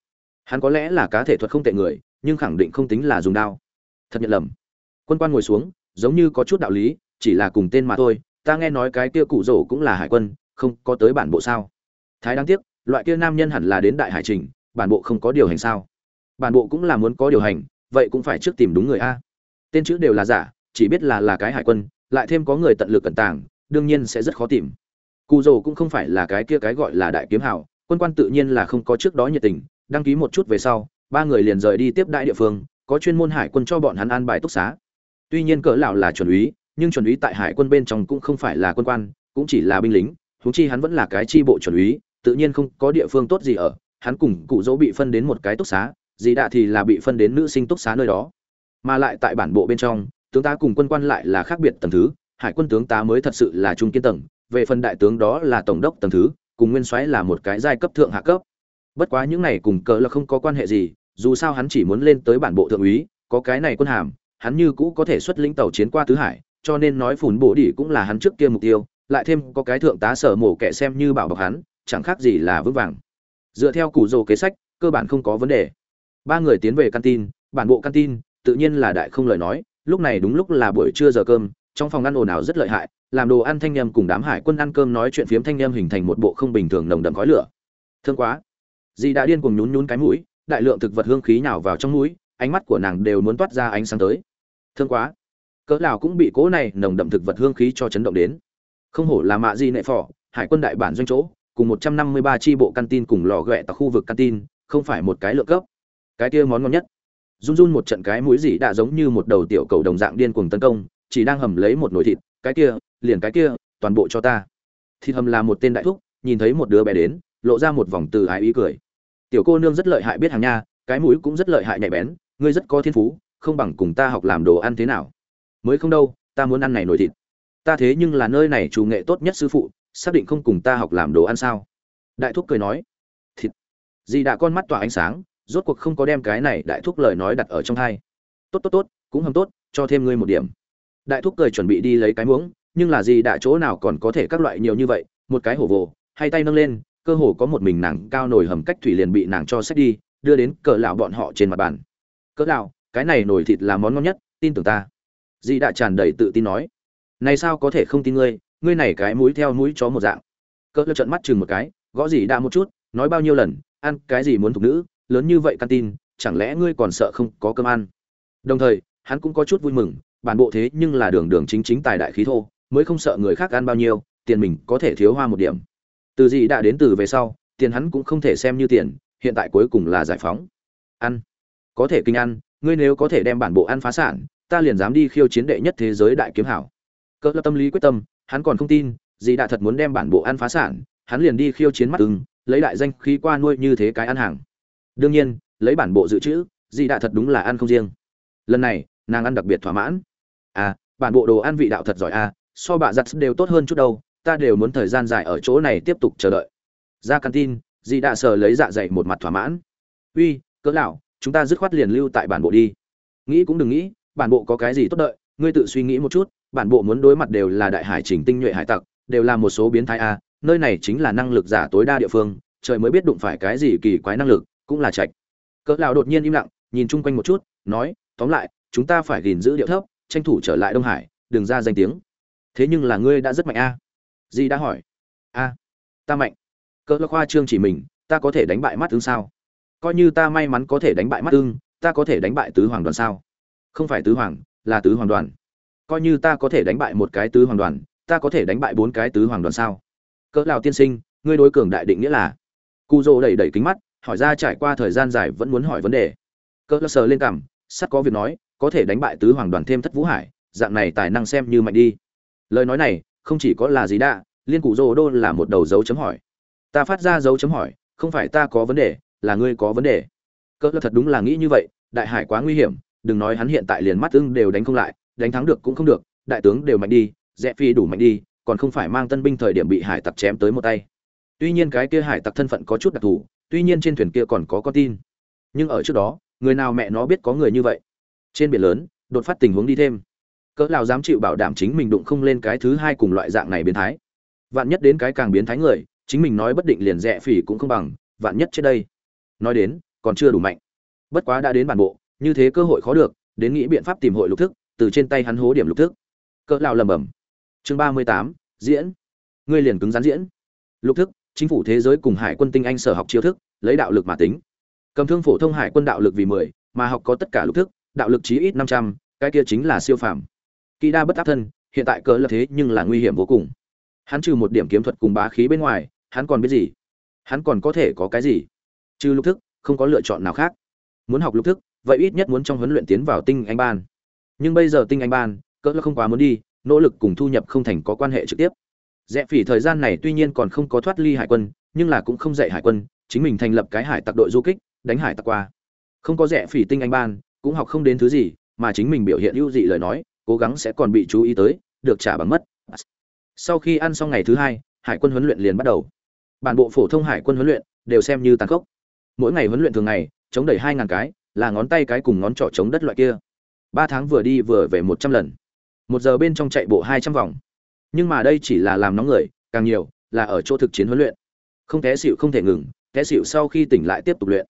Hắn có lẽ là cá thể thuật không tệ người, nhưng khẳng định không tính là dùng đao. Thật nhận lầm. Quân quan ngồi xuống, giống như có chút đạo lý, chỉ là cùng tên mà thôi, ta nghe nói cái kia cụ rổ cũng là hải quân, không có tới bản bộ sao? Thái đáng tiếc, loại kia nam nhân hẳn là đến đại hải trình, bản bộ không có điều hành sao? Bản bộ cũng là muốn có điều hành, vậy cũng phải trước tìm đúng người a. Tên chữ đều là giả chỉ biết là là cái hải quân, lại thêm có người tận lực cẩn tàng, đương nhiên sẽ rất khó tìm. Cụ rồ cũng không phải là cái kia cái gọi là đại kiếm hào, quân quan tự nhiên là không có trước đó nhiệt tình, đăng ký một chút về sau, ba người liền rời đi tiếp đại địa phương, có chuyên môn hải quân cho bọn hắn an bài túc xá. Tuy nhiên cỡ lão là chuẩn úy, nhưng chuẩn úy tại hải quân bên trong cũng không phải là quân quan, cũng chỉ là binh lính, huống chi hắn vẫn là cái chi bộ chuẩn úy, tự nhiên không có địa phương tốt gì ở, hắn cùng cụ dỗ bị phân đến một cái túc xá dì đạ thì là bị phân đến nữ sinh túc xá nơi đó. Mà lại tại bản bộ bên trong tướng tá cùng quân quan lại là khác biệt tầng thứ, hải quân tướng tá mới thật sự là trung kiên tầng, về phần đại tướng đó là tổng đốc tầng thứ, cùng nguyên soái là một cái giai cấp thượng hạ cấp. Bất quá những này cùng cỡ là không có quan hệ gì, dù sao hắn chỉ muốn lên tới bản bộ thượng úy, có cái này quân hàm, hắn như cũ có thể xuất lĩnh tàu chiến qua tứ hải, cho nên nói phủn bộ đỉ cũng là hắn trước kia mục tiêu, lại thêm có cái thượng tá sở mổ kẻ xem như bảo bọc hắn, chẳng khác gì là vững vàng. Dựa theo củ rồ kế sách, cơ bản không có vấn đề. Ba người tiến về căn tin bản bộ căn tin tự nhiên là đại không lời nói lúc này đúng lúc là buổi trưa giờ cơm, trong phòng ăn ồn ào rất lợi hại, làm đồ ăn thanh nhâm cùng đám hải quân ăn cơm nói chuyện phiếm thanh nhâm hình thành một bộ không bình thường nồng đậm khói lửa. Thương quá. Dì đã điên cùng nhún nhún cái mũi, đại lượng thực vật hương khí nào vào trong mũi, ánh mắt của nàng đều muốn toát ra ánh sáng tới. Thương quá. Cỡ nào cũng bị cố này nồng đậm thực vật hương khí cho chấn động đến. Không hổ là mạ di nệ phò, hải quân đại bản doanh chỗ, cùng một trăm năm mươi ba tri bộ căn tin cùng lò ghẹ tại khu vực căn tin không phải một cái lượng cấp. Cái kia món ngon nhất run run một trận cái mũi gì đã giống như một đầu tiểu cầu đồng dạng điên cuồng tấn công, chỉ đang hầm lấy một nồi thịt, cái kia, liền cái kia, toàn bộ cho ta. Thịt hầm là một tên đại thúc, nhìn thấy một đứa bé đến, lộ ra một vòng từ ái ý cười. Tiểu cô nương rất lợi hại biết hàng nha, cái mũi cũng rất lợi hại nhạy bén, ngươi rất có thiên phú, không bằng cùng ta học làm đồ ăn thế nào. Mới không đâu, ta muốn ăn này nổi thịt. Ta thế nhưng là nơi này chủ nghệ tốt nhất sư phụ, xác định không cùng ta học làm đồ ăn sao? Đại thúc cười nói. Thịt. Dì đã con mắt tỏa ánh sáng rốt cuộc không có đem cái này đại thúc lời nói đặt ở trong hai tốt tốt tốt, cũng hầm tốt, cho thêm ngươi một điểm. Đại thúc cười chuẩn bị đi lấy cái muỗng, nhưng là gì đã chỗ nào còn có thể các loại nhiều như vậy, một cái hổ vồ, hai tay nâng lên, cơ hồ có một mình nàng cao nổi hầm cách thủy liền bị nàng cho xách đi, đưa đến cỡ lão bọn họ trên mặt bàn. Cỡ lão, cái này nổi thịt là món ngon nhất, tin tưởng ta. Dì đã tràn đầy tự tin nói. Này sao có thể không tin ngươi ngươi này cái mũi theo mũi chó một dạng. Cỡ lão trợn mắt chừng một cái, gõ dì đã một chút, nói bao nhiêu lần, ăn cái gì muốn thuộc nữ lớn như vậy căn tin, chẳng lẽ ngươi còn sợ không có cơm ăn? Đồng thời, hắn cũng có chút vui mừng, bản bộ thế nhưng là đường đường chính chính tài đại khí thô, mới không sợ người khác ăn bao nhiêu, tiền mình có thể thiếu hoa một điểm. Từ gì đã đến từ về sau, tiền hắn cũng không thể xem như tiền, hiện tại cuối cùng là giải phóng. Ăn. Có thể kinh ăn, ngươi nếu có thể đem bản bộ ăn phá sản, ta liền dám đi khiêu chiến đệ nhất thế giới đại kiếm hảo. Cỡ tâm lý quyết tâm, hắn còn không tin, gì đã thật muốn đem bản bộ ăn phá sản, hắn liền đi khiêu chiến mắt ưng, lấy đại danh khí qua nuôi như thế cái ăn hàng đương nhiên, lấy bản bộ dự trữ dị đạ thật đúng là ăn không riêng. Lần này, nàng ăn đặc biệt thỏa mãn. À bản bộ đồ ăn vị đạo thật giỏi à so bạ giặt đều tốt hơn chút đâu, ta đều muốn thời gian dài ở chỗ này tiếp tục chờ đợi. Ra căn tin dị đạ sờ lấy dạ dày một mặt thỏa mãn. Uy, cỡ lão, chúng ta dứt khoát liền lưu tại bản bộ đi. Nghĩ cũng đừng nghĩ, bản bộ có cái gì tốt đợi, ngươi tự suy nghĩ một chút, bản bộ muốn đối mặt đều là đại hải trình tinh nhuệ hải tặc, đều là một số biến thái a nơi này chính là năng lực giả tối đa địa phương, trời mới biết đụng phải cái gì kỳ quái năng lực cũng là trạch. Cỡ lão đột nhiên im lặng, nhìn chung quanh một chút, nói, tóm lại, chúng ta phải gìn giữ điệu thấp, tranh thủ trở lại đông hải, đừng ra danh tiếng. Thế nhưng là ngươi đã rất mạnh a. À? di đã hỏi. A, ta mạnh. Cỡ lão khoa trương chỉ mình, ta có thể đánh bại mắt tương sao? Coi như ta may mắn có thể đánh bại mắt tương ta có thể đánh bại tứ hoàng đoàn sao? Không phải tứ hoàng, là tứ hoàng đoàn. Coi như ta có thể đánh bại một cái tứ hoàng đoàn, ta có thể đánh bại bốn cái tứ hoàng đoàn sao? Cỡ lão tiên sinh, ngươi đối cường đại định nghĩa là? Cu dô đẩy đẩy kính mắt hỏi ra trải qua thời gian dài vẫn muốn hỏi vấn đề. Cơ lão sờ lên cằm, sắt có việc nói, có thể đánh bại tứ hoàng đoàn thêm thất vũ hải, dạng này tài năng xem như mạnh đi. Lời nói này, không chỉ có là gì đã liên cụ rô đô là một đầu dấu chấm hỏi. Ta phát ra dấu chấm hỏi, không phải ta có vấn đề, là ngươi có vấn đề. Cơ thật đúng là nghĩ như vậy, đại hải quá nguy hiểm, đừng nói hắn hiện tại liền mắt ưng đều đánh không lại, đánh thắng được cũng không được, đại tướng đều mạnh đi, rẽ phi đủ mạnh đi, còn không phải mang tân binh thời điểm bị hải tặc chém tới một tay. Tuy nhiên cái kia hải tặc thân phận có chút đặc thù tuy nhiên trên thuyền kia còn có con tin. Nhưng ở trước đó, người nào mẹ nó biết có người như vậy? Trên biển lớn, đột phát tình huống đi thêm. Cỡ nào dám chịu bảo đảm chính mình đụng không lên cái thứ hai cùng loại dạng này biến thái? Vạn nhất đến cái càng biến thái người, chính mình nói bất định liền rẽ phỉ cũng không bằng, vạn nhất trước đây. Nói đến, còn chưa đủ mạnh. Bất quá đã đến bản bộ, như thế cơ hội khó được, đến nghĩ biện pháp tìm hội lục thức, từ trên tay hắn hố điểm lục thức. Cỡ lao lầm bầm chương ba mươi tám, diễn. Ngươi liền cứng rắn diễn. Lục thức chính phủ thế giới cùng hải quân tinh anh sở học chiêu thức, lấy đạo lực mà tính. Cầm thương phổ thông hải quân đạo lực vì mười, mà học có tất cả lục thức, đạo lực chí ít năm trăm, cái kia chính là siêu phàm. Kỳ đa bất áp thân, hiện tại cỡ là thế nhưng là nguy hiểm vô cùng. Hắn trừ một điểm kiếm thuật cùng bá khí bên ngoài, hắn còn biết gì? Hắn còn có thể có cái gì? Trừ lục thức, không có lựa chọn nào khác. Muốn học lục thức, vậy ít nhất muốn trong huấn luyện tiến vào tinh anh ban. Nhưng bây giờ tinh anh ban, cỡ là không quá muốn đi, nỗ lực cùng thu nhập không thành có quan hệ trực tiếp dẹp phỉ thời gian này tuy nhiên còn không có thoát ly hải quân, nhưng là cũng không dạy hải quân, chính mình thành lập cái hải tặc đội du kích, đánh hải tặc qua. Không có dẹp phỉ tinh anh ban, cũng học không đến thứ gì, mà chính mình biểu hiện ưu dị lời nói, cố gắng sẽ còn bị chú ý tới, được trả bằng mất. Sau khi ăn xong ngày thứ hai, hải quân huấn luyện liền bắt đầu. Bản bộ phổ thông hải quân huấn luyện đều xem như tàn khốc. Mỗi ngày huấn luyện thường ngày, chống đẩy hai ngàn cái, là ngón tay cái cùng ngón trỏ chống đất loại kia. Ba tháng vừa đi vừa về một trăm lần. Một giờ bên trong chạy bộ hai trăm vòng nhưng mà đây chỉ là làm nóng người, càng nhiều là ở chỗ thực chiến huấn luyện. Không té xịu không thể ngừng, té xịu sau khi tỉnh lại tiếp tục luyện.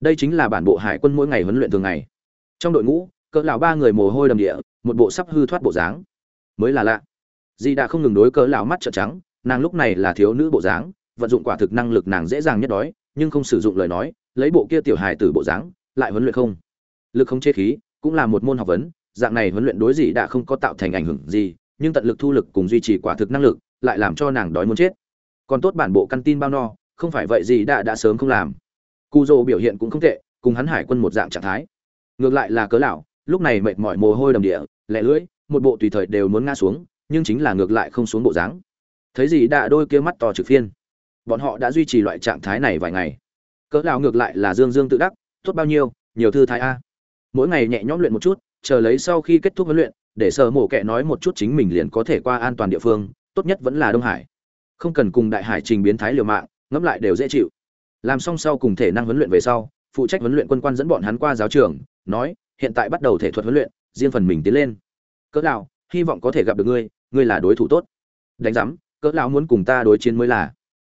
Đây chính là bản bộ hải quân mỗi ngày huấn luyện thường ngày. Trong đội ngũ, cỡ lão ba người mồ hôi đầm địa, một bộ sắp hư thoát bộ dáng. Mới là lạ. Di đã không ngừng đối cỡ lão mắt trợn trắng, nàng lúc này là thiếu nữ bộ dáng, vận dụng quả thực năng lực nàng dễ dàng nhất đói, nhưng không sử dụng lời nói, lấy bộ kia tiểu hài tử bộ dáng, lại huấn luyện không. Lực không chế khí, cũng là một môn học vấn, dạng này huấn luyện đối gì đã không có tạo thành ảnh hưởng gì nhưng tận lực thu lực cùng duy trì quả thực năng lực, lại làm cho nàng đói muốn chết. Còn tốt bản bộ căn tin bao no, không phải vậy gì đã đã sớm không làm. Cu dô biểu hiện cũng không tệ, cùng hắn hải quân một dạng trạng thái. Ngược lại là cớ lão, lúc này mệt mỏi mồ hôi đầm địa lẹ lưỡi, một bộ tùy thời đều muốn ngã xuống, nhưng chính là ngược lại không xuống bộ dáng. Thấy gì đã đôi kia mắt to trực phiên. Bọn họ đã duy trì loại trạng thái này vài ngày. Cỡ lão ngược lại là dương dương tự đắc, tốt bao nhiêu, nhiều thư thái a. Mỗi ngày nhẹ nhõm luyện một chút, chờ lấy sau khi kết thúc huấn luyện để sở mổ kệ nói một chút chính mình liền có thể qua an toàn địa phương, tốt nhất vẫn là đông hải. Không cần cùng đại hải trình biến thái liều mạng, ngẫm lại đều dễ chịu. Làm xong sau cùng thể năng huấn luyện về sau, phụ trách huấn luyện quân quan dẫn bọn hắn qua giáo trường, nói, hiện tại bắt đầu thể thuật huấn luyện, riêng phần mình tiến lên. Cỡ lão, hy vọng có thể gặp được ngươi ngươi là đối thủ tốt. Đánh giám, cỡ lão muốn cùng ta đối chiến mới là.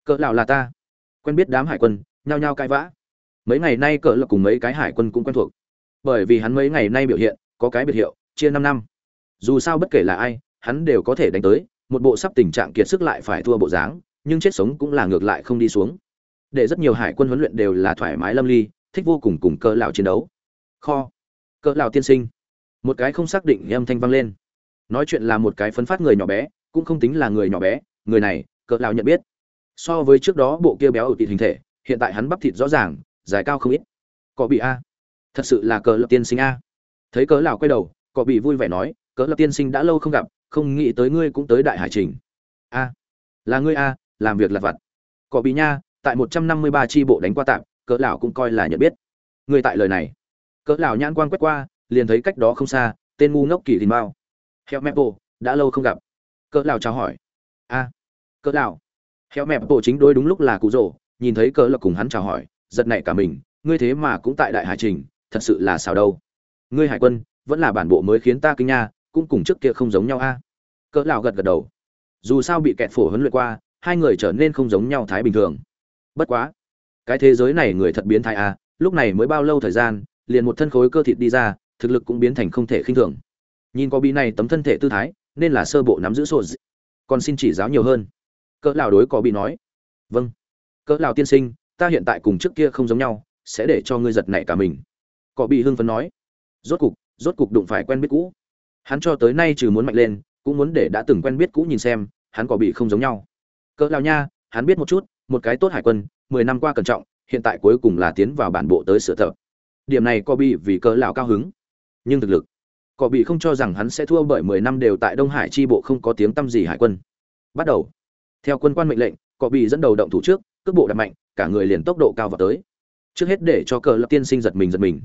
Cỡ lão là ta. Quen biết đám hải quân, nhao nhao cãi vã. Mấy ngày nay cỡ lão cùng mấy cái hải quân cũng quen thuộc. Bởi vì hắn mấy ngày nay biểu hiện, có cái biệt hiệu, chia năm năm dù sao bất kể là ai, hắn đều có thể đánh tới, một bộ sắp tình trạng kiệt sức lại phải thua bộ dáng, nhưng chết sống cũng là ngược lại không đi xuống. Để rất nhiều hải quân huấn luyện đều là thoải mái lâm ly, thích vô cùng cùng cỡ lão chiến đấu. Kho, cỡ lão tiên sinh. Một cái không xác định âm thanh vang lên. Nói chuyện là một cái phấn phát người nhỏ bé, cũng không tính là người nhỏ bé, người này, cỡ lão nhận biết. So với trước đó bộ kia béo ở thịt hình thể, hiện tại hắn bắp thịt rõ ràng, dài cao không ít. Có bị a. Thật sự là cờ lão tiên sinh a. Thấy cỡ lão quay đầu, có bị vui vẻ nói cỡ lão tiên sinh đã lâu không gặp, không nghĩ tới ngươi cũng tới đại hải trình. A, là ngươi a, làm việc lặt vặt. Có bị nha, tại một trăm năm mươi ba tri bộ đánh qua tạm, cỡ lão cũng coi là nhận biết. Ngươi tại lời này. Cỡ lão nhãn quan quét qua, liền thấy cách đó không xa, tên ngu ngốc kỳ đình bao. Heo mẹ bộ đã lâu không gặp. Cỡ lão chào hỏi. A, cỡ lão. Heo mẹ bộ chính đối đúng lúc là cụ rồ, nhìn thấy cỡ lão cùng hắn chào hỏi, giật nảy cả mình, ngươi thế mà cũng tại đại hải trình, thật sự là sao đâu. Ngươi hải quân, vẫn là bản bộ mới khiến ta kinh nha cũng cùng trước kia không giống nhau a. Cỡ lão gật gật đầu. Dù sao bị kẹt phổ huấn luyện qua, hai người trở nên không giống nhau thái bình thường. Bất quá, cái thế giới này người thật biến thái a, lúc này mới bao lâu thời gian, liền một thân khối cơ thịt đi ra, thực lực cũng biến thành không thể khinh thường. Nhìn có bị này tấm thân thể tư thái, nên là sơ bộ nắm giữ sổ còn xin chỉ giáo nhiều hơn. Cỡ lão đối có bị nói. Vâng. Cỡ lão tiên sinh, ta hiện tại cùng trước kia không giống nhau, sẽ để cho ngươi giật nảy cả mình. Có bị hưng phấn nói. Rốt cục rốt cục đụng phải quen biết cũ hắn cho tới nay trừ muốn mạnh lên, cũng muốn để đã từng quen biết cũ nhìn xem, hắn có bị không giống nhau. Cỡ lão nha, hắn biết một chút, một cái tốt hải quân, mười năm qua cẩn trọng, hiện tại cuối cùng là tiến vào bản bộ tới sửa thợ. điểm này có bị vì cỡ lão cao hứng. Nhưng thực lực có bị không cho rằng hắn sẽ thua bởi mười năm đều tại đông hải chi bộ không có tiếng tăm gì hải quân. Bắt đầu. Theo quân quan mệnh lệnh có bị dẫn đầu động thủ trước, cước bộ đập mạnh, cả người liền tốc độ cao vào tới. Trước hết để cho cờ lập tiên sinh giật mình giật mình.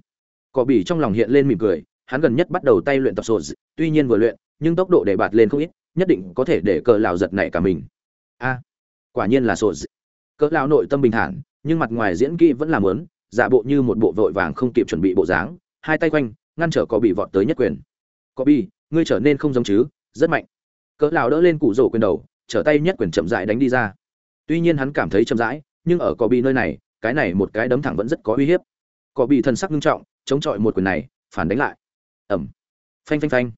Có bị trong lòng hiện lên mỉm cười hắn gần nhất bắt đầu tay luyện tập sổ tuy nhiên vừa luyện, nhưng tốc độ để bạt lên không ít, nhất định có thể để cờ lão giật nảy cả mình. A, quả nhiên là sổ cỡ lão nội tâm bình thản, nhưng mặt ngoài diễn kỹ vẫn làm lớn giả bộ như một bộ vội vàng không kịp chuẩn bị bộ dáng, hai tay quanh, ngăn trở có bị vọt tới nhất quyền. Có bi ngươi trở nên không giống chứ, rất mạnh. Cỡ lão đỡ lên cụ rổ quyền đầu, trở tay nhất quyền chậm rãi đánh đi ra. Tuy nhiên hắn cảm thấy chậm rãi, nhưng ở có bị nơi này, cái này một cái đấm thẳng vẫn rất có uy hiếp. Có bị thần sắc nghiêm trọng, chống chọi một quyền này, phản đánh lại ẩm. Phanh phanh phanh.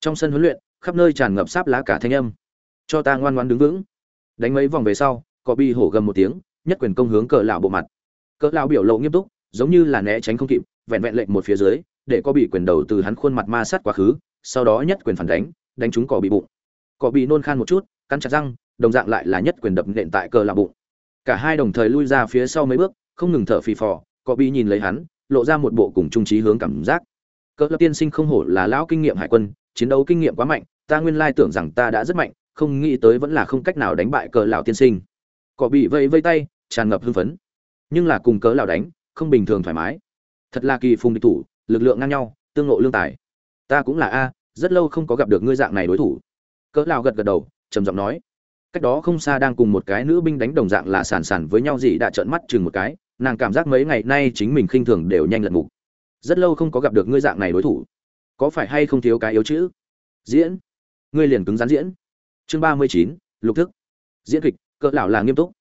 Trong sân huấn luyện, khắp nơi tràn ngập sáp lá cả thanh âm. Cho ta ngoan ngoãn đứng vững. Đánh mấy vòng về sau, có bi hổ gầm một tiếng, nhất quyền công hướng cỡ lão bộ mặt. Cỡ lão biểu lộ nghiêm túc, giống như là né tránh không kịp, vẹn vẹn lệnh một phía dưới, để có bị quyền đầu từ hắn khuôn mặt ma sát quá khứ, sau đó nhất quyền phản đánh đánh trúng cỏ bị bụng. Cỏ bị nôn khan một chút, cắn chặt răng, đồng dạng lại là nhất quyền đập nện tại cờ lão bụng. Cả hai đồng thời lui ra phía sau mấy bước, không ngừng thở phì phò, cỏ bị nhìn lấy hắn, lộ ra một bộ cùng trung trí hướng cảm giác cỡ lập tiên sinh không hổ là lão kinh nghiệm hải quân, chiến đấu kinh nghiệm quá mạnh, ta nguyên lai tưởng rằng ta đã rất mạnh, không nghĩ tới vẫn là không cách nào đánh bại cỡ lão tiên sinh. Cọ bị vây vây tay, tràn ngập hưng phấn. Nhưng là cùng cỡ lão đánh, không bình thường thoải mái. Thật là kỳ phùng địch thủ, lực lượng ngang nhau, tương ngộ lương tài. Ta cũng là a, rất lâu không có gặp được ngươi dạng này đối thủ. Cỡ lão gật gật đầu, trầm giọng nói. Cách đó không xa đang cùng một cái nữ binh đánh đồng dạng là sàn sàn với nhau gì đã trợn mắt chừng một cái, nàng cảm giác mấy ngày nay chính mình khinh thường đều nhanh lật ngục rất lâu không có gặp được ngươi dạng này đối thủ. Có phải hay không thiếu cái yếu chữ? Diễn. Ngươi liền cứng rắn diễn. Chương ba mươi chín, lục thức. Diễn kịch, cỡ lão là nghiêm túc.